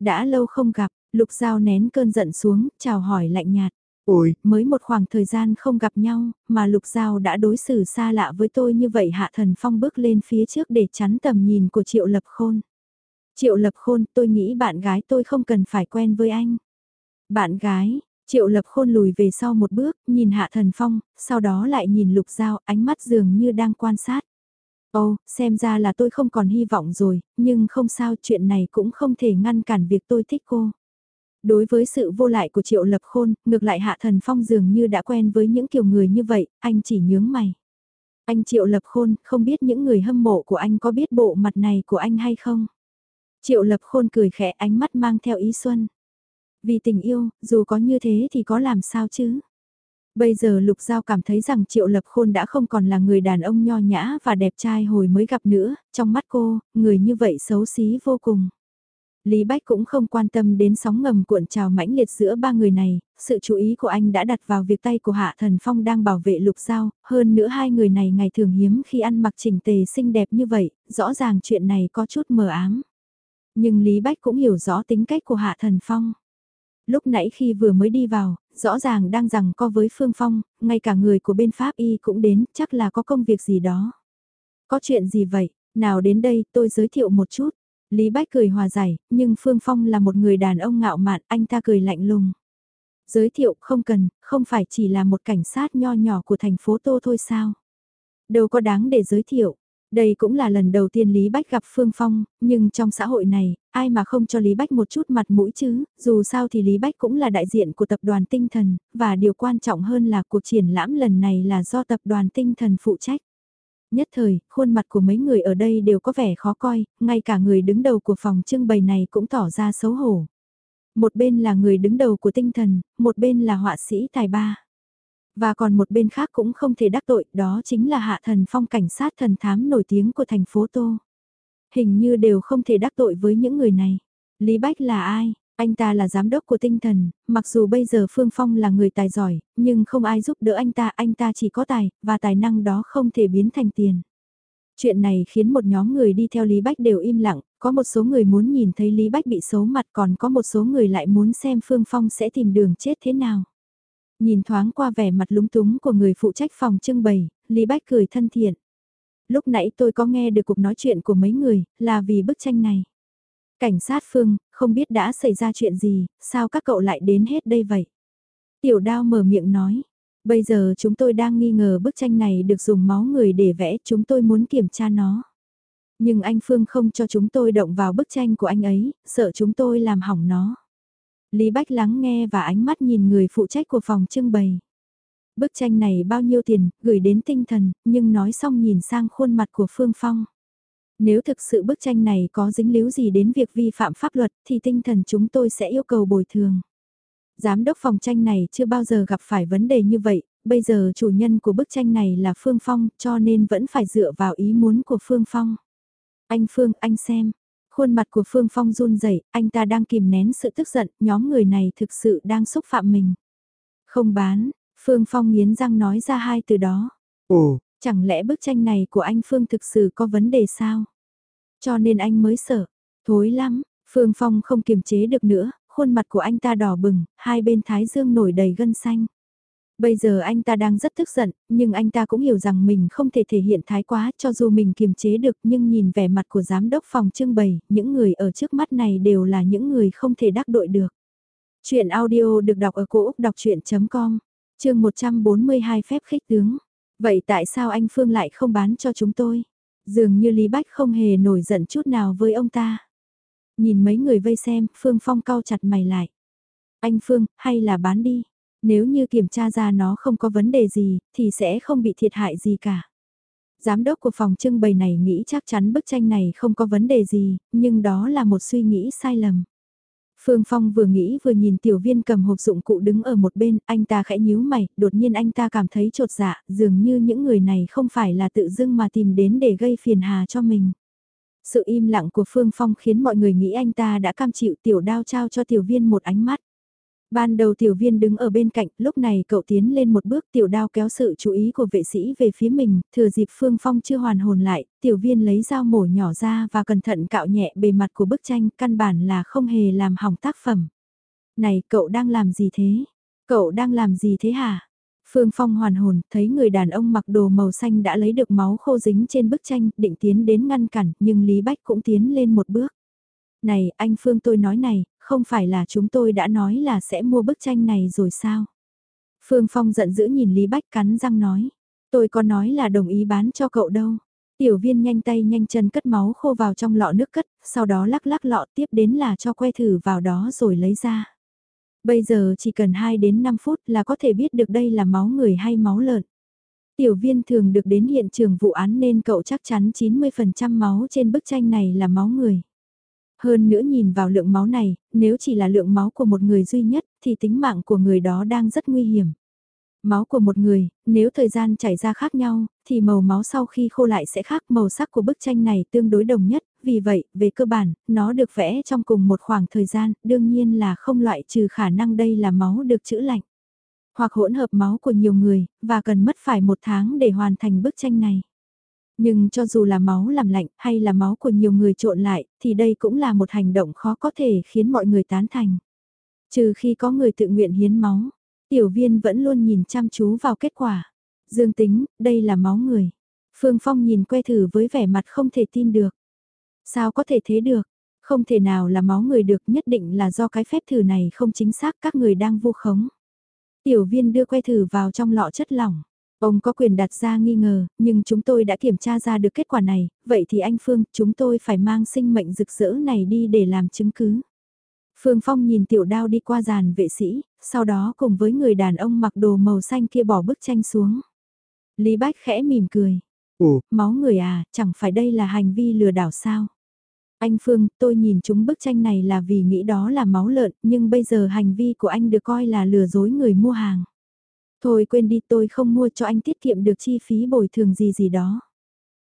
Đã lâu không gặp, lục giao nén cơn giận xuống, chào hỏi lạnh nhạt. Ôi, mới một khoảng thời gian không gặp nhau, mà lục giao đã đối xử xa lạ với tôi như vậy hạ thần phong bước lên phía trước để chắn tầm nhìn của triệu lập khôn. Triệu lập khôn, tôi nghĩ bạn gái tôi không cần phải quen với anh. Bạn gái, Triệu lập khôn lùi về sau một bước, nhìn hạ thần phong, sau đó lại nhìn lục giao, ánh mắt dường như đang quan sát. Ồ, xem ra là tôi không còn hy vọng rồi, nhưng không sao chuyện này cũng không thể ngăn cản việc tôi thích cô. Đối với sự vô lại của triệu lập khôn, ngược lại hạ thần phong dường như đã quen với những kiểu người như vậy, anh chỉ nhướng mày. Anh triệu lập khôn, không biết những người hâm mộ của anh có biết bộ mặt này của anh hay không? Triệu lập khôn cười khẽ ánh mắt mang theo ý xuân. Vì tình yêu, dù có như thế thì có làm sao chứ? Bây giờ Lục Giao cảm thấy rằng Triệu Lập Khôn đã không còn là người đàn ông nho nhã và đẹp trai hồi mới gặp nữa, trong mắt cô, người như vậy xấu xí vô cùng. Lý Bách cũng không quan tâm đến sóng ngầm cuộn trào mãnh liệt giữa ba người này, sự chú ý của anh đã đặt vào việc tay của Hạ Thần Phong đang bảo vệ Lục Giao, hơn nữa hai người này ngày thường hiếm khi ăn mặc chỉnh tề xinh đẹp như vậy, rõ ràng chuyện này có chút mờ ám. Nhưng Lý Bách cũng hiểu rõ tính cách của Hạ Thần Phong lúc nãy khi vừa mới đi vào, rõ ràng đang rằng co với Phương Phong, ngay cả người của bên Pháp Y cũng đến, chắc là có công việc gì đó. Có chuyện gì vậy, nào đến đây tôi giới thiệu một chút. Lý Bách cười hòa giải, nhưng Phương Phong là một người đàn ông ngạo mạn, anh ta cười lạnh lùng. Giới thiệu không cần, không phải chỉ là một cảnh sát nho nhỏ của thành phố Tô thôi sao. Đâu có đáng để giới thiệu, đây cũng là lần đầu tiên Lý Bách gặp Phương Phong, nhưng trong xã hội này, ai mà không cho Lý Bách một chút mặt mũi chứ, dù sao thì Lý Bách cũng là đại diện của tập đoàn tinh thần, và điều quan trọng hơn là cuộc triển lãm lần này là do tập đoàn tinh thần phụ trách. Nhất thời, khuôn mặt của mấy người ở đây đều có vẻ khó coi, ngay cả người đứng đầu của phòng trưng bày này cũng tỏ ra xấu hổ. Một bên là người đứng đầu của tinh thần, một bên là họa sĩ tài ba. Và còn một bên khác cũng không thể đắc tội, đó chính là hạ thần phong cảnh sát thần thám nổi tiếng của thành phố Tô. Hình như đều không thể đắc tội với những người này. Lý Bách là ai? Anh ta là giám đốc của tinh thần, mặc dù bây giờ Phương Phong là người tài giỏi, nhưng không ai giúp đỡ anh ta, anh ta chỉ có tài, và tài năng đó không thể biến thành tiền. Chuyện này khiến một nhóm người đi theo Lý Bách đều im lặng, có một số người muốn nhìn thấy Lý Bách bị xấu mặt còn có một số người lại muốn xem Phương Phong sẽ tìm đường chết thế nào. Nhìn thoáng qua vẻ mặt lúng túng của người phụ trách phòng trưng bày, Lý Bách cười thân thiện. Lúc nãy tôi có nghe được cuộc nói chuyện của mấy người, là vì bức tranh này. Cảnh sát Phương, không biết đã xảy ra chuyện gì, sao các cậu lại đến hết đây vậy? Tiểu đao mở miệng nói, bây giờ chúng tôi đang nghi ngờ bức tranh này được dùng máu người để vẽ, chúng tôi muốn kiểm tra nó. Nhưng anh Phương không cho chúng tôi động vào bức tranh của anh ấy, sợ chúng tôi làm hỏng nó. Lý Bách lắng nghe và ánh mắt nhìn người phụ trách của phòng trưng bày. Bức tranh này bao nhiêu tiền, gửi đến tinh thần, nhưng nói xong nhìn sang khuôn mặt của Phương Phong. Nếu thực sự bức tranh này có dính líu gì đến việc vi phạm pháp luật thì tinh thần chúng tôi sẽ yêu cầu bồi thường. Giám đốc phòng tranh này chưa bao giờ gặp phải vấn đề như vậy, bây giờ chủ nhân của bức tranh này là Phương Phong cho nên vẫn phải dựa vào ý muốn của Phương Phong. Anh Phương, anh xem, Khuôn mặt của Phương Phong run rẩy, anh ta đang kìm nén sự tức giận, nhóm người này thực sự đang xúc phạm mình. Không bán, Phương Phong nghiến răng nói ra hai từ đó. Ồ, chẳng lẽ bức tranh này của anh Phương thực sự có vấn đề sao? Cho nên anh mới sợ. Thối lắm, Phương Phong không kiềm chế được nữa, khuôn mặt của anh ta đỏ bừng, hai bên thái dương nổi đầy gân xanh. Bây giờ anh ta đang rất tức giận, nhưng anh ta cũng hiểu rằng mình không thể thể hiện thái quá cho dù mình kiềm chế được nhưng nhìn vẻ mặt của giám đốc phòng trưng bày, những người ở trước mắt này đều là những người không thể đắc đội được. Chuyện audio được đọc ở cổ Úc đọc chuyện.com, chương 142 phép khích tướng. Vậy tại sao anh Phương lại không bán cho chúng tôi? Dường như Lý Bách không hề nổi giận chút nào với ông ta. Nhìn mấy người vây xem, Phương Phong cau chặt mày lại. Anh Phương, hay là bán đi? Nếu như kiểm tra ra nó không có vấn đề gì, thì sẽ không bị thiệt hại gì cả. Giám đốc của phòng trưng bày này nghĩ chắc chắn bức tranh này không có vấn đề gì, nhưng đó là một suy nghĩ sai lầm. Phương Phong vừa nghĩ vừa nhìn tiểu viên cầm hộp dụng cụ đứng ở một bên, anh ta khẽ nhíu mày, đột nhiên anh ta cảm thấy trột dạ, dường như những người này không phải là tự dưng mà tìm đến để gây phiền hà cho mình. Sự im lặng của Phương Phong khiến mọi người nghĩ anh ta đã cam chịu tiểu đao trao cho tiểu viên một ánh mắt. Ban đầu tiểu viên đứng ở bên cạnh, lúc này cậu tiến lên một bước tiểu đao kéo sự chú ý của vệ sĩ về phía mình, thừa dịp Phương Phong chưa hoàn hồn lại, tiểu viên lấy dao mổ nhỏ ra và cẩn thận cạo nhẹ bề mặt của bức tranh, căn bản là không hề làm hỏng tác phẩm. Này, cậu đang làm gì thế? Cậu đang làm gì thế hả? Phương Phong hoàn hồn, thấy người đàn ông mặc đồ màu xanh đã lấy được máu khô dính trên bức tranh, định tiến đến ngăn cản, nhưng Lý Bách cũng tiến lên một bước. Này, anh Phương tôi nói này, không phải là chúng tôi đã nói là sẽ mua bức tranh này rồi sao? Phương Phong giận dữ nhìn Lý Bách cắn răng nói. Tôi có nói là đồng ý bán cho cậu đâu. Tiểu viên nhanh tay nhanh chân cất máu khô vào trong lọ nước cất, sau đó lắc lắc lọ tiếp đến là cho que thử vào đó rồi lấy ra. Bây giờ chỉ cần 2 đến 5 phút là có thể biết được đây là máu người hay máu lợn. Tiểu viên thường được đến hiện trường vụ án nên cậu chắc chắn 90% máu trên bức tranh này là máu người. Hơn nữa nhìn vào lượng máu này, nếu chỉ là lượng máu của một người duy nhất thì tính mạng của người đó đang rất nguy hiểm. Máu của một người, nếu thời gian chảy ra khác nhau, thì màu máu sau khi khô lại sẽ khác màu sắc của bức tranh này tương đối đồng nhất, vì vậy, về cơ bản, nó được vẽ trong cùng một khoảng thời gian, đương nhiên là không loại trừ khả năng đây là máu được chữ lạnh. Hoặc hỗn hợp máu của nhiều người, và cần mất phải một tháng để hoàn thành bức tranh này. Nhưng cho dù là máu làm lạnh hay là máu của nhiều người trộn lại, thì đây cũng là một hành động khó có thể khiến mọi người tán thành. Trừ khi có người tự nguyện hiến máu, tiểu viên vẫn luôn nhìn chăm chú vào kết quả. Dương tính, đây là máu người. Phương Phong nhìn que thử với vẻ mặt không thể tin được. Sao có thể thế được? Không thể nào là máu người được nhất định là do cái phép thử này không chính xác các người đang vu khống. Tiểu viên đưa que thử vào trong lọ chất lỏng. Ông có quyền đặt ra nghi ngờ, nhưng chúng tôi đã kiểm tra ra được kết quả này, vậy thì anh Phương, chúng tôi phải mang sinh mệnh rực rỡ này đi để làm chứng cứ. Phương Phong nhìn tiểu đao đi qua giàn vệ sĩ, sau đó cùng với người đàn ông mặc đồ màu xanh kia bỏ bức tranh xuống. Lý Bách khẽ mỉm cười. Ồ, máu người à, chẳng phải đây là hành vi lừa đảo sao? Anh Phương, tôi nhìn chúng bức tranh này là vì nghĩ đó là máu lợn, nhưng bây giờ hành vi của anh được coi là lừa dối người mua hàng. Thôi quên đi tôi không mua cho anh tiết kiệm được chi phí bồi thường gì gì đó.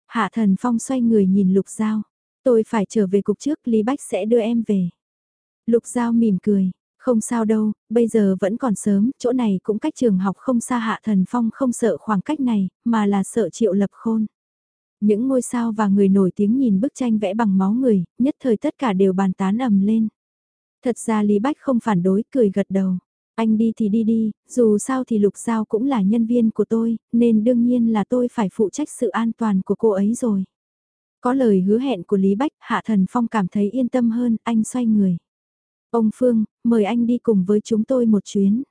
Hạ thần phong xoay người nhìn lục giao. Tôi phải trở về cục trước Lý Bách sẽ đưa em về. Lục giao mỉm cười. Không sao đâu, bây giờ vẫn còn sớm, chỗ này cũng cách trường học không xa hạ thần phong không sợ khoảng cách này, mà là sợ triệu lập khôn. Những ngôi sao và người nổi tiếng nhìn bức tranh vẽ bằng máu người, nhất thời tất cả đều bàn tán ầm lên. Thật ra Lý Bách không phản đối, cười gật đầu. Anh đi thì đi đi, dù sao thì Lục Giao cũng là nhân viên của tôi, nên đương nhiên là tôi phải phụ trách sự an toàn của cô ấy rồi. Có lời hứa hẹn của Lý Bách, Hạ Thần Phong cảm thấy yên tâm hơn, anh xoay người. Ông Phương, mời anh đi cùng với chúng tôi một chuyến.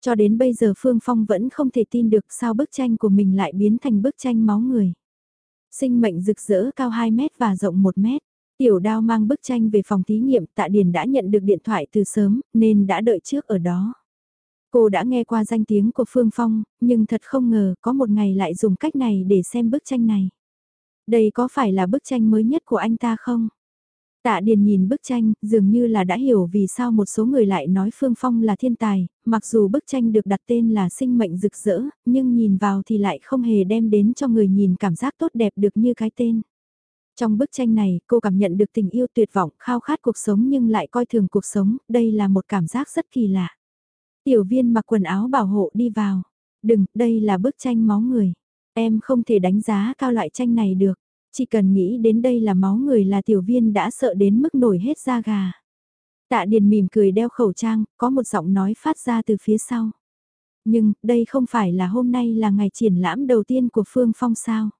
Cho đến bây giờ Phương Phong vẫn không thể tin được sao bức tranh của mình lại biến thành bức tranh máu người. Sinh mệnh rực rỡ cao 2 mét và rộng 1 mét. Tiểu đao mang bức tranh về phòng thí nghiệm tạ điền đã nhận được điện thoại từ sớm nên đã đợi trước ở đó. Cô đã nghe qua danh tiếng của Phương Phong, nhưng thật không ngờ có một ngày lại dùng cách này để xem bức tranh này. Đây có phải là bức tranh mới nhất của anh ta không? Tạ Điền nhìn bức tranh, dường như là đã hiểu vì sao một số người lại nói Phương Phong là thiên tài, mặc dù bức tranh được đặt tên là sinh mệnh rực rỡ, nhưng nhìn vào thì lại không hề đem đến cho người nhìn cảm giác tốt đẹp được như cái tên. Trong bức tranh này, cô cảm nhận được tình yêu tuyệt vọng, khao khát cuộc sống nhưng lại coi thường cuộc sống, đây là một cảm giác rất kỳ lạ. Tiểu viên mặc quần áo bảo hộ đi vào. Đừng, đây là bức tranh máu người. Em không thể đánh giá cao loại tranh này được. Chỉ cần nghĩ đến đây là máu người là tiểu viên đã sợ đến mức nổi hết da gà. Tạ Điền mỉm cười đeo khẩu trang, có một giọng nói phát ra từ phía sau. Nhưng, đây không phải là hôm nay là ngày triển lãm đầu tiên của Phương Phong sao?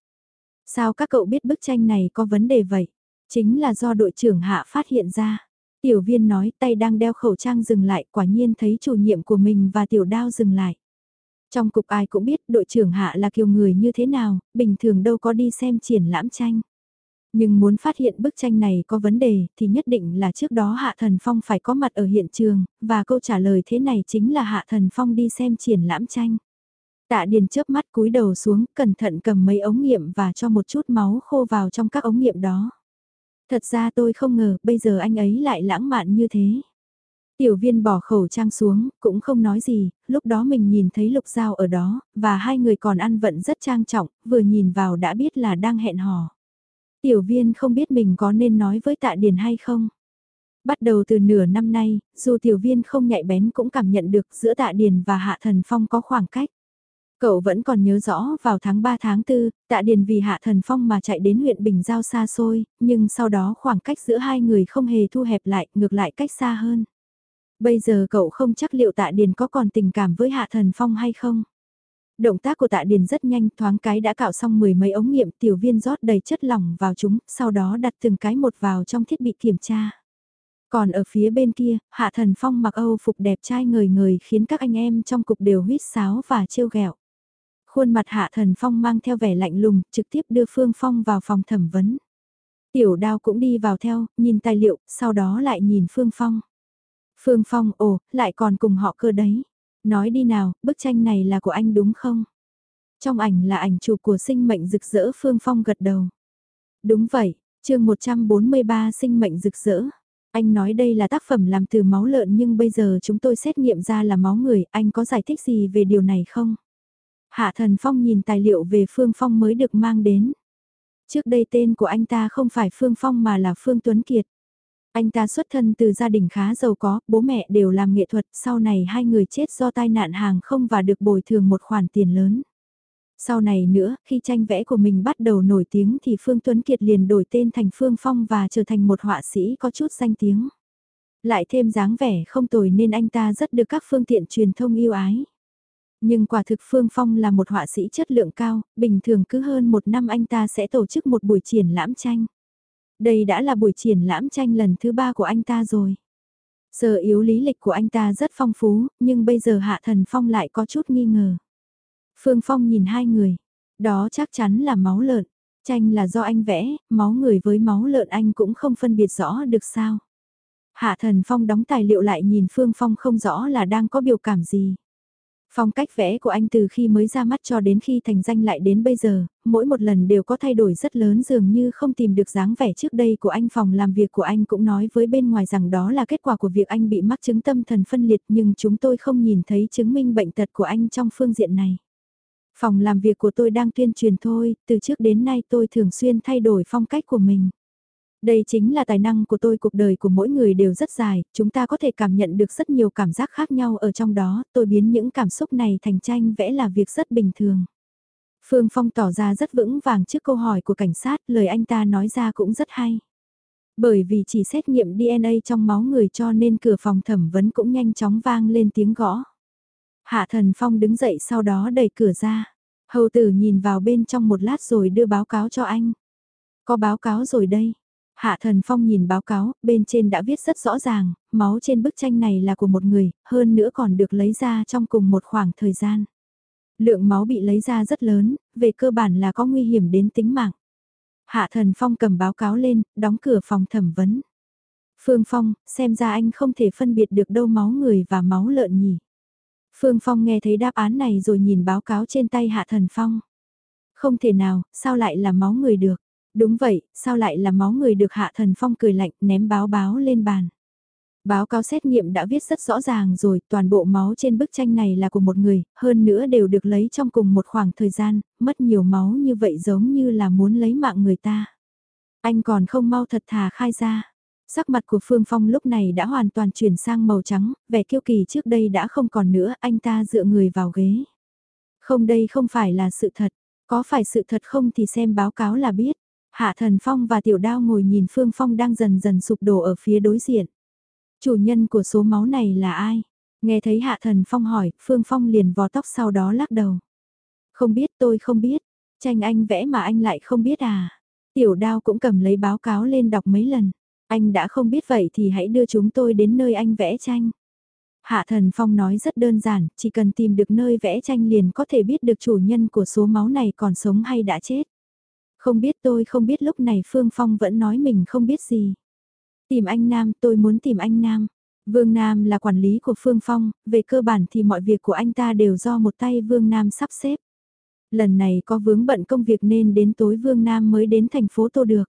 Sao các cậu biết bức tranh này có vấn đề vậy? Chính là do đội trưởng hạ phát hiện ra. Tiểu viên nói tay đang đeo khẩu trang dừng lại quả nhiên thấy chủ nhiệm của mình và tiểu đao dừng lại. Trong cục ai cũng biết đội trưởng hạ là kiều người như thế nào, bình thường đâu có đi xem triển lãm tranh. Nhưng muốn phát hiện bức tranh này có vấn đề thì nhất định là trước đó Hạ Thần Phong phải có mặt ở hiện trường, và câu trả lời thế này chính là Hạ Thần Phong đi xem triển lãm tranh. Tạ Điền chớp mắt cúi đầu xuống, cẩn thận cầm mấy ống nghiệm và cho một chút máu khô vào trong các ống nghiệm đó. Thật ra tôi không ngờ bây giờ anh ấy lại lãng mạn như thế. Tiểu viên bỏ khẩu trang xuống, cũng không nói gì, lúc đó mình nhìn thấy lục dao ở đó, và hai người còn ăn vận rất trang trọng, vừa nhìn vào đã biết là đang hẹn hò. Tiểu viên không biết mình có nên nói với tạ điền hay không. Bắt đầu từ nửa năm nay, dù tiểu viên không nhạy bén cũng cảm nhận được giữa tạ điền và hạ thần phong có khoảng cách. Cậu vẫn còn nhớ rõ vào tháng 3 tháng 4, tạ điền vì hạ thần phong mà chạy đến huyện Bình Giao xa xôi, nhưng sau đó khoảng cách giữa hai người không hề thu hẹp lại, ngược lại cách xa hơn. Bây giờ cậu không chắc liệu tạ điền có còn tình cảm với hạ thần phong hay không. Động tác của tạ điền rất nhanh, thoáng cái đã cạo xong mười mấy ống nghiệm tiểu viên rót đầy chất lỏng vào chúng, sau đó đặt từng cái một vào trong thiết bị kiểm tra. Còn ở phía bên kia, Hạ Thần Phong mặc Âu phục đẹp trai ngời ngời khiến các anh em trong cục đều huýt sáo và trêu ghẹo. Khuôn mặt Hạ Thần Phong mang theo vẻ lạnh lùng, trực tiếp đưa Phương Phong vào phòng thẩm vấn. Tiểu đao cũng đi vào theo, nhìn tài liệu, sau đó lại nhìn Phương Phong. Phương Phong, ồ, lại còn cùng họ cơ đấy. Nói đi nào, bức tranh này là của anh đúng không? Trong ảnh là ảnh chụp của sinh mệnh rực rỡ Phương Phong gật đầu. Đúng vậy, chương 143 sinh mệnh rực rỡ. Anh nói đây là tác phẩm làm từ máu lợn nhưng bây giờ chúng tôi xét nghiệm ra là máu người, anh có giải thích gì về điều này không? Hạ Thần Phong nhìn tài liệu về Phương Phong mới được mang đến. Trước đây tên của anh ta không phải Phương Phong mà là Phương Tuấn Kiệt. Anh ta xuất thân từ gia đình khá giàu có, bố mẹ đều làm nghệ thuật, sau này hai người chết do tai nạn hàng không và được bồi thường một khoản tiền lớn. Sau này nữa, khi tranh vẽ của mình bắt đầu nổi tiếng thì Phương Tuấn Kiệt liền đổi tên thành Phương Phong và trở thành một họa sĩ có chút danh tiếng. Lại thêm dáng vẻ không tồi nên anh ta rất được các phương tiện truyền thông yêu ái. Nhưng quả thực Phương Phong là một họa sĩ chất lượng cao, bình thường cứ hơn một năm anh ta sẽ tổ chức một buổi triển lãm tranh. Đây đã là buổi triển lãm tranh lần thứ ba của anh ta rồi. Sở yếu lý lịch của anh ta rất phong phú, nhưng bây giờ Hạ Thần Phong lại có chút nghi ngờ. Phương Phong nhìn hai người, đó chắc chắn là máu lợn, tranh là do anh vẽ, máu người với máu lợn anh cũng không phân biệt rõ được sao. Hạ Thần Phong đóng tài liệu lại nhìn Phương Phong không rõ là đang có biểu cảm gì. Phong cách vẽ của anh từ khi mới ra mắt cho đến khi thành danh lại đến bây giờ, mỗi một lần đều có thay đổi rất lớn dường như không tìm được dáng vẻ trước đây của anh phòng làm việc của anh cũng nói với bên ngoài rằng đó là kết quả của việc anh bị mắc chứng tâm thần phân liệt nhưng chúng tôi không nhìn thấy chứng minh bệnh tật của anh trong phương diện này. Phòng làm việc của tôi đang tuyên truyền thôi, từ trước đến nay tôi thường xuyên thay đổi phong cách của mình. Đây chính là tài năng của tôi cuộc đời của mỗi người đều rất dài, chúng ta có thể cảm nhận được rất nhiều cảm giác khác nhau ở trong đó, tôi biến những cảm xúc này thành tranh vẽ là việc rất bình thường. Phương Phong tỏ ra rất vững vàng trước câu hỏi của cảnh sát, lời anh ta nói ra cũng rất hay. Bởi vì chỉ xét nghiệm DNA trong máu người cho nên cửa phòng thẩm vấn cũng nhanh chóng vang lên tiếng gõ. Hạ Thần Phong đứng dậy sau đó đẩy cửa ra. Hầu tử nhìn vào bên trong một lát rồi đưa báo cáo cho anh. Có báo cáo rồi đây. Hạ Thần Phong nhìn báo cáo, bên trên đã viết rất rõ ràng, máu trên bức tranh này là của một người, hơn nữa còn được lấy ra trong cùng một khoảng thời gian. Lượng máu bị lấy ra rất lớn, về cơ bản là có nguy hiểm đến tính mạng. Hạ Thần Phong cầm báo cáo lên, đóng cửa phòng thẩm vấn. Phương Phong, xem ra anh không thể phân biệt được đâu máu người và máu lợn nhỉ. Phương Phong nghe thấy đáp án này rồi nhìn báo cáo trên tay Hạ Thần Phong. Không thể nào, sao lại là máu người được? Đúng vậy, sao lại là máu người được Hạ Thần Phong cười lạnh ném báo báo lên bàn. Báo cáo xét nghiệm đã viết rất rõ ràng rồi, toàn bộ máu trên bức tranh này là của một người, hơn nữa đều được lấy trong cùng một khoảng thời gian, mất nhiều máu như vậy giống như là muốn lấy mạng người ta. Anh còn không mau thật thà khai ra. Sắc mặt của Phương Phong lúc này đã hoàn toàn chuyển sang màu trắng, vẻ kiêu kỳ trước đây đã không còn nữa, anh ta dựa người vào ghế. Không đây không phải là sự thật, có phải sự thật không thì xem báo cáo là biết. Hạ Thần Phong và Tiểu Đao ngồi nhìn Phương Phong đang dần dần sụp đổ ở phía đối diện. Chủ nhân của số máu này là ai? Nghe thấy Hạ Thần Phong hỏi, Phương Phong liền vò tóc sau đó lắc đầu. Không biết tôi không biết, tranh anh vẽ mà anh lại không biết à. Tiểu đao cũng cầm lấy báo cáo lên đọc mấy lần. Anh đã không biết vậy thì hãy đưa chúng tôi đến nơi anh vẽ tranh. Hạ Thần Phong nói rất đơn giản, chỉ cần tìm được nơi vẽ tranh liền có thể biết được chủ nhân của số máu này còn sống hay đã chết. Không biết tôi không biết lúc này Phương Phong vẫn nói mình không biết gì. Tìm anh Nam, tôi muốn tìm anh Nam. Vương Nam là quản lý của Phương Phong, về cơ bản thì mọi việc của anh ta đều do một tay Vương Nam sắp xếp. Lần này có vướng bận công việc nên đến tối Vương Nam mới đến thành phố Tô được.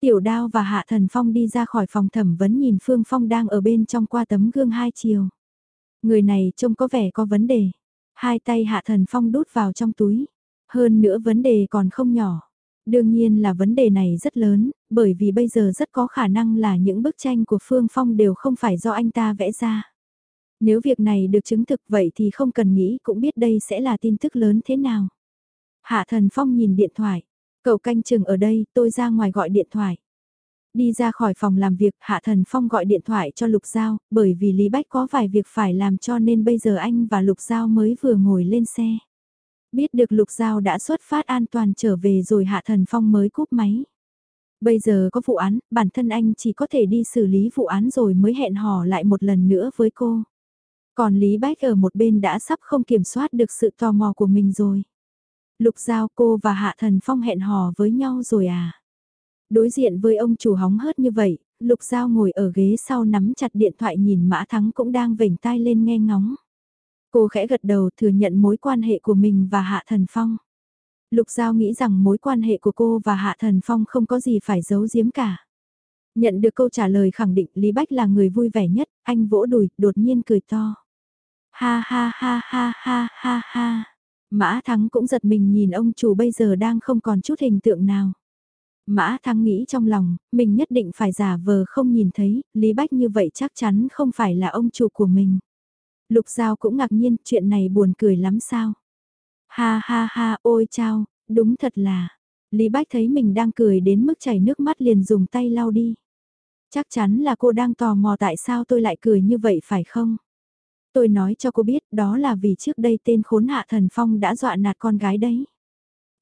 Tiểu Đao và Hạ Thần Phong đi ra khỏi phòng thẩm vấn nhìn Phương Phong đang ở bên trong qua tấm gương hai chiều. Người này trông có vẻ có vấn đề. Hai tay Hạ Thần Phong đút vào trong túi. Hơn nữa vấn đề còn không nhỏ. Đương nhiên là vấn đề này rất lớn, bởi vì bây giờ rất có khả năng là những bức tranh của Phương Phong đều không phải do anh ta vẽ ra. Nếu việc này được chứng thực vậy thì không cần nghĩ cũng biết đây sẽ là tin tức lớn thế nào. Hạ Thần Phong nhìn điện thoại. Cậu canh chừng ở đây, tôi ra ngoài gọi điện thoại. Đi ra khỏi phòng làm việc, Hạ Thần Phong gọi điện thoại cho Lục Giao, bởi vì Lý Bách có vài việc phải làm cho nên bây giờ anh và Lục Giao mới vừa ngồi lên xe. Biết được Lục Giao đã xuất phát an toàn trở về rồi Hạ Thần Phong mới cúp máy. Bây giờ có vụ án, bản thân anh chỉ có thể đi xử lý vụ án rồi mới hẹn hò lại một lần nữa với cô. Còn Lý Bách ở một bên đã sắp không kiểm soát được sự tò mò của mình rồi. Lục Giao cô và Hạ Thần Phong hẹn hò với nhau rồi à? Đối diện với ông chủ hóng hớt như vậy, Lục Giao ngồi ở ghế sau nắm chặt điện thoại nhìn Mã Thắng cũng đang vểnh tai lên nghe ngóng. Cô khẽ gật đầu thừa nhận mối quan hệ của mình và Hạ Thần Phong. Lục Giao nghĩ rằng mối quan hệ của cô và Hạ Thần Phong không có gì phải giấu giếm cả. Nhận được câu trả lời khẳng định Lý Bách là người vui vẻ nhất, anh vỗ đùi, đột nhiên cười to. Ha ha ha ha ha ha ha. Mã Thắng cũng giật mình nhìn ông chủ bây giờ đang không còn chút hình tượng nào. Mã Thắng nghĩ trong lòng, mình nhất định phải giả vờ không nhìn thấy, Lý Bách như vậy chắc chắn không phải là ông chủ của mình. Lục Giao cũng ngạc nhiên, chuyện này buồn cười lắm sao? Ha ha ha, ôi chao, đúng thật là. Lý Bách thấy mình đang cười đến mức chảy nước mắt liền dùng tay lau đi. Chắc chắn là cô đang tò mò tại sao tôi lại cười như vậy phải không? Tôi nói cho cô biết đó là vì trước đây tên khốn hạ thần phong đã dọa nạt con gái đấy.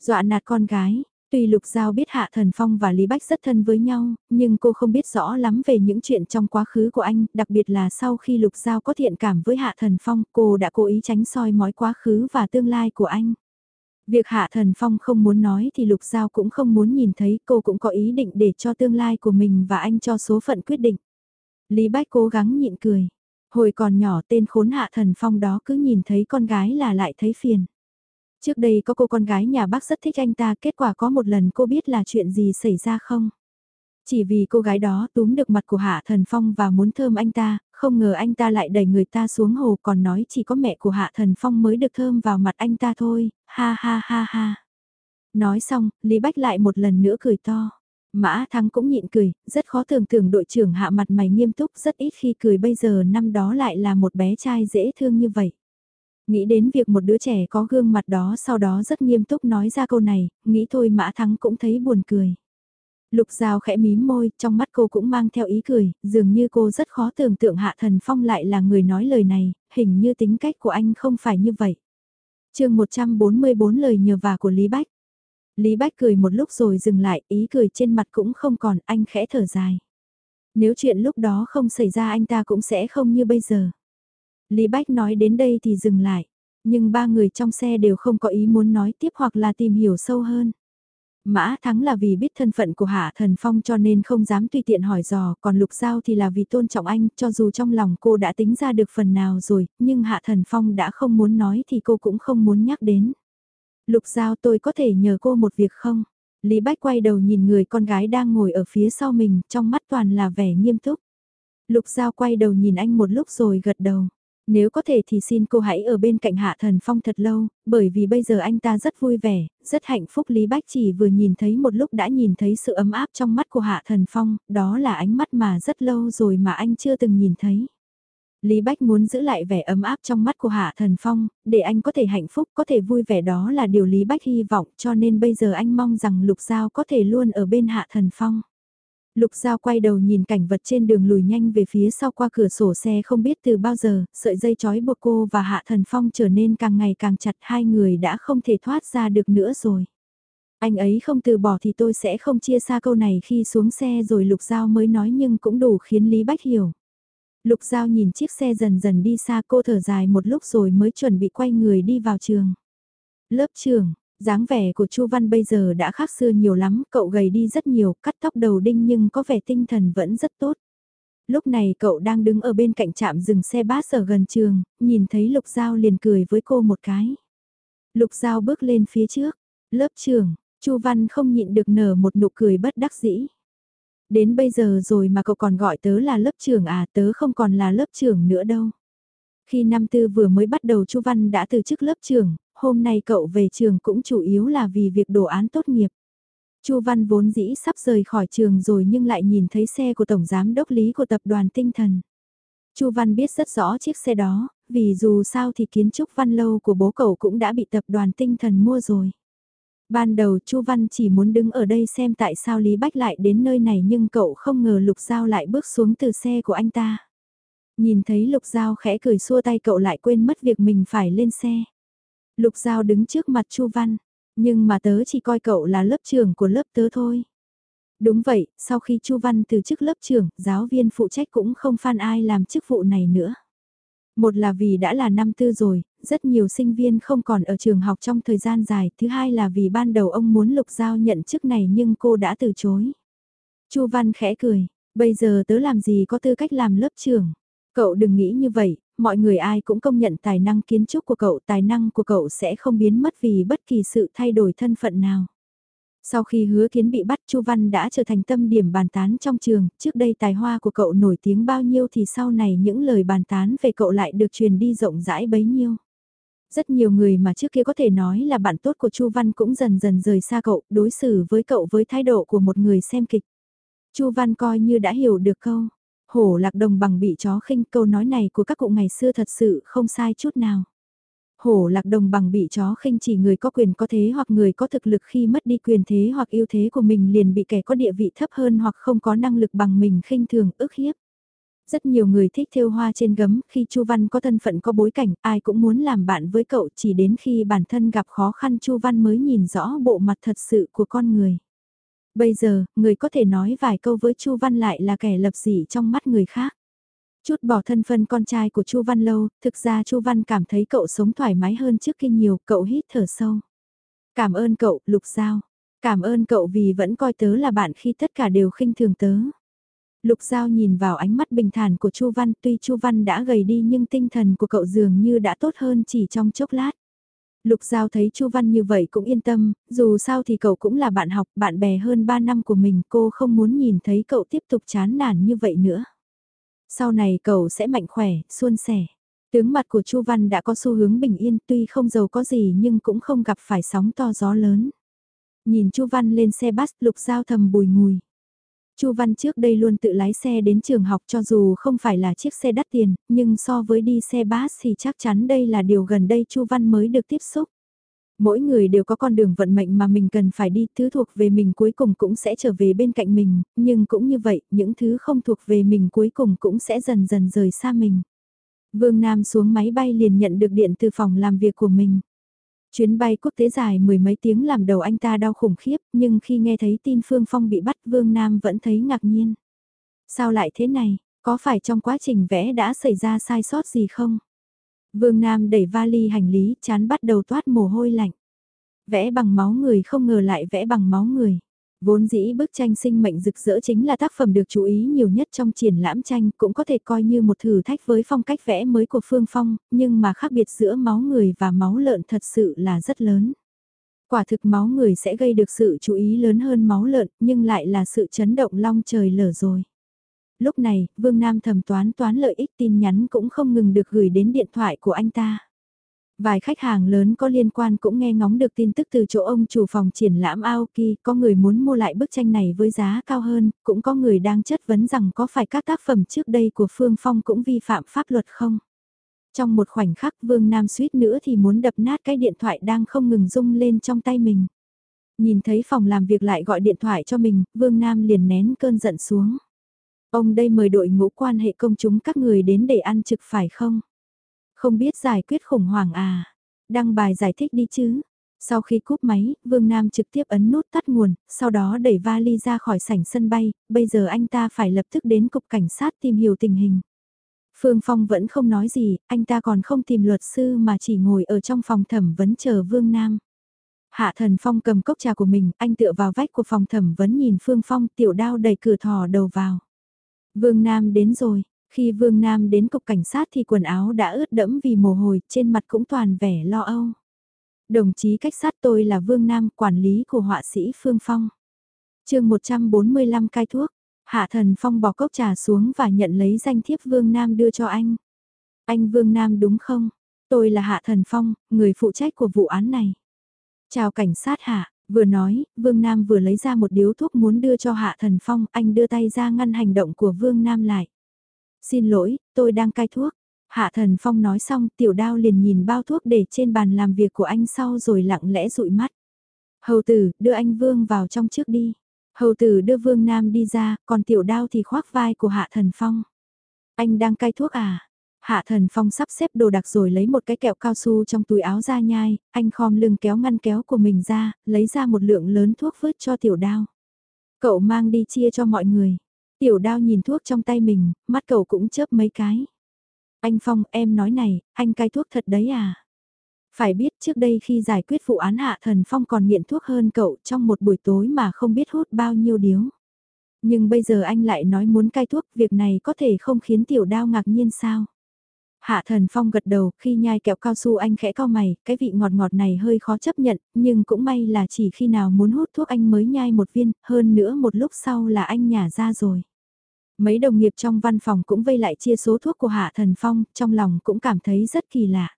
Dọa nạt con gái, Tuy Lục Giao biết Hạ Thần Phong và Lý Bách rất thân với nhau, nhưng cô không biết rõ lắm về những chuyện trong quá khứ của anh, đặc biệt là sau khi Lục Giao có thiện cảm với Hạ Thần Phong, cô đã cố ý tránh soi mói quá khứ và tương lai của anh. Việc Hạ Thần Phong không muốn nói thì Lục Giao cũng không muốn nhìn thấy, cô cũng có ý định để cho tương lai của mình và anh cho số phận quyết định. Lý Bách cố gắng nhịn cười. Hồi còn nhỏ tên khốn Hạ Thần Phong đó cứ nhìn thấy con gái là lại thấy phiền. Trước đây có cô con gái nhà bác rất thích anh ta, kết quả có một lần cô biết là chuyện gì xảy ra không? Chỉ vì cô gái đó túm được mặt của Hạ Thần Phong và muốn thơm anh ta, không ngờ anh ta lại đẩy người ta xuống hồ còn nói chỉ có mẹ của Hạ Thần Phong mới được thơm vào mặt anh ta thôi, ha ha ha ha. Nói xong, Lý Bách lại một lần nữa cười to. Mã Thắng cũng nhịn cười, rất khó tưởng tượng đội trưởng hạ mặt mày nghiêm túc rất ít khi cười bây giờ năm đó lại là một bé trai dễ thương như vậy. Nghĩ đến việc một đứa trẻ có gương mặt đó sau đó rất nghiêm túc nói ra câu này, nghĩ thôi Mã Thắng cũng thấy buồn cười. Lục Giao khẽ mím môi, trong mắt cô cũng mang theo ý cười, dường như cô rất khó tưởng tượng Hạ Thần Phong lại là người nói lời này, hình như tính cách của anh không phải như vậy. chương 144 lời nhờ vả của Lý Bách. Lý Bách cười một lúc rồi dừng lại, ý cười trên mặt cũng không còn, anh khẽ thở dài. Nếu chuyện lúc đó không xảy ra anh ta cũng sẽ không như bây giờ. Lý Bách nói đến đây thì dừng lại, nhưng ba người trong xe đều không có ý muốn nói tiếp hoặc là tìm hiểu sâu hơn. Mã Thắng là vì biết thân phận của Hạ Thần Phong cho nên không dám tùy tiện hỏi dò, còn Lục Giao thì là vì tôn trọng anh, cho dù trong lòng cô đã tính ra được phần nào rồi, nhưng Hạ Thần Phong đã không muốn nói thì cô cũng không muốn nhắc đến. Lục Giao tôi có thể nhờ cô một việc không? Lý Bách quay đầu nhìn người con gái đang ngồi ở phía sau mình, trong mắt toàn là vẻ nghiêm túc. Lục Giao quay đầu nhìn anh một lúc rồi gật đầu. Nếu có thể thì xin cô hãy ở bên cạnh Hạ Thần Phong thật lâu, bởi vì bây giờ anh ta rất vui vẻ, rất hạnh phúc Lý Bách chỉ vừa nhìn thấy một lúc đã nhìn thấy sự ấm áp trong mắt của Hạ Thần Phong, đó là ánh mắt mà rất lâu rồi mà anh chưa từng nhìn thấy. Lý Bách muốn giữ lại vẻ ấm áp trong mắt của Hạ Thần Phong, để anh có thể hạnh phúc, có thể vui vẻ đó là điều Lý Bách hy vọng cho nên bây giờ anh mong rằng Lục Giao có thể luôn ở bên Hạ Thần Phong. Lục Giao quay đầu nhìn cảnh vật trên đường lùi nhanh về phía sau qua cửa sổ xe không biết từ bao giờ, sợi dây chói buộc cô và Hạ Thần Phong trở nên càng ngày càng chặt hai người đã không thể thoát ra được nữa rồi. Anh ấy không từ bỏ thì tôi sẽ không chia xa câu này khi xuống xe rồi Lục Giao mới nói nhưng cũng đủ khiến Lý Bách hiểu. Lục Giao nhìn chiếc xe dần dần đi xa cô thở dài một lúc rồi mới chuẩn bị quay người đi vào trường. Lớp trường, dáng vẻ của Chu Văn bây giờ đã khác xưa nhiều lắm, cậu gầy đi rất nhiều, cắt tóc đầu đinh nhưng có vẻ tinh thần vẫn rất tốt. Lúc này cậu đang đứng ở bên cạnh trạm dừng xe bát ở gần trường, nhìn thấy Lục Giao liền cười với cô một cái. Lục Giao bước lên phía trước, lớp trường, Chu Văn không nhịn được nở một nụ cười bất đắc dĩ. Đến bây giờ rồi mà cậu còn gọi tớ là lớp trưởng à tớ không còn là lớp trưởng nữa đâu. Khi năm tư vừa mới bắt đầu Chu Văn đã từ chức lớp trưởng, hôm nay cậu về trường cũng chủ yếu là vì việc đồ án tốt nghiệp. Chu Văn vốn dĩ sắp rời khỏi trường rồi nhưng lại nhìn thấy xe của Tổng Giám Đốc Lý của Tập đoàn Tinh Thần. Chu Văn biết rất rõ chiếc xe đó, vì dù sao thì kiến trúc văn lâu của bố cậu cũng đã bị Tập đoàn Tinh Thần mua rồi. Ban đầu Chu Văn chỉ muốn đứng ở đây xem tại sao Lý Bách lại đến nơi này nhưng cậu không ngờ Lục Giao lại bước xuống từ xe của anh ta. Nhìn thấy Lục Giao khẽ cười xua tay cậu lại quên mất việc mình phải lên xe. Lục Giao đứng trước mặt Chu Văn, nhưng mà tớ chỉ coi cậu là lớp trưởng của lớp tớ thôi. Đúng vậy, sau khi Chu Văn từ chức lớp trưởng, giáo viên phụ trách cũng không phan ai làm chức vụ này nữa. Một là vì đã là năm tư rồi, rất nhiều sinh viên không còn ở trường học trong thời gian dài, thứ hai là vì ban đầu ông muốn Lục Giao nhận chức này nhưng cô đã từ chối. Chu Văn khẽ cười, bây giờ tớ làm gì có tư cách làm lớp trưởng. Cậu đừng nghĩ như vậy, mọi người ai cũng công nhận tài năng kiến trúc của cậu, tài năng của cậu sẽ không biến mất vì bất kỳ sự thay đổi thân phận nào. Sau khi hứa kiến bị bắt Chu Văn đã trở thành tâm điểm bàn tán trong trường, trước đây tài hoa của cậu nổi tiếng bao nhiêu thì sau này những lời bàn tán về cậu lại được truyền đi rộng rãi bấy nhiêu. Rất nhiều người mà trước kia có thể nói là bạn tốt của Chu Văn cũng dần dần rời xa cậu, đối xử với cậu với thái độ của một người xem kịch. Chu Văn coi như đã hiểu được câu, hổ lạc đồng bằng bị chó khinh câu nói này của các cụ ngày xưa thật sự không sai chút nào. Hổ lạc đồng bằng bị chó khinh chỉ người có quyền có thế hoặc người có thực lực khi mất đi quyền thế hoặc ưu thế của mình liền bị kẻ có địa vị thấp hơn hoặc không có năng lực bằng mình khinh thường ức hiếp. Rất nhiều người thích thêu hoa trên gấm, khi Chu Văn có thân phận có bối cảnh, ai cũng muốn làm bạn với cậu chỉ đến khi bản thân gặp khó khăn Chu Văn mới nhìn rõ bộ mặt thật sự của con người. Bây giờ, người có thể nói vài câu với Chu Văn lại là kẻ lập dị trong mắt người khác. Chút bỏ thân phân con trai của Chu Văn Lâu, thực ra Chu Văn cảm thấy cậu sống thoải mái hơn trước kia nhiều, cậu hít thở sâu. Cảm ơn cậu, Lục Giao. Cảm ơn cậu vì vẫn coi tớ là bạn khi tất cả đều khinh thường tớ. Lục Giao nhìn vào ánh mắt bình thản của Chu Văn, tuy Chu Văn đã gầy đi nhưng tinh thần của cậu dường như đã tốt hơn chỉ trong chốc lát. Lục Giao thấy Chu Văn như vậy cũng yên tâm, dù sao thì cậu cũng là bạn học, bạn bè hơn 3 năm của mình, cô không muốn nhìn thấy cậu tiếp tục chán nản như vậy nữa. Sau này cậu sẽ mạnh khỏe, suôn sẻ. Tướng mặt của Chu Văn đã có xu hướng bình yên, tuy không giàu có gì nhưng cũng không gặp phải sóng to gió lớn. Nhìn Chu Văn lên xe bus, Lục Giao thầm bùi ngùi. Chu Văn trước đây luôn tự lái xe đến trường học cho dù không phải là chiếc xe đắt tiền, nhưng so với đi xe bus thì chắc chắn đây là điều gần đây Chu Văn mới được tiếp xúc. Mỗi người đều có con đường vận mệnh mà mình cần phải đi, thứ thuộc về mình cuối cùng cũng sẽ trở về bên cạnh mình, nhưng cũng như vậy, những thứ không thuộc về mình cuối cùng cũng sẽ dần dần rời xa mình. Vương Nam xuống máy bay liền nhận được điện từ phòng làm việc của mình. Chuyến bay quốc tế dài mười mấy tiếng làm đầu anh ta đau khủng khiếp, nhưng khi nghe thấy tin Phương Phong bị bắt Vương Nam vẫn thấy ngạc nhiên. Sao lại thế này, có phải trong quá trình vẽ đã xảy ra sai sót gì không? Vương Nam đẩy vali hành lý, chán bắt đầu toát mồ hôi lạnh. Vẽ bằng máu người không ngờ lại vẽ bằng máu người. Vốn dĩ bức tranh sinh mệnh rực rỡ chính là tác phẩm được chú ý nhiều nhất trong triển lãm tranh cũng có thể coi như một thử thách với phong cách vẽ mới của Phương Phong, nhưng mà khác biệt giữa máu người và máu lợn thật sự là rất lớn. Quả thực máu người sẽ gây được sự chú ý lớn hơn máu lợn nhưng lại là sự chấn động long trời lở rồi. Lúc này, Vương Nam thầm toán toán lợi ích tin nhắn cũng không ngừng được gửi đến điện thoại của anh ta. Vài khách hàng lớn có liên quan cũng nghe ngóng được tin tức từ chỗ ông chủ phòng triển lãm Aoki, có người muốn mua lại bức tranh này với giá cao hơn, cũng có người đang chất vấn rằng có phải các tác phẩm trước đây của Phương Phong cũng vi phạm pháp luật không? Trong một khoảnh khắc Vương Nam suýt nữa thì muốn đập nát cái điện thoại đang không ngừng rung lên trong tay mình. Nhìn thấy phòng làm việc lại gọi điện thoại cho mình, Vương Nam liền nén cơn giận xuống. Ông đây mời đội ngũ quan hệ công chúng các người đến để ăn trực phải không? Không biết giải quyết khủng hoảng à? Đăng bài giải thích đi chứ? Sau khi cúp máy, Vương Nam trực tiếp ấn nút tắt nguồn, sau đó đẩy vali ra khỏi sảnh sân bay, bây giờ anh ta phải lập tức đến cục cảnh sát tìm hiểu tình hình. Phương Phong vẫn không nói gì, anh ta còn không tìm luật sư mà chỉ ngồi ở trong phòng thẩm vấn chờ Vương Nam. Hạ thần Phong cầm cốc trà của mình, anh tựa vào vách của phòng thẩm vấn nhìn Phương Phong tiểu đao đẩy cửa thò đầu vào. Vương Nam đến rồi, khi Vương Nam đến cục cảnh sát thì quần áo đã ướt đẫm vì mồ hôi, trên mặt cũng toàn vẻ lo âu. Đồng chí cách sát tôi là Vương Nam, quản lý của họa sĩ Phương Phong. chương 145 cai thuốc, Hạ Thần Phong bỏ cốc trà xuống và nhận lấy danh thiếp Vương Nam đưa cho anh. Anh Vương Nam đúng không? Tôi là Hạ Thần Phong, người phụ trách của vụ án này. Chào cảnh sát Hạ, vừa nói, Vương Nam vừa lấy ra một điếu thuốc muốn đưa cho Hạ Thần Phong, anh đưa tay ra ngăn hành động của Vương Nam lại. Xin lỗi, tôi đang cai thuốc. Hạ Thần Phong nói xong tiểu đao liền nhìn bao thuốc để trên bàn làm việc của anh sau rồi lặng lẽ dụi mắt. Hầu tử, đưa anh Vương vào trong trước đi. Hầu tử đưa Vương Nam đi ra, còn tiểu đao thì khoác vai của Hạ Thần Phong. Anh đang cai thuốc à? Hạ Thần Phong sắp xếp đồ đặc rồi lấy một cái kẹo cao su trong túi áo ra nhai, anh khom lưng kéo ngăn kéo của mình ra, lấy ra một lượng lớn thuốc vứt cho tiểu đao. Cậu mang đi chia cho mọi người. Tiểu đao nhìn thuốc trong tay mình, mắt cậu cũng chớp mấy cái. Anh Phong, em nói này, anh cai thuốc thật đấy à? Phải biết trước đây khi giải quyết vụ án Hạ Thần Phong còn nghiện thuốc hơn cậu trong một buổi tối mà không biết hút bao nhiêu điếu. Nhưng bây giờ anh lại nói muốn cai thuốc, việc này có thể không khiến tiểu đao ngạc nhiên sao? Hạ thần phong gật đầu, khi nhai kẹo cao su anh khẽ cao mày, cái vị ngọt ngọt này hơi khó chấp nhận, nhưng cũng may là chỉ khi nào muốn hút thuốc anh mới nhai một viên, hơn nữa một lúc sau là anh nhả ra rồi. Mấy đồng nghiệp trong văn phòng cũng vây lại chia số thuốc của Hạ thần phong, trong lòng cũng cảm thấy rất kỳ lạ.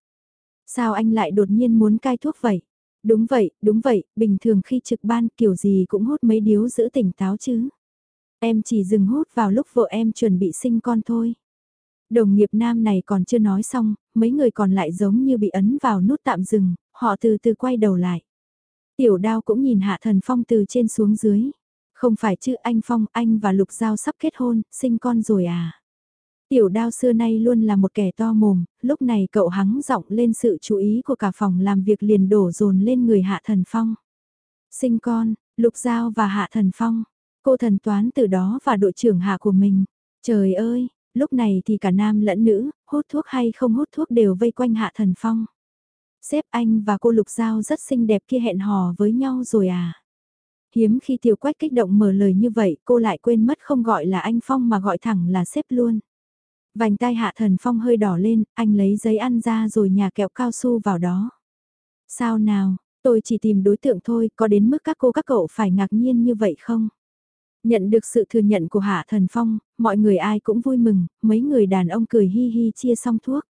Sao anh lại đột nhiên muốn cai thuốc vậy? Đúng vậy, đúng vậy, bình thường khi trực ban kiểu gì cũng hút mấy điếu giữ tỉnh táo chứ. Em chỉ dừng hút vào lúc vợ em chuẩn bị sinh con thôi. Đồng nghiệp nam này còn chưa nói xong, mấy người còn lại giống như bị ấn vào nút tạm dừng, họ từ từ quay đầu lại. Tiểu đao cũng nhìn Hạ Thần Phong từ trên xuống dưới. Không phải chứ anh Phong, anh và Lục Giao sắp kết hôn, sinh con rồi à? Tiểu đao xưa nay luôn là một kẻ to mồm, lúc này cậu hắng giọng lên sự chú ý của cả phòng làm việc liền đổ dồn lên người Hạ Thần Phong. Sinh con, Lục Giao và Hạ Thần Phong, cô thần toán từ đó và đội trưởng Hạ của mình. Trời ơi, lúc này thì cả nam lẫn nữ, hút thuốc hay không hút thuốc đều vây quanh Hạ Thần Phong. xếp anh và cô Lục Giao rất xinh đẹp kia hẹn hò với nhau rồi à? Hiếm khi Tiểu Quách kích động mở lời như vậy cô lại quên mất không gọi là anh Phong mà gọi thẳng là sếp luôn. Vành tai Hạ Thần Phong hơi đỏ lên, anh lấy giấy ăn ra rồi nhà kẹo cao su vào đó. Sao nào, tôi chỉ tìm đối tượng thôi, có đến mức các cô các cậu phải ngạc nhiên như vậy không? Nhận được sự thừa nhận của Hạ Thần Phong, mọi người ai cũng vui mừng, mấy người đàn ông cười hi hi chia xong thuốc.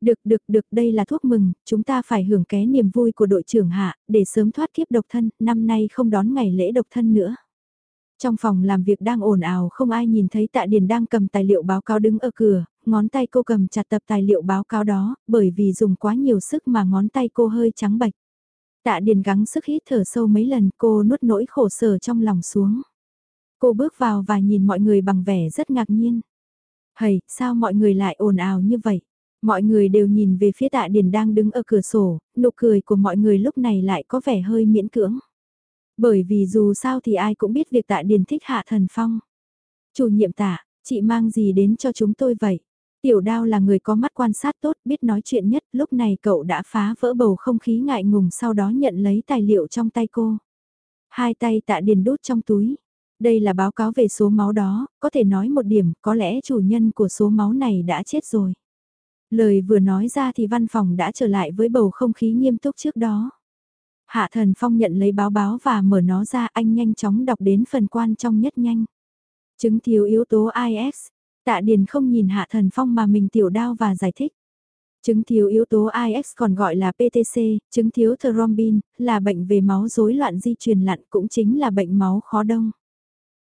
Được được được đây là thuốc mừng, chúng ta phải hưởng ké niềm vui của đội trưởng Hạ, để sớm thoát kiếp độc thân, năm nay không đón ngày lễ độc thân nữa. Trong phòng làm việc đang ồn ào không ai nhìn thấy tạ điền đang cầm tài liệu báo cáo đứng ở cửa, ngón tay cô cầm chặt tập tài liệu báo cáo đó, bởi vì dùng quá nhiều sức mà ngón tay cô hơi trắng bạch. Tạ điền gắng sức hít thở sâu mấy lần cô nuốt nỗi khổ sở trong lòng xuống. Cô bước vào và nhìn mọi người bằng vẻ rất ngạc nhiên. Hầy, sao mọi người lại ồn ào như vậy? Mọi người đều nhìn về phía tạ điền đang đứng ở cửa sổ, nụ cười của mọi người lúc này lại có vẻ hơi miễn cưỡng. Bởi vì dù sao thì ai cũng biết việc tạ điền thích hạ thần phong. Chủ nhiệm tạ, chị mang gì đến cho chúng tôi vậy? Tiểu đao là người có mắt quan sát tốt, biết nói chuyện nhất, lúc này cậu đã phá vỡ bầu không khí ngại ngùng sau đó nhận lấy tài liệu trong tay cô. Hai tay tạ điền đút trong túi, đây là báo cáo về số máu đó, có thể nói một điểm, có lẽ chủ nhân của số máu này đã chết rồi. Lời vừa nói ra thì văn phòng đã trở lại với bầu không khí nghiêm túc trước đó. Hạ thần phong nhận lấy báo báo và mở nó ra anh nhanh chóng đọc đến phần quan trong nhất nhanh. Chứng thiếu yếu tố IX, tạ điền không nhìn hạ thần phong mà mình tiểu đao và giải thích. Chứng thiếu yếu tố IX còn gọi là PTC, chứng thiếu thrombin, là bệnh về máu rối loạn di truyền lặn cũng chính là bệnh máu khó đông.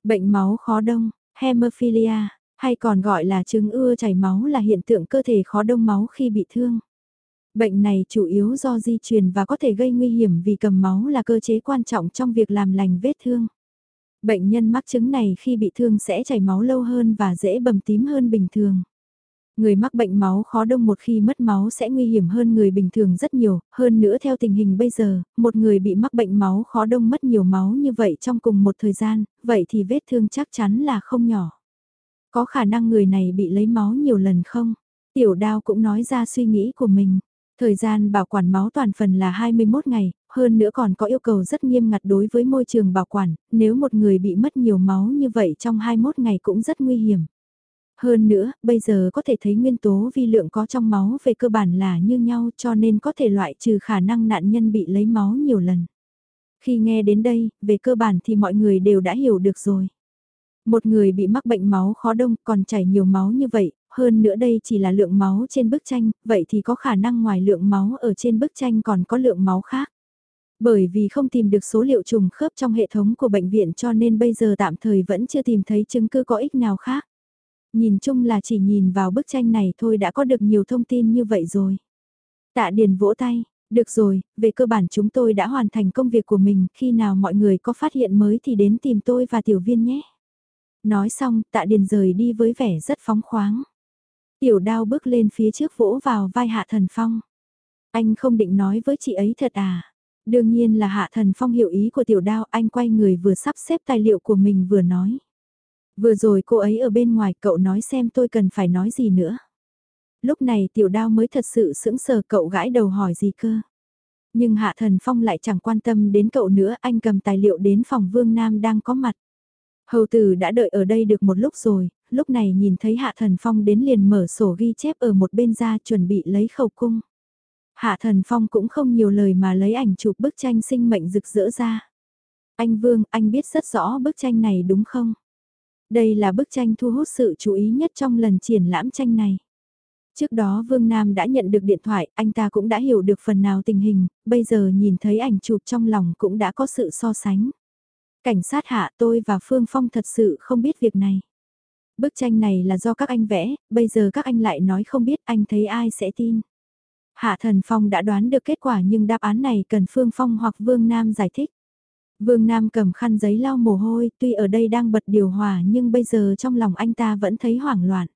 Bệnh máu khó đông, hemophilia, hay còn gọi là chứng ưa chảy máu là hiện tượng cơ thể khó đông máu khi bị thương. Bệnh này chủ yếu do di truyền và có thể gây nguy hiểm vì cầm máu là cơ chế quan trọng trong việc làm lành vết thương. Bệnh nhân mắc chứng này khi bị thương sẽ chảy máu lâu hơn và dễ bầm tím hơn bình thường. Người mắc bệnh máu khó đông một khi mất máu sẽ nguy hiểm hơn người bình thường rất nhiều, hơn nữa theo tình hình bây giờ, một người bị mắc bệnh máu khó đông mất nhiều máu như vậy trong cùng một thời gian, vậy thì vết thương chắc chắn là không nhỏ. Có khả năng người này bị lấy máu nhiều lần không? Tiểu đao cũng nói ra suy nghĩ của mình. Thời gian bảo quản máu toàn phần là 21 ngày, hơn nữa còn có yêu cầu rất nghiêm ngặt đối với môi trường bảo quản, nếu một người bị mất nhiều máu như vậy trong 21 ngày cũng rất nguy hiểm. Hơn nữa, bây giờ có thể thấy nguyên tố vi lượng có trong máu về cơ bản là như nhau cho nên có thể loại trừ khả năng nạn nhân bị lấy máu nhiều lần. Khi nghe đến đây, về cơ bản thì mọi người đều đã hiểu được rồi. Một người bị mắc bệnh máu khó đông còn chảy nhiều máu như vậy, hơn nữa đây chỉ là lượng máu trên bức tranh, vậy thì có khả năng ngoài lượng máu ở trên bức tranh còn có lượng máu khác. Bởi vì không tìm được số liệu trùng khớp trong hệ thống của bệnh viện cho nên bây giờ tạm thời vẫn chưa tìm thấy chứng cứ có ích nào khác. Nhìn chung là chỉ nhìn vào bức tranh này thôi đã có được nhiều thông tin như vậy rồi. Tạ Điền vỗ tay, được rồi, về cơ bản chúng tôi đã hoàn thành công việc của mình, khi nào mọi người có phát hiện mới thì đến tìm tôi và tiểu viên nhé. Nói xong, tạ điền rời đi với vẻ rất phóng khoáng. Tiểu đao bước lên phía trước vỗ vào vai Hạ Thần Phong. Anh không định nói với chị ấy thật à? Đương nhiên là Hạ Thần Phong hiểu ý của tiểu đao, anh quay người vừa sắp xếp tài liệu của mình vừa nói. Vừa rồi cô ấy ở bên ngoài cậu nói xem tôi cần phải nói gì nữa. Lúc này tiểu đao mới thật sự sững sờ cậu gãi đầu hỏi gì cơ. Nhưng Hạ Thần Phong lại chẳng quan tâm đến cậu nữa, anh cầm tài liệu đến phòng Vương Nam đang có mặt. Hầu tử đã đợi ở đây được một lúc rồi, lúc này nhìn thấy Hạ Thần Phong đến liền mở sổ ghi chép ở một bên ra chuẩn bị lấy khẩu cung. Hạ Thần Phong cũng không nhiều lời mà lấy ảnh chụp bức tranh sinh mệnh rực rỡ ra. Anh Vương, anh biết rất rõ bức tranh này đúng không? Đây là bức tranh thu hút sự chú ý nhất trong lần triển lãm tranh này. Trước đó Vương Nam đã nhận được điện thoại, anh ta cũng đã hiểu được phần nào tình hình, bây giờ nhìn thấy ảnh chụp trong lòng cũng đã có sự so sánh. Cảnh sát hạ tôi và Phương Phong thật sự không biết việc này. Bức tranh này là do các anh vẽ, bây giờ các anh lại nói không biết anh thấy ai sẽ tin. Hạ Thần Phong đã đoán được kết quả nhưng đáp án này cần Phương Phong hoặc Vương Nam giải thích. Vương Nam cầm khăn giấy lau mồ hôi, tuy ở đây đang bật điều hòa nhưng bây giờ trong lòng anh ta vẫn thấy hoảng loạn.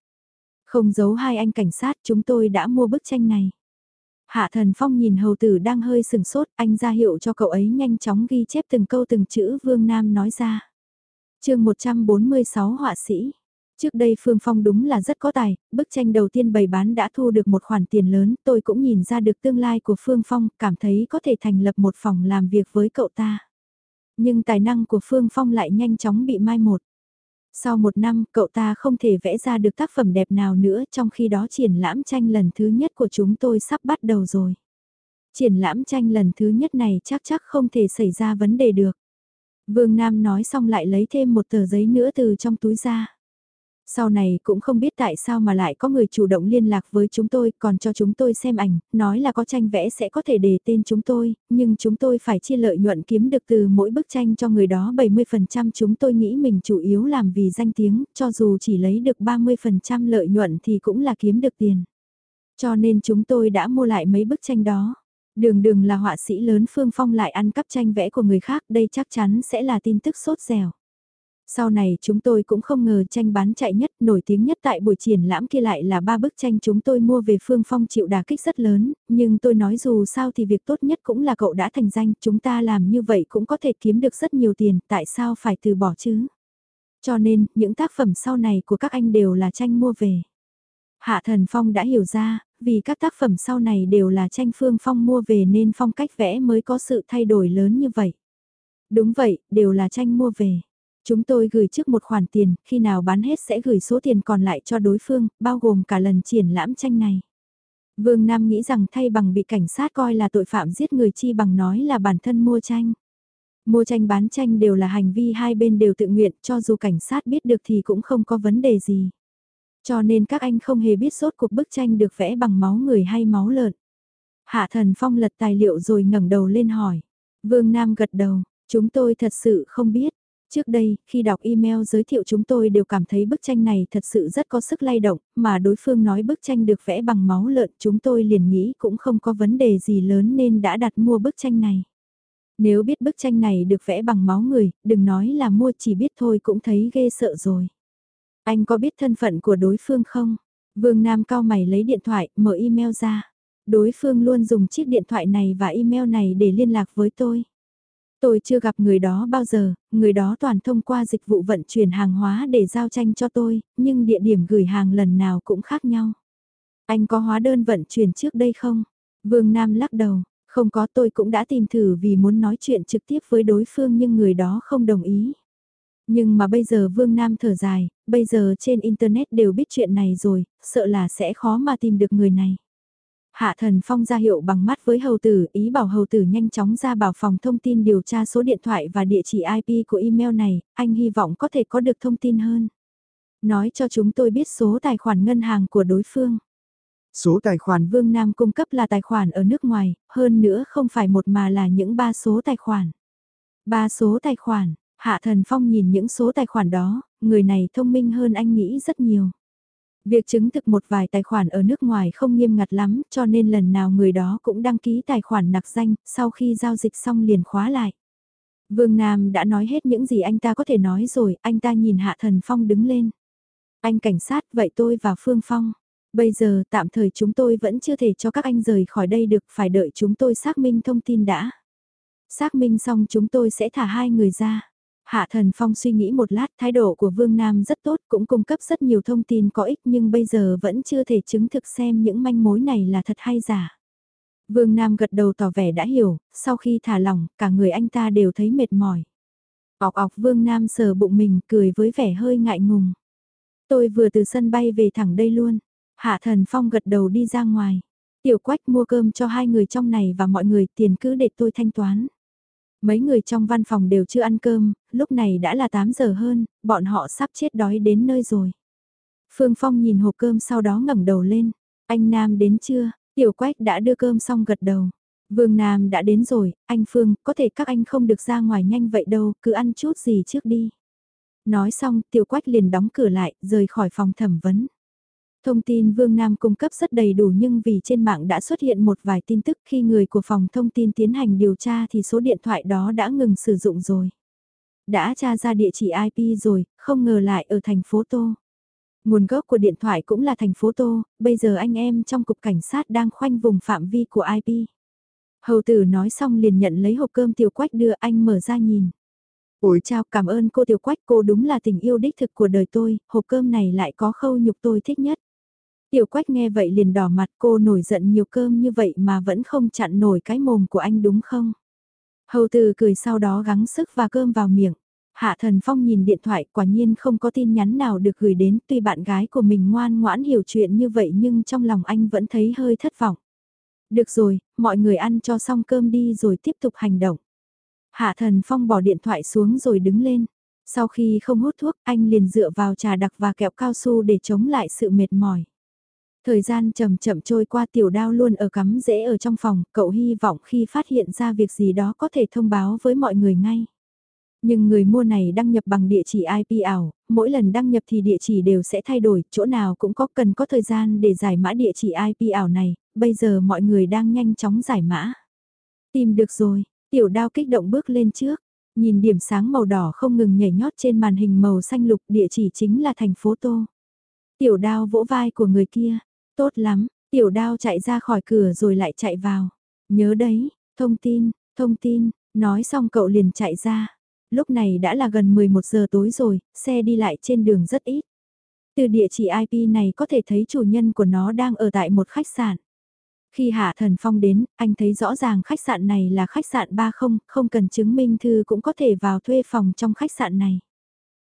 Không giấu hai anh cảnh sát chúng tôi đã mua bức tranh này. Hạ Thần Phong nhìn hầu tử đang hơi sừng sốt, anh ra hiệu cho cậu ấy nhanh chóng ghi chép từng câu từng chữ Vương Nam nói ra. chương 146 họa sĩ. Trước đây Phương Phong đúng là rất có tài, bức tranh đầu tiên bày bán đã thu được một khoản tiền lớn, tôi cũng nhìn ra được tương lai của Phương Phong, cảm thấy có thể thành lập một phòng làm việc với cậu ta. Nhưng tài năng của Phương Phong lại nhanh chóng bị mai một. Sau một năm, cậu ta không thể vẽ ra được tác phẩm đẹp nào nữa trong khi đó triển lãm tranh lần thứ nhất của chúng tôi sắp bắt đầu rồi. Triển lãm tranh lần thứ nhất này chắc chắc không thể xảy ra vấn đề được. Vương Nam nói xong lại lấy thêm một tờ giấy nữa từ trong túi ra. Sau này cũng không biết tại sao mà lại có người chủ động liên lạc với chúng tôi còn cho chúng tôi xem ảnh, nói là có tranh vẽ sẽ có thể đề tên chúng tôi, nhưng chúng tôi phải chia lợi nhuận kiếm được từ mỗi bức tranh cho người đó 70% chúng tôi nghĩ mình chủ yếu làm vì danh tiếng, cho dù chỉ lấy được 30% lợi nhuận thì cũng là kiếm được tiền. Cho nên chúng tôi đã mua lại mấy bức tranh đó. Đường đường là họa sĩ lớn Phương Phong lại ăn cắp tranh vẽ của người khác đây chắc chắn sẽ là tin tức sốt dẻo. Sau này chúng tôi cũng không ngờ tranh bán chạy nhất, nổi tiếng nhất tại buổi triển lãm kia lại là ba bức tranh chúng tôi mua về Phương Phong chịu đả kích rất lớn, nhưng tôi nói dù sao thì việc tốt nhất cũng là cậu đã thành danh, chúng ta làm như vậy cũng có thể kiếm được rất nhiều tiền, tại sao phải từ bỏ chứ? Cho nên, những tác phẩm sau này của các anh đều là tranh mua về. Hạ Thần Phong đã hiểu ra, vì các tác phẩm sau này đều là tranh Phương Phong mua về nên phong cách vẽ mới có sự thay đổi lớn như vậy. Đúng vậy, đều là tranh mua về. Chúng tôi gửi trước một khoản tiền, khi nào bán hết sẽ gửi số tiền còn lại cho đối phương, bao gồm cả lần triển lãm tranh này. Vương Nam nghĩ rằng thay bằng bị cảnh sát coi là tội phạm giết người chi bằng nói là bản thân mua tranh. Mua tranh bán tranh đều là hành vi hai bên đều tự nguyện, cho dù cảnh sát biết được thì cũng không có vấn đề gì. Cho nên các anh không hề biết sốt cuộc bức tranh được vẽ bằng máu người hay máu lợn. Hạ thần phong lật tài liệu rồi ngẩng đầu lên hỏi. Vương Nam gật đầu, chúng tôi thật sự không biết. Trước đây, khi đọc email giới thiệu chúng tôi đều cảm thấy bức tranh này thật sự rất có sức lay động, mà đối phương nói bức tranh được vẽ bằng máu lợn chúng tôi liền nghĩ cũng không có vấn đề gì lớn nên đã đặt mua bức tranh này. Nếu biết bức tranh này được vẽ bằng máu người, đừng nói là mua chỉ biết thôi cũng thấy ghê sợ rồi. Anh có biết thân phận của đối phương không? Vương Nam cao mày lấy điện thoại, mở email ra. Đối phương luôn dùng chiếc điện thoại này và email này để liên lạc với tôi. Tôi chưa gặp người đó bao giờ, người đó toàn thông qua dịch vụ vận chuyển hàng hóa để giao tranh cho tôi, nhưng địa điểm gửi hàng lần nào cũng khác nhau. Anh có hóa đơn vận chuyển trước đây không? Vương Nam lắc đầu, không có tôi cũng đã tìm thử vì muốn nói chuyện trực tiếp với đối phương nhưng người đó không đồng ý. Nhưng mà bây giờ Vương Nam thở dài, bây giờ trên Internet đều biết chuyện này rồi, sợ là sẽ khó mà tìm được người này. Hạ thần phong ra hiệu bằng mắt với hầu tử, ý bảo hầu tử nhanh chóng ra bảo phòng thông tin điều tra số điện thoại và địa chỉ IP của email này, anh hy vọng có thể có được thông tin hơn. Nói cho chúng tôi biết số tài khoản ngân hàng của đối phương. Số tài khoản Vương Nam cung cấp là tài khoản ở nước ngoài, hơn nữa không phải một mà là những ba số tài khoản. Ba số tài khoản, Hạ Thần Phong nhìn những số tài khoản đó, người này thông minh hơn anh nghĩ rất nhiều. Việc chứng thực một vài tài khoản ở nước ngoài không nghiêm ngặt lắm cho nên lần nào người đó cũng đăng ký tài khoản nặc danh, sau khi giao dịch xong liền khóa lại. Vương Nam đã nói hết những gì anh ta có thể nói rồi, anh ta nhìn Hạ Thần Phong đứng lên. Anh cảnh sát, vậy tôi và Phương Phong. Bây giờ tạm thời chúng tôi vẫn chưa thể cho các anh rời khỏi đây được, phải đợi chúng tôi xác minh thông tin đã. Xác minh xong chúng tôi sẽ thả hai người ra. Hạ Thần Phong suy nghĩ một lát, thái độ của Vương Nam rất tốt, cũng cung cấp rất nhiều thông tin có ích nhưng bây giờ vẫn chưa thể chứng thực xem những manh mối này là thật hay giả. Vương Nam gật đầu tỏ vẻ đã hiểu, sau khi thả lỏng, cả người anh ta đều thấy mệt mỏi. Ọc ọc Vương Nam sờ bụng mình, cười với vẻ hơi ngại ngùng. Tôi vừa từ sân bay về thẳng đây luôn. Hạ Thần Phong gật đầu đi ra ngoài. Tiểu Quách mua cơm cho hai người trong này và mọi người tiền cứ để tôi thanh toán. Mấy người trong văn phòng đều chưa ăn cơm, lúc này đã là 8 giờ hơn, bọn họ sắp chết đói đến nơi rồi. Phương Phong nhìn hộp cơm sau đó ngẩng đầu lên. Anh Nam đến chưa? Tiểu Quách đã đưa cơm xong gật đầu. Vương Nam đã đến rồi, anh Phương, có thể các anh không được ra ngoài nhanh vậy đâu, cứ ăn chút gì trước đi. Nói xong, Tiểu Quách liền đóng cửa lại, rời khỏi phòng thẩm vấn. Thông tin Vương Nam cung cấp rất đầy đủ nhưng vì trên mạng đã xuất hiện một vài tin tức khi người của phòng thông tin tiến hành điều tra thì số điện thoại đó đã ngừng sử dụng rồi. Đã tra ra địa chỉ IP rồi, không ngờ lại ở thành phố Tô. Nguồn gốc của điện thoại cũng là thành phố Tô, bây giờ anh em trong cục cảnh sát đang khoanh vùng phạm vi của IP. Hầu tử nói xong liền nhận lấy hộp cơm tiểu quách đưa anh mở ra nhìn. ủi chào cảm ơn cô tiểu quách cô đúng là tình yêu đích thực của đời tôi, hộp cơm này lại có khâu nhục tôi thích nhất. Tiểu quách nghe vậy liền đỏ mặt cô nổi giận nhiều cơm như vậy mà vẫn không chặn nổi cái mồm của anh đúng không? Hầu từ cười sau đó gắng sức và cơm vào miệng. Hạ thần phong nhìn điện thoại quả nhiên không có tin nhắn nào được gửi đến tuy bạn gái của mình ngoan ngoãn hiểu chuyện như vậy nhưng trong lòng anh vẫn thấy hơi thất vọng. Được rồi, mọi người ăn cho xong cơm đi rồi tiếp tục hành động. Hạ thần phong bỏ điện thoại xuống rồi đứng lên. Sau khi không hút thuốc anh liền dựa vào trà đặc và kẹo cao su để chống lại sự mệt mỏi. Thời gian chậm chậm trôi qua tiểu đao luôn ở cắm rễ ở trong phòng, cậu hy vọng khi phát hiện ra việc gì đó có thể thông báo với mọi người ngay. Nhưng người mua này đăng nhập bằng địa chỉ IP ảo, mỗi lần đăng nhập thì địa chỉ đều sẽ thay đổi, chỗ nào cũng có cần có thời gian để giải mã địa chỉ IP ảo này, bây giờ mọi người đang nhanh chóng giải mã. Tìm được rồi, tiểu đao kích động bước lên trước, nhìn điểm sáng màu đỏ không ngừng nhảy nhót trên màn hình màu xanh lục địa chỉ chính là thành phố Tô. Tiểu đao vỗ vai của người kia, Tốt lắm, tiểu đao chạy ra khỏi cửa rồi lại chạy vào. Nhớ đấy, thông tin, thông tin, nói xong cậu liền chạy ra. Lúc này đã là gần 11 giờ tối rồi, xe đi lại trên đường rất ít. Từ địa chỉ IP này có thể thấy chủ nhân của nó đang ở tại một khách sạn. Khi Hạ Thần Phong đến, anh thấy rõ ràng khách sạn này là khách sạn 30, không cần chứng minh thư cũng có thể vào thuê phòng trong khách sạn này.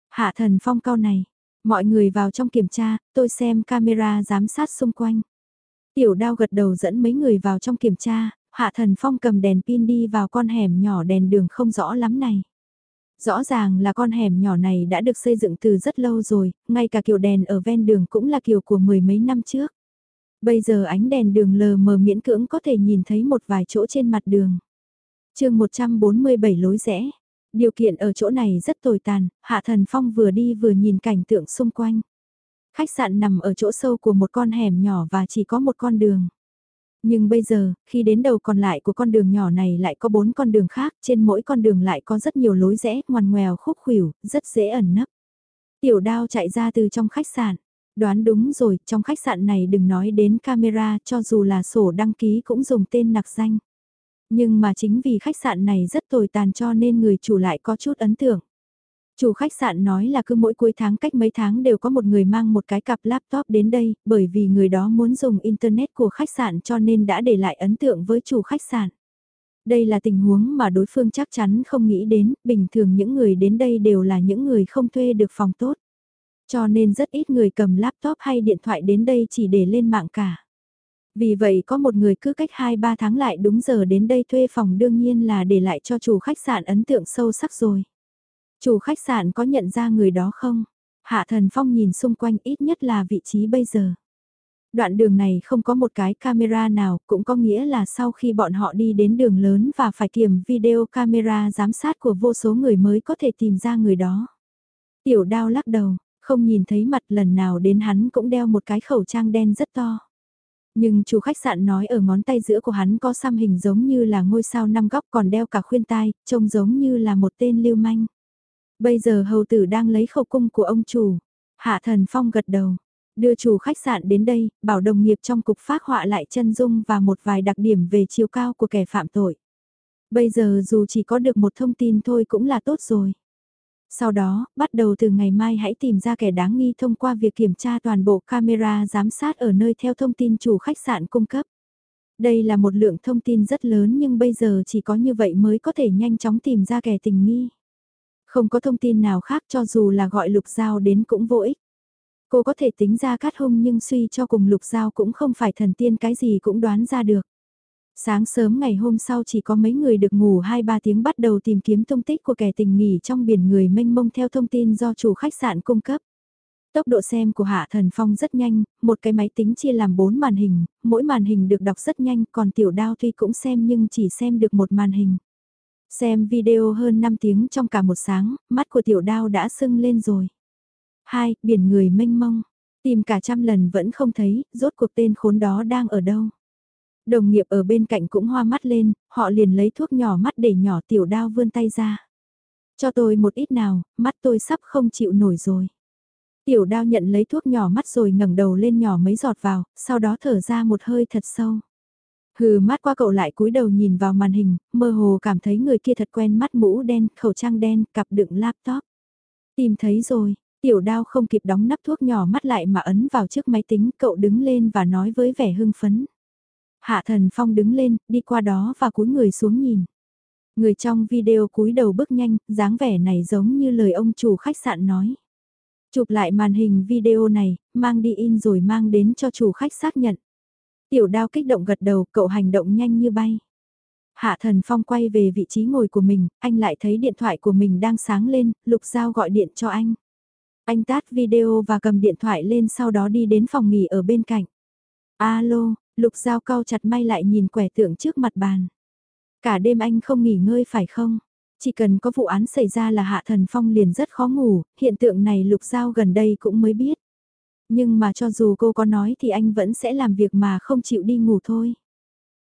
Hạ Thần Phong cao này, Mọi người vào trong kiểm tra, tôi xem camera giám sát xung quanh. Tiểu đao gật đầu dẫn mấy người vào trong kiểm tra, Hạ Thần Phong cầm đèn pin đi vào con hẻm nhỏ đèn đường không rõ lắm này. Rõ ràng là con hẻm nhỏ này đã được xây dựng từ rất lâu rồi, ngay cả kiểu đèn ở ven đường cũng là kiểu của mười mấy năm trước. Bây giờ ánh đèn đường lờ mờ miễn cưỡng có thể nhìn thấy một vài chỗ trên mặt đường. chương 147 lối rẽ, Điều kiện ở chỗ này rất tồi tàn, Hạ Thần Phong vừa đi vừa nhìn cảnh tượng xung quanh. Khách sạn nằm ở chỗ sâu của một con hẻm nhỏ và chỉ có một con đường. Nhưng bây giờ, khi đến đầu còn lại của con đường nhỏ này lại có bốn con đường khác, trên mỗi con đường lại có rất nhiều lối rẽ, ngoằn ngoèo khúc khuỷu, rất dễ ẩn nấp. Tiểu đao chạy ra từ trong khách sạn. Đoán đúng rồi, trong khách sạn này đừng nói đến camera cho dù là sổ đăng ký cũng dùng tên nặc danh. Nhưng mà chính vì khách sạn này rất tồi tàn cho nên người chủ lại có chút ấn tượng. Chủ khách sạn nói là cứ mỗi cuối tháng cách mấy tháng đều có một người mang một cái cặp laptop đến đây, bởi vì người đó muốn dùng internet của khách sạn cho nên đã để lại ấn tượng với chủ khách sạn. Đây là tình huống mà đối phương chắc chắn không nghĩ đến, bình thường những người đến đây đều là những người không thuê được phòng tốt. Cho nên rất ít người cầm laptop hay điện thoại đến đây chỉ để lên mạng cả. Vì vậy có một người cứ cách 2-3 tháng lại đúng giờ đến đây thuê phòng đương nhiên là để lại cho chủ khách sạn ấn tượng sâu sắc rồi. Chủ khách sạn có nhận ra người đó không? Hạ Thần Phong nhìn xung quanh ít nhất là vị trí bây giờ. Đoạn đường này không có một cái camera nào, cũng có nghĩa là sau khi bọn họ đi đến đường lớn và phải kiểm video camera giám sát của vô số người mới có thể tìm ra người đó. Tiểu đao lắc đầu, không nhìn thấy mặt lần nào đến hắn cũng đeo một cái khẩu trang đen rất to. Nhưng chủ khách sạn nói ở ngón tay giữa của hắn có xăm hình giống như là ngôi sao năm góc còn đeo cả khuyên tai, trông giống như là một tên lưu manh. Bây giờ hầu tử đang lấy khẩu cung của ông chủ. Hạ thần phong gật đầu. Đưa chủ khách sạn đến đây, bảo đồng nghiệp trong cục phát họa lại chân dung và một vài đặc điểm về chiều cao của kẻ phạm tội. Bây giờ dù chỉ có được một thông tin thôi cũng là tốt rồi. Sau đó, bắt đầu từ ngày mai hãy tìm ra kẻ đáng nghi thông qua việc kiểm tra toàn bộ camera giám sát ở nơi theo thông tin chủ khách sạn cung cấp. Đây là một lượng thông tin rất lớn nhưng bây giờ chỉ có như vậy mới có thể nhanh chóng tìm ra kẻ tình nghi. Không có thông tin nào khác cho dù là gọi lục giao đến cũng vô ích. Cô có thể tính ra cát hung nhưng suy cho cùng lục giao cũng không phải thần tiên cái gì cũng đoán ra được. Sáng sớm ngày hôm sau chỉ có mấy người được ngủ 2-3 tiếng bắt đầu tìm kiếm tung tích của kẻ tình nghỉ trong biển người mênh mông theo thông tin do chủ khách sạn cung cấp. Tốc độ xem của Hạ Thần Phong rất nhanh, một cái máy tính chia làm 4 màn hình, mỗi màn hình được đọc rất nhanh còn tiểu đao tuy cũng xem nhưng chỉ xem được một màn hình. Xem video hơn 5 tiếng trong cả một sáng, mắt của tiểu đao đã sưng lên rồi. Hai, biển người mênh mông. Tìm cả trăm lần vẫn không thấy, rốt cuộc tên khốn đó đang ở đâu. Đồng nghiệp ở bên cạnh cũng hoa mắt lên, họ liền lấy thuốc nhỏ mắt để nhỏ tiểu đao vươn tay ra. Cho tôi một ít nào, mắt tôi sắp không chịu nổi rồi. Tiểu đao nhận lấy thuốc nhỏ mắt rồi ngẩng đầu lên nhỏ mấy giọt vào, sau đó thở ra một hơi thật sâu. Hừ mắt qua cậu lại cúi đầu nhìn vào màn hình, mơ hồ cảm thấy người kia thật quen mắt mũ đen, khẩu trang đen, cặp đựng laptop. Tìm thấy rồi, tiểu đao không kịp đóng nắp thuốc nhỏ mắt lại mà ấn vào trước máy tính, cậu đứng lên và nói với vẻ hưng phấn. Hạ thần phong đứng lên, đi qua đó và cúi người xuống nhìn. Người trong video cúi đầu bước nhanh, dáng vẻ này giống như lời ông chủ khách sạn nói. Chụp lại màn hình video này, mang đi in rồi mang đến cho chủ khách xác nhận. Tiểu đao kích động gật đầu, cậu hành động nhanh như bay. Hạ thần phong quay về vị trí ngồi của mình, anh lại thấy điện thoại của mình đang sáng lên, lục giao gọi điện cho anh. Anh tắt video và cầm điện thoại lên sau đó đi đến phòng nghỉ ở bên cạnh. Alo, lục giao cao chặt may lại nhìn quẻ tượng trước mặt bàn. Cả đêm anh không nghỉ ngơi phải không? Chỉ cần có vụ án xảy ra là Hạ Thần Phong liền rất khó ngủ, hiện tượng này Lục Giao gần đây cũng mới biết. Nhưng mà cho dù cô có nói thì anh vẫn sẽ làm việc mà không chịu đi ngủ thôi.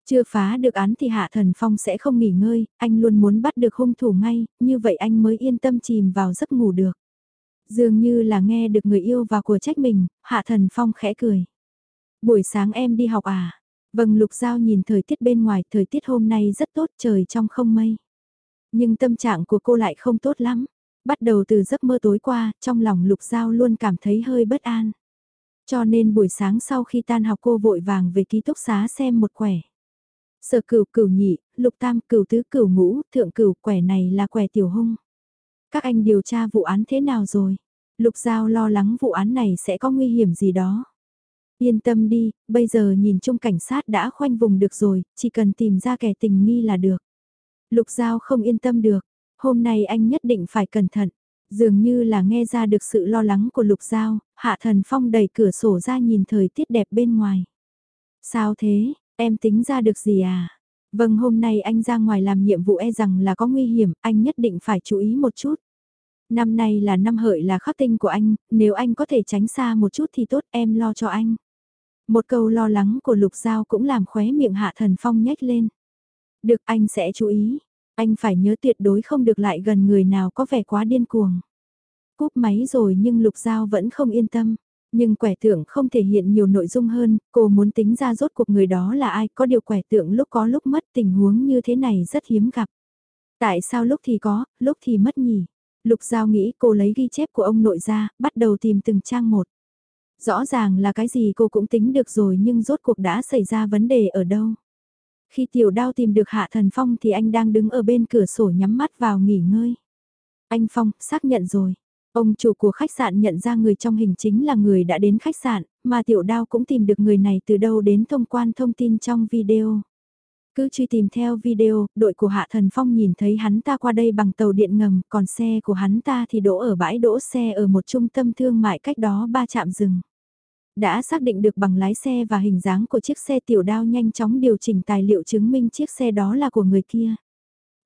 Chưa phá được án thì Hạ Thần Phong sẽ không nghỉ ngơi, anh luôn muốn bắt được hung thủ ngay, như vậy anh mới yên tâm chìm vào giấc ngủ được. Dường như là nghe được người yêu và của trách mình, Hạ Thần Phong khẽ cười. Buổi sáng em đi học à? Vâng Lục Giao nhìn thời tiết bên ngoài, thời tiết hôm nay rất tốt trời trong không mây. Nhưng tâm trạng của cô lại không tốt lắm. Bắt đầu từ giấc mơ tối qua, trong lòng Lục Giao luôn cảm thấy hơi bất an. Cho nên buổi sáng sau khi tan học cô vội vàng về ký túc xá xem một quẻ. Sở cửu cửu nhị, lục tam cửu tứ cửu ngũ, thượng cửu quẻ này là quẻ tiểu hung. Các anh điều tra vụ án thế nào rồi? Lục Giao lo lắng vụ án này sẽ có nguy hiểm gì đó. Yên tâm đi, bây giờ nhìn chung cảnh sát đã khoanh vùng được rồi, chỉ cần tìm ra kẻ tình nghi là được. Lục Giao không yên tâm được, hôm nay anh nhất định phải cẩn thận. Dường như là nghe ra được sự lo lắng của Lục Giao, Hạ Thần Phong đẩy cửa sổ ra nhìn thời tiết đẹp bên ngoài. Sao thế, em tính ra được gì à? Vâng hôm nay anh ra ngoài làm nhiệm vụ e rằng là có nguy hiểm, anh nhất định phải chú ý một chút. Năm nay là năm hợi là khắc tinh của anh, nếu anh có thể tránh xa một chút thì tốt em lo cho anh. Một câu lo lắng của Lục Giao cũng làm khóe miệng Hạ Thần Phong nhếch lên. Được anh sẽ chú ý, anh phải nhớ tuyệt đối không được lại gần người nào có vẻ quá điên cuồng. Cúp máy rồi nhưng Lục Giao vẫn không yên tâm. Nhưng quẻ tượng không thể hiện nhiều nội dung hơn, cô muốn tính ra rốt cuộc người đó là ai, có điều quẻ tượng lúc có lúc mất tình huống như thế này rất hiếm gặp. Tại sao lúc thì có, lúc thì mất nhỉ? Lục Giao nghĩ cô lấy ghi chép của ông nội ra, bắt đầu tìm từng trang một. Rõ ràng là cái gì cô cũng tính được rồi nhưng rốt cuộc đã xảy ra vấn đề ở đâu. Khi tiểu đao tìm được Hạ Thần Phong thì anh đang đứng ở bên cửa sổ nhắm mắt vào nghỉ ngơi. Anh Phong, xác nhận rồi. Ông chủ của khách sạn nhận ra người trong hình chính là người đã đến khách sạn, mà tiểu đao cũng tìm được người này từ đâu đến thông quan thông tin trong video. Cứ truy tìm theo video, đội của Hạ Thần Phong nhìn thấy hắn ta qua đây bằng tàu điện ngầm, còn xe của hắn ta thì đỗ ở bãi đỗ xe ở một trung tâm thương mại cách đó ba trạm rừng. Đã xác định được bằng lái xe và hình dáng của chiếc xe tiểu đao nhanh chóng điều chỉnh tài liệu chứng minh chiếc xe đó là của người kia.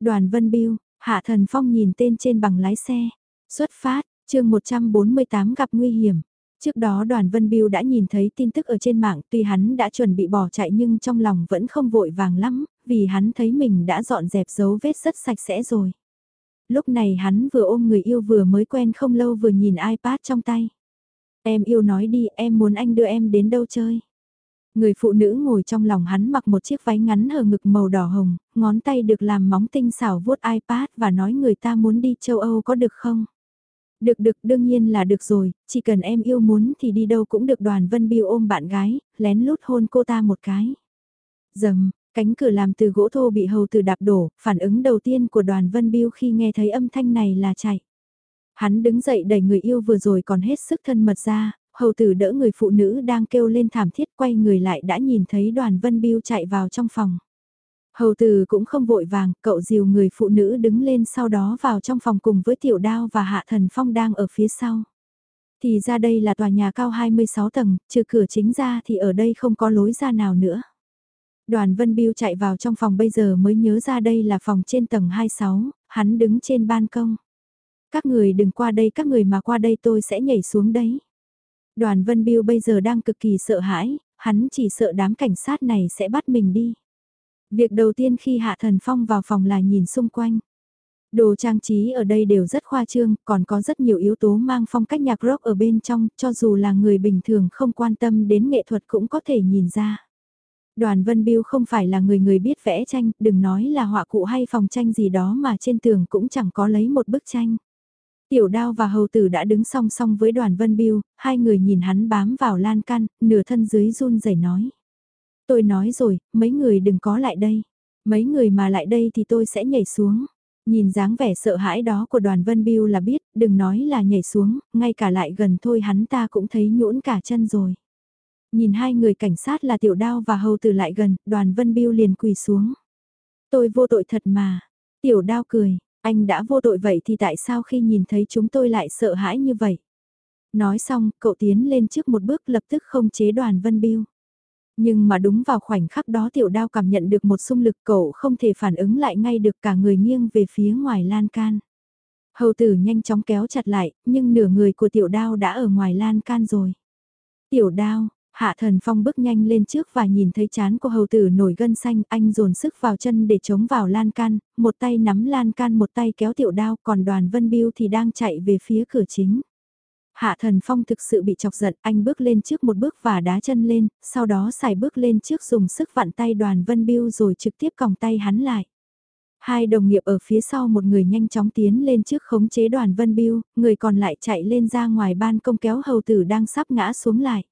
Đoàn Vân Biêu, Hạ Thần Phong nhìn tên trên bằng lái xe. Xuất phát, chương 148 gặp nguy hiểm. Trước đó đoàn Vân Biêu đã nhìn thấy tin tức ở trên mạng tuy hắn đã chuẩn bị bỏ chạy nhưng trong lòng vẫn không vội vàng lắm, vì hắn thấy mình đã dọn dẹp dấu vết rất sạch sẽ rồi. Lúc này hắn vừa ôm người yêu vừa mới quen không lâu vừa nhìn iPad trong tay. Em yêu nói đi, em muốn anh đưa em đến đâu chơi. Người phụ nữ ngồi trong lòng hắn mặc một chiếc váy ngắn hờ ngực màu đỏ hồng, ngón tay được làm móng tinh xảo vuốt iPad và nói người ta muốn đi châu Âu có được không? Được được đương nhiên là được rồi, chỉ cần em yêu muốn thì đi đâu cũng được đoàn Vân Biêu ôm bạn gái, lén lút hôn cô ta một cái. Dầm, cánh cửa làm từ gỗ thô bị hầu từ đạp đổ, phản ứng đầu tiên của đoàn Vân Biêu khi nghe thấy âm thanh này là chạy. Hắn đứng dậy đẩy người yêu vừa rồi còn hết sức thân mật ra, hầu tử đỡ người phụ nữ đang kêu lên thảm thiết quay người lại đã nhìn thấy đoàn Vân Biêu chạy vào trong phòng. Hầu tử cũng không vội vàng, cậu dìu người phụ nữ đứng lên sau đó vào trong phòng cùng với tiểu đao và hạ thần phong đang ở phía sau. Thì ra đây là tòa nhà cao 26 tầng, trừ cửa chính ra thì ở đây không có lối ra nào nữa. Đoàn Vân Biêu chạy vào trong phòng bây giờ mới nhớ ra đây là phòng trên tầng 26, hắn đứng trên ban công. Các người đừng qua đây, các người mà qua đây tôi sẽ nhảy xuống đấy. Đoàn Vân Biêu bây giờ đang cực kỳ sợ hãi, hắn chỉ sợ đám cảnh sát này sẽ bắt mình đi. Việc đầu tiên khi Hạ Thần Phong vào phòng là nhìn xung quanh. Đồ trang trí ở đây đều rất khoa trương, còn có rất nhiều yếu tố mang phong cách nhạc rock ở bên trong, cho dù là người bình thường không quan tâm đến nghệ thuật cũng có thể nhìn ra. Đoàn Vân Biêu không phải là người người biết vẽ tranh, đừng nói là họa cụ hay phòng tranh gì đó mà trên tường cũng chẳng có lấy một bức tranh. Tiểu đao và hầu tử đã đứng song song với đoàn Vân Biêu, hai người nhìn hắn bám vào lan can, nửa thân dưới run rẩy nói. Tôi nói rồi, mấy người đừng có lại đây. Mấy người mà lại đây thì tôi sẽ nhảy xuống. Nhìn dáng vẻ sợ hãi đó của đoàn Vân Biêu là biết, đừng nói là nhảy xuống, ngay cả lại gần thôi hắn ta cũng thấy nhũn cả chân rồi. Nhìn hai người cảnh sát là tiểu đao và hầu tử lại gần, đoàn Vân Biêu liền quỳ xuống. Tôi vô tội thật mà. Tiểu đao cười, anh đã vô tội vậy thì tại sao khi nhìn thấy chúng tôi lại sợ hãi như vậy? Nói xong, cậu tiến lên trước một bước lập tức không chế đoàn Vân Biêu. Nhưng mà đúng vào khoảnh khắc đó tiểu đao cảm nhận được một xung lực cậu không thể phản ứng lại ngay được cả người nghiêng về phía ngoài lan can. Hầu tử nhanh chóng kéo chặt lại, nhưng nửa người của tiểu đao đã ở ngoài lan can rồi. Tiểu đao, Hạ thần phong bước nhanh lên trước và nhìn thấy chán của hầu tử nổi gân xanh, anh dồn sức vào chân để chống vào lan can, một tay nắm lan can một tay kéo tiểu đao, còn đoàn vân biêu thì đang chạy về phía cửa chính. Hạ thần phong thực sự bị chọc giận, anh bước lên trước một bước và đá chân lên, sau đó xài bước lên trước dùng sức vặn tay đoàn vân biêu rồi trực tiếp còng tay hắn lại. Hai đồng nghiệp ở phía sau một người nhanh chóng tiến lên trước khống chế đoàn vân biêu, người còn lại chạy lên ra ngoài ban công kéo hầu tử đang sắp ngã xuống lại.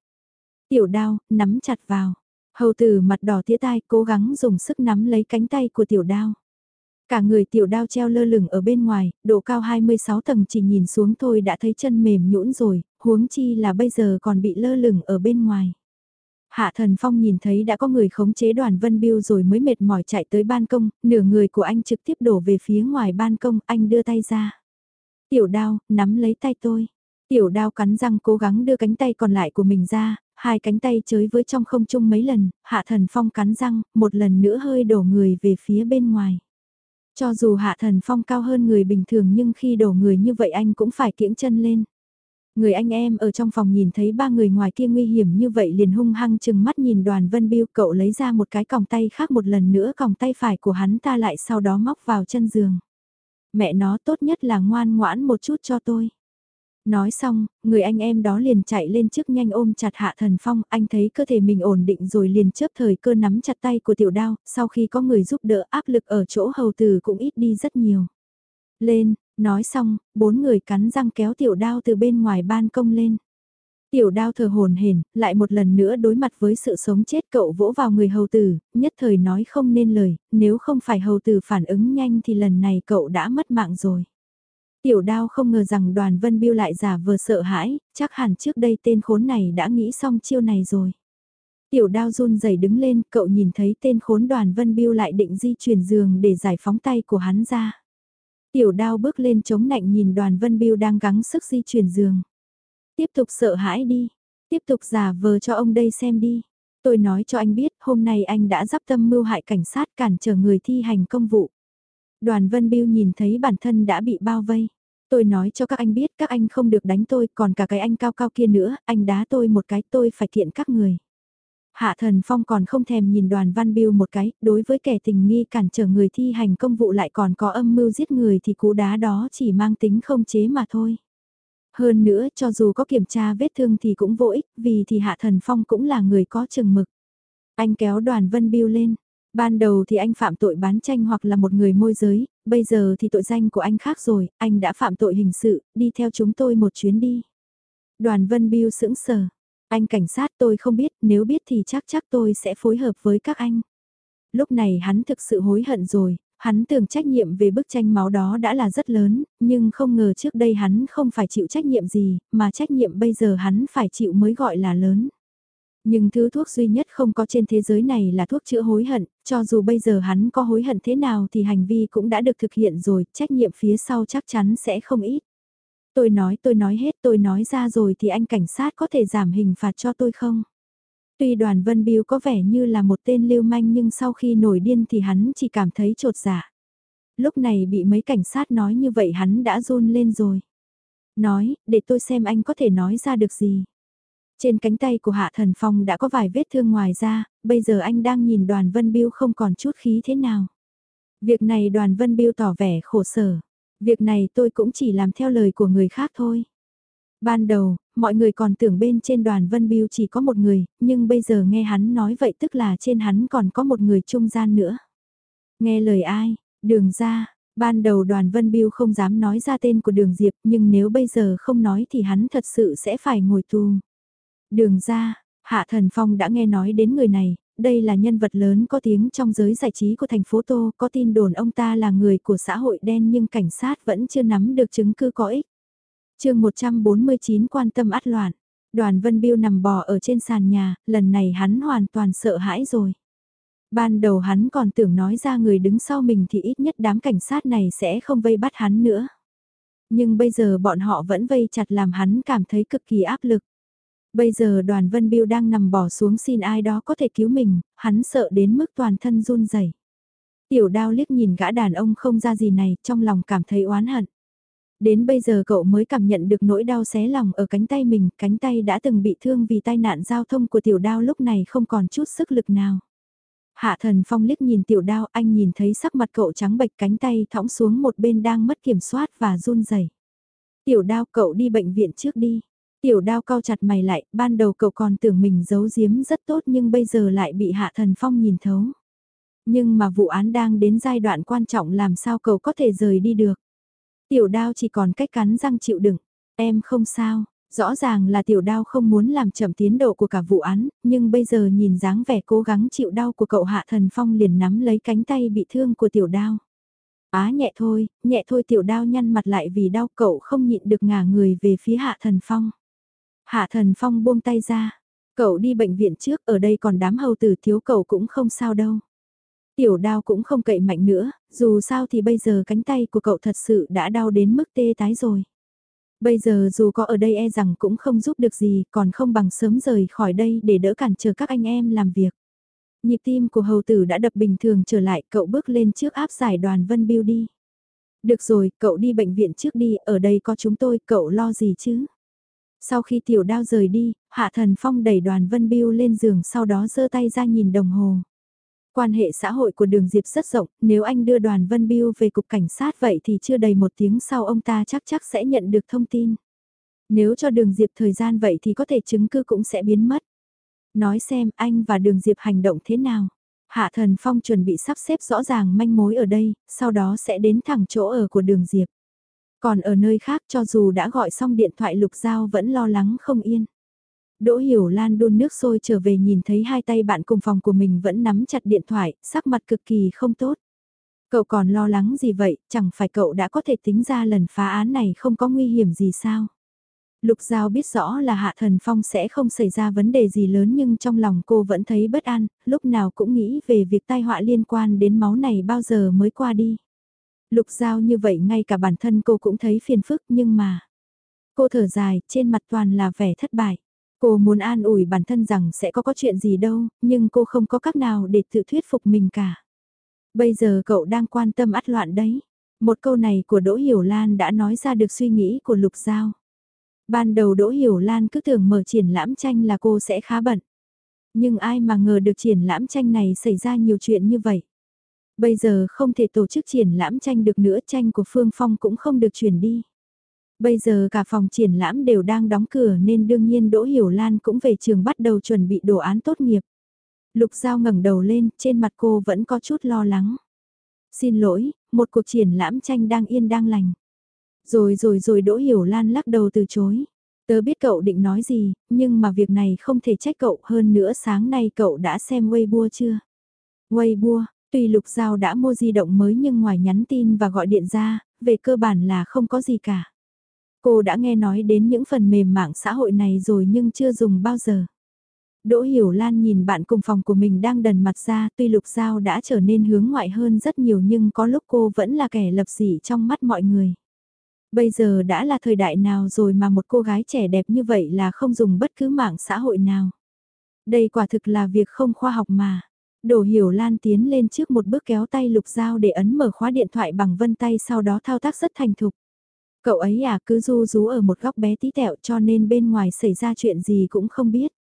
Tiểu đao, nắm chặt vào. Hầu tử mặt đỏ tía tai cố gắng dùng sức nắm lấy cánh tay của tiểu đao. Cả người tiểu đao treo lơ lửng ở bên ngoài, độ cao 26 tầng chỉ nhìn xuống thôi đã thấy chân mềm nhũn rồi, huống chi là bây giờ còn bị lơ lửng ở bên ngoài. Hạ thần phong nhìn thấy đã có người khống chế đoàn vân biêu rồi mới mệt mỏi chạy tới ban công, nửa người của anh trực tiếp đổ về phía ngoài ban công, anh đưa tay ra. Tiểu đao, nắm lấy tay tôi. Tiểu đao cắn răng cố gắng đưa cánh tay còn lại của mình ra, Hai cánh tay chới với trong không trung mấy lần, Hạ Thần Phong cắn răng, một lần nữa hơi đổ người về phía bên ngoài. Cho dù Hạ Thần Phong cao hơn người bình thường nhưng khi đổ người như vậy anh cũng phải kiễng chân lên. Người anh em ở trong phòng nhìn thấy ba người ngoài kia nguy hiểm như vậy liền hung hăng chừng mắt nhìn đoàn vân biêu cậu lấy ra một cái còng tay khác một lần nữa còng tay phải của hắn ta lại sau đó móc vào chân giường. Mẹ nó tốt nhất là ngoan ngoãn một chút cho tôi. Nói xong, người anh em đó liền chạy lên trước nhanh ôm chặt hạ thần phong, anh thấy cơ thể mình ổn định rồi liền chớp thời cơ nắm chặt tay của tiểu đao, sau khi có người giúp đỡ áp lực ở chỗ hầu tử cũng ít đi rất nhiều. Lên, nói xong, bốn người cắn răng kéo tiểu đao từ bên ngoài ban công lên. Tiểu đao thờ hồn hển, lại một lần nữa đối mặt với sự sống chết cậu vỗ vào người hầu tử, nhất thời nói không nên lời, nếu không phải hầu tử phản ứng nhanh thì lần này cậu đã mất mạng rồi. Tiểu đao không ngờ rằng đoàn vân biêu lại giả vờ sợ hãi, chắc hẳn trước đây tên khốn này đã nghĩ xong chiêu này rồi. Tiểu đao run rẩy đứng lên, cậu nhìn thấy tên khốn đoàn vân biêu lại định di chuyển giường để giải phóng tay của hắn ra. Tiểu đao bước lên chống nạnh nhìn đoàn vân biêu đang gắng sức di chuyển giường. Tiếp tục sợ hãi đi, tiếp tục giả vờ cho ông đây xem đi. Tôi nói cho anh biết, hôm nay anh đã dắp tâm mưu hại cảnh sát cản trở người thi hành công vụ. Đoàn Vân Biêu nhìn thấy bản thân đã bị bao vây. Tôi nói cho các anh biết các anh không được đánh tôi, còn cả cái anh cao cao kia nữa, anh đá tôi một cái tôi phải thiện các người. Hạ Thần Phong còn không thèm nhìn đoàn Văn Biêu một cái, đối với kẻ tình nghi cản trở người thi hành công vụ lại còn có âm mưu giết người thì cú đá đó chỉ mang tính không chế mà thôi. Hơn nữa, cho dù có kiểm tra vết thương thì cũng vô ích, vì thì Hạ Thần Phong cũng là người có chừng mực. Anh kéo đoàn Vân Biêu lên, Ban đầu thì anh phạm tội bán tranh hoặc là một người môi giới, bây giờ thì tội danh của anh khác rồi, anh đã phạm tội hình sự, đi theo chúng tôi một chuyến đi. Đoàn Vân Biêu sững sờ. Anh cảnh sát tôi không biết, nếu biết thì chắc chắc tôi sẽ phối hợp với các anh. Lúc này hắn thực sự hối hận rồi, hắn tưởng trách nhiệm về bức tranh máu đó đã là rất lớn, nhưng không ngờ trước đây hắn không phải chịu trách nhiệm gì, mà trách nhiệm bây giờ hắn phải chịu mới gọi là lớn. Nhưng thứ thuốc duy nhất không có trên thế giới này là thuốc chữa hối hận, cho dù bây giờ hắn có hối hận thế nào thì hành vi cũng đã được thực hiện rồi, trách nhiệm phía sau chắc chắn sẽ không ít. Tôi nói tôi nói hết tôi nói ra rồi thì anh cảnh sát có thể giảm hình phạt cho tôi không? Tuy đoàn Vân Biêu có vẻ như là một tên lưu manh nhưng sau khi nổi điên thì hắn chỉ cảm thấy trột dạ. Lúc này bị mấy cảnh sát nói như vậy hắn đã run lên rồi. Nói, để tôi xem anh có thể nói ra được gì. Trên cánh tay của Hạ Thần Phong đã có vài vết thương ngoài ra, bây giờ anh đang nhìn đoàn Vân Biêu không còn chút khí thế nào. Việc này đoàn Vân Biêu tỏ vẻ khổ sở. Việc này tôi cũng chỉ làm theo lời của người khác thôi. Ban đầu, mọi người còn tưởng bên trên đoàn Vân Biêu chỉ có một người, nhưng bây giờ nghe hắn nói vậy tức là trên hắn còn có một người trung gian nữa. Nghe lời ai, đường ra, ban đầu đoàn Vân Biêu không dám nói ra tên của đường Diệp nhưng nếu bây giờ không nói thì hắn thật sự sẽ phải ngồi tù. Đường ra, Hạ Thần Phong đã nghe nói đến người này, đây là nhân vật lớn có tiếng trong giới giải trí của thành phố Tô, có tin đồn ông ta là người của xã hội đen nhưng cảnh sát vẫn chưa nắm được chứng cứ có ích. chương 149 quan tâm át loạn, đoàn Vân Biêu nằm bò ở trên sàn nhà, lần này hắn hoàn toàn sợ hãi rồi. Ban đầu hắn còn tưởng nói ra người đứng sau mình thì ít nhất đám cảnh sát này sẽ không vây bắt hắn nữa. Nhưng bây giờ bọn họ vẫn vây chặt làm hắn cảm thấy cực kỳ áp lực. Bây giờ đoàn Vân Biêu đang nằm bỏ xuống xin ai đó có thể cứu mình, hắn sợ đến mức toàn thân run rẩy. Tiểu đao liếc nhìn gã đàn ông không ra gì này, trong lòng cảm thấy oán hận. Đến bây giờ cậu mới cảm nhận được nỗi đau xé lòng ở cánh tay mình, cánh tay đã từng bị thương vì tai nạn giao thông của tiểu đao lúc này không còn chút sức lực nào. Hạ thần phong liếc nhìn tiểu đao, anh nhìn thấy sắc mặt cậu trắng bệch cánh tay thõng xuống một bên đang mất kiểm soát và run rẩy. Tiểu đao cậu đi bệnh viện trước đi. Tiểu đao cao chặt mày lại, ban đầu cậu còn tưởng mình giấu giếm rất tốt nhưng bây giờ lại bị Hạ Thần Phong nhìn thấu. Nhưng mà vụ án đang đến giai đoạn quan trọng làm sao cậu có thể rời đi được. Tiểu đao chỉ còn cách cắn răng chịu đựng, em không sao, rõ ràng là tiểu đao không muốn làm chậm tiến độ của cả vụ án, nhưng bây giờ nhìn dáng vẻ cố gắng chịu đau của cậu Hạ Thần Phong liền nắm lấy cánh tay bị thương của tiểu đao. Á nhẹ thôi, nhẹ thôi tiểu đao nhăn mặt lại vì đau cậu không nhịn được ngả người về phía Hạ Thần Phong. Hạ thần phong buông tay ra. Cậu đi bệnh viện trước, ở đây còn đám hầu tử thiếu cậu cũng không sao đâu. Tiểu đao cũng không cậy mạnh nữa, dù sao thì bây giờ cánh tay của cậu thật sự đã đau đến mức tê tái rồi. Bây giờ dù có ở đây e rằng cũng không giúp được gì, còn không bằng sớm rời khỏi đây để đỡ cản trở các anh em làm việc. Nhịp tim của hầu tử đã đập bình thường trở lại, cậu bước lên trước áp giải đoàn Vân Biêu đi. Được rồi, cậu đi bệnh viện trước đi, ở đây có chúng tôi, cậu lo gì chứ? Sau khi tiểu đao rời đi, Hạ Thần Phong đẩy đoàn Vân Biêu lên giường sau đó giơ tay ra nhìn đồng hồ. Quan hệ xã hội của đường Diệp rất rộng, nếu anh đưa đoàn Vân Biêu về cục cảnh sát vậy thì chưa đầy một tiếng sau ông ta chắc chắc sẽ nhận được thông tin. Nếu cho đường Diệp thời gian vậy thì có thể chứng cứ cũng sẽ biến mất. Nói xem anh và đường Diệp hành động thế nào. Hạ Thần Phong chuẩn bị sắp xếp rõ ràng manh mối ở đây, sau đó sẽ đến thẳng chỗ ở của đường Diệp. Còn ở nơi khác cho dù đã gọi xong điện thoại Lục Giao vẫn lo lắng không yên. Đỗ Hiểu Lan đun nước sôi trở về nhìn thấy hai tay bạn cùng phòng của mình vẫn nắm chặt điện thoại, sắc mặt cực kỳ không tốt. Cậu còn lo lắng gì vậy, chẳng phải cậu đã có thể tính ra lần phá án này không có nguy hiểm gì sao? Lục Giao biết rõ là Hạ Thần Phong sẽ không xảy ra vấn đề gì lớn nhưng trong lòng cô vẫn thấy bất an, lúc nào cũng nghĩ về việc tai họa liên quan đến máu này bao giờ mới qua đi. Lục Giao như vậy ngay cả bản thân cô cũng thấy phiền phức nhưng mà... Cô thở dài, trên mặt toàn là vẻ thất bại. Cô muốn an ủi bản thân rằng sẽ có có chuyện gì đâu, nhưng cô không có cách nào để tự thuyết phục mình cả. Bây giờ cậu đang quan tâm ắt loạn đấy. Một câu này của Đỗ Hiểu Lan đã nói ra được suy nghĩ của Lục Giao. Ban đầu Đỗ Hiểu Lan cứ tưởng mở triển lãm tranh là cô sẽ khá bận. Nhưng ai mà ngờ được triển lãm tranh này xảy ra nhiều chuyện như vậy. Bây giờ không thể tổ chức triển lãm tranh được nữa, tranh của Phương Phong cũng không được chuyển đi. Bây giờ cả phòng triển lãm đều đang đóng cửa nên đương nhiên Đỗ Hiểu Lan cũng về trường bắt đầu chuẩn bị đồ án tốt nghiệp. Lục Giao ngẩng đầu lên, trên mặt cô vẫn có chút lo lắng. Xin lỗi, một cuộc triển lãm tranh đang yên đang lành. Rồi rồi rồi Đỗ Hiểu Lan lắc đầu từ chối. Tớ biết cậu định nói gì, nhưng mà việc này không thể trách cậu hơn nữa sáng nay cậu đã xem Weibo chưa? Weibo, tuy Lục Giao đã mua di động mới nhưng ngoài nhắn tin và gọi điện ra, về cơ bản là không có gì cả. Cô đã nghe nói đến những phần mềm mạng xã hội này rồi nhưng chưa dùng bao giờ. Đỗ Hiểu Lan nhìn bạn cùng phòng của mình đang đần mặt ra tuy Lục Giao đã trở nên hướng ngoại hơn rất nhiều nhưng có lúc cô vẫn là kẻ lập dị trong mắt mọi người. Bây giờ đã là thời đại nào rồi mà một cô gái trẻ đẹp như vậy là không dùng bất cứ mạng xã hội nào. Đây quả thực là việc không khoa học mà đồ Hiểu Lan tiến lên trước một bước kéo tay Lục Giao để ấn mở khóa điện thoại bằng vân tay sau đó thao tác rất thành thục. Cậu ấy à cứ du rú ở một góc bé tí tẹo cho nên bên ngoài xảy ra chuyện gì cũng không biết.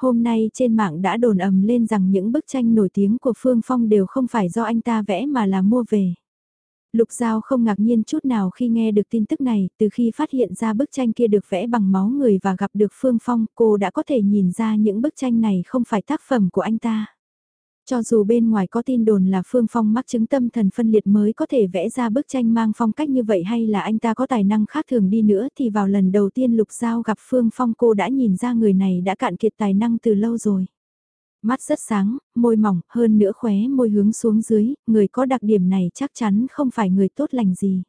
Hôm nay trên mạng đã đồn ầm lên rằng những bức tranh nổi tiếng của Phương Phong đều không phải do anh ta vẽ mà là mua về. Lục Giao không ngạc nhiên chút nào khi nghe được tin tức này, từ khi phát hiện ra bức tranh kia được vẽ bằng máu người và gặp được Phương Phong, cô đã có thể nhìn ra những bức tranh này không phải tác phẩm của anh ta. Cho dù bên ngoài có tin đồn là Phương Phong mắc chứng tâm thần phân liệt mới có thể vẽ ra bức tranh mang phong cách như vậy hay là anh ta có tài năng khác thường đi nữa thì vào lần đầu tiên Lục Giao gặp Phương Phong cô đã nhìn ra người này đã cạn kiệt tài năng từ lâu rồi. Mắt rất sáng, môi mỏng, hơn nữa khóe môi hướng xuống dưới, người có đặc điểm này chắc chắn không phải người tốt lành gì.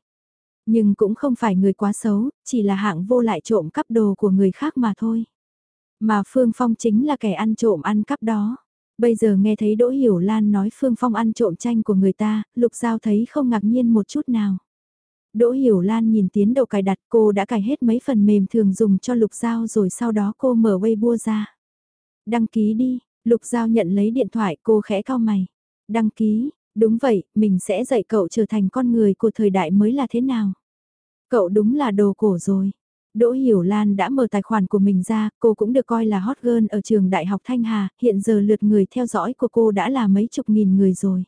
Nhưng cũng không phải người quá xấu, chỉ là hạng vô lại trộm cắp đồ của người khác mà thôi. Mà Phương Phong chính là kẻ ăn trộm ăn cắp đó. Bây giờ nghe thấy Đỗ Hiểu Lan nói Phương Phong ăn trộm tranh của người ta, Lục Giao thấy không ngạc nhiên một chút nào. Đỗ Hiểu Lan nhìn tiến độ cài đặt cô đã cài hết mấy phần mềm thường dùng cho Lục Giao rồi sau đó cô mở Weibo ra. Đăng ký đi, Lục Giao nhận lấy điện thoại cô khẽ cao mày. Đăng ký, đúng vậy, mình sẽ dạy cậu trở thành con người của thời đại mới là thế nào. Cậu đúng là đồ cổ rồi. Đỗ Hiểu Lan đã mở tài khoản của mình ra, cô cũng được coi là hot girl ở trường Đại học Thanh Hà, hiện giờ lượt người theo dõi của cô đã là mấy chục nghìn người rồi.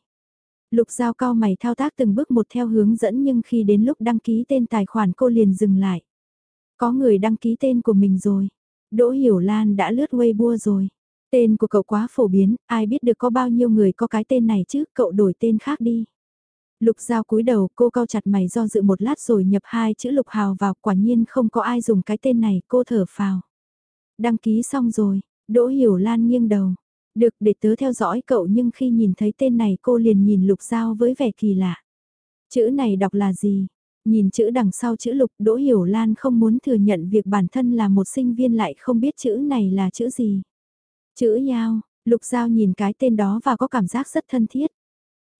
Lục Giao cao mày thao tác từng bước một theo hướng dẫn nhưng khi đến lúc đăng ký tên tài khoản cô liền dừng lại. Có người đăng ký tên của mình rồi. Đỗ Hiểu Lan đã lướt Weibo rồi. Tên của cậu quá phổ biến, ai biết được có bao nhiêu người có cái tên này chứ, cậu đổi tên khác đi. Lục Giao cúi đầu, cô cau chặt mày do dự một lát rồi nhập hai chữ Lục Hào vào, quả nhiên không có ai dùng cái tên này, cô thở phào. Đăng ký xong rồi, Đỗ Hiểu Lan nghiêng đầu. Được để tớ theo dõi cậu nhưng khi nhìn thấy tên này cô liền nhìn Lục Giao với vẻ kỳ lạ. Chữ này đọc là gì? Nhìn chữ đằng sau chữ Lục Đỗ Hiểu Lan không muốn thừa nhận việc bản thân là một sinh viên lại không biết chữ này là chữ gì. Chữ Giao, Lục Giao nhìn cái tên đó và có cảm giác rất thân thiết.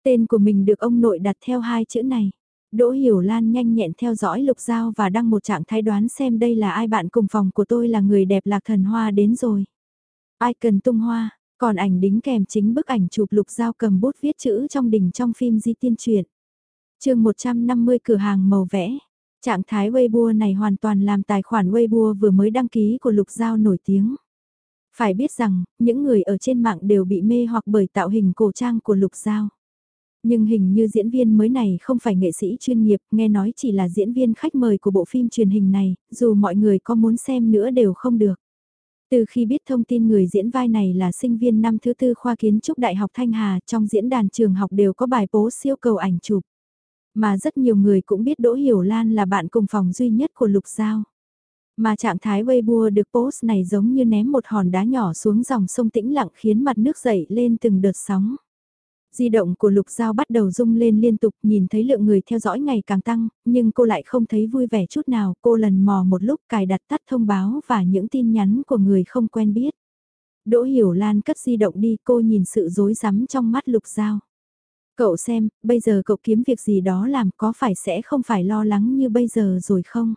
Tên của mình được ông nội đặt theo hai chữ này. Đỗ Hiểu Lan nhanh nhẹn theo dõi Lục Giao và đăng một trạng thái đoán xem đây là ai bạn cùng phòng của tôi là người đẹp lạc thần hoa đến rồi. Ai cần tung hoa, còn ảnh đính kèm chính bức ảnh chụp Lục Giao cầm bút viết chữ trong đỉnh trong phim di tiên truyện. chương 150 cửa hàng màu vẽ. Trạng thái Weibo này hoàn toàn làm tài khoản Weibo vừa mới đăng ký của Lục Giao nổi tiếng. Phải biết rằng, những người ở trên mạng đều bị mê hoặc bởi tạo hình cổ trang của Lục Giao. Nhưng hình như diễn viên mới này không phải nghệ sĩ chuyên nghiệp, nghe nói chỉ là diễn viên khách mời của bộ phim truyền hình này, dù mọi người có muốn xem nữa đều không được. Từ khi biết thông tin người diễn vai này là sinh viên năm thứ tư khoa kiến trúc Đại học Thanh Hà trong diễn đàn trường học đều có bài bố siêu cầu ảnh chụp. Mà rất nhiều người cũng biết Đỗ Hiểu Lan là bạn cùng phòng duy nhất của Lục Giao. Mà trạng thái Weibo được post này giống như ném một hòn đá nhỏ xuống dòng sông tĩnh lặng khiến mặt nước dậy lên từng đợt sóng. Di động của Lục Giao bắt đầu rung lên liên tục nhìn thấy lượng người theo dõi ngày càng tăng, nhưng cô lại không thấy vui vẻ chút nào. Cô lần mò một lúc cài đặt tắt thông báo và những tin nhắn của người không quen biết. Đỗ Hiểu Lan cất di động đi cô nhìn sự rối rắm trong mắt Lục Giao. Cậu xem, bây giờ cậu kiếm việc gì đó làm có phải sẽ không phải lo lắng như bây giờ rồi không?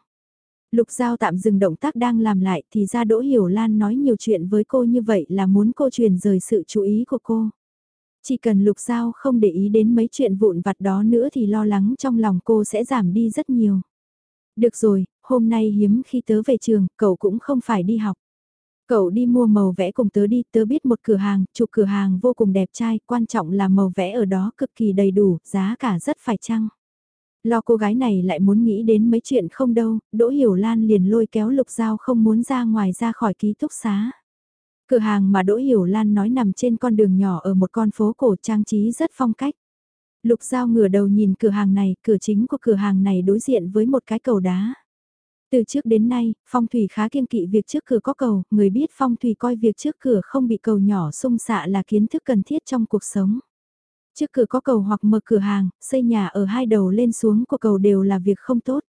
Lục Giao tạm dừng động tác đang làm lại thì ra Đỗ Hiểu Lan nói nhiều chuyện với cô như vậy là muốn cô truyền rời sự chú ý của cô. Chỉ cần Lục Giao không để ý đến mấy chuyện vụn vặt đó nữa thì lo lắng trong lòng cô sẽ giảm đi rất nhiều. Được rồi, hôm nay hiếm khi tớ về trường, cậu cũng không phải đi học. Cậu đi mua màu vẽ cùng tớ đi, tớ biết một cửa hàng, chụp cửa hàng vô cùng đẹp trai, quan trọng là màu vẽ ở đó cực kỳ đầy đủ, giá cả rất phải chăng. Lo cô gái này lại muốn nghĩ đến mấy chuyện không đâu, Đỗ Hiểu Lan liền lôi kéo Lục Giao không muốn ra ngoài ra khỏi ký túc xá. Cửa hàng mà Đỗ Hiểu Lan nói nằm trên con đường nhỏ ở một con phố cổ trang trí rất phong cách. Lục Giao ngửa đầu nhìn cửa hàng này, cửa chính của cửa hàng này đối diện với một cái cầu đá. Từ trước đến nay, phong thủy khá kiêng kỵ việc trước cửa có cầu, người biết phong thủy coi việc trước cửa không bị cầu nhỏ xung xạ là kiến thức cần thiết trong cuộc sống. Trước cửa có cầu hoặc mở cửa hàng, xây nhà ở hai đầu lên xuống của cầu đều là việc không tốt.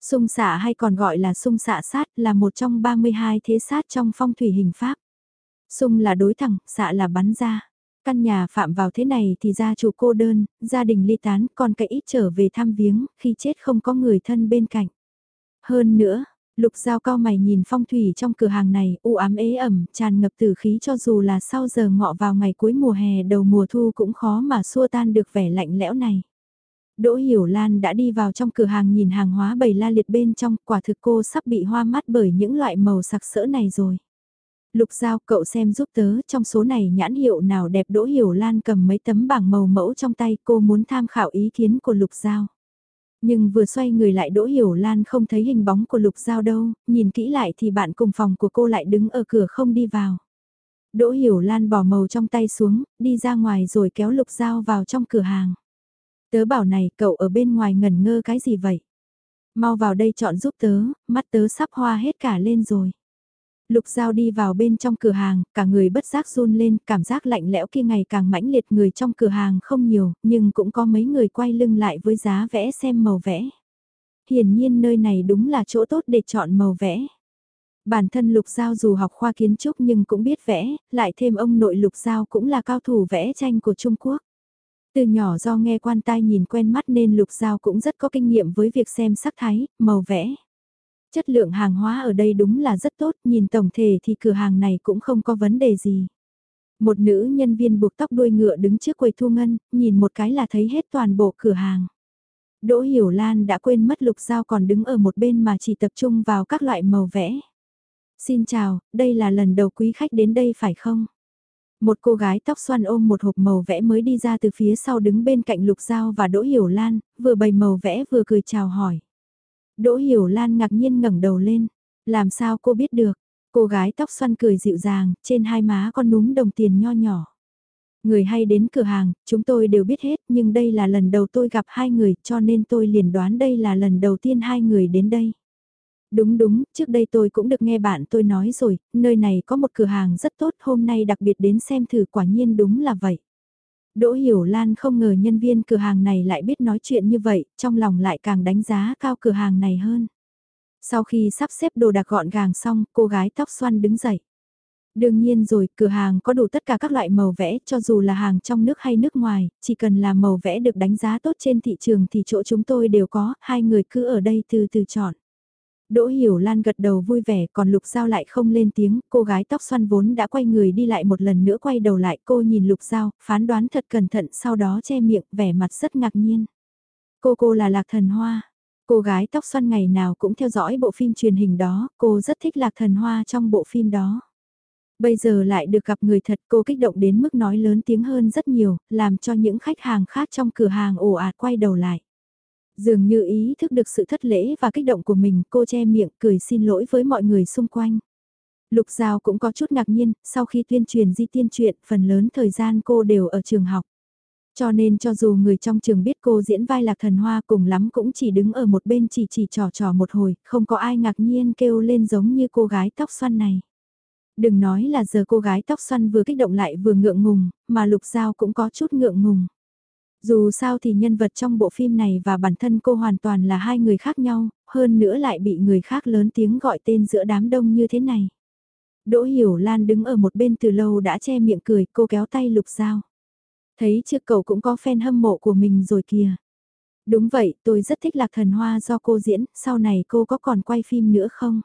Xung xạ hay còn gọi là xung xạ sát là một trong 32 thế sát trong phong thủy hình pháp. Xung là đối thẳng, xạ là bắn ra. Căn nhà phạm vào thế này thì gia chủ cô đơn, gia đình ly tán, còn cái ít trở về thăm viếng, khi chết không có người thân bên cạnh. Hơn nữa, lục giao cao mày nhìn phong thủy trong cửa hàng này, u ám ế ẩm, tràn ngập tử khí cho dù là sau giờ ngọ vào ngày cuối mùa hè đầu mùa thu cũng khó mà xua tan được vẻ lạnh lẽo này. Đỗ Hiểu Lan đã đi vào trong cửa hàng nhìn hàng hóa bày la liệt bên trong, quả thực cô sắp bị hoa mắt bởi những loại màu sặc sỡ này rồi. Lục Giao cậu xem giúp tớ trong số này nhãn hiệu nào đẹp Đỗ Hiểu Lan cầm mấy tấm bảng màu mẫu trong tay cô muốn tham khảo ý kiến của Lục Giao. Nhưng vừa xoay người lại Đỗ Hiểu Lan không thấy hình bóng của Lục Giao đâu, nhìn kỹ lại thì bạn cùng phòng của cô lại đứng ở cửa không đi vào. Đỗ Hiểu Lan bỏ màu trong tay xuống, đi ra ngoài rồi kéo Lục Giao vào trong cửa hàng. Tớ bảo này cậu ở bên ngoài ngẩn ngơ cái gì vậy? Mau vào đây chọn giúp tớ, mắt tớ sắp hoa hết cả lên rồi. Lục Giao đi vào bên trong cửa hàng, cả người bất giác run lên, cảm giác lạnh lẽo kia ngày càng mãnh liệt người trong cửa hàng không nhiều, nhưng cũng có mấy người quay lưng lại với giá vẽ xem màu vẽ. Hiển nhiên nơi này đúng là chỗ tốt để chọn màu vẽ. Bản thân Lục Giao dù học khoa kiến trúc nhưng cũng biết vẽ, lại thêm ông nội Lục Giao cũng là cao thủ vẽ tranh của Trung Quốc. Từ nhỏ do nghe quan tai nhìn quen mắt nên Lục Giao cũng rất có kinh nghiệm với việc xem sắc thái, màu vẽ. Chất lượng hàng hóa ở đây đúng là rất tốt, nhìn tổng thể thì cửa hàng này cũng không có vấn đề gì. Một nữ nhân viên buộc tóc đuôi ngựa đứng trước quầy thu ngân, nhìn một cái là thấy hết toàn bộ cửa hàng. Đỗ Hiểu Lan đã quên mất lục dao còn đứng ở một bên mà chỉ tập trung vào các loại màu vẽ. Xin chào, đây là lần đầu quý khách đến đây phải không? Một cô gái tóc xoăn ôm một hộp màu vẽ mới đi ra từ phía sau đứng bên cạnh lục dao và Đỗ Hiểu Lan, vừa bày màu vẽ vừa cười chào hỏi. Đỗ Hiểu Lan ngạc nhiên ngẩng đầu lên. Làm sao cô biết được? Cô gái tóc xoăn cười dịu dàng, trên hai má con núm đồng tiền nho nhỏ. Người hay đến cửa hàng, chúng tôi đều biết hết, nhưng đây là lần đầu tôi gặp hai người, cho nên tôi liền đoán đây là lần đầu tiên hai người đến đây. Đúng đúng, trước đây tôi cũng được nghe bạn tôi nói rồi, nơi này có một cửa hàng rất tốt, hôm nay đặc biệt đến xem thử quả nhiên đúng là vậy. Đỗ Hiểu Lan không ngờ nhân viên cửa hàng này lại biết nói chuyện như vậy, trong lòng lại càng đánh giá cao cửa hàng này hơn. Sau khi sắp xếp đồ đạc gọn gàng xong, cô gái tóc xoăn đứng dậy. Đương nhiên rồi, cửa hàng có đủ tất cả các loại màu vẽ, cho dù là hàng trong nước hay nước ngoài, chỉ cần là màu vẽ được đánh giá tốt trên thị trường thì chỗ chúng tôi đều có, hai người cứ ở đây từ từ chọn. Đỗ Hiểu Lan gật đầu vui vẻ còn Lục Giao lại không lên tiếng, cô gái tóc xoăn vốn đã quay người đi lại một lần nữa quay đầu lại cô nhìn Lục Giao, phán đoán thật cẩn thận sau đó che miệng vẻ mặt rất ngạc nhiên. Cô cô là Lạc Thần Hoa. Cô gái tóc xoăn ngày nào cũng theo dõi bộ phim truyền hình đó, cô rất thích Lạc Thần Hoa trong bộ phim đó. Bây giờ lại được gặp người thật cô kích động đến mức nói lớn tiếng hơn rất nhiều, làm cho những khách hàng khác trong cửa hàng ồ ạt quay đầu lại. Dường như ý thức được sự thất lễ và kích động của mình, cô che miệng cười xin lỗi với mọi người xung quanh. Lục Giao cũng có chút ngạc nhiên, sau khi tuyên truyền di tiên truyện, phần lớn thời gian cô đều ở trường học. Cho nên cho dù người trong trường biết cô diễn vai lạc thần hoa cùng lắm cũng chỉ đứng ở một bên chỉ chỉ trò trò một hồi, không có ai ngạc nhiên kêu lên giống như cô gái tóc xoăn này. Đừng nói là giờ cô gái tóc xoăn vừa kích động lại vừa ngượng ngùng, mà Lục Giao cũng có chút ngượng ngùng. Dù sao thì nhân vật trong bộ phim này và bản thân cô hoàn toàn là hai người khác nhau, hơn nữa lại bị người khác lớn tiếng gọi tên giữa đám đông như thế này. Đỗ Hiểu Lan đứng ở một bên từ lâu đã che miệng cười, cô kéo tay Lục Giao. Thấy chưa cậu cũng có fan hâm mộ của mình rồi kìa. Đúng vậy, tôi rất thích Lạc Thần Hoa do cô diễn, sau này cô có còn quay phim nữa không?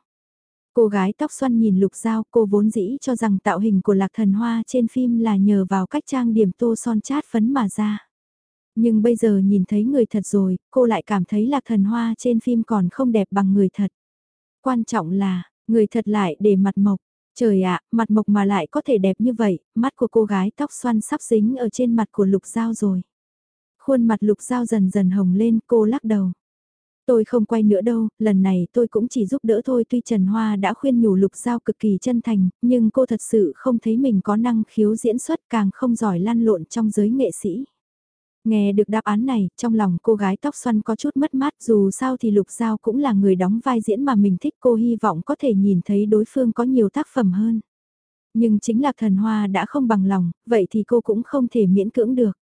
Cô gái tóc xoăn nhìn Lục Giao, cô vốn dĩ cho rằng tạo hình của Lạc Thần Hoa trên phim là nhờ vào cách trang điểm tô son chát phấn mà ra. Nhưng bây giờ nhìn thấy người thật rồi, cô lại cảm thấy Lạc Thần Hoa trên phim còn không đẹp bằng người thật. Quan trọng là, người thật lại để mặt mộc. Trời ạ, mặt mộc mà lại có thể đẹp như vậy, mắt của cô gái tóc xoăn sắp dính ở trên mặt của Lục Giao rồi. Khuôn mặt Lục Giao dần dần hồng lên, cô lắc đầu. Tôi không quay nữa đâu, lần này tôi cũng chỉ giúp đỡ thôi tuy Trần Hoa đã khuyên nhủ Lục Giao cực kỳ chân thành, nhưng cô thật sự không thấy mình có năng khiếu diễn xuất càng không giỏi lăn lộn trong giới nghệ sĩ. Nghe được đáp án này, trong lòng cô gái tóc xoăn có chút mất mát dù sao thì Lục Giao cũng là người đóng vai diễn mà mình thích cô hy vọng có thể nhìn thấy đối phương có nhiều tác phẩm hơn. Nhưng chính là thần hoa đã không bằng lòng, vậy thì cô cũng không thể miễn cưỡng được.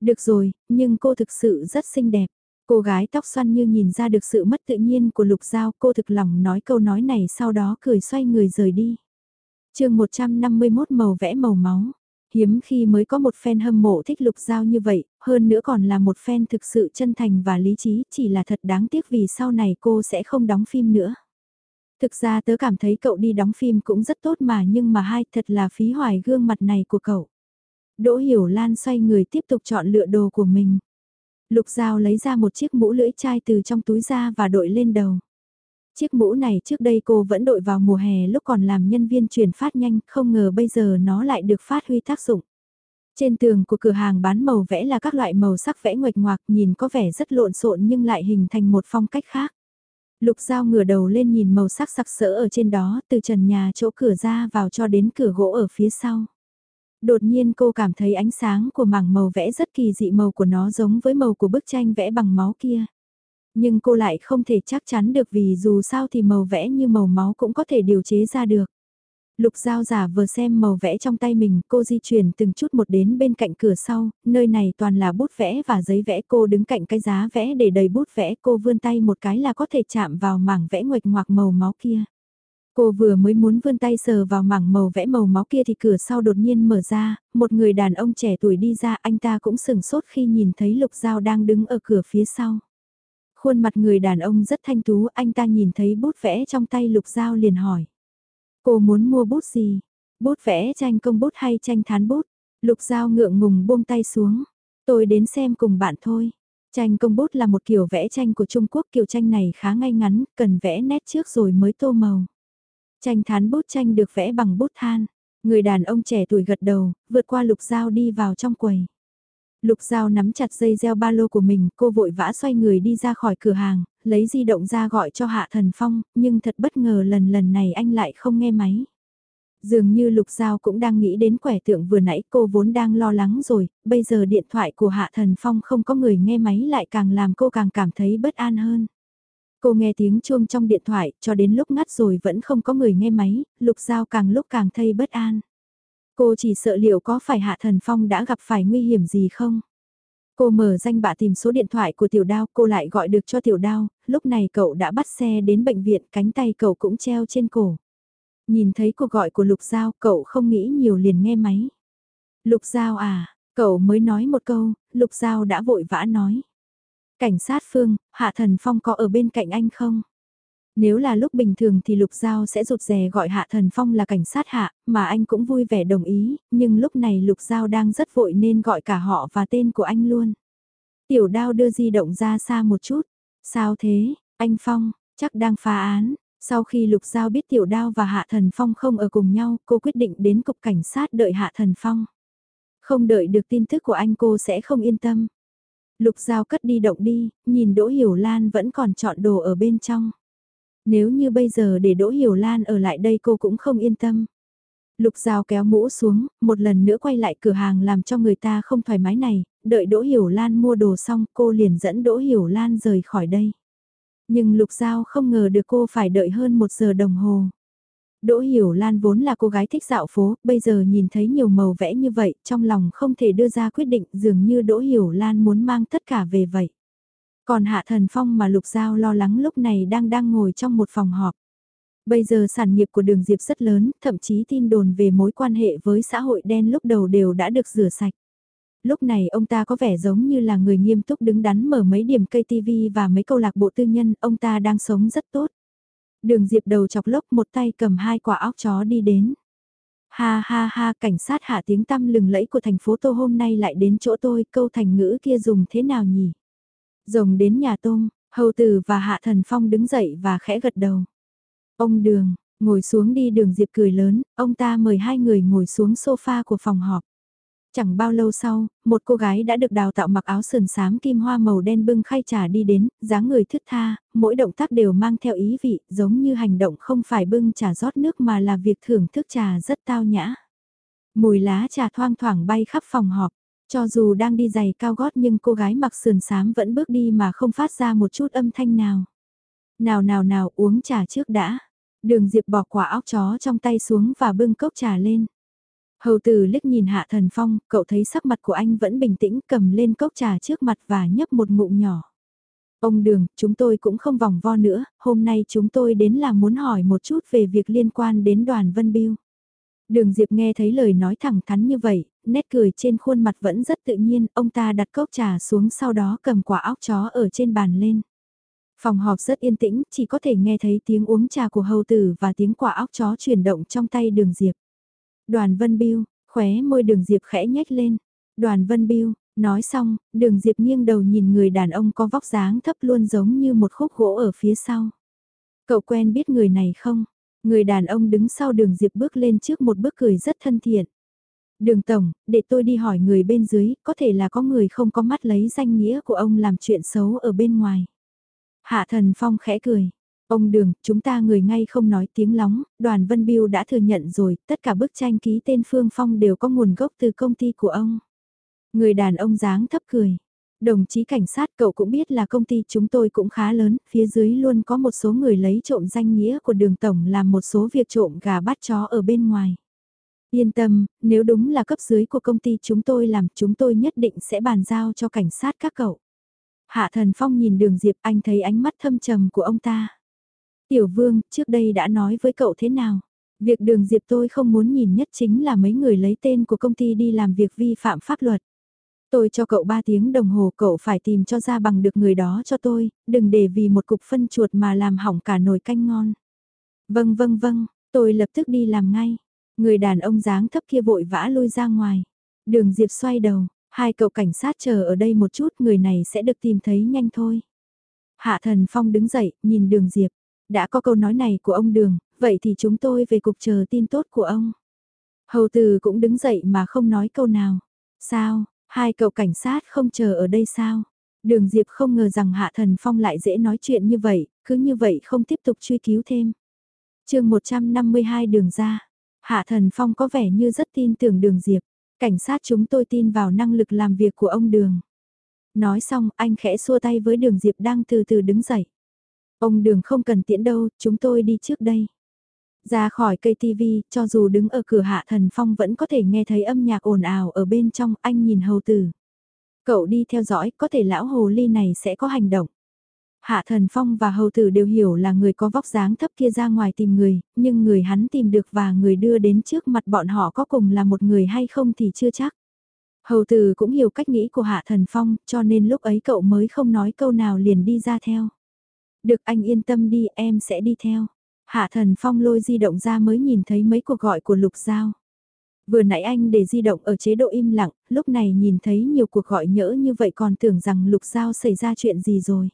Được rồi, nhưng cô thực sự rất xinh đẹp. Cô gái tóc xoăn như nhìn ra được sự mất tự nhiên của Lục Giao, cô thực lòng nói câu nói này sau đó cười xoay người rời đi. chương 151 màu vẽ màu máu. Hiếm khi mới có một fan hâm mộ thích Lục Giao như vậy, hơn nữa còn là một fan thực sự chân thành và lý trí, chỉ là thật đáng tiếc vì sau này cô sẽ không đóng phim nữa. Thực ra tớ cảm thấy cậu đi đóng phim cũng rất tốt mà nhưng mà hai thật là phí hoài gương mặt này của cậu. Đỗ Hiểu Lan xoay người tiếp tục chọn lựa đồ của mình. Lục Giao lấy ra một chiếc mũ lưỡi chai từ trong túi ra và đội lên đầu. Chiếc mũ này trước đây cô vẫn đội vào mùa hè lúc còn làm nhân viên truyền phát nhanh, không ngờ bây giờ nó lại được phát huy tác dụng. Trên tường của cửa hàng bán màu vẽ là các loại màu sắc vẽ ngoạch ngoạc nhìn có vẻ rất lộn xộn nhưng lại hình thành một phong cách khác. Lục Giao ngửa đầu lên nhìn màu sắc sặc sỡ ở trên đó từ trần nhà chỗ cửa ra vào cho đến cửa gỗ ở phía sau. Đột nhiên cô cảm thấy ánh sáng của mảng màu vẽ rất kỳ dị màu của nó giống với màu của bức tranh vẽ bằng máu kia. Nhưng cô lại không thể chắc chắn được vì dù sao thì màu vẽ như màu máu cũng có thể điều chế ra được. Lục Giao giả vừa xem màu vẽ trong tay mình, cô di chuyển từng chút một đến bên cạnh cửa sau, nơi này toàn là bút vẽ và giấy vẽ cô đứng cạnh cái giá vẽ để đầy bút vẽ cô vươn tay một cái là có thể chạm vào mảng vẽ nguệch ngoạc màu máu kia. Cô vừa mới muốn vươn tay sờ vào mảng màu vẽ màu máu kia thì cửa sau đột nhiên mở ra, một người đàn ông trẻ tuổi đi ra anh ta cũng sừng sốt khi nhìn thấy Lục Giao đang đứng ở cửa phía sau. Khuôn mặt người đàn ông rất thanh tú, anh ta nhìn thấy bút vẽ trong tay Lục Giao liền hỏi. Cô muốn mua bút gì? Bút vẽ tranh công bút hay tranh thán bút? Lục Giao ngượng ngùng buông tay xuống. Tôi đến xem cùng bạn thôi. Tranh công bút là một kiểu vẽ tranh của Trung Quốc, kiểu tranh này khá ngay ngắn, cần vẽ nét trước rồi mới tô màu. Tranh thán bút tranh được vẽ bằng bút than. Người đàn ông trẻ tuổi gật đầu, vượt qua lục dao đi vào trong quầy. Lục Giao nắm chặt dây đeo ba lô của mình, cô vội vã xoay người đi ra khỏi cửa hàng, lấy di động ra gọi cho Hạ Thần Phong, nhưng thật bất ngờ lần lần này anh lại không nghe máy. Dường như Lục Giao cũng đang nghĩ đến quẻ tượng vừa nãy cô vốn đang lo lắng rồi, bây giờ điện thoại của Hạ Thần Phong không có người nghe máy lại càng làm cô càng cảm thấy bất an hơn. Cô nghe tiếng chuông trong điện thoại, cho đến lúc ngắt rồi vẫn không có người nghe máy, Lục Giao càng lúc càng thấy bất an. Cô chỉ sợ liệu có phải Hạ Thần Phong đã gặp phải nguy hiểm gì không? Cô mở danh bạ tìm số điện thoại của tiểu đao, cô lại gọi được cho tiểu đao, lúc này cậu đã bắt xe đến bệnh viện, cánh tay cậu cũng treo trên cổ. Nhìn thấy cuộc gọi của Lục Giao, cậu không nghĩ nhiều liền nghe máy. Lục Giao à, cậu mới nói một câu, Lục Giao đã vội vã nói. Cảnh sát Phương, Hạ Thần Phong có ở bên cạnh anh không? Nếu là lúc bình thường thì Lục Giao sẽ rụt rè gọi Hạ Thần Phong là cảnh sát hạ, mà anh cũng vui vẻ đồng ý, nhưng lúc này Lục Giao đang rất vội nên gọi cả họ và tên của anh luôn. Tiểu đao đưa di động ra xa một chút. Sao thế, anh Phong, chắc đang phá án. Sau khi Lục Giao biết Tiểu Đao và Hạ Thần Phong không ở cùng nhau, cô quyết định đến cục cảnh sát đợi Hạ Thần Phong. Không đợi được tin tức của anh cô sẽ không yên tâm. Lục Giao cất đi động đi, nhìn Đỗ Hiểu Lan vẫn còn chọn đồ ở bên trong. Nếu như bây giờ để Đỗ Hiểu Lan ở lại đây cô cũng không yên tâm. Lục Giao kéo mũ xuống, một lần nữa quay lại cửa hàng làm cho người ta không thoải mái này, đợi Đỗ Hiểu Lan mua đồ xong cô liền dẫn Đỗ Hiểu Lan rời khỏi đây. Nhưng Lục Giao không ngờ được cô phải đợi hơn một giờ đồng hồ. Đỗ Hiểu Lan vốn là cô gái thích dạo phố, bây giờ nhìn thấy nhiều màu vẽ như vậy, trong lòng không thể đưa ra quyết định dường như Đỗ Hiểu Lan muốn mang tất cả về vậy. Còn Hạ Thần Phong mà Lục Giao lo lắng lúc này đang đang ngồi trong một phòng họp. Bây giờ sản nghiệp của đường Diệp rất lớn, thậm chí tin đồn về mối quan hệ với xã hội đen lúc đầu đều đã được rửa sạch. Lúc này ông ta có vẻ giống như là người nghiêm túc đứng đắn mở mấy điểm cây TV và mấy câu lạc bộ tư nhân, ông ta đang sống rất tốt. Đường Diệp đầu chọc lốc một tay cầm hai quả óc chó đi đến. Ha ha ha, cảnh sát hạ tiếng tăm lừng lẫy của thành phố Tô hôm nay lại đến chỗ tôi, câu thành ngữ kia dùng thế nào nhỉ? Rồng đến nhà tôm, hầu tử và hạ thần phong đứng dậy và khẽ gật đầu. Ông đường, ngồi xuống đi đường Diệp cười lớn, ông ta mời hai người ngồi xuống sofa của phòng họp. Chẳng bao lâu sau, một cô gái đã được đào tạo mặc áo sườn xám kim hoa màu đen bưng khay trà đi đến, dáng người thức tha, mỗi động tác đều mang theo ý vị, giống như hành động không phải bưng trà rót nước mà là việc thưởng thức trà rất tao nhã. Mùi lá trà thoang thoảng bay khắp phòng họp, cho dù đang đi giày cao gót nhưng cô gái mặc sườn xám vẫn bước đi mà không phát ra một chút âm thanh nào. Nào nào nào uống trà trước đã. Đường Diệp bỏ quả óc chó trong tay xuống và bưng cốc trà lên. Hầu tử liếc nhìn Hạ Thần Phong, cậu thấy sắc mặt của anh vẫn bình tĩnh cầm lên cốc trà trước mặt và nhấp một ngụm nhỏ. Ông Đường, chúng tôi cũng không vòng vo nữa, hôm nay chúng tôi đến là muốn hỏi một chút về việc liên quan đến đoàn Vân Biêu. Đường Diệp nghe thấy lời nói thẳng thắn như vậy, nét cười trên khuôn mặt vẫn rất tự nhiên, ông ta đặt cốc trà xuống sau đó cầm quả óc chó ở trên bàn lên. Phòng họp rất yên tĩnh, chỉ có thể nghe thấy tiếng uống trà của hầu tử và tiếng quả óc chó chuyển động trong tay đường Diệp. Đoàn Vân Biêu, khóe môi đường Diệp khẽ nhếch lên. Đoàn Vân Biêu, nói xong, đường Diệp nghiêng đầu nhìn người đàn ông có vóc dáng thấp luôn giống như một khúc gỗ ở phía sau. Cậu quen biết người này không? Người đàn ông đứng sau đường Diệp bước lên trước một bước cười rất thân thiện. Đường Tổng, để tôi đi hỏi người bên dưới, có thể là có người không có mắt lấy danh nghĩa của ông làm chuyện xấu ở bên ngoài. Hạ thần phong khẽ cười. Ông Đường, chúng ta người ngay không nói tiếng lóng, đoàn Vân Biêu đã thừa nhận rồi, tất cả bức tranh ký tên Phương Phong đều có nguồn gốc từ công ty của ông. Người đàn ông dáng thấp cười. Đồng chí cảnh sát cậu cũng biết là công ty chúng tôi cũng khá lớn, phía dưới luôn có một số người lấy trộm danh nghĩa của đường tổng làm một số việc trộm gà bắt chó ở bên ngoài. Yên tâm, nếu đúng là cấp dưới của công ty chúng tôi làm chúng tôi nhất định sẽ bàn giao cho cảnh sát các cậu. Hạ thần phong nhìn đường Diệp anh thấy ánh mắt thâm trầm của ông ta. Tiểu vương, trước đây đã nói với cậu thế nào? Việc đường Diệp tôi không muốn nhìn nhất chính là mấy người lấy tên của công ty đi làm việc vi phạm pháp luật. Tôi cho cậu 3 tiếng đồng hồ cậu phải tìm cho ra bằng được người đó cho tôi, đừng để vì một cục phân chuột mà làm hỏng cả nồi canh ngon. Vâng vâng vâng, tôi lập tức đi làm ngay. Người đàn ông dáng thấp kia vội vã lôi ra ngoài. Đường Diệp xoay đầu, hai cậu cảnh sát chờ ở đây một chút người này sẽ được tìm thấy nhanh thôi. Hạ thần phong đứng dậy, nhìn đường Diệp. Đã có câu nói này của ông Đường, vậy thì chúng tôi về cục chờ tin tốt của ông. Hầu từ cũng đứng dậy mà không nói câu nào. Sao, hai cậu cảnh sát không chờ ở đây sao? Đường Diệp không ngờ rằng Hạ Thần Phong lại dễ nói chuyện như vậy, cứ như vậy không tiếp tục truy cứu thêm. chương 152 đường ra, Hạ Thần Phong có vẻ như rất tin tưởng đường Diệp. Cảnh sát chúng tôi tin vào năng lực làm việc của ông Đường. Nói xong, anh khẽ xua tay với đường Diệp đang từ từ đứng dậy. Ông đường không cần tiễn đâu, chúng tôi đi trước đây. Ra khỏi cây TV, cho dù đứng ở cửa hạ thần phong vẫn có thể nghe thấy âm nhạc ồn ào ở bên trong, anh nhìn hầu tử. Cậu đi theo dõi, có thể lão hồ ly này sẽ có hành động. Hạ Thần Phong và Hầu Tử đều hiểu là người có vóc dáng thấp kia ra ngoài tìm người, nhưng người hắn tìm được và người đưa đến trước mặt bọn họ có cùng là một người hay không thì chưa chắc. Hầu Tử cũng hiểu cách nghĩ của Hạ Thần Phong, cho nên lúc ấy cậu mới không nói câu nào liền đi ra theo. Được anh yên tâm đi, em sẽ đi theo. Hạ Thần Phong lôi di động ra mới nhìn thấy mấy cuộc gọi của Lục Giao. Vừa nãy anh để di động ở chế độ im lặng, lúc này nhìn thấy nhiều cuộc gọi nhỡ như vậy còn tưởng rằng Lục Giao xảy ra chuyện gì rồi.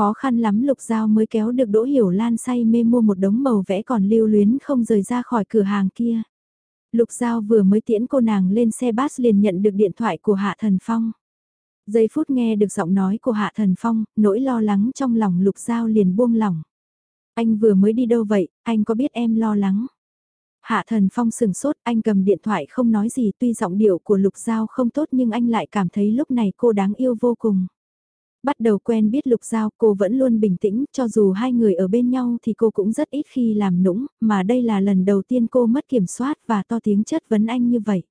Khó khăn lắm Lục Giao mới kéo được Đỗ Hiểu Lan say mê mua một đống màu vẽ còn lưu luyến không rời ra khỏi cửa hàng kia. Lục Giao vừa mới tiễn cô nàng lên xe bus liền nhận được điện thoại của Hạ Thần Phong. Giây phút nghe được giọng nói của Hạ Thần Phong, nỗi lo lắng trong lòng Lục Giao liền buông lỏng. Anh vừa mới đi đâu vậy, anh có biết em lo lắng? Hạ Thần Phong sừng sốt, anh cầm điện thoại không nói gì tuy giọng điệu của Lục Giao không tốt nhưng anh lại cảm thấy lúc này cô đáng yêu vô cùng. Bắt đầu quen biết Lục Giao cô vẫn luôn bình tĩnh, cho dù hai người ở bên nhau thì cô cũng rất ít khi làm nũng, mà đây là lần đầu tiên cô mất kiểm soát và to tiếng chất vấn anh như vậy.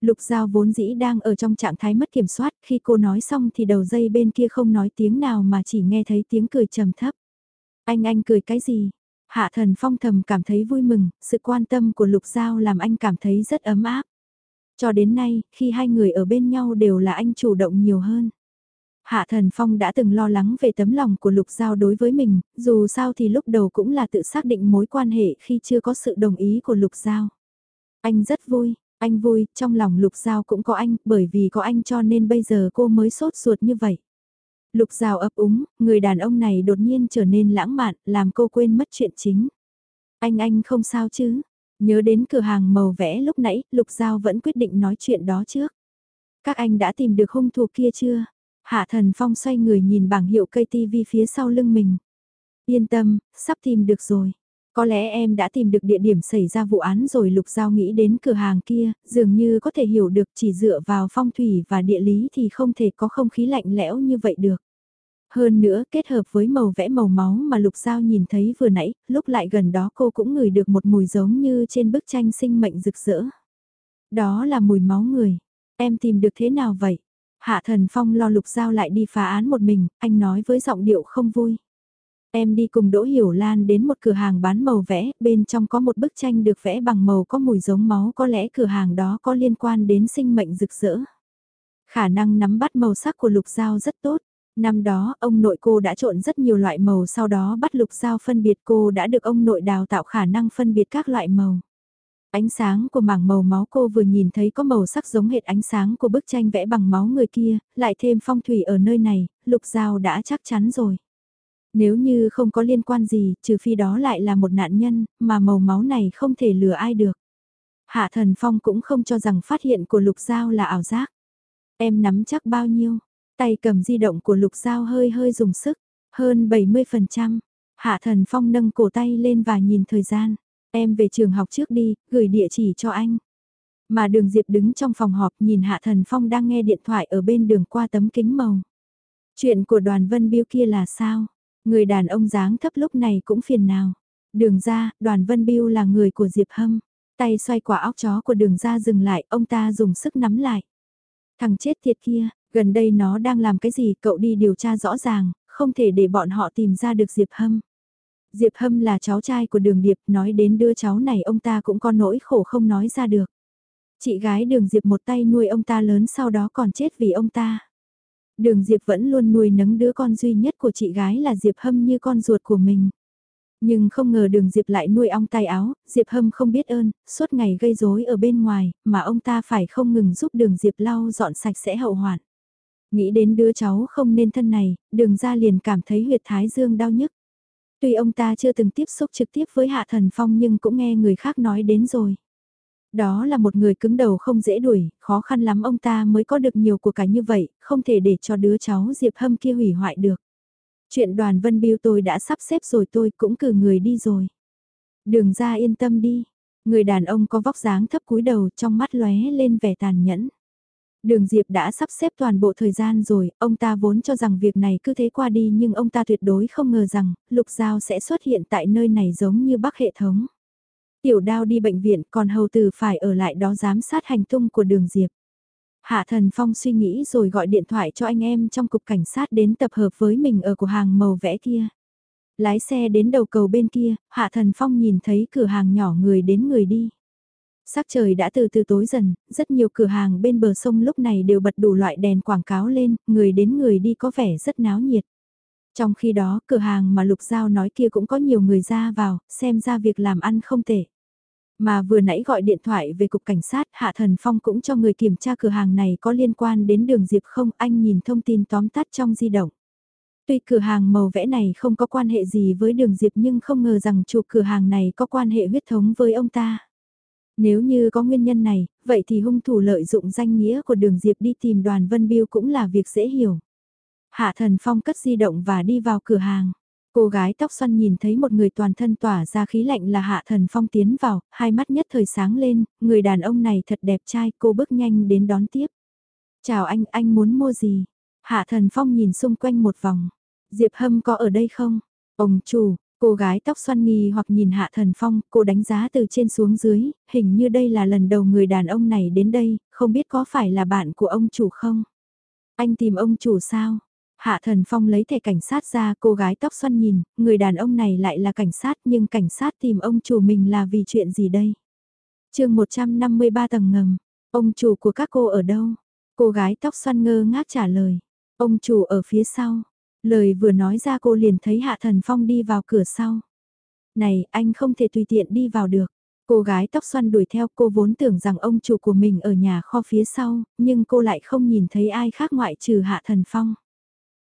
Lục Giao vốn dĩ đang ở trong trạng thái mất kiểm soát, khi cô nói xong thì đầu dây bên kia không nói tiếng nào mà chỉ nghe thấy tiếng cười trầm thấp. Anh anh cười cái gì? Hạ thần phong thầm cảm thấy vui mừng, sự quan tâm của Lục Giao làm anh cảm thấy rất ấm áp. Cho đến nay, khi hai người ở bên nhau đều là anh chủ động nhiều hơn. Hạ Thần Phong đã từng lo lắng về tấm lòng của Lục Giao đối với mình, dù sao thì lúc đầu cũng là tự xác định mối quan hệ khi chưa có sự đồng ý của Lục Giao. Anh rất vui, anh vui, trong lòng Lục Giao cũng có anh, bởi vì có anh cho nên bây giờ cô mới sốt ruột như vậy. Lục Giao ấp úng, người đàn ông này đột nhiên trở nên lãng mạn, làm cô quên mất chuyện chính. Anh anh không sao chứ? Nhớ đến cửa hàng màu vẽ lúc nãy, Lục Giao vẫn quyết định nói chuyện đó trước. Các anh đã tìm được hung thủ kia chưa? Hạ Thần Phong xoay người nhìn bảng hiệu cây TV phía sau lưng mình. Yên tâm, sắp tìm được rồi. Có lẽ em đã tìm được địa điểm xảy ra vụ án rồi Lục Giao nghĩ đến cửa hàng kia, dường như có thể hiểu được chỉ dựa vào phong thủy và địa lý thì không thể có không khí lạnh lẽo như vậy được. Hơn nữa kết hợp với màu vẽ màu máu mà Lục Giao nhìn thấy vừa nãy, lúc lại gần đó cô cũng ngửi được một mùi giống như trên bức tranh sinh mệnh rực rỡ. Đó là mùi máu người. Em tìm được thế nào vậy? Hạ Thần Phong lo Lục Giao lại đi phá án một mình, anh nói với giọng điệu không vui. Em đi cùng Đỗ Hiểu Lan đến một cửa hàng bán màu vẽ, bên trong có một bức tranh được vẽ bằng màu có mùi giống máu có lẽ cửa hàng đó có liên quan đến sinh mệnh rực rỡ. Khả năng nắm bắt màu sắc của lục dao rất tốt. Năm đó, ông nội cô đã trộn rất nhiều loại màu sau đó bắt lục dao phân biệt cô đã được ông nội đào tạo khả năng phân biệt các loại màu. Ánh sáng của mảng màu máu cô vừa nhìn thấy có màu sắc giống hệt ánh sáng của bức tranh vẽ bằng máu người kia, lại thêm phong thủy ở nơi này, lục dao đã chắc chắn rồi. Nếu như không có liên quan gì, trừ phi đó lại là một nạn nhân, mà màu máu này không thể lừa ai được. Hạ Thần Phong cũng không cho rằng phát hiện của Lục Giao là ảo giác. Em nắm chắc bao nhiêu? Tay cầm di động của Lục Giao hơi hơi dùng sức, hơn 70%. Hạ Thần Phong nâng cổ tay lên và nhìn thời gian. Em về trường học trước đi, gửi địa chỉ cho anh. Mà đường Diệp đứng trong phòng họp nhìn Hạ Thần Phong đang nghe điện thoại ở bên đường qua tấm kính màu. Chuyện của đoàn Vân Biêu kia là sao? Người đàn ông dáng thấp lúc này cũng phiền nào. Đường ra, đoàn Vân Biêu là người của Diệp Hâm. Tay xoay quả óc chó của đường ra dừng lại, ông ta dùng sức nắm lại. Thằng chết thiệt kia, gần đây nó đang làm cái gì cậu đi điều tra rõ ràng, không thể để bọn họ tìm ra được Diệp Hâm. Diệp Hâm là cháu trai của đường Điệp, nói đến đưa cháu này ông ta cũng có nỗi khổ không nói ra được. Chị gái đường Diệp một tay nuôi ông ta lớn sau đó còn chết vì ông ta. Đường Diệp vẫn luôn nuôi nấng đứa con duy nhất của chị gái là Diệp Hâm như con ruột của mình. Nhưng không ngờ đường Diệp lại nuôi ong tay áo, Diệp Hâm không biết ơn, suốt ngày gây rối ở bên ngoài, mà ông ta phải không ngừng giúp đường Diệp lau dọn sạch sẽ hậu hoạn. Nghĩ đến đứa cháu không nên thân này, đường ra liền cảm thấy huyệt thái dương đau nhức. Tuy ông ta chưa từng tiếp xúc trực tiếp với Hạ Thần Phong nhưng cũng nghe người khác nói đến rồi. Đó là một người cứng đầu không dễ đuổi, khó khăn lắm ông ta mới có được nhiều của cái như vậy, không thể để cho đứa cháu Diệp Hâm kia hủy hoại được. Chuyện đoàn Vân Biêu tôi đã sắp xếp rồi tôi cũng cử người đi rồi. Đường ra yên tâm đi. Người đàn ông có vóc dáng thấp cúi đầu trong mắt lóe lên vẻ tàn nhẫn. Đường Diệp đã sắp xếp toàn bộ thời gian rồi, ông ta vốn cho rằng việc này cứ thế qua đi nhưng ông ta tuyệt đối không ngờ rằng Lục Giao sẽ xuất hiện tại nơi này giống như bắc hệ thống. Tiểu đao đi bệnh viện còn hầu tử phải ở lại đó giám sát hành tung của đường Diệp. Hạ Thần Phong suy nghĩ rồi gọi điện thoại cho anh em trong cục cảnh sát đến tập hợp với mình ở cửa hàng màu vẽ kia. Lái xe đến đầu cầu bên kia, Hạ Thần Phong nhìn thấy cửa hàng nhỏ người đến người đi. Sắc trời đã từ từ tối dần, rất nhiều cửa hàng bên bờ sông lúc này đều bật đủ loại đèn quảng cáo lên, người đến người đi có vẻ rất náo nhiệt. Trong khi đó, cửa hàng mà Lục Giao nói kia cũng có nhiều người ra vào, xem ra việc làm ăn không tệ. Mà vừa nãy gọi điện thoại về cục cảnh sát, Hạ Thần Phong cũng cho người kiểm tra cửa hàng này có liên quan đến đường Diệp không, anh nhìn thông tin tóm tắt trong di động. Tuy cửa hàng màu vẽ này không có quan hệ gì với đường Diệp nhưng không ngờ rằng chủ cửa hàng này có quan hệ huyết thống với ông ta. Nếu như có nguyên nhân này, vậy thì hung thủ lợi dụng danh nghĩa của đường Diệp đi tìm đoàn Vân Biêu cũng là việc dễ hiểu. Hạ Thần Phong cất di động và đi vào cửa hàng. Cô gái tóc xoăn nhìn thấy một người toàn thân tỏa ra khí lạnh là Hạ Thần Phong tiến vào, hai mắt nhất thời sáng lên, người đàn ông này thật đẹp trai, cô bước nhanh đến đón tiếp. Chào anh, anh muốn mua gì? Hạ Thần Phong nhìn xung quanh một vòng. Diệp Hâm có ở đây không? Ông chủ, cô gái tóc xoăn nghi hoặc nhìn Hạ Thần Phong, cô đánh giá từ trên xuống dưới, hình như đây là lần đầu người đàn ông này đến đây, không biết có phải là bạn của ông chủ không? Anh tìm ông chủ sao? Hạ Thần Phong lấy thẻ cảnh sát ra cô gái tóc xoăn nhìn, người đàn ông này lại là cảnh sát nhưng cảnh sát tìm ông chủ mình là vì chuyện gì đây? chương 153 tầng ngầm, ông chủ của các cô ở đâu? Cô gái tóc xoăn ngơ ngác trả lời, ông chủ ở phía sau. Lời vừa nói ra cô liền thấy Hạ Thần Phong đi vào cửa sau. Này, anh không thể tùy tiện đi vào được. Cô gái tóc xoăn đuổi theo cô vốn tưởng rằng ông chủ của mình ở nhà kho phía sau, nhưng cô lại không nhìn thấy ai khác ngoại trừ Hạ Thần Phong.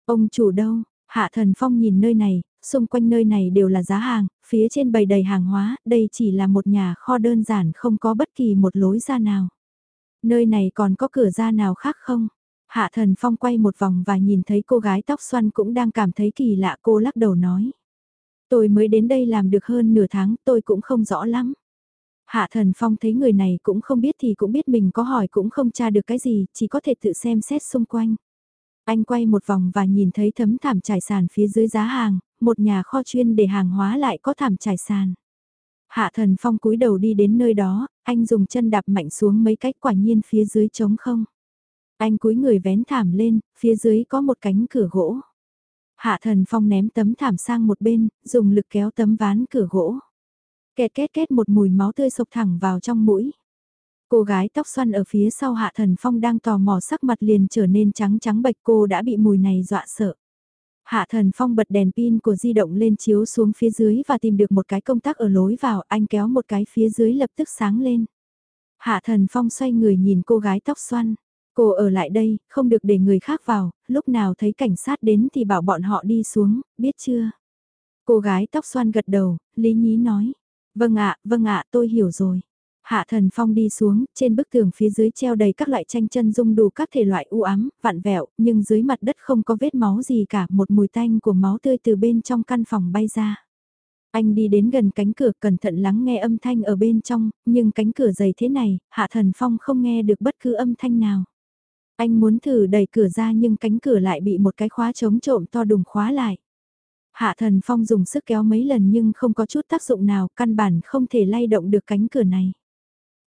Ông chủ đâu? Hạ Thần Phong nhìn nơi này, xung quanh nơi này đều là giá hàng, phía trên bày đầy hàng hóa, đây chỉ là một nhà kho đơn giản không có bất kỳ một lối ra nào. Nơi này còn có cửa ra nào khác không? Hạ Thần Phong quay một vòng và nhìn thấy cô gái tóc xoăn cũng đang cảm thấy kỳ lạ cô lắc đầu nói. Tôi mới đến đây làm được hơn nửa tháng tôi cũng không rõ lắm. Hạ Thần Phong thấy người này cũng không biết thì cũng biết mình có hỏi cũng không tra được cái gì, chỉ có thể tự xem xét xung quanh. Anh quay một vòng và nhìn thấy thấm thảm trải sàn phía dưới giá hàng, một nhà kho chuyên để hàng hóa lại có thảm trải sàn. Hạ thần phong cúi đầu đi đến nơi đó, anh dùng chân đạp mạnh xuống mấy cách quả nhiên phía dưới trống không. Anh cúi người vén thảm lên, phía dưới có một cánh cửa gỗ. Hạ thần phong ném tấm thảm sang một bên, dùng lực kéo tấm ván cửa gỗ. Kẹt két két một mùi máu tươi sộc thẳng vào trong mũi. Cô gái tóc xoăn ở phía sau Hạ Thần Phong đang tò mò sắc mặt liền trở nên trắng trắng bạch cô đã bị mùi này dọa sợ. Hạ Thần Phong bật đèn pin của di động lên chiếu xuống phía dưới và tìm được một cái công tắc ở lối vào, anh kéo một cái phía dưới lập tức sáng lên. Hạ Thần Phong xoay người nhìn cô gái tóc xoăn. Cô ở lại đây, không được để người khác vào, lúc nào thấy cảnh sát đến thì bảo bọn họ đi xuống, biết chưa? Cô gái tóc xoăn gật đầu, Lý Nhí nói. Vâng ạ, vâng ạ, tôi hiểu rồi. Hạ thần phong đi xuống, trên bức tường phía dưới treo đầy các loại tranh chân dung đủ các thể loại u ám, vạn vẹo, nhưng dưới mặt đất không có vết máu gì cả, một mùi tanh của máu tươi từ bên trong căn phòng bay ra. Anh đi đến gần cánh cửa cẩn thận lắng nghe âm thanh ở bên trong, nhưng cánh cửa dày thế này, Hạ Thần Phong không nghe được bất cứ âm thanh nào. Anh muốn thử đẩy cửa ra nhưng cánh cửa lại bị một cái khóa chống trộm to đùng khóa lại. Hạ Thần Phong dùng sức kéo mấy lần nhưng không có chút tác dụng nào, căn bản không thể lay động được cánh cửa này.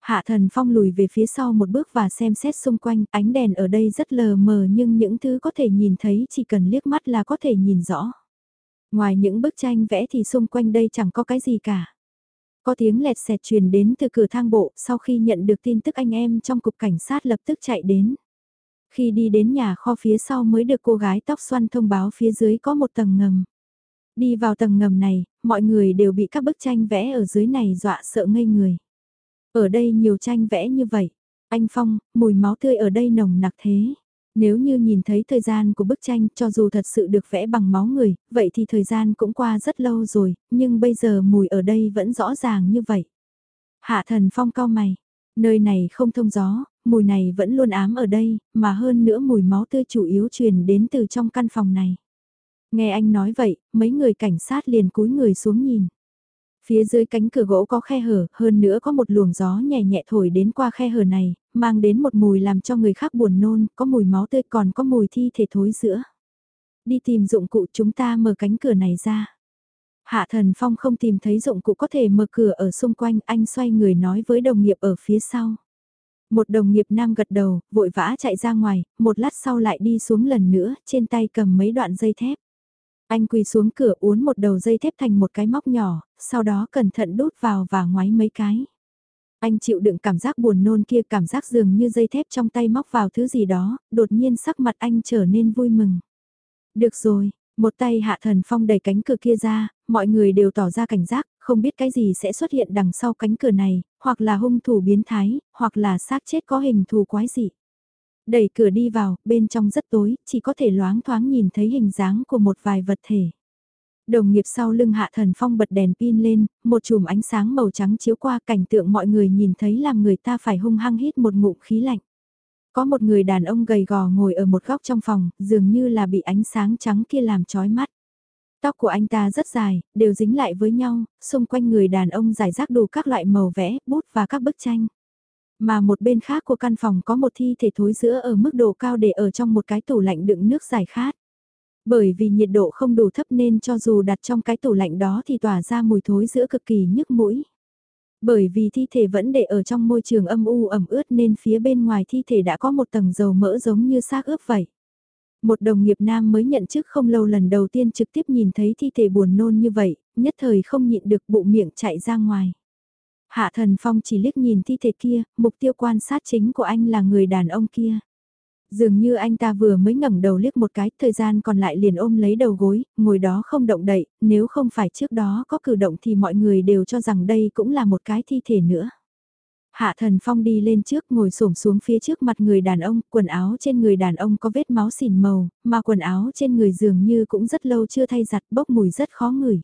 Hạ thần phong lùi về phía sau một bước và xem xét xung quanh, ánh đèn ở đây rất lờ mờ nhưng những thứ có thể nhìn thấy chỉ cần liếc mắt là có thể nhìn rõ. Ngoài những bức tranh vẽ thì xung quanh đây chẳng có cái gì cả. Có tiếng lẹt xẹt truyền đến từ cửa thang bộ, sau khi nhận được tin tức anh em trong cục cảnh sát lập tức chạy đến. Khi đi đến nhà kho phía sau mới được cô gái tóc xoăn thông báo phía dưới có một tầng ngầm. Đi vào tầng ngầm này, mọi người đều bị các bức tranh vẽ ở dưới này dọa sợ ngây người. Ở đây nhiều tranh vẽ như vậy. Anh Phong, mùi máu tươi ở đây nồng nặc thế. Nếu như nhìn thấy thời gian của bức tranh cho dù thật sự được vẽ bằng máu người, vậy thì thời gian cũng qua rất lâu rồi, nhưng bây giờ mùi ở đây vẫn rõ ràng như vậy. Hạ thần Phong cao mày, nơi này không thông gió, mùi này vẫn luôn ám ở đây, mà hơn nữa mùi máu tươi chủ yếu truyền đến từ trong căn phòng này. Nghe anh nói vậy, mấy người cảnh sát liền cúi người xuống nhìn. Phía dưới cánh cửa gỗ có khe hở, hơn nữa có một luồng gió nhẹ nhẹ thổi đến qua khe hở này, mang đến một mùi làm cho người khác buồn nôn, có mùi máu tươi còn có mùi thi thể thối giữa. Đi tìm dụng cụ chúng ta mở cánh cửa này ra. Hạ thần phong không tìm thấy dụng cụ có thể mở cửa ở xung quanh, anh xoay người nói với đồng nghiệp ở phía sau. Một đồng nghiệp nam gật đầu, vội vã chạy ra ngoài, một lát sau lại đi xuống lần nữa, trên tay cầm mấy đoạn dây thép. Anh quỳ xuống cửa uốn một đầu dây thép thành một cái móc nhỏ, sau đó cẩn thận đút vào và ngoái mấy cái. Anh chịu đựng cảm giác buồn nôn kia cảm giác dường như dây thép trong tay móc vào thứ gì đó, đột nhiên sắc mặt anh trở nên vui mừng. Được rồi, một tay hạ thần phong đẩy cánh cửa kia ra, mọi người đều tỏ ra cảnh giác, không biết cái gì sẽ xuất hiện đằng sau cánh cửa này, hoặc là hung thủ biến thái, hoặc là xác chết có hình thù quái dị. Đẩy cửa đi vào, bên trong rất tối, chỉ có thể loáng thoáng nhìn thấy hình dáng của một vài vật thể. Đồng nghiệp sau lưng hạ thần phong bật đèn pin lên, một chùm ánh sáng màu trắng chiếu qua cảnh tượng mọi người nhìn thấy làm người ta phải hung hăng hít một ngụm khí lạnh. Có một người đàn ông gầy gò ngồi ở một góc trong phòng, dường như là bị ánh sáng trắng kia làm chói mắt. Tóc của anh ta rất dài, đều dính lại với nhau, xung quanh người đàn ông giải rác đủ các loại màu vẽ, bút và các bức tranh. Mà một bên khác của căn phòng có một thi thể thối giữa ở mức độ cao để ở trong một cái tủ lạnh đựng nước giải khát. Bởi vì nhiệt độ không đủ thấp nên cho dù đặt trong cái tủ lạnh đó thì tỏa ra mùi thối giữa cực kỳ nhức mũi. Bởi vì thi thể vẫn để ở trong môi trường âm u ẩm ướt nên phía bên ngoài thi thể đã có một tầng dầu mỡ giống như xác ướp vậy. Một đồng nghiệp nam mới nhận chức không lâu lần đầu tiên trực tiếp nhìn thấy thi thể buồn nôn như vậy, nhất thời không nhịn được bụ miệng chạy ra ngoài. Hạ thần phong chỉ liếc nhìn thi thể kia, mục tiêu quan sát chính của anh là người đàn ông kia. Dường như anh ta vừa mới ngẩng đầu liếc một cái, thời gian còn lại liền ôm lấy đầu gối, ngồi đó không động đậy, nếu không phải trước đó có cử động thì mọi người đều cho rằng đây cũng là một cái thi thể nữa. Hạ thần phong đi lên trước ngồi xổm xuống phía trước mặt người đàn ông, quần áo trên người đàn ông có vết máu xỉn màu, mà quần áo trên người dường như cũng rất lâu chưa thay giặt bốc mùi rất khó ngửi.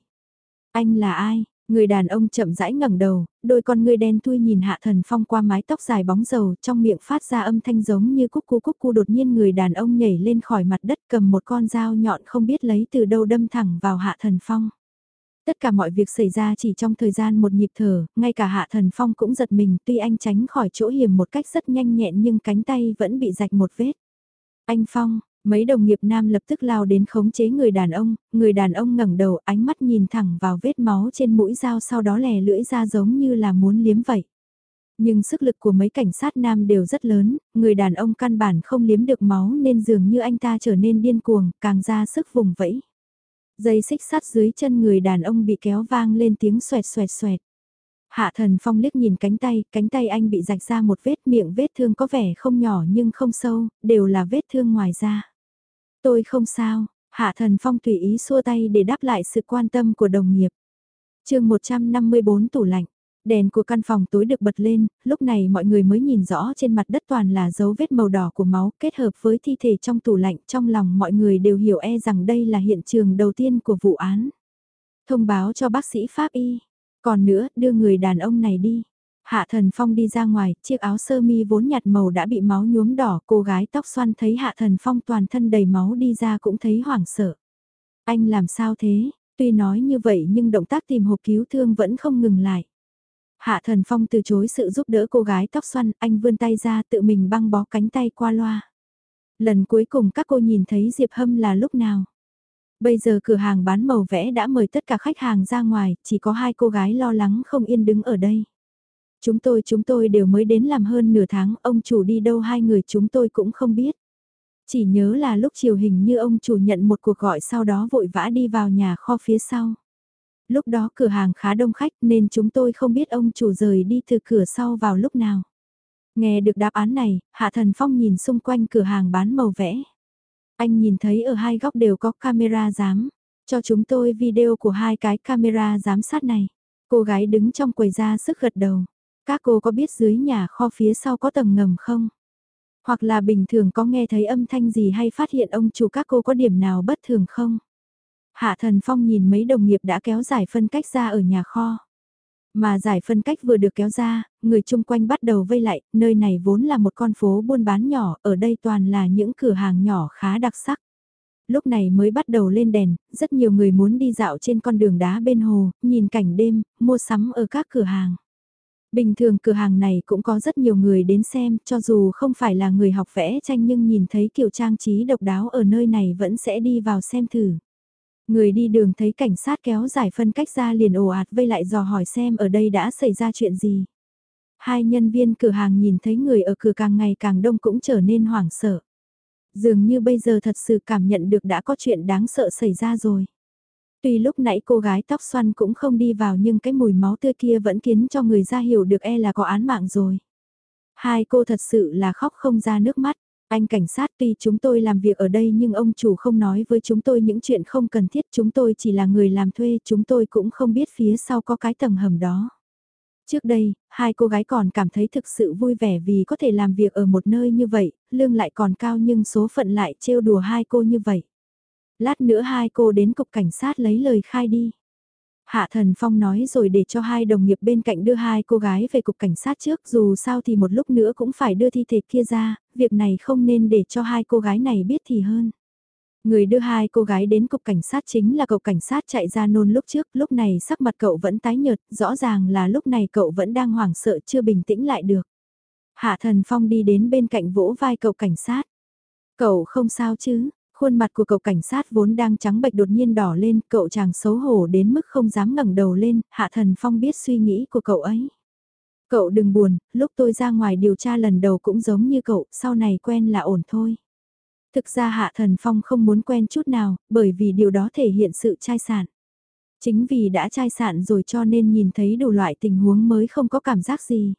Anh là ai? Người đàn ông chậm rãi ngẩng đầu, đôi con người đen thui nhìn hạ thần phong qua mái tóc dài bóng dầu trong miệng phát ra âm thanh giống như cúc cú cúc cu đột nhiên người đàn ông nhảy lên khỏi mặt đất cầm một con dao nhọn không biết lấy từ đâu đâm thẳng vào hạ thần phong. Tất cả mọi việc xảy ra chỉ trong thời gian một nhịp thở, ngay cả hạ thần phong cũng giật mình tuy anh tránh khỏi chỗ hiểm một cách rất nhanh nhẹn nhưng cánh tay vẫn bị rạch một vết. Anh Phong, mấy đồng nghiệp nam lập tức lao đến khống chế người đàn ông, người đàn ông ngẩng đầu ánh mắt nhìn thẳng vào vết máu trên mũi dao sau đó lè lưỡi ra giống như là muốn liếm vậy. Nhưng sức lực của mấy cảnh sát nam đều rất lớn, người đàn ông căn bản không liếm được máu nên dường như anh ta trở nên điên cuồng, càng ra sức vùng vẫy. Dây xích sắt dưới chân người đàn ông bị kéo vang lên tiếng xoẹt xoẹt xoẹt. Hạ thần phong liếc nhìn cánh tay, cánh tay anh bị rạch ra một vết miệng vết thương có vẻ không nhỏ nhưng không sâu, đều là vết thương ngoài da. Tôi không sao, hạ thần phong tùy ý xua tay để đáp lại sự quan tâm của đồng nghiệp. chương 154 tủ lạnh. Đèn của căn phòng tối được bật lên, lúc này mọi người mới nhìn rõ trên mặt đất toàn là dấu vết màu đỏ của máu kết hợp với thi thể trong tủ lạnh trong lòng mọi người đều hiểu e rằng đây là hiện trường đầu tiên của vụ án. Thông báo cho bác sĩ Pháp Y. Còn nữa, đưa người đàn ông này đi. Hạ Thần Phong đi ra ngoài, chiếc áo sơ mi vốn nhạt màu đã bị máu nhuốm đỏ, cô gái tóc xoăn thấy Hạ Thần Phong toàn thân đầy máu đi ra cũng thấy hoảng sợ. Anh làm sao thế? Tuy nói như vậy nhưng động tác tìm hộp cứu thương vẫn không ngừng lại. Hạ Thần Phong từ chối sự giúp đỡ cô gái tóc xoăn, anh vươn tay ra tự mình băng bó cánh tay qua loa. Lần cuối cùng các cô nhìn thấy Diệp Hâm là lúc nào? Bây giờ cửa hàng bán màu vẽ đã mời tất cả khách hàng ra ngoài, chỉ có hai cô gái lo lắng không yên đứng ở đây. Chúng tôi chúng tôi đều mới đến làm hơn nửa tháng, ông chủ đi đâu hai người chúng tôi cũng không biết. Chỉ nhớ là lúc chiều hình như ông chủ nhận một cuộc gọi sau đó vội vã đi vào nhà kho phía sau lúc đó cửa hàng khá đông khách nên chúng tôi không biết ông chủ rời đi từ cửa sau vào lúc nào. Nghe được đáp án này, Hạ Thần Phong nhìn xung quanh cửa hàng bán màu vẽ. Anh nhìn thấy ở hai góc đều có camera giám, cho chúng tôi video của hai cái camera giám sát này. Cô gái đứng trong quầy ra sức gật đầu. Các cô có biết dưới nhà kho phía sau có tầng ngầm không? Hoặc là bình thường có nghe thấy âm thanh gì hay phát hiện ông chủ các cô có điểm nào bất thường không? Hạ Thần Phong nhìn mấy đồng nghiệp đã kéo giải phân cách ra ở nhà kho. Mà giải phân cách vừa được kéo ra, người chung quanh bắt đầu vây lại, nơi này vốn là một con phố buôn bán nhỏ, ở đây toàn là những cửa hàng nhỏ khá đặc sắc. Lúc này mới bắt đầu lên đèn, rất nhiều người muốn đi dạo trên con đường đá bên hồ, nhìn cảnh đêm, mua sắm ở các cửa hàng. Bình thường cửa hàng này cũng có rất nhiều người đến xem, cho dù không phải là người học vẽ tranh nhưng nhìn thấy kiểu trang trí độc đáo ở nơi này vẫn sẽ đi vào xem thử. Người đi đường thấy cảnh sát kéo giải phân cách ra liền ồ ạt vây lại dò hỏi xem ở đây đã xảy ra chuyện gì. Hai nhân viên cửa hàng nhìn thấy người ở cửa càng ngày càng đông cũng trở nên hoảng sợ. Dường như bây giờ thật sự cảm nhận được đã có chuyện đáng sợ xảy ra rồi. Tuy lúc nãy cô gái tóc xoăn cũng không đi vào nhưng cái mùi máu tươi kia vẫn khiến cho người ra hiểu được e là có án mạng rồi. Hai cô thật sự là khóc không ra nước mắt. Anh cảnh sát tuy chúng tôi làm việc ở đây nhưng ông chủ không nói với chúng tôi những chuyện không cần thiết chúng tôi chỉ là người làm thuê chúng tôi cũng không biết phía sau có cái tầng hầm đó. Trước đây, hai cô gái còn cảm thấy thực sự vui vẻ vì có thể làm việc ở một nơi như vậy, lương lại còn cao nhưng số phận lại trêu đùa hai cô như vậy. Lát nữa hai cô đến cục cảnh sát lấy lời khai đi. Hạ Thần Phong nói rồi để cho hai đồng nghiệp bên cạnh đưa hai cô gái về cục cảnh sát trước dù sao thì một lúc nữa cũng phải đưa thi thể kia ra, việc này không nên để cho hai cô gái này biết thì hơn. Người đưa hai cô gái đến cục cảnh sát chính là cậu cảnh sát chạy ra nôn lúc trước, lúc này sắc mặt cậu vẫn tái nhợt, rõ ràng là lúc này cậu vẫn đang hoảng sợ chưa bình tĩnh lại được. Hạ Thần Phong đi đến bên cạnh vỗ vai cậu cảnh sát. Cậu không sao chứ, Khuôn mặt của cậu cảnh sát vốn đang trắng bệch đột nhiên đỏ lên, cậu chàng xấu hổ đến mức không dám ngẩng đầu lên, Hạ Thần Phong biết suy nghĩ của cậu ấy. Cậu đừng buồn, lúc tôi ra ngoài điều tra lần đầu cũng giống như cậu, sau này quen là ổn thôi. Thực ra Hạ Thần Phong không muốn quen chút nào, bởi vì điều đó thể hiện sự chai sản. Chính vì đã chai sản rồi cho nên nhìn thấy đủ loại tình huống mới không có cảm giác gì.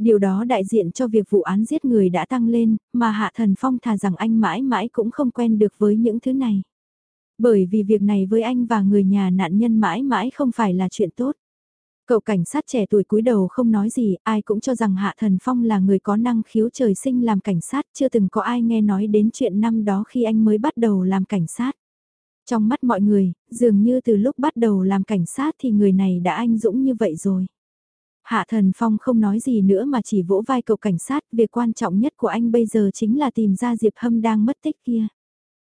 Điều đó đại diện cho việc vụ án giết người đã tăng lên, mà Hạ Thần Phong thà rằng anh mãi mãi cũng không quen được với những thứ này. Bởi vì việc này với anh và người nhà nạn nhân mãi mãi không phải là chuyện tốt. Cậu cảnh sát trẻ tuổi cúi đầu không nói gì, ai cũng cho rằng Hạ Thần Phong là người có năng khiếu trời sinh làm cảnh sát, chưa từng có ai nghe nói đến chuyện năm đó khi anh mới bắt đầu làm cảnh sát. Trong mắt mọi người, dường như từ lúc bắt đầu làm cảnh sát thì người này đã anh dũng như vậy rồi. Hạ Thần Phong không nói gì nữa mà chỉ vỗ vai cậu cảnh sát, việc quan trọng nhất của anh bây giờ chính là tìm ra Diệp Hâm đang mất tích kia.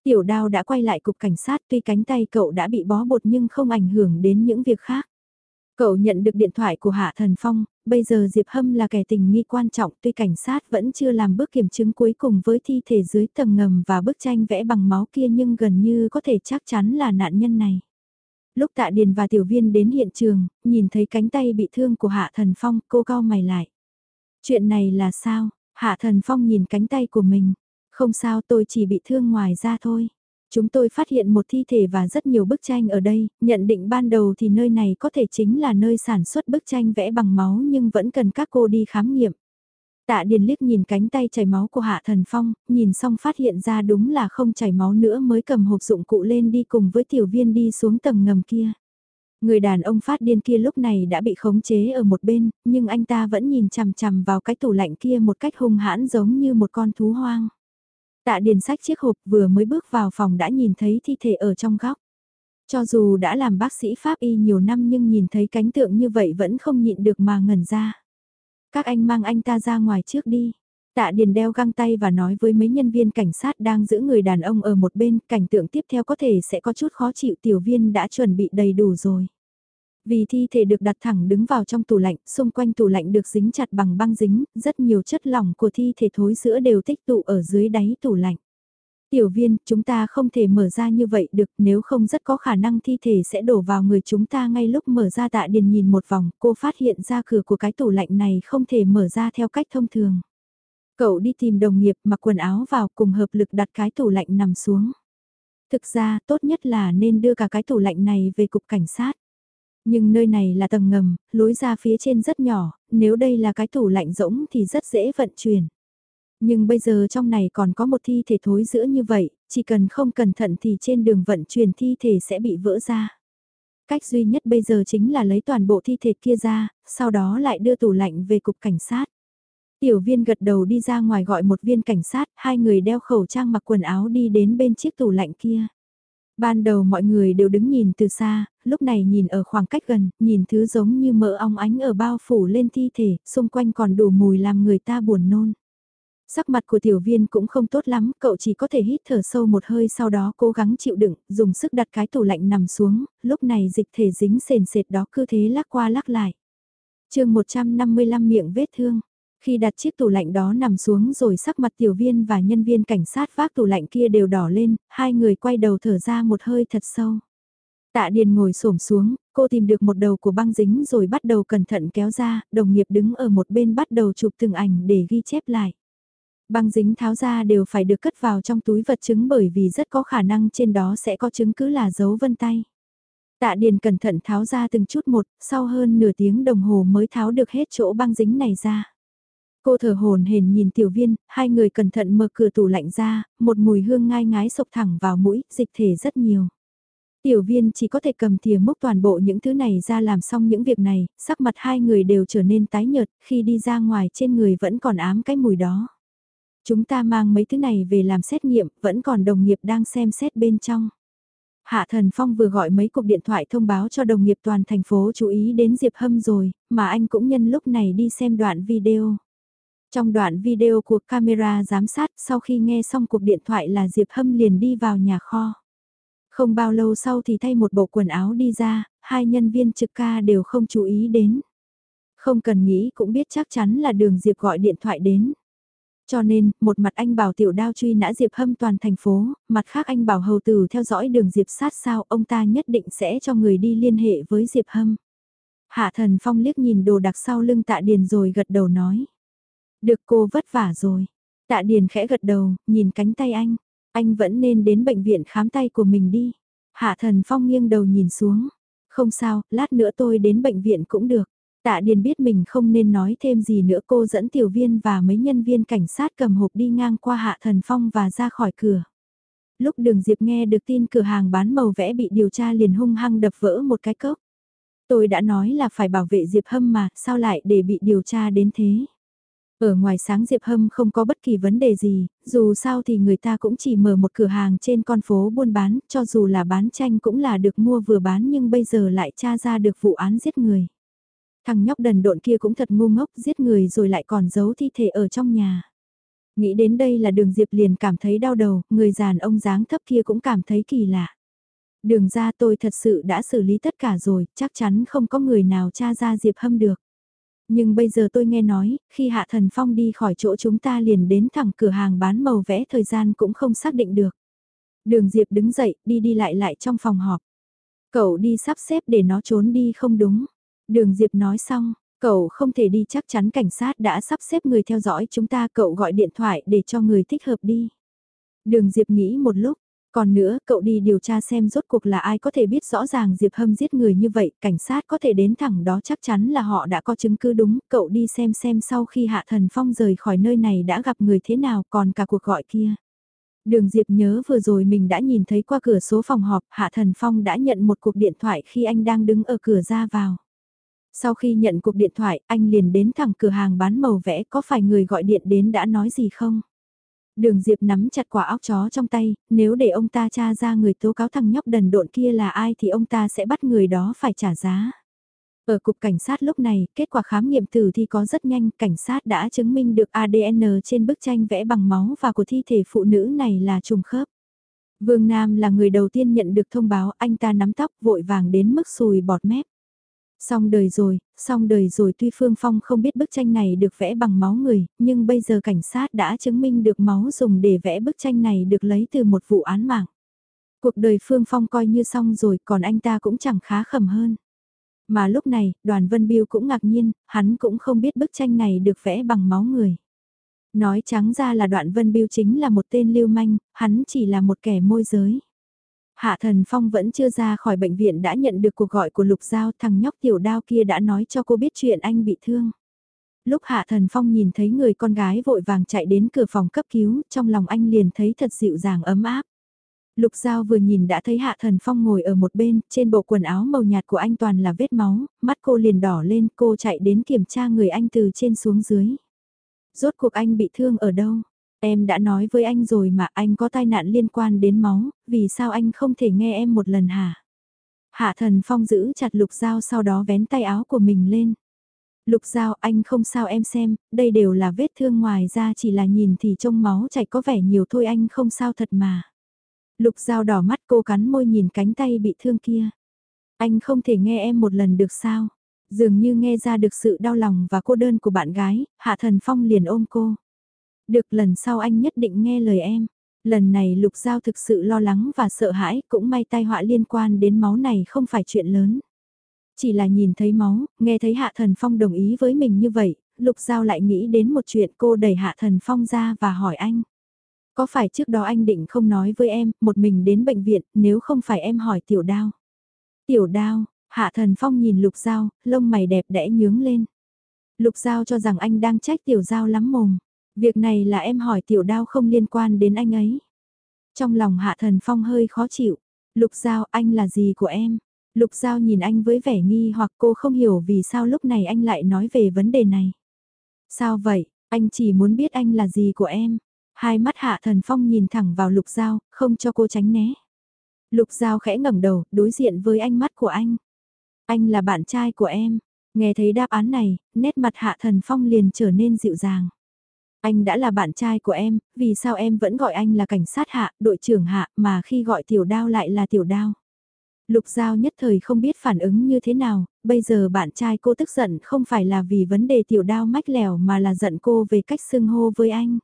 Tiểu đao đã quay lại cục cảnh sát tuy cánh tay cậu đã bị bó bột nhưng không ảnh hưởng đến những việc khác. Cậu nhận được điện thoại của Hạ Thần Phong, bây giờ Diệp Hâm là kẻ tình nghi quan trọng tuy cảnh sát vẫn chưa làm bước kiểm chứng cuối cùng với thi thể dưới tầng ngầm và bức tranh vẽ bằng máu kia nhưng gần như có thể chắc chắn là nạn nhân này. Lúc tạ điền và tiểu viên đến hiện trường, nhìn thấy cánh tay bị thương của Hạ Thần Phong, cô cao mày lại. Chuyện này là sao? Hạ Thần Phong nhìn cánh tay của mình. Không sao tôi chỉ bị thương ngoài ra thôi. Chúng tôi phát hiện một thi thể và rất nhiều bức tranh ở đây, nhận định ban đầu thì nơi này có thể chính là nơi sản xuất bức tranh vẽ bằng máu nhưng vẫn cần các cô đi khám nghiệm. Tạ Điền liếc nhìn cánh tay chảy máu của Hạ Thần Phong, nhìn xong phát hiện ra đúng là không chảy máu nữa mới cầm hộp dụng cụ lên đi cùng với tiểu viên đi xuống tầng ngầm kia. Người đàn ông phát điên kia lúc này đã bị khống chế ở một bên, nhưng anh ta vẫn nhìn chằm chằm vào cái tủ lạnh kia một cách hung hãn giống như một con thú hoang. Tạ Điền sách chiếc hộp vừa mới bước vào phòng đã nhìn thấy thi thể ở trong góc. Cho dù đã làm bác sĩ Pháp y nhiều năm nhưng nhìn thấy cánh tượng như vậy vẫn không nhịn được mà ngẩn ra. Các anh mang anh ta ra ngoài trước đi. Tạ Điền đeo găng tay và nói với mấy nhân viên cảnh sát đang giữ người đàn ông ở một bên, cảnh tượng tiếp theo có thể sẽ có chút khó chịu tiểu viên đã chuẩn bị đầy đủ rồi. Vì thi thể được đặt thẳng đứng vào trong tủ lạnh, xung quanh tủ lạnh được dính chặt bằng băng dính, rất nhiều chất lỏng của thi thể thối sữa đều tích tụ ở dưới đáy tủ lạnh. Tiểu viên, chúng ta không thể mở ra như vậy được nếu không rất có khả năng thi thể sẽ đổ vào người chúng ta ngay lúc mở ra tạ điền nhìn một vòng, cô phát hiện ra cửa của cái tủ lạnh này không thể mở ra theo cách thông thường. Cậu đi tìm đồng nghiệp mặc quần áo vào cùng hợp lực đặt cái tủ lạnh nằm xuống. Thực ra, tốt nhất là nên đưa cả cái tủ lạnh này về cục cảnh sát. Nhưng nơi này là tầng ngầm, lối ra phía trên rất nhỏ, nếu đây là cái tủ lạnh rỗng thì rất dễ vận chuyển. Nhưng bây giờ trong này còn có một thi thể thối giữa như vậy, chỉ cần không cẩn thận thì trên đường vận chuyển thi thể sẽ bị vỡ ra. Cách duy nhất bây giờ chính là lấy toàn bộ thi thể kia ra, sau đó lại đưa tủ lạnh về cục cảnh sát. Tiểu viên gật đầu đi ra ngoài gọi một viên cảnh sát, hai người đeo khẩu trang mặc quần áo đi đến bên chiếc tủ lạnh kia. Ban đầu mọi người đều đứng nhìn từ xa, lúc này nhìn ở khoảng cách gần, nhìn thứ giống như mỡ ong ánh ở bao phủ lên thi thể, xung quanh còn đủ mùi làm người ta buồn nôn. Sắc mặt của tiểu viên cũng không tốt lắm, cậu chỉ có thể hít thở sâu một hơi sau đó cố gắng chịu đựng, dùng sức đặt cái tủ lạnh nằm xuống, lúc này dịch thể dính sền sệt đó cứ thế lắc qua lắc lại. chương 155 miệng vết thương. Khi đặt chiếc tủ lạnh đó nằm xuống rồi sắc mặt tiểu viên và nhân viên cảnh sát vác tủ lạnh kia đều đỏ lên, hai người quay đầu thở ra một hơi thật sâu. Tạ Điền ngồi xổm xuống, cô tìm được một đầu của băng dính rồi bắt đầu cẩn thận kéo ra, đồng nghiệp đứng ở một bên bắt đầu chụp từng ảnh để ghi chép lại. Băng dính tháo ra đều phải được cất vào trong túi vật chứng bởi vì rất có khả năng trên đó sẽ có chứng cứ là dấu vân tay. Tạ Điền cẩn thận tháo ra từng chút một, sau hơn nửa tiếng đồng hồ mới tháo được hết chỗ băng dính này ra. Cô thở hồn hển nhìn tiểu viên, hai người cẩn thận mở cửa tủ lạnh ra, một mùi hương ngai ngái sộc thẳng vào mũi, dịch thể rất nhiều. Tiểu viên chỉ có thể cầm thìa múc toàn bộ những thứ này ra làm xong những việc này, sắc mặt hai người đều trở nên tái nhợt, khi đi ra ngoài trên người vẫn còn ám cái mùi đó. Chúng ta mang mấy thứ này về làm xét nghiệm, vẫn còn đồng nghiệp đang xem xét bên trong. Hạ Thần Phong vừa gọi mấy cuộc điện thoại thông báo cho đồng nghiệp toàn thành phố chú ý đến Diệp Hâm rồi, mà anh cũng nhân lúc này đi xem đoạn video. Trong đoạn video của camera giám sát sau khi nghe xong cuộc điện thoại là Diệp Hâm liền đi vào nhà kho. Không bao lâu sau thì thay một bộ quần áo đi ra, hai nhân viên trực ca đều không chú ý đến. Không cần nghĩ cũng biết chắc chắn là đường Diệp gọi điện thoại đến. Cho nên, một mặt anh bảo tiểu đao truy nã Diệp Hâm toàn thành phố, mặt khác anh bảo hầu tử theo dõi đường Diệp sát sao ông ta nhất định sẽ cho người đi liên hệ với Diệp Hâm. Hạ thần phong liếc nhìn đồ đặc sau lưng tạ điền rồi gật đầu nói. Được cô vất vả rồi. Tạ điền khẽ gật đầu, nhìn cánh tay anh. Anh vẫn nên đến bệnh viện khám tay của mình đi. Hạ thần phong nghiêng đầu nhìn xuống. Không sao, lát nữa tôi đến bệnh viện cũng được. Tạ Điền biết mình không nên nói thêm gì nữa cô dẫn tiểu viên và mấy nhân viên cảnh sát cầm hộp đi ngang qua Hạ Thần Phong và ra khỏi cửa. Lúc đường Diệp nghe được tin cửa hàng bán màu vẽ bị điều tra liền hung hăng đập vỡ một cái cốc. Tôi đã nói là phải bảo vệ Diệp Hâm mà, sao lại để bị điều tra đến thế? Ở ngoài sáng Diệp Hâm không có bất kỳ vấn đề gì, dù sao thì người ta cũng chỉ mở một cửa hàng trên con phố buôn bán, cho dù là bán tranh cũng là được mua vừa bán nhưng bây giờ lại tra ra được vụ án giết người. Thằng nhóc đần độn kia cũng thật ngu ngốc giết người rồi lại còn giấu thi thể ở trong nhà. Nghĩ đến đây là đường Diệp liền cảm thấy đau đầu, người giàn ông dáng thấp kia cũng cảm thấy kỳ lạ. Đường ra tôi thật sự đã xử lý tất cả rồi, chắc chắn không có người nào tra ra Diệp hâm được. Nhưng bây giờ tôi nghe nói, khi Hạ Thần Phong đi khỏi chỗ chúng ta liền đến thẳng cửa hàng bán màu vẽ thời gian cũng không xác định được. Đường Diệp đứng dậy, đi đi lại lại trong phòng họp. Cậu đi sắp xếp để nó trốn đi không đúng. Đường Diệp nói xong, cậu không thể đi chắc chắn cảnh sát đã sắp xếp người theo dõi chúng ta cậu gọi điện thoại để cho người thích hợp đi. Đường Diệp nghĩ một lúc, còn nữa cậu đi điều tra xem rốt cuộc là ai có thể biết rõ ràng Diệp Hâm giết người như vậy, cảnh sát có thể đến thẳng đó chắc chắn là họ đã có chứng cứ đúng, cậu đi xem xem sau khi Hạ Thần Phong rời khỏi nơi này đã gặp người thế nào còn cả cuộc gọi kia. Đường Diệp nhớ vừa rồi mình đã nhìn thấy qua cửa số phòng họp Hạ Thần Phong đã nhận một cuộc điện thoại khi anh đang đứng ở cửa ra vào. Sau khi nhận cuộc điện thoại, anh liền đến thẳng cửa hàng bán màu vẽ có phải người gọi điện đến đã nói gì không? Đường Diệp nắm chặt quả óc chó trong tay, nếu để ông ta tra ra người tố cáo thằng nhóc đần độn kia là ai thì ông ta sẽ bắt người đó phải trả giá. Ở cục cảnh sát lúc này, kết quả khám nghiệm tử thi có rất nhanh, cảnh sát đã chứng minh được ADN trên bức tranh vẽ bằng máu và của thi thể phụ nữ này là trùng khớp. Vương Nam là người đầu tiên nhận được thông báo anh ta nắm tóc vội vàng đến mức sùi bọt mép. Xong đời rồi, xong đời rồi tuy Phương Phong không biết bức tranh này được vẽ bằng máu người, nhưng bây giờ cảnh sát đã chứng minh được máu dùng để vẽ bức tranh này được lấy từ một vụ án mạng. Cuộc đời Phương Phong coi như xong rồi còn anh ta cũng chẳng khá khẩm hơn. Mà lúc này, đoàn Vân Biêu cũng ngạc nhiên, hắn cũng không biết bức tranh này được vẽ bằng máu người. Nói trắng ra là đoạn Vân Biêu chính là một tên lưu manh, hắn chỉ là một kẻ môi giới. Hạ Thần Phong vẫn chưa ra khỏi bệnh viện đã nhận được cuộc gọi của Lục Giao thằng nhóc tiểu đao kia đã nói cho cô biết chuyện anh bị thương. Lúc Hạ Thần Phong nhìn thấy người con gái vội vàng chạy đến cửa phòng cấp cứu, trong lòng anh liền thấy thật dịu dàng ấm áp. Lục Giao vừa nhìn đã thấy Hạ Thần Phong ngồi ở một bên, trên bộ quần áo màu nhạt của anh toàn là vết máu, mắt cô liền đỏ lên, cô chạy đến kiểm tra người anh từ trên xuống dưới. Rốt cuộc anh bị thương ở đâu? Em đã nói với anh rồi mà anh có tai nạn liên quan đến máu, vì sao anh không thể nghe em một lần hả? Hạ thần phong giữ chặt lục dao sau đó vén tay áo của mình lên. Lục dao anh không sao em xem, đây đều là vết thương ngoài ra chỉ là nhìn thì trông máu chảy có vẻ nhiều thôi anh không sao thật mà. Lục dao đỏ mắt cô cắn môi nhìn cánh tay bị thương kia. Anh không thể nghe em một lần được sao? Dường như nghe ra được sự đau lòng và cô đơn của bạn gái, Hạ Thần Phong liền ôm cô. Được lần sau anh nhất định nghe lời em. Lần này Lục Giao thực sự lo lắng và sợ hãi, cũng may tai họa liên quan đến máu này không phải chuyện lớn. Chỉ là nhìn thấy máu, nghe thấy Hạ Thần Phong đồng ý với mình như vậy, Lục Giao lại nghĩ đến một chuyện cô đẩy Hạ Thần Phong ra và hỏi anh. Có phải trước đó anh định không nói với em, một mình đến bệnh viện, nếu không phải em hỏi tiểu đao. Tiểu đao, Hạ Thần Phong nhìn Lục Giao, lông mày đẹp đẽ nhướng lên. Lục Giao cho rằng anh đang trách tiểu giao lắm mồm. Việc này là em hỏi tiểu đao không liên quan đến anh ấy. Trong lòng Hạ Thần Phong hơi khó chịu. Lục Giao, anh là gì của em? Lục Giao nhìn anh với vẻ nghi hoặc cô không hiểu vì sao lúc này anh lại nói về vấn đề này. Sao vậy, anh chỉ muốn biết anh là gì của em. Hai mắt Hạ Thần Phong nhìn thẳng vào Lục Giao, không cho cô tránh né. Lục Giao khẽ ngẩng đầu, đối diện với ánh mắt của anh. Anh là bạn trai của em. Nghe thấy đáp án này, nét mặt Hạ Thần Phong liền trở nên dịu dàng. Anh đã là bạn trai của em, vì sao em vẫn gọi anh là cảnh sát hạ, đội trưởng hạ, mà khi gọi tiểu đao lại là tiểu đao. Lục Giao nhất thời không biết phản ứng như thế nào, bây giờ bạn trai cô tức giận không phải là vì vấn đề tiểu đao mách lèo mà là giận cô về cách xưng hô với anh.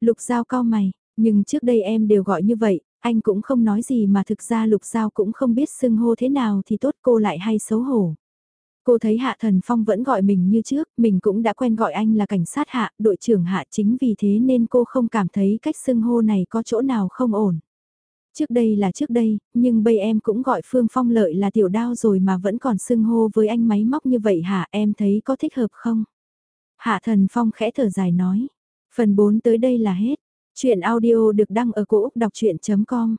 Lục Giao cao mày, nhưng trước đây em đều gọi như vậy, anh cũng không nói gì mà thực ra Lục Giao cũng không biết xưng hô thế nào thì tốt cô lại hay xấu hổ. Cô thấy Hạ Thần Phong vẫn gọi mình như trước, mình cũng đã quen gọi anh là cảnh sát Hạ, đội trưởng Hạ chính vì thế nên cô không cảm thấy cách xưng hô này có chỗ nào không ổn. Trước đây là trước đây, nhưng bây em cũng gọi Phương Phong lợi là tiểu đao rồi mà vẫn còn xưng hô với anh máy móc như vậy hả em thấy có thích hợp không? Hạ Thần Phong khẽ thở dài nói. Phần 4 tới đây là hết. Chuyện audio được đăng ở cổ Úc đọc chuyện.com